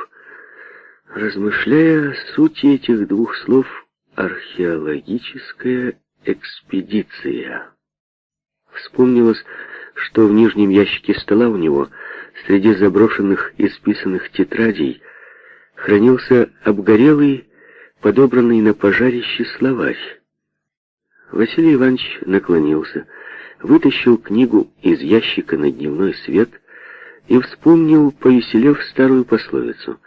размышляя о сути этих двух слов «археологическая экспедиция». Вспомнилось, что в нижнем ящике стола у него, среди заброшенных и списанных тетрадей, хранился обгорелый, подобранный на пожарище словарь. Василий Иванович наклонился, вытащил книгу из ящика на дневной свет и вспомнил, повеселев старую пословицу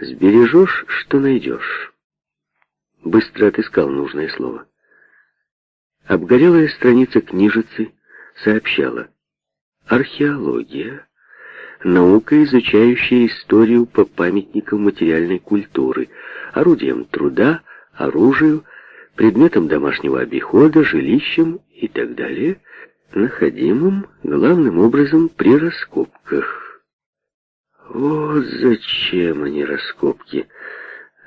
«Сбережешь, что найдешь». Быстро отыскал нужное слово. Обгорелая страница книжицы сообщала «Археология» наука, изучающая историю по памятникам материальной культуры, орудиям труда, оружию, предметам домашнего обихода, жилищам и так далее, находимым главным образом при раскопках. Вот зачем они раскопки?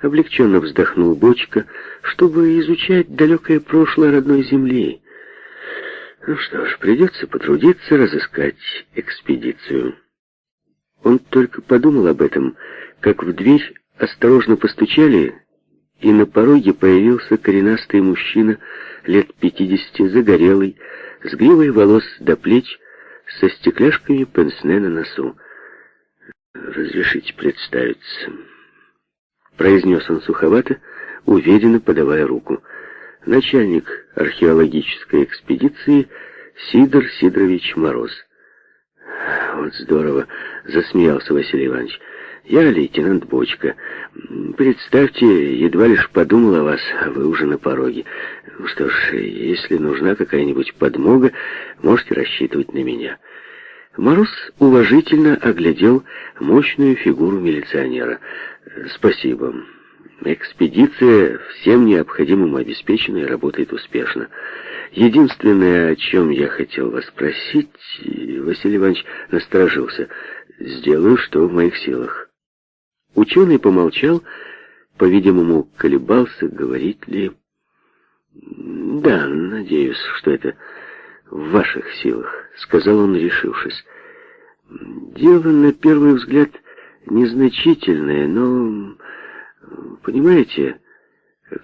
Облегченно вздохнул Бочка, чтобы изучать далекое прошлое родной земли. Ну что ж, придется потрудиться разыскать экспедицию. Он только подумал об этом, как в дверь осторожно постучали, и на пороге появился коренастый мужчина лет пятидесяти, загорелый, с гривой волос до плеч, со стекляшками пенсне на носу. «Разрешите представиться», — произнес он суховато, уверенно подавая руку. «Начальник археологической экспедиции Сидор Сидорович Мороз». «Вот здорово!» — засмеялся Василий Иванович. «Я лейтенант Бочка. Представьте, едва лишь подумал о вас, а вы уже на пороге. Ну что ж, если нужна какая-нибудь подмога, можете рассчитывать на меня». Мороз уважительно оглядел мощную фигуру милиционера. «Спасибо. Экспедиция всем необходимым обеспечена и работает успешно. Единственное, о чем я хотел вас спросить, Василий Иванович насторожился, сделаю, что в моих силах. Ученый помолчал, по-видимому, колебался, говорить ли. Да, надеюсь, что это в ваших силах, сказал он, решившись. Дело, на первый взгляд, незначительное, но, понимаете,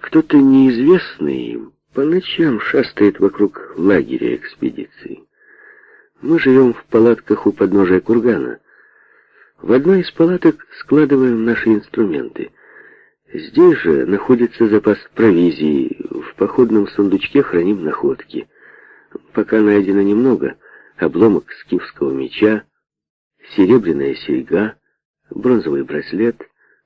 кто-то неизвестный по ночам шастает вокруг лагеря экспедиции. Мы живем в палатках у подножия кургана. В одной из палаток складываем наши инструменты. Здесь же находится запас провизии, в походном сундучке храним находки. Пока найдено немного. Обломок скифского меча, серебряная серьга, бронзовый браслет,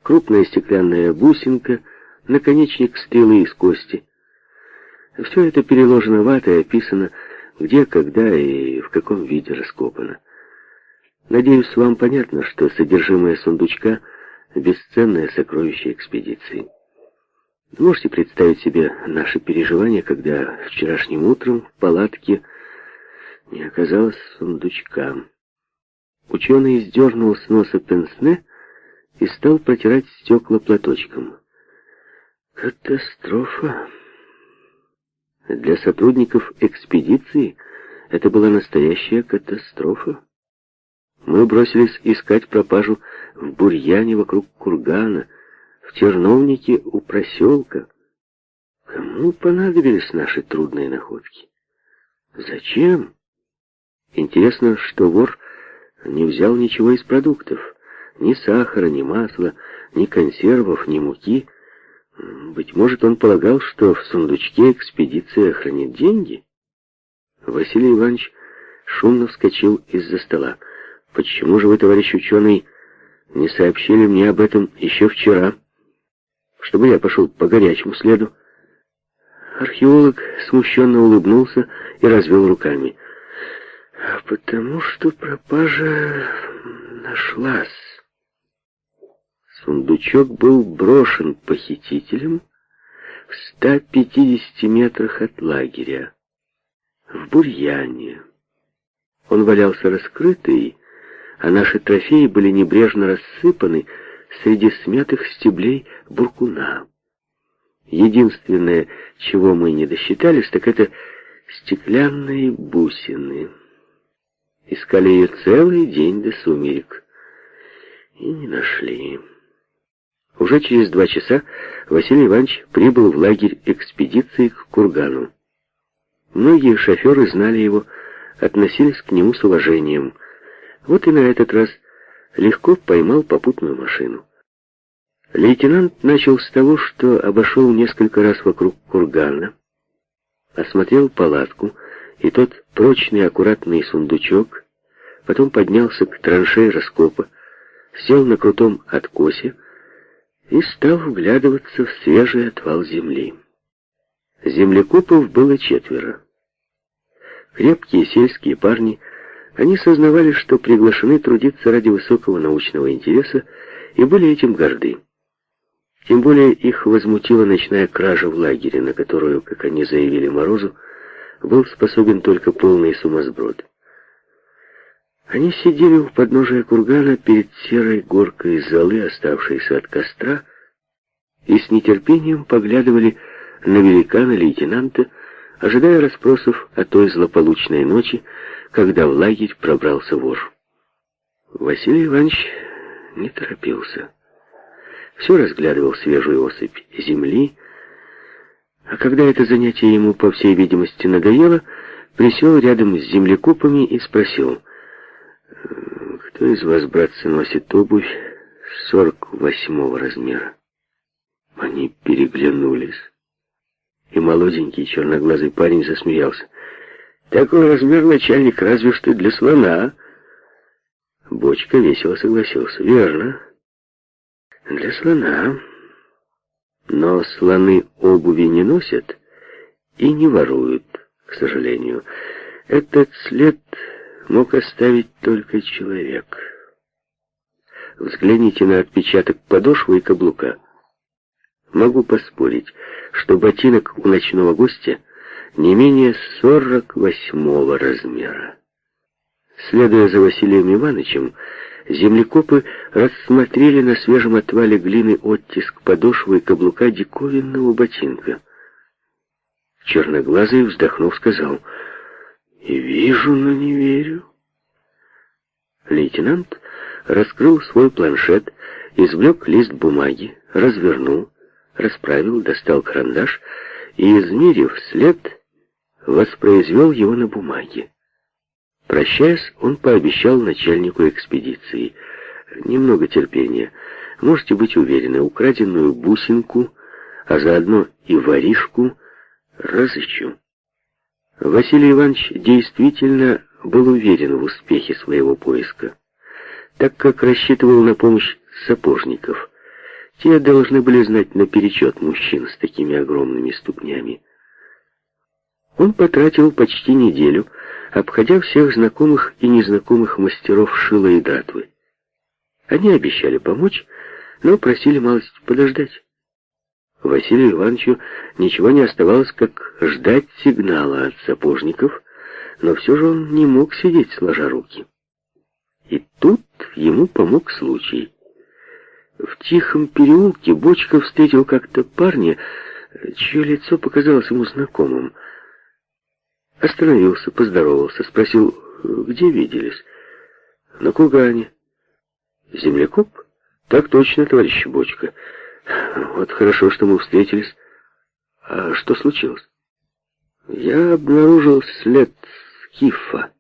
крупная стеклянная бусинка, наконечник стрелы из кости. Все это переложено ватой описано, где, когда и в каком виде раскопано. Надеюсь, вам понятно, что содержимое сундучка — бесценное сокровище экспедиции. Можете представить себе наши переживания, когда вчерашним утром в палатке не оказалось сундучка. Ученый сдернул с носа пенсне и стал протирать стекла платочком. Катастрофа. Для сотрудников экспедиции это была настоящая катастрофа. Мы бросились искать пропажу в бурьяне вокруг кургана, в терновнике у проселка. Кому понадобились наши трудные находки? Зачем? Интересно, что вор не взял ничего из продуктов. Ни сахара, ни масла, ни консервов, ни муки. Быть может, он полагал, что в сундучке экспедиция хранит деньги? Василий Иванович шумно вскочил из-за стола. «Почему же вы, товарищ ученый, не сообщили мне об этом еще вчера, чтобы я пошел по горячему следу?» Археолог смущенно улыбнулся и развел руками. «А потому что пропажа нашлась». Сундучок был брошен похитителем в 150 метрах от лагеря, в бурьяне. Он валялся раскрытый, а наши трофеи были небрежно рассыпаны среди смятых стеблей буркуна. Единственное, чего мы не досчитались, так это стеклянные бусины. Искали ее целый день до сумерек и не нашли. Уже через два часа Василий Иванович прибыл в лагерь экспедиции к Кургану. Многие шоферы знали его, относились к нему с уважением. Вот и на этот раз легко поймал попутную машину. Лейтенант начал с того, что обошел несколько раз вокруг кургана, осмотрел палатку и тот прочный аккуратный сундучок, потом поднялся к траншеи раскопа, сел на крутом откосе, и стал вглядываться в свежий отвал земли. Землекопов было четверо. Крепкие сельские парни, они сознавали, что приглашены трудиться ради высокого научного интереса и были этим горды. Тем более их возмутила ночная кража в лагере, на которую, как они заявили Морозу, был способен только полный сумасброд. Они сидели у подножия кургана перед серой горкой золы, оставшейся от костра, и с нетерпением поглядывали на великана-лейтенанта, ожидая расспросов о той злополучной ночи, когда в лагерь пробрался вор. Василий Иванович не торопился. Все разглядывал свежую осыпь земли, а когда это занятие ему, по всей видимости, надоело, присел рядом с землекопами и спросил, кто из вас, братцы, носит обувь сорок восьмого размера? Они переглянулись. И молоденький черноглазый парень засмеялся. Такой размер начальник разве что для слона. Бочка весело согласился. Верно. Для слона. Но слоны обуви не носят и не воруют, к сожалению. Этот след мог оставить только человек. Взгляните на отпечаток подошвы и каблука. Могу поспорить, что ботинок у ночного гостя не менее сорок восьмого размера. Следуя за Василием Ивановичем, землекопы рассмотрели на свежем отвале глины оттиск подошвы и каблука диковинного ботинка. Черноглазый, вздохнув, сказал — и вижу, но не верю. Лейтенант раскрыл свой планшет, извлек лист бумаги, развернул, расправил, достал карандаш и, измерив след, воспроизвел его на бумаге. Прощаясь, он пообещал начальнику экспедиции. Немного терпения. Можете быть уверены, украденную бусинку, а заодно и воришку разыщу. Василий Иванович действительно был уверен в успехе своего поиска, так как рассчитывал на помощь сапожников. Те должны были знать наперечет мужчин с такими огромными ступнями. Он потратил почти неделю, обходя всех знакомых и незнакомых мастеров шила и дратвы. Они обещали помочь, но просили малость подождать. Василию Ивановичу ничего не оставалось, как ждать сигнала от сапожников, но все же он не мог сидеть сложа руки. И тут ему помог случай. В тихом переулке Бочка встретил как-то парня, чье лицо показалось ему знакомым. Остановился, поздоровался, спросил, где виделись. На кургане. Землекоп? Так точно, товарищ Бочка. Вот хорошо, что мы встретились. А что случилось? Я обнаружил след скифа.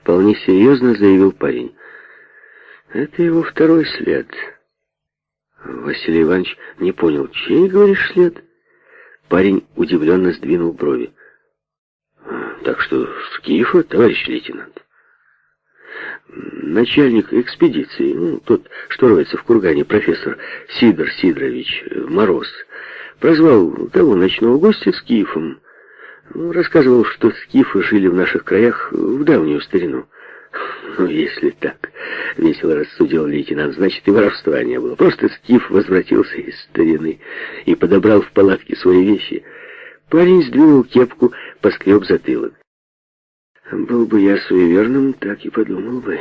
Вполне серьезно заявил парень. Это его второй след. Василий Иванович не понял, чей, говоришь, след? Парень удивленно сдвинул брови. Так что скифа, товарищ лейтенант начальник экспедиции, ну, тот, что роется в кургане, профессор Сидор Сидорович Мороз, прозвал того ночного гостя скифом. Ну, рассказывал, что скифы жили в наших краях в давнюю старину. Ну, если так, весело рассудил лейтенант, значит и воровства не было. Просто скиф возвратился из старины и подобрал в палатке свои вещи. Парень сдвинул кепку, поскреб затылок. Был бы я суеверным, так и подумал бы.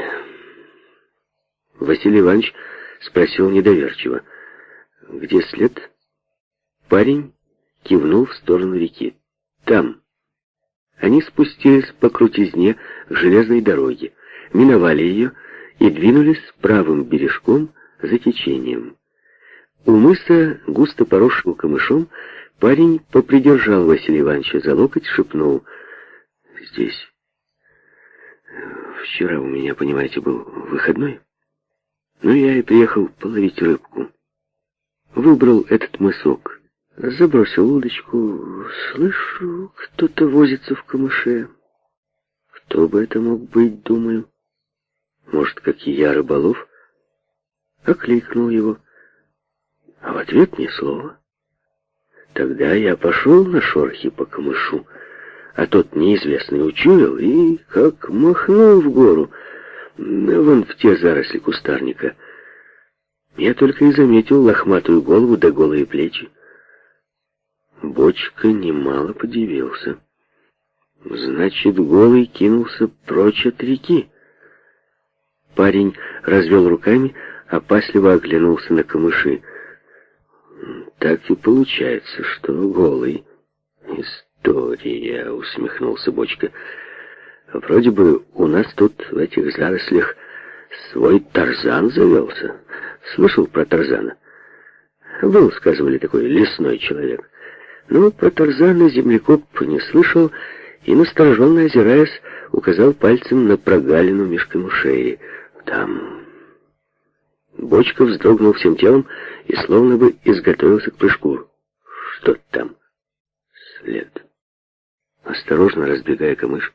Василий Иванович спросил недоверчиво. «Где след?» Парень кивнул в сторону реки. «Там». Они спустились по крутизне к железной дороге, миновали ее и двинулись правым бережком за течением. У мыса, густо поросшего камышом, парень попридержал Василия Ивановича за локоть, шепнул «Здесь». Вчера у меня, понимаете, был выходной. Ну, я и приехал половить рыбку. Выбрал этот мысок. Забросил удочку. Слышу, кто-то возится в камыше. Кто бы это мог быть, думаю. Может, как и я, рыболов? Окликнул его. А в ответ ни слова. Тогда я пошел на шорохи по камышу, а тот неизвестный учуял и как махнул в гору — вон в те заросли кустарника. Я только и заметил лохматую голову да голые плечи. Бочка немало подивился. Значит, голый кинулся прочь от реки. Парень развел руками, опасливо оглянулся на камыши. Так и получается, что голый. История, усмехнулся Бочка. Вроде бы у нас тут, в этих зарослях, свой Тарзан завелся. Слышал про Тарзана? Был, сказывали, такой лесной человек. Но про Тарзана землекоп не слышал и, настороженно озираясь, указал пальцем на прогалину меж камышей. Там... Бочка вздрогнул всем телом и словно бы изготовился к прыжку. Что там? След. Осторожно разбегая камыш,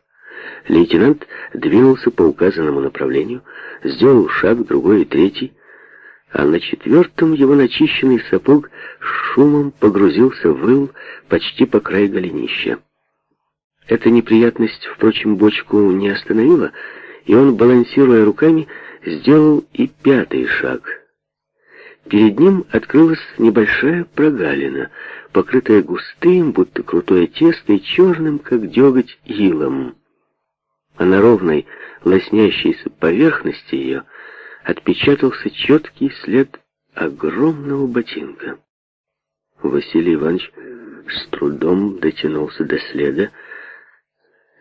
Лейтенант двинулся по указанному направлению, сделал шаг, другой и третий, а на четвертом его начищенный сапог шумом погрузился в ил почти по край голенища. Эта неприятность, впрочем, бочку не остановила, и он, балансируя руками, сделал и пятый шаг. Перед ним открылась небольшая прогалина, покрытая густым, будто крутое тесто и черным, как деготь, илом а на ровной, лоснящейся поверхности ее отпечатался четкий след огромного ботинка. Василий Иванович с трудом дотянулся до следа,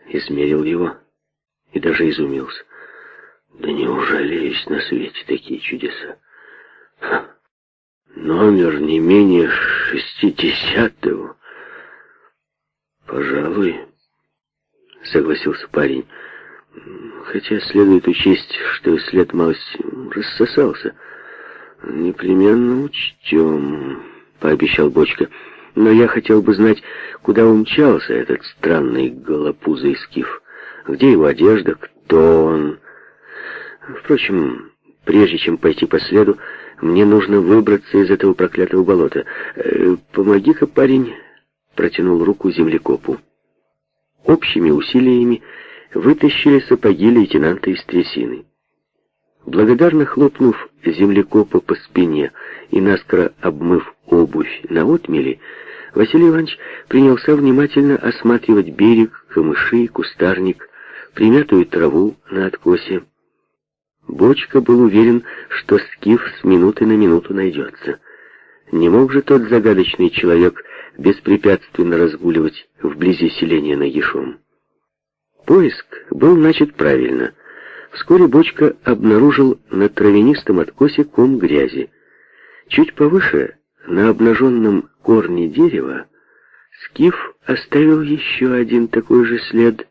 измерил его и даже изумился. Да неужели есть на свете такие чудеса? Ха. Номер не менее шестидесятого. Пожалуй, согласился парень. Хотя следует учесть, что след малость рассосался. Непременно учтем, пообещал Бочка. Но я хотел бы знать, куда умчался этот странный голопузый скиф. Где его одежда, кто он... Впрочем, прежде чем пойти по следу, мне нужно выбраться из этого проклятого болота. Э, Помоги-ка, парень, протянул руку землекопу. Общими усилиями вытащили сапоги лейтенанта из трясины. Благодарно хлопнув землекопа по спине и наскоро обмыв обувь на отмели, Василий Иванович принялся внимательно осматривать берег, камыши, кустарник, примятую траву на откосе. Бочка был уверен, что скиф с минуты на минуту найдется. Не мог же тот загадочный человек беспрепятственно разгуливать вблизи селения Нагишом. Поиск был начат правильно. Вскоре Бочка обнаружил на травянистом откосе ком грязи. Чуть повыше, на обнаженном корне дерева, Скиф оставил еще один такой же след,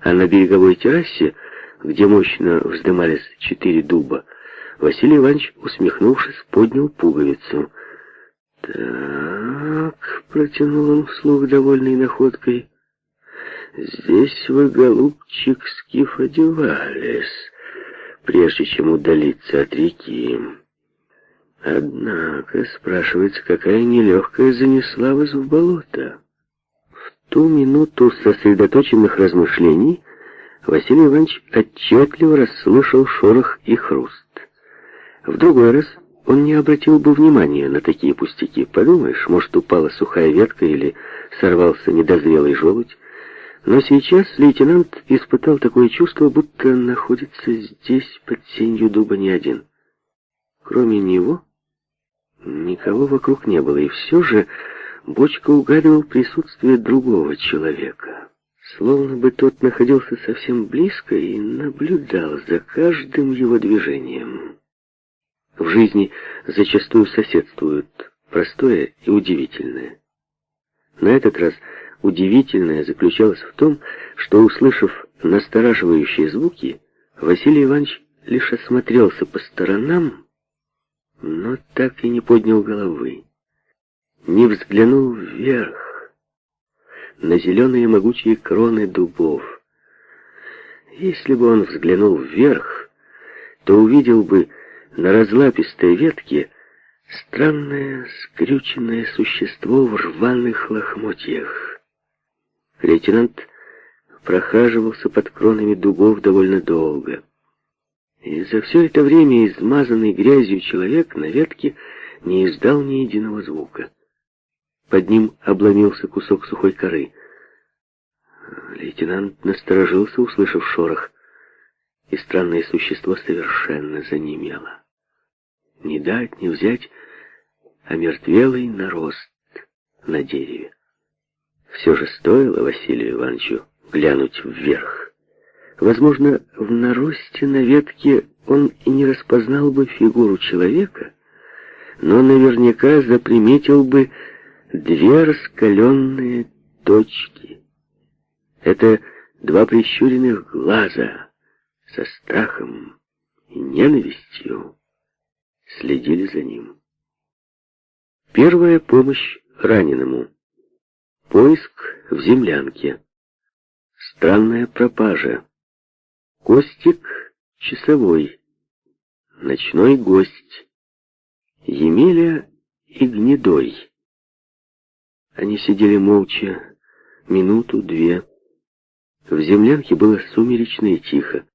а на береговой террасе, где мощно вздымались четыре дуба, Василий Иванович, усмехнувшись, поднял пуговицу. «Так», — протянул он вслух, довольной находкой, — «здесь вы, голубчик, скиф одевались, прежде чем удалиться от реки». Однако, спрашивается, какая нелегкая занесла вас в болото. В ту минуту сосредоточенных размышлений Василий Иванович отчетливо расслышал шорох и хруст. В другой раз он не обратил бы внимания на такие пустяки. Подумаешь, может, упала сухая ветка или сорвался недозрелый желудь. Но сейчас лейтенант испытал такое чувство, будто находится здесь под сенью дуба не один. Кроме него, никого вокруг не было, и все же Бочка угадывал присутствие другого человека. Словно бы тот находился совсем близко и наблюдал за каждым его движением. В жизни зачастую соседствуют простое и удивительное. На этот раз удивительное заключалось в том, что, услышав настораживающие звуки, Василий Иванович лишь осмотрелся по сторонам, но так и не поднял головы, не взглянул вверх на зеленые могучие кроны дубов. Если бы он взглянул вверх, то увидел бы на разлапистой ветке странное скрюченное существо в рваных лохмотьях. Лейтенант прохаживался под кронами дубов довольно долго. И за все это время измазанный грязью человек на ветке не издал ни единого звука. Под ним обломился кусок сухой коры. Лейтенант насторожился, услышав шорох, и странное существо совершенно занемело не дать, не взять, а мертвелый нарост на дереве. Все же стоило Василию Ивановичу глянуть вверх. Возможно, в наросте на ветке он и не распознал бы фигуру человека, но наверняка заприметил бы две раскаленные точки. Это два прищуренных глаза со страхом и ненавистью следили за ним. Первая помощь раненому. Поиск в землянке. Странная пропажа. Костик часовой. Ночной гость. Емеля и Гнедой. Они сидели молча минуту-две. В землянке было сумеречно и тихо.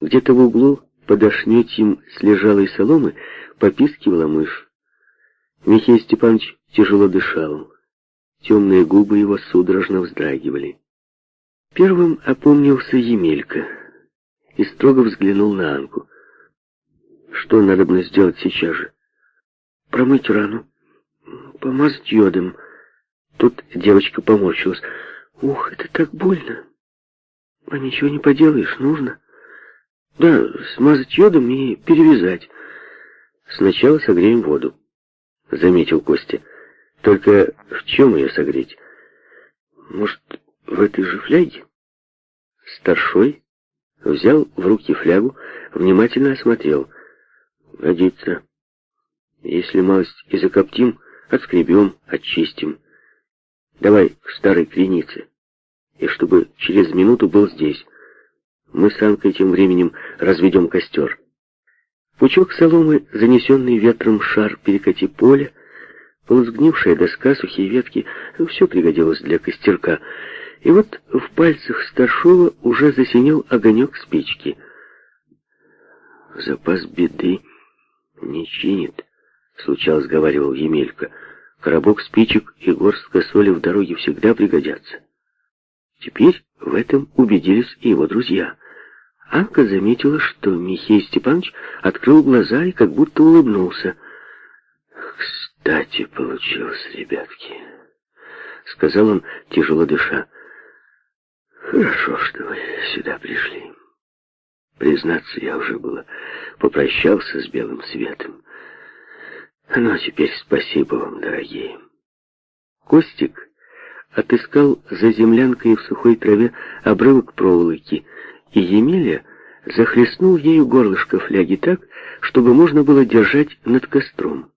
Где-то в углу под ошметьем слежалой соломы попискивала мышь. Михей Степанович тяжело дышал. Темные губы его судорожно вздрагивали. Первым опомнился Емелька и строго взглянул на Анку. Что надо было сделать сейчас же? Промыть рану, помазать йодом. Тут девочка поморщилась. Ух, это так больно. А ничего не поделаешь, нужно. Да, смазать йодом и перевязать. Сначала согреем воду, заметил Костя. Только в чем ее согреть? Может, в этой же фляге? Старшой взял в руки флягу, внимательно осмотрел. Годится. Если малость и закоптим, Отскребем, очистим. Давай к старой кренице. И чтобы через минуту был здесь. Мы с Анкой тем временем разведем костер. Пучок соломы, занесенный ветром шар перекати поля, полусгнившая доска, сухие ветки, все пригодилось для костерка. И вот в пальцах старшова уже засинел огонек спички. «Запас беды не чинит», — случалось, говаривал Емелька. «Коробок спичек и горстка соли в дороге всегда пригодятся». Теперь в этом убедились и его друзья. Анка заметила, что Михей Степанович открыл глаза и как будто улыбнулся. «Кстати, получилось, ребятки», — сказал он, тяжело дыша. «Хорошо, что вы сюда пришли. Признаться, я уже было попрощался с белым светом. Ну, а теперь спасибо вам, дорогие». Костик отыскал за землянкой в сухой траве обрывок проволоки, и Емеля захлестнул ею горлышко фляги так, чтобы можно было держать над костром.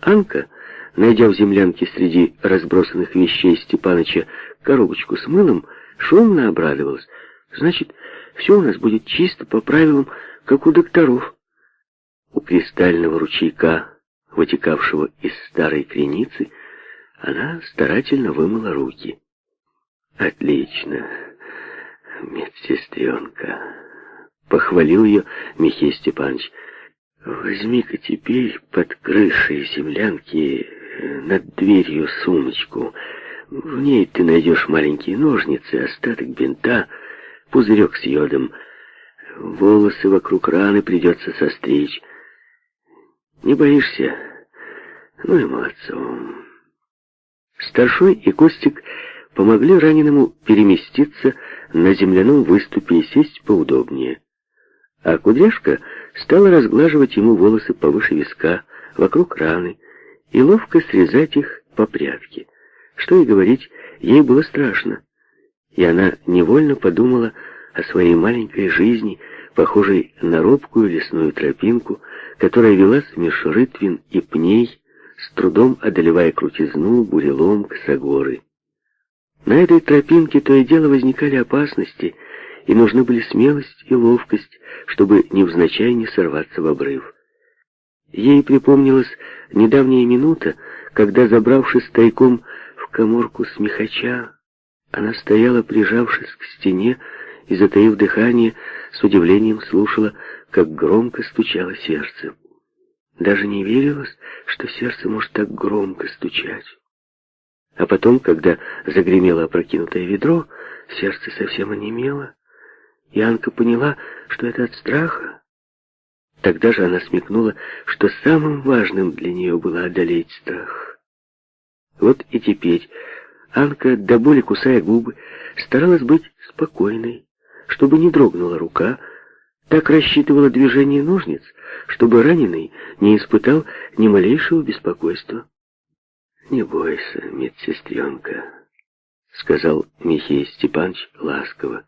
Анка, найдя в землянке среди разбросанных вещей Степаныча коробочку с мылом, шумно обрадовалась. Значит, все у нас будет чисто по правилам, как у докторов. У кристального ручейка, вытекавшего из старой креницы, она старательно вымыла руки. «Отлично, медсестренка!» — похвалил ее Михей Степанович. «Возьми-ка теперь под крышей землянки э, над дверью сумочку. В ней ты найдешь маленькие ножницы, остаток бинта, пузырек с йодом. Волосы вокруг раны придется состричь. Не боишься? Ну и молодцом». Старшой и Костик помогли раненому переместиться на земляном выступе и сесть поудобнее. А кудряшка стала разглаживать ему волосы повыше виска, вокруг раны, и ловко срезать их по прядке. Что и говорить, ей было страшно. И она невольно подумала о своей маленькой жизни, похожей на робкую лесную тропинку, которая вела меж рытвин и пней, с трудом одолевая крутизну, бурелом, косогоры. На этой тропинке то и дело возникали опасности, и нужны были смелость и ловкость, чтобы невзначай не сорваться в обрыв. Ей припомнилась недавняя минута, когда, забравшись тайком в коморку смехача, она стояла, прижавшись к стене, и, затаив дыхание, с удивлением слушала, как громко стучало сердце. Даже не верилось, что сердце может так громко стучать. А потом, когда загремело опрокинутое ведро, сердце совсем онемело. Янка поняла, что это от страха. Тогда же она смекнула, что самым важным для нее было одолеть страх. Вот и теперь Анка, до боли кусая губы, старалась быть спокойной, чтобы не дрогнула рука, так рассчитывала движение ножниц, чтобы раненый не испытал ни малейшего беспокойства. «Не бойся, медсестренка», — сказал Михей Степанович ласково.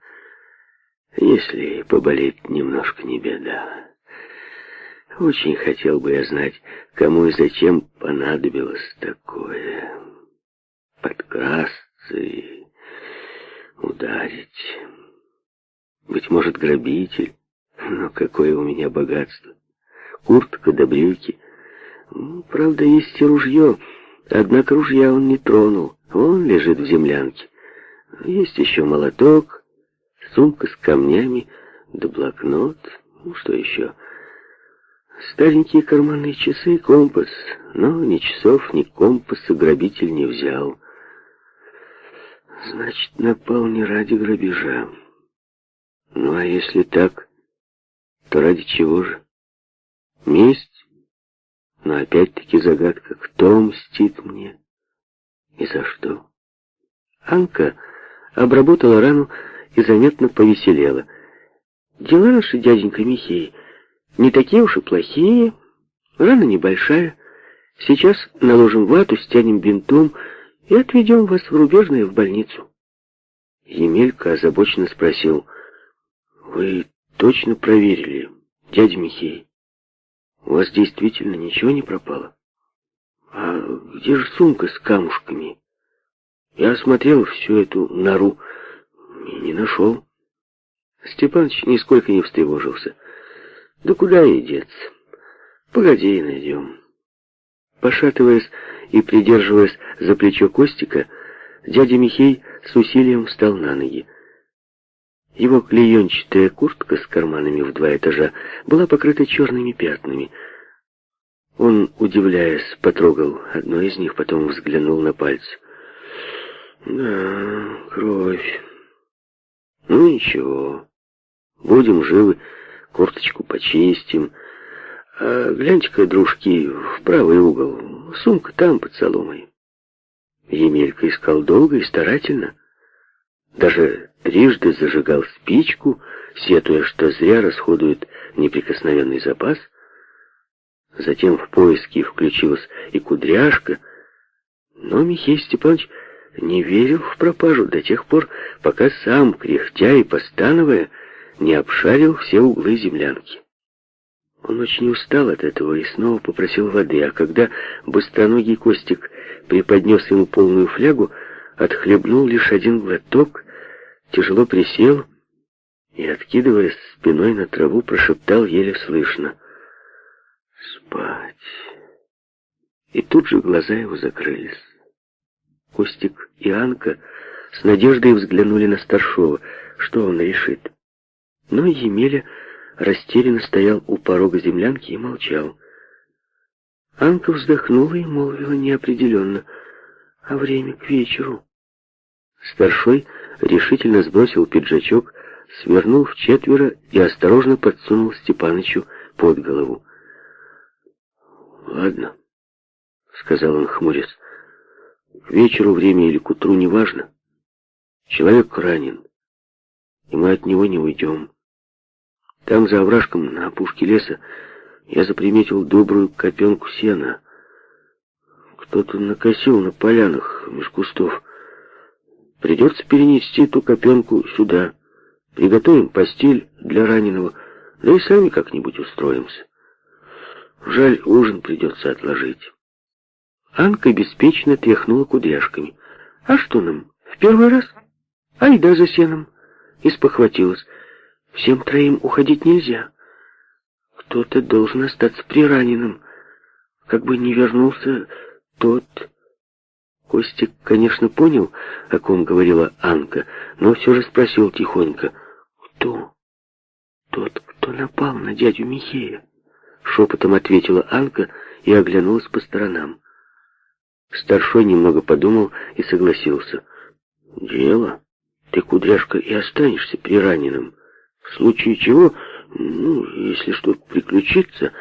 «Если поболит немножко, не беда. Очень хотел бы я знать, кому и зачем понадобилось такое. Подкрасться и ударить. Быть может, грабитель, но какое у меня богатство. Куртка да брюки. Правда, есть и ружье, — Однако ружья он не тронул. Он лежит в землянке. Есть еще молоток, сумка с камнями, да блокнот. Ну, что еще? Старенькие карманные часы и компас. Но ни часов, ни компаса грабитель не взял. Значит, напал не ради грабежа. Ну, а если так, то ради чего же? Месть? Но опять-таки загадка, кто мстит мне и за что? Анка обработала рану и заметно повеселела. Дела наши, дяденька Михей, не такие уж и плохие. Рана небольшая. Сейчас наложим вату, стянем бинтом и отведем вас в рубежное в больницу. Емелька озабоченно спросил, «Вы точно проверили, дядя Михей?» У вас действительно ничего не пропало? А где же сумка с камушками? Я осмотрел всю эту нору и не нашел. Степаныч нисколько не встревожился. Да куда ей деться? Погоди, найдем. Пошатываясь и придерживаясь за плечо Костика, дядя Михей с усилием встал на ноги. Его клеенчатая куртка с карманами в два этажа была покрыта черными пятнами. Он, удивляясь, потрогал одно из них, потом взглянул на пальцы. «Да, кровь. Ну ничего, будем живы, курточку почистим. А гляньте-ка, дружки, в правый угол, сумка там, под соломой». Емелька искал долго и старательно. Даже трижды зажигал спичку, сетуя, что зря расходует неприкосновенный запас. Затем в поиски включилась и кудряшка. Но Михей Степанович не верил в пропажу до тех пор, пока сам, кряхтя и постановая, не обшарил все углы землянки. Он очень устал от этого и снова попросил воды, а когда быстроногий Костик преподнес ему полную флягу, отхлебнул лишь один глоток, тяжело присел и, откидываясь спиной на траву, прошептал еле слышно «Спать». И тут же глаза его закрылись. Костик и Анка с надеждой взглянули на старшего, что он решит. Но Емеля растерянно стоял у порога землянки и молчал. Анка вздохнула и молвила неопределенно, а время к вечеру. Старшой решительно сбросил пиджачок, свернул в четверо и осторожно подсунул Степанычу под голову. «Ладно», — сказал он, хмурясь, — «к вечеру время или к утру, неважно. Человек ранен, и мы от него не уйдем. Там, за овражком, на опушке леса, я заприметил добрую копенку сена. Кто-то накосил на полянах меж кустов. Придется перенести ту копенку сюда. Приготовим постель для раненого, да и сами как-нибудь устроимся. Жаль, ужин придется отложить. Анка беспечно тряхнула кудряшками. «А что нам, в первый раз? Айда за сеном!» И спохватилась. «Всем троим уходить нельзя. Кто-то должен остаться при раненом. Как бы не вернулся тот...» Костик, конечно, понял, о ком говорила Анка, но все же спросил тихонько. «Кто?» «Тот, кто напал на дядю Михея», — шепотом ответила Анка и оглянулась по сторонам. Старшой немного подумал и согласился. «Дело. Ты, кудряшка, и останешься при раненом. В случае чего, ну, если что-то приключится,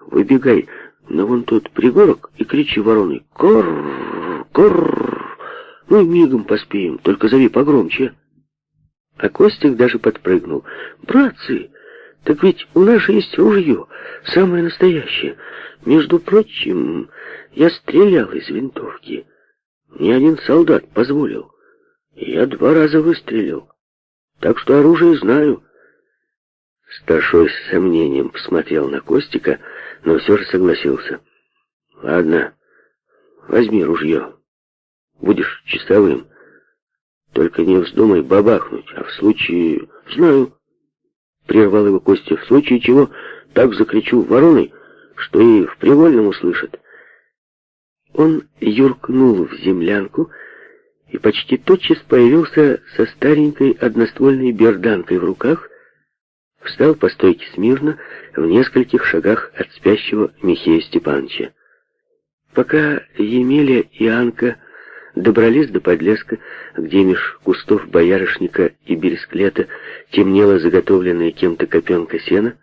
выбегай на вон тот пригорок и кричи вороной «Корррр! Корррр!» Ну, мигом поспеем, только зови погромче. А Костик даже подпрыгнул. «Братцы, так ведь у нас же есть ружье, самое настоящее. Между прочим, я стрелял из винтовки. Ни один солдат позволил. Я два раза выстрелил. Так что оружие знаю». Старшой с сомнением посмотрел на Костика, но все же согласился. «Ладно, возьми ружье. Будешь часовым. Только не вздумай бабахнуть, а в случае... Знаю, — прервал его Костя, — в случае чего так закричу вороной, что и в привольном услышат». Он юркнул в землянку и почти тотчас появился со старенькой одноствольной берданкой в руках, встал по стойке смирно в нескольких шагах от спящего Михея Степановича. Пока Емеля и Анка добрались до подлеска, где меж кустов боярышника и бересклета темнела заготовленная кем-то копенка сена,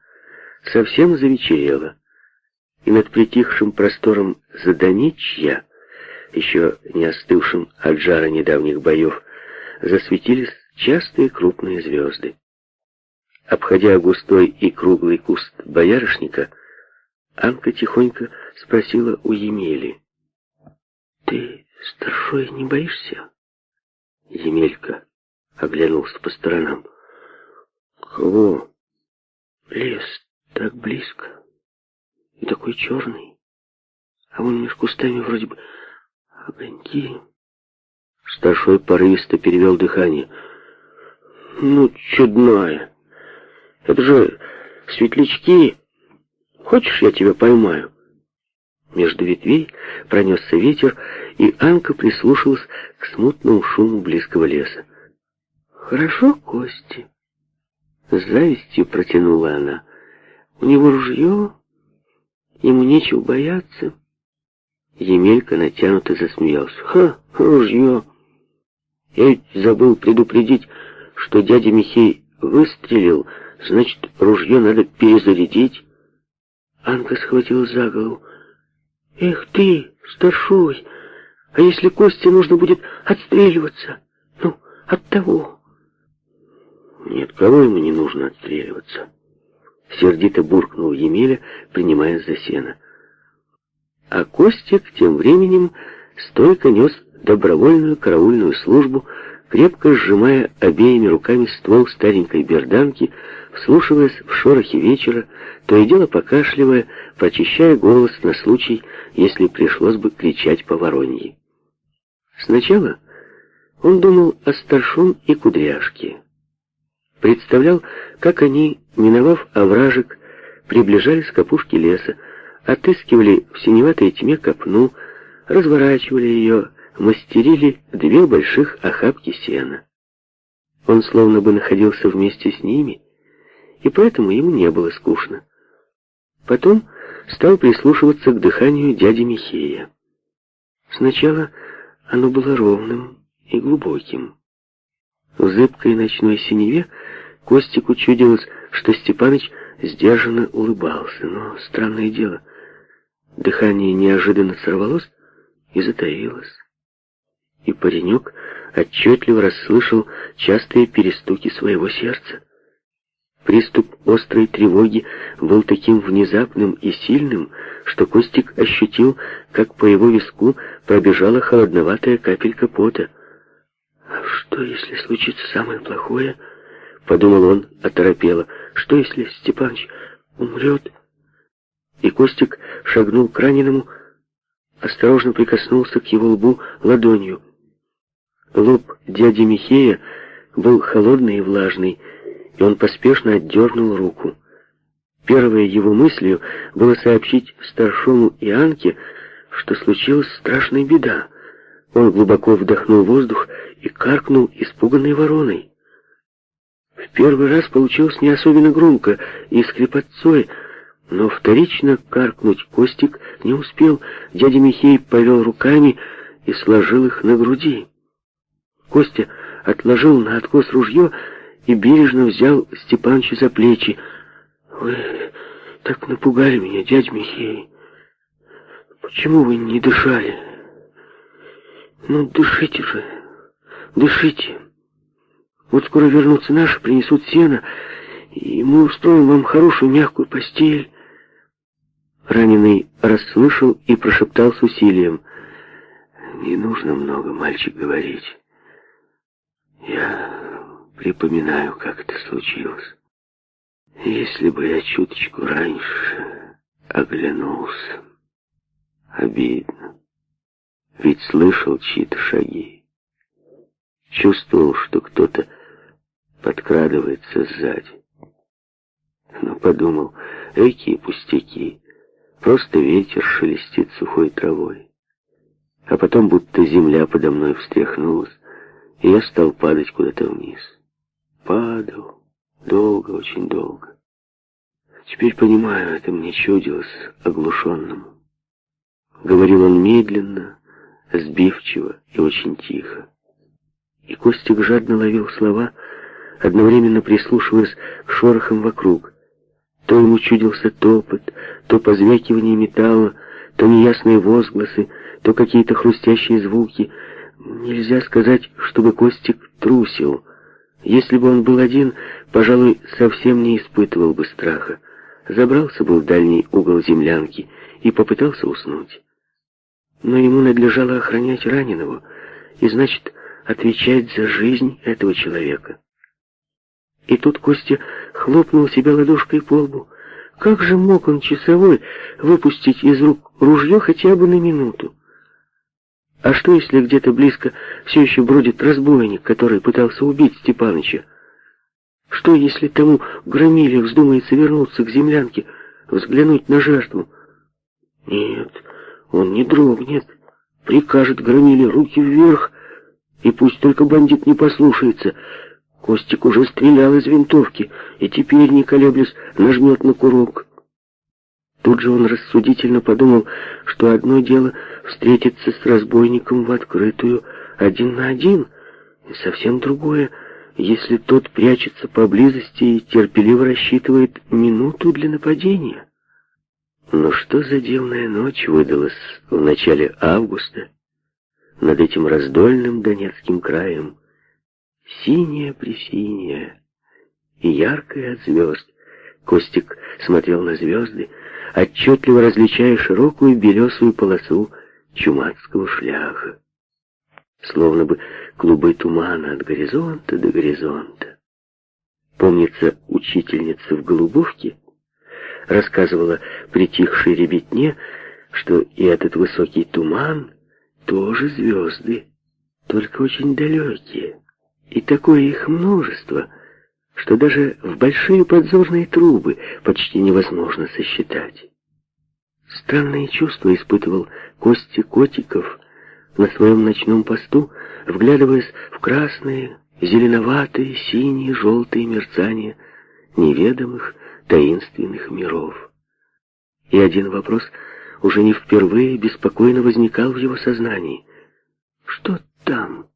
совсем завечерело, и над притихшим простором Заданичья, еще не остывшим от жара недавних боев, засветились частые крупные звезды. Обходя густой и круглый куст боярышника, Анка тихонько спросила у Емели. «Ты, старшой, не боишься?» Емелька оглянулся по сторонам. «Кого?» «Лес так близко и такой черный. А вон между кустами вроде бы огоньки. Старшой порывисто перевел дыхание. Ну, чудное. Это же светлячки. Хочешь, я тебя поймаю? Между ветвей пронесся ветер, и Анка прислушалась к смутному шуму близкого леса. «Хорошо, Кости!» С завистью протянула она. «У него ружье, ему нечего бояться». Емелька натянуто засмеялся. «Ха, ружье! Я ведь забыл предупредить, что дядя Михей выстрелил, значит, ружье надо перезарядить». Анка схватила за голову. «Эх ты, старшой, а если Косте нужно будет отстреливаться? Ну, от того?» «Нет, кого ему не нужно отстреливаться?» Сердито буркнул Емеля, принимая за сено. А Костик тем временем стойко нес добровольную караульную службу, крепко сжимая обеими руками ствол старенькой берданки, вслушиваясь в шорохи вечера, то и дело покашливая, прочищая голос на случай, если пришлось бы кричать по вороньи. Сначала он думал о старшун и кудряшке. Представлял, как они, миновав овражек, приближались к опушке леса, отыскивали в синеватой тьме копну, разворачивали ее, мастерили две больших охапки сена. Он словно бы находился вместе с ними, и поэтому ему не было скучно. Потом стал прислушиваться к дыханию дяди Михея. Сначала оно было ровным и глубоким. В зыбкой ночной синеве Костику чудилось, что Степаныч сдержанно улыбался, но, странное дело, дыхание неожиданно сорвалось и затаилось. И паренек отчетливо расслышал частые перестуки своего сердца. Приступ острой тревоги был таким внезапным и сильным, что Костик ощутил, как по его виску пробежала холодноватая капелька пота. «А что, если случится самое плохое?» — подумал он оторопело. «Что, если Степаныч умрет?» И Костик шагнул к раненому, осторожно прикоснулся к его лбу ладонью. Лоб дяди Михея был холодный и влажный, и он поспешно отдернул руку. Первой его мыслью было сообщить старшому и Анке, что случилась страшная беда. Он глубоко вдохнул воздух и каркнул испуганной вороной. В первый раз получилось не особенно громко и скрипотцой, но вторично каркнуть Костик не успел. Дядя Михей повел руками и сложил их на груди. Костя отложил на откос ружье и бережно взял Степаныча за плечи. «Вы так напугали меня, дядя Михей. Почему вы не дышали? Ну, дышите же, дышите. Вот скоро вернутся наши, принесут сено, и мы устроим вам хорошую мягкую постель». Раненый расслышал и прошептал с усилием. «Не нужно много, мальчик, говорить. Я припоминаю, как это случилось. Если бы я чуточку раньше оглянулся. Обидно. Ведь слышал чьи-то шаги. Чувствовал, что кто-то подкрадывается сзади. Но подумал, какие пустяки. Просто ветер шелестит сухой травой. А потом будто земля подо мной встряхнулась, и я стал падать куда-то вниз. Падал. Долго, очень долго. Теперь понимаю, это мне чудилось оглушенному. Говорил он медленно, сбивчиво и очень тихо. И Костик жадно ловил слова, одновременно прислушиваясь к шорохам вокруг. То ему чудился топот, то позвякивание металла, то неясные возгласы, то какие-то хрустящие звуки. Нельзя сказать, чтобы Костик трусил — если бы он был один, пожалуй, совсем не испытывал бы страха. Забрался бы в дальний угол землянки и попытался уснуть. Но ему надлежало охранять раненого, и значит, отвечать за жизнь этого человека. И тут Костя хлопнул себя ладошкой по лбу. как же мог он, часовой, выпустить из рук ружье хотя бы на минуту? А что, если где-то близко все еще бродит разбойник, который пытался убить Степаныча? Что, если тому громиле вздумается вернуться к землянке, взглянуть на жертву? Нет, он не дрогнет, прикажет громиле руки вверх, и пусть только бандит не послушается. Костик уже стрелял из винтовки, и теперь, не колеблясь, нажмет на курок. Тут же он рассудительно подумал, что одно дело встретиться с разбойником в открытую один на один, и совсем другое, если тот прячется поблизости и терпеливо рассчитывает минуту для нападения. Но что за дивная ночь выдалась в начале августа над этим раздольным Донецким краем, синяя-пресиняя и яркая от звезд. Костик смотрел на звезды, отчетливо различая широкую белесую полосу чумацкого шляха. Словно бы клубы тумана от горизонта до горизонта. Помнится, учительница в Голубовке рассказывала притихшей ребятне, что и этот высокий туман тоже звезды, только очень далекие. И такое их множество, что даже в большие подзорные трубы почти невозможно сосчитать. Странные чувства испытывал Костя Котиков на своем ночном посту, вглядываясь в красные, зеленоватые, синие, желтые мерцания неведомых, таинственных миров. И один вопрос уже не впервые беспокойно возникал в его сознании. Что там?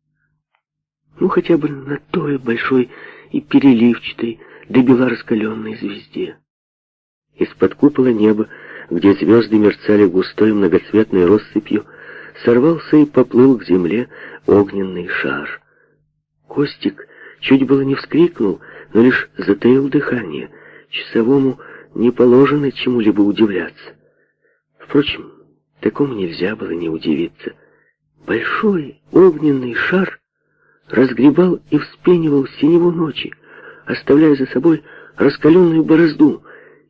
Ну, хотя бы на той большой и переливчатой, до бела раскаленной звезде. Из-под купола неба, где звезды мерцали густой многоцветной россыпью, сорвался и поплыл к земле огненный шар. Костик чуть было не вскрикнул, но лишь затаил дыхание. Часовому не положено чему-либо удивляться. Впрочем, такому нельзя было не удивиться. Большой огненный шар разгребал и вспенивал синеву ночи, оставляя за собой раскаленную борозду,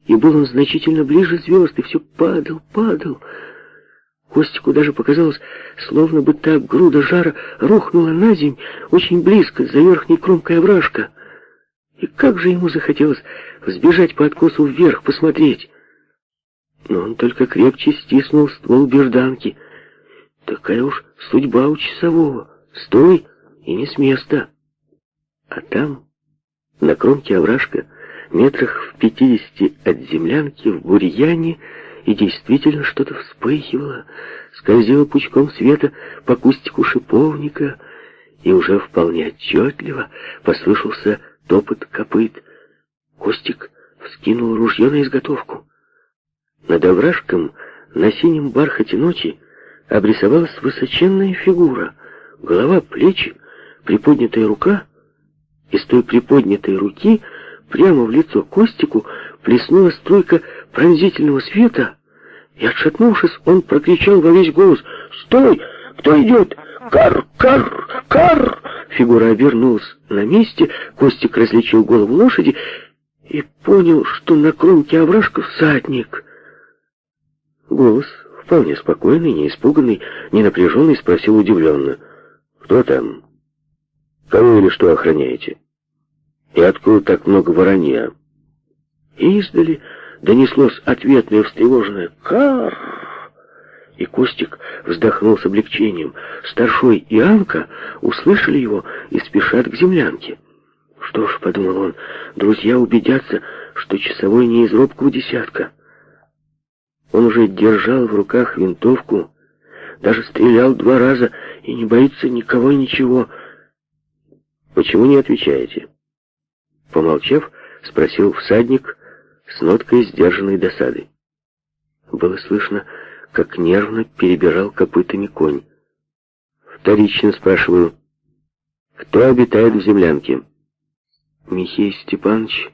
и был он значительно ближе звезд, и все падал, падал. Костику даже показалось, словно бы та груда жара рухнула на земь очень близко, за верхней кромкой овражка. И как же ему захотелось взбежать по откосу вверх, посмотреть. Но он только крепче стиснул ствол берданки. Такая уж судьба у часового. Стой! и не с места. А там, на кромке овражка, метрах в пятидесяти от землянки, в бурьяне, и действительно что-то вспыхивало, скользило пучком света по кустику шиповника, и уже вполне отчетливо послышался топот копыт. Костик вскинул ружье на изготовку. Над овражком на синем бархате ночи обрисовалась высоченная фигура, голова, плечи, приподнятая рука, и с той приподнятой руки прямо в лицо Костику плеснула струйка пронзительного света, и, отшатнувшись, он прокричал во весь голос «Стой! Кто идет? Кар! Кар! Кар!» Фигура обернулась на месте, Костик различил голову лошади и понял, что на кромке овражка всадник. Голос, вполне спокойный, не испуганный, не напряженный, спросил удивленно «Кто там?» Кого или что охраняете? И откуда так много воронья? И издали донеслось ответное встревоженное «Кар!» И Костик вздохнул с облегчением. Старшой и Анка услышали его и спешат к землянке. Что ж, подумал он, друзья убедятся, что часовой не из робкого десятка. Он уже держал в руках винтовку, даже стрелял два раза и не боится никого и ничего, «Почему не отвечаете?» Помолчав, спросил всадник с ноткой сдержанной досады. Было слышно, как нервно перебирал копытами конь. Вторично спрашиваю, кто обитает в землянке? Михей Степанович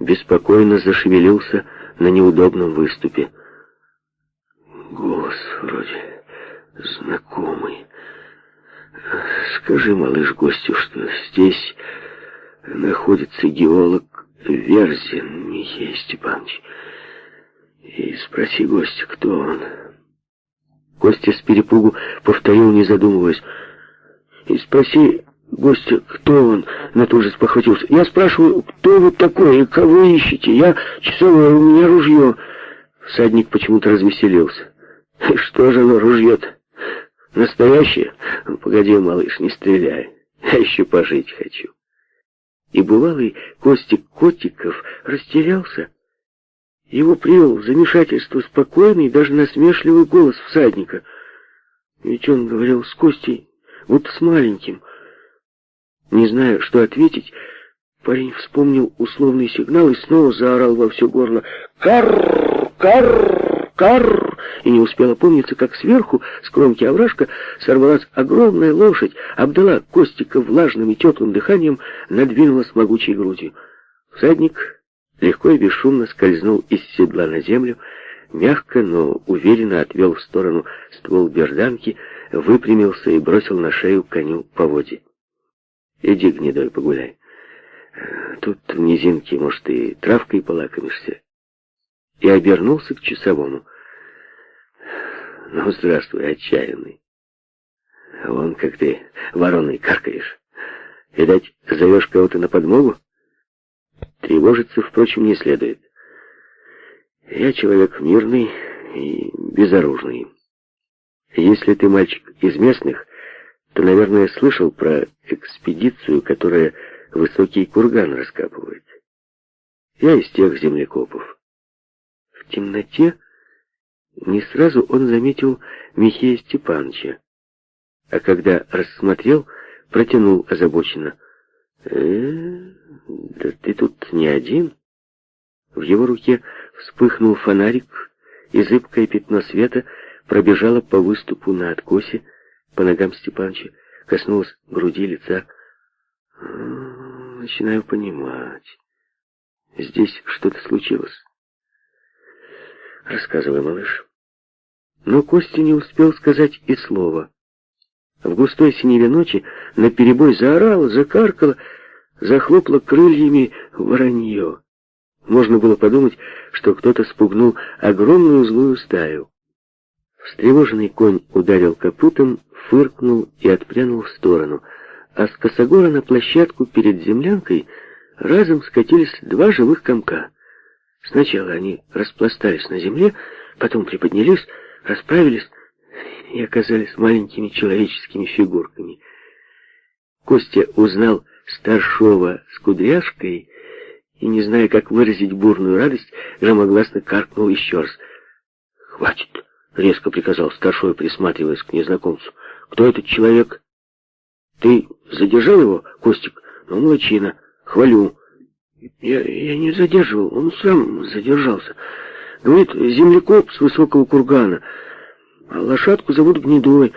беспокойно зашевелился на неудобном выступе. Голос вроде знакомый. Скажи, малыш, гостю, что здесь находится геолог Верзин Михей Степанович. И спроси гостя, кто он. Костя с перепугу повторил, не задумываясь. И спроси гостя, кто он, на то же спохватился. Я спрашиваю, кто вы такой и кого ищете? Я часовой, у меня ружье. Всадник почему-то развеселился. Что же оно ружье-то? Настоящее? Погоди, малыш, не стреляй. Я еще пожить хочу. И бывалый Костик Котиков растерялся. Его привел в замешательство спокойный, даже насмешливый голос всадника. Ведь он говорил с Костей, будто с маленьким. Не зная, что ответить, парень вспомнил условный сигнал и снова заорал во все горло «Карр! Карр! Карр!» И не успел опомниться, как сверху, с кромки овражка, сорвалась огромная лошадь, обдала Костика влажным и теплым дыханием, надвинулась могучей грудью. Всадник легко и бесшумно скользнул из седла на землю, мягко, но уверенно отвел в сторону ствол берданки, выпрямился и бросил на шею коню по воде. «Иди, гнедой, погуляй. Тут в низинке, может, и травкой полакомишься». И обернулся к часовому. «Ну, здравствуй, отчаянный. Вон как ты вороной каркаешь. Видать, зовешь кого-то на подмогу?» Тревожиться, впрочем, не следует. Я человек мирный и безоружный. Если ты мальчик из местных, то, наверное, слышал про экспедицию, которая высокий курган раскапывает. Я из тех землекопов. В темноте не сразу он заметил Михея Степановича, а когда рассмотрел, протянул озабоченно. «Э, да ты тут не один?» В его руке вспыхнул фонарик, и зыбкое пятно света пробежало по выступу на откосе, по ногам Степанча, коснулось груди, лица. «Начинаю понимать. Здесь что-то случилось». «Рассказывай, малыш». Но Костя не успел сказать и слова. В густой синеве ночи наперебой заорала, закаркала, захлопало крыльями воронье. Можно было подумать, что кто-то спугнул огромную злую стаю. Встревоженный конь ударил копытом, фыркнул и отпрянул в сторону, а с косогора на площадку перед землянкой разом скатились два живых комка. Сначала они распластались на земле, потом приподнялись, расправились и оказались маленькими человеческими фигурками. Костя узнал старшова с кудряшкой и, не зная, как выразить бурную радость, громогласно каркнул еще раз. «Хватит!» — резко приказал старшой, присматриваясь к незнакомцу. «Кто этот человек?» «Ты задержал его, Костик?» «Ну, молодчина. Хвалю». Я, «Я не задерживал, он сам задержался. Говорит, землекоп с высокого кургана. А лошадку зовут Гнедой.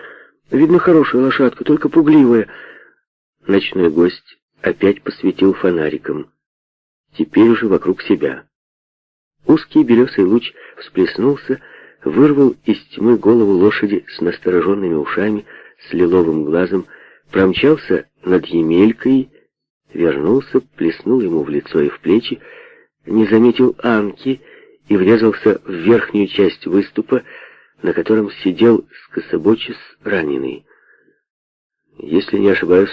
Видно, хорошая лошадка, только пугливая». Ночной гость опять посветил фонариком. Теперь уже вокруг себя. Узкий белесый луч всплеснулся, вырвал из тьмы голову лошади с настороженными ушами, с лиловым глазом, промчался над Емелькой, вернулся, плеснул ему в лицо и в плечи, не заметил Анки и врезался в верхнюю часть выступа, на котором сидел скособочис раненый. Если не ошибаюсь,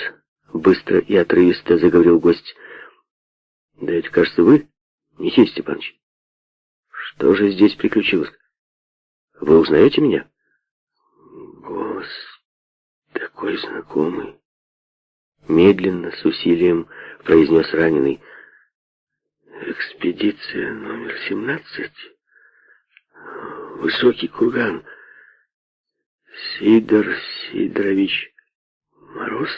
Быстро и отрывисто заговорил гость. Да это, кажется, вы, Михей Степанович. Что же здесь приключилось? Вы узнаете меня? Голос такой знакомый. Медленно, с усилием произнес раненый. Экспедиция номер семнадцать. Высокий курган. Сидор Сидорович Мороз?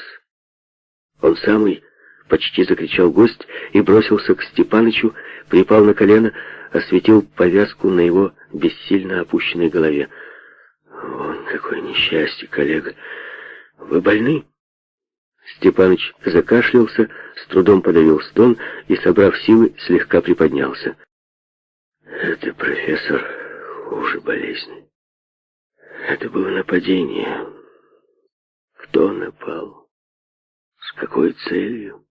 «Он самый!» — почти закричал гость и бросился к Степанычу, припал на колено, осветил повязку на его бессильно опущенной голове. «Вон какое несчастье, коллега! Вы больны?» Степаныч закашлялся, с трудом подавил стон и, собрав силы, слегка приподнялся. «Это, профессор, хуже болезни. Это было нападение. Кто напал?» С какой целью?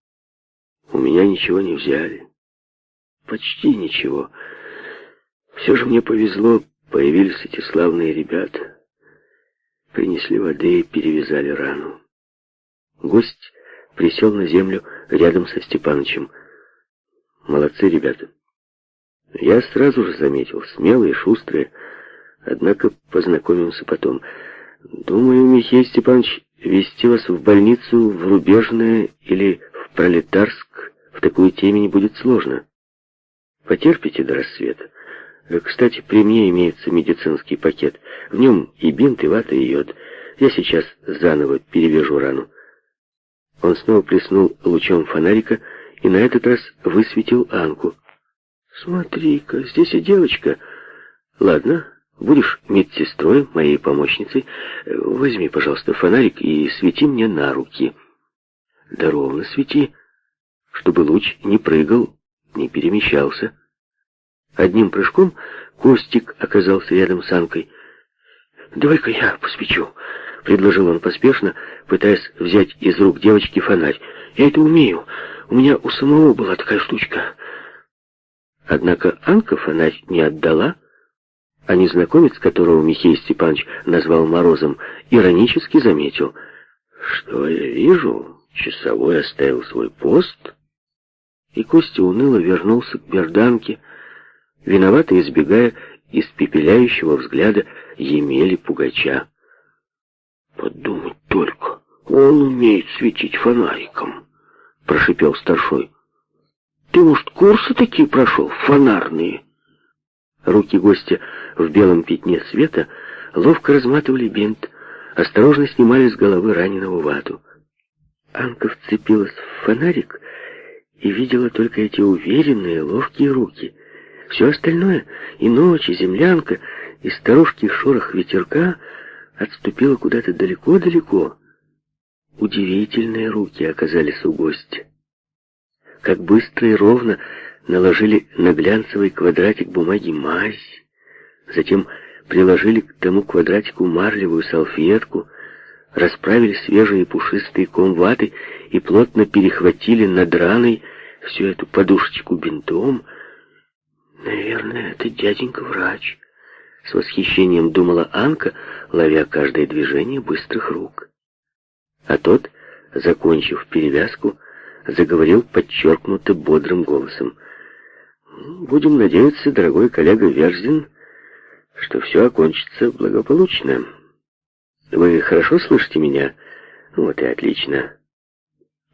У меня ничего не взяли. Почти ничего. Все же мне повезло, появились эти славные ребята. Принесли воды и перевязали рану. Гость присел на землю рядом со Степанычем. Молодцы ребята. Я сразу же заметил, смелые, шустрые, однако познакомимся потом. Думаю, Михей Степанович, вести вас в больницу, в Рубежное или в Пролетарск в такую темень будет сложно. Потерпите до рассвета. Кстати, при мне имеется медицинский пакет. В нем и бинт, и вата, и йод. Я сейчас заново перевяжу рану. Он снова плеснул лучом фонарика и на этот раз высветил Анку. «Смотри-ка, здесь и девочка. Ладно, будешь медсестрой, моей помощницей. Возьми, пожалуйста, фонарик и свети мне на руки. Да ровно свети, чтобы луч не прыгал, не перемещался». Одним прыжком Костик оказался рядом с Анкой. «Давай-ка я посвечу», — предложил он поспешно, пытаясь взять из рук девочки фонарь. «Я это умею. У меня у самого была такая штучка». Однако Анка фонарь не отдала, а незнакомец, которого Михей Степанович назвал Морозом, иронически заметил. «Что я вижу? Часовой оставил свой пост?» И Костя уныло вернулся к берданке, виновато избегая испепеляющего взгляда Емели Пугача. «Подумать только, он умеет светить фонариком», — прошипел старшой. «Ты, может, курсы такие прошел, фонарные?» Руки гостя в белом пятне света ловко разматывали бинт, осторожно снимали с головы раненого вату. Анка вцепилась в фонарик и видела только эти уверенные, ловкие руки — все остальное, и ночь, и землянка, и старушки шорох ветерка, отступило куда-то далеко-далеко. Удивительные руки оказались у гостя. Как быстро и ровно наложили на глянцевый квадратик бумаги мазь, затем приложили к тому квадратику марлевую салфетку, расправили свежие пушистые ком ваты и плотно перехватили над раной всю эту подушечку бинтом — «Наверное, это дяденька-врач», — с восхищением думала Анка, ловя каждое движение быстрых рук. А тот, закончив перевязку, заговорил подчеркнуто бодрым голосом. «Будем надеяться, дорогой коллега Верзин, что все окончится благополучно. Вы хорошо слышите меня? Вот и отлично.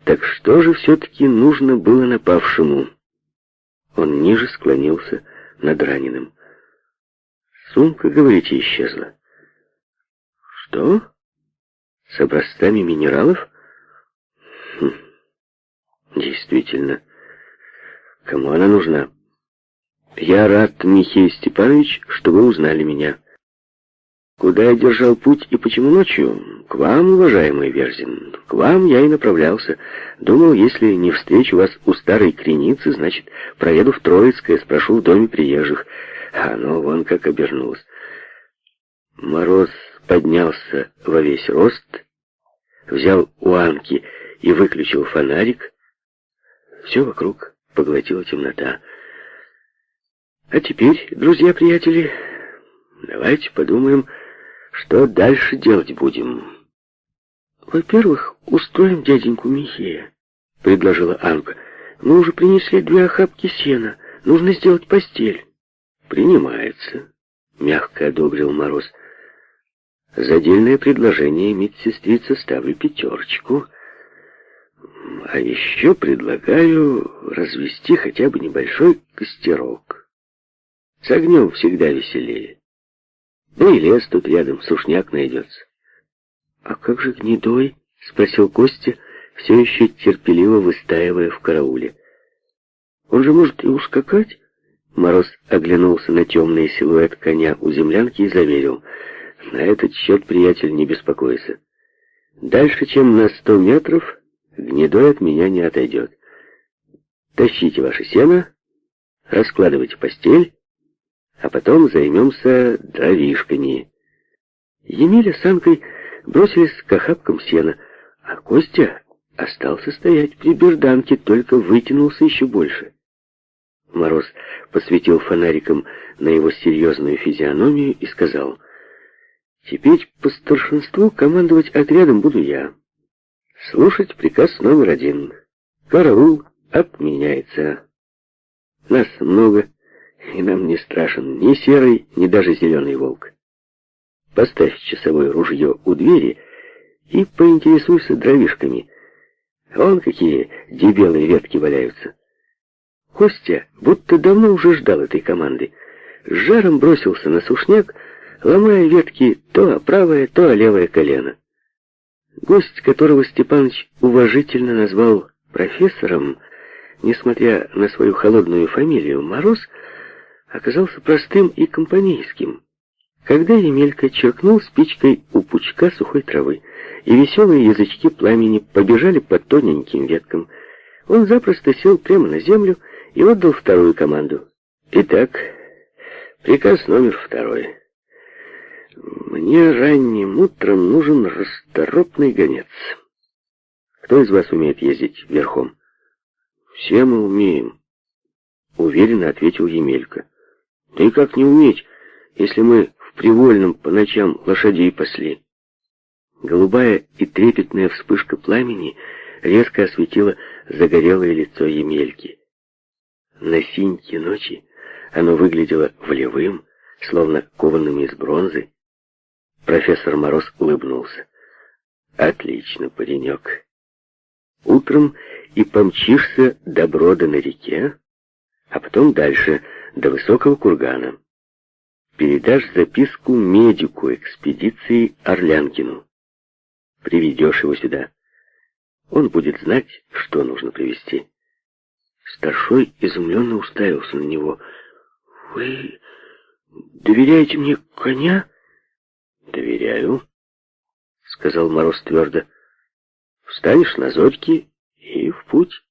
Так что же все-таки нужно было напавшему?» Он ниже склонился над раненым. Сумка, говорите, исчезла. Что? С образцами минералов? Хм. Действительно. Кому она нужна? Я рад, Михей Степанович, что вы узнали меня. Куда я держал путь и почему ночью? К вам, уважаемый Верзин. К вам я и направлялся. Думал, если не встречу вас у старой креницы, значит, проеду в Троицкое, спрошу в доме приезжих. А оно вон как обернулось. Мороз поднялся во весь рост, взял у Анки и выключил фонарик. Все вокруг поглотила темнота. А теперь, друзья-приятели, давайте подумаем, что дальше делать будем? Во-первых, устроим дяденьку Михея, предложила Анка. Мы уже принесли две охапки сена. Нужно сделать постель. Принимается, мягко одобрил Мороз. За отдельное предложение медсестрица ставлю пятерочку. А еще предлагаю развести хотя бы небольшой костерок. С огнем всегда веселее. Да и лес тут рядом, сушняк найдется. А как же гнедой? Спросил Костя, все еще терпеливо выстаивая в карауле. Он же может и ускакать? Мороз оглянулся на темный силуэт коня у землянки и заверил. На этот счет, приятель, не беспокойся. Дальше, чем на сто метров, гнедой от меня не отойдет. Тащите ваше сено, раскладывайте постель, а потом займемся дровишками. Емеля с Анкой бросились к охапкам сена, а Костя остался стоять при берданке, только вытянулся еще больше. Мороз посветил фонариком на его серьезную физиономию и сказал, «Теперь по старшинству командовать отрядом буду я. Слушать приказ номер один. Караул отменяется. Нас много, и нам не страшен ни серый, ни даже зеленый волк. Поставь часовое ружье у двери и поинтересуйся дровишками. Вон какие дебелые ветки валяются. Костя будто давно уже ждал этой команды. С жаром бросился на сушняк, ломая ветки то о правое, то о левое колено. Гость, которого Степаныч уважительно назвал профессором, несмотря на свою холодную фамилию Мороз, оказался простым и компанейским. Когда Емелька черкнул спичкой у пучка сухой травы, и веселые язычки пламени побежали по тоненьким веткам, он запросто сел прямо на землю и отдал вторую команду. Итак, приказ номер второй. Мне ранним утром нужен расторопный гонец. Кто из вас умеет ездить верхом? Все мы умеем, уверенно ответил Емелька. Да и как не уметь, если мы в привольном по ночам лошадей пасли? Голубая и трепетная вспышка пламени резко осветила загорелое лицо Емельки. На синьке ночи оно выглядело волевым, словно кованным из бронзы. Профессор Мороз улыбнулся. «Отлично, паренек. Утром и помчишься до брода на реке, а потом дальше, до высокого кургана. Передашь записку медику экспедиции Орлянкину. Приведешь его сюда. Он будет знать, что нужно привезти. Старшой изумленно уставился на него. «Вы доверяете мне коня?» «Доверяю», — сказал Мороз твердо. «Встанешь на зорьки и в путь».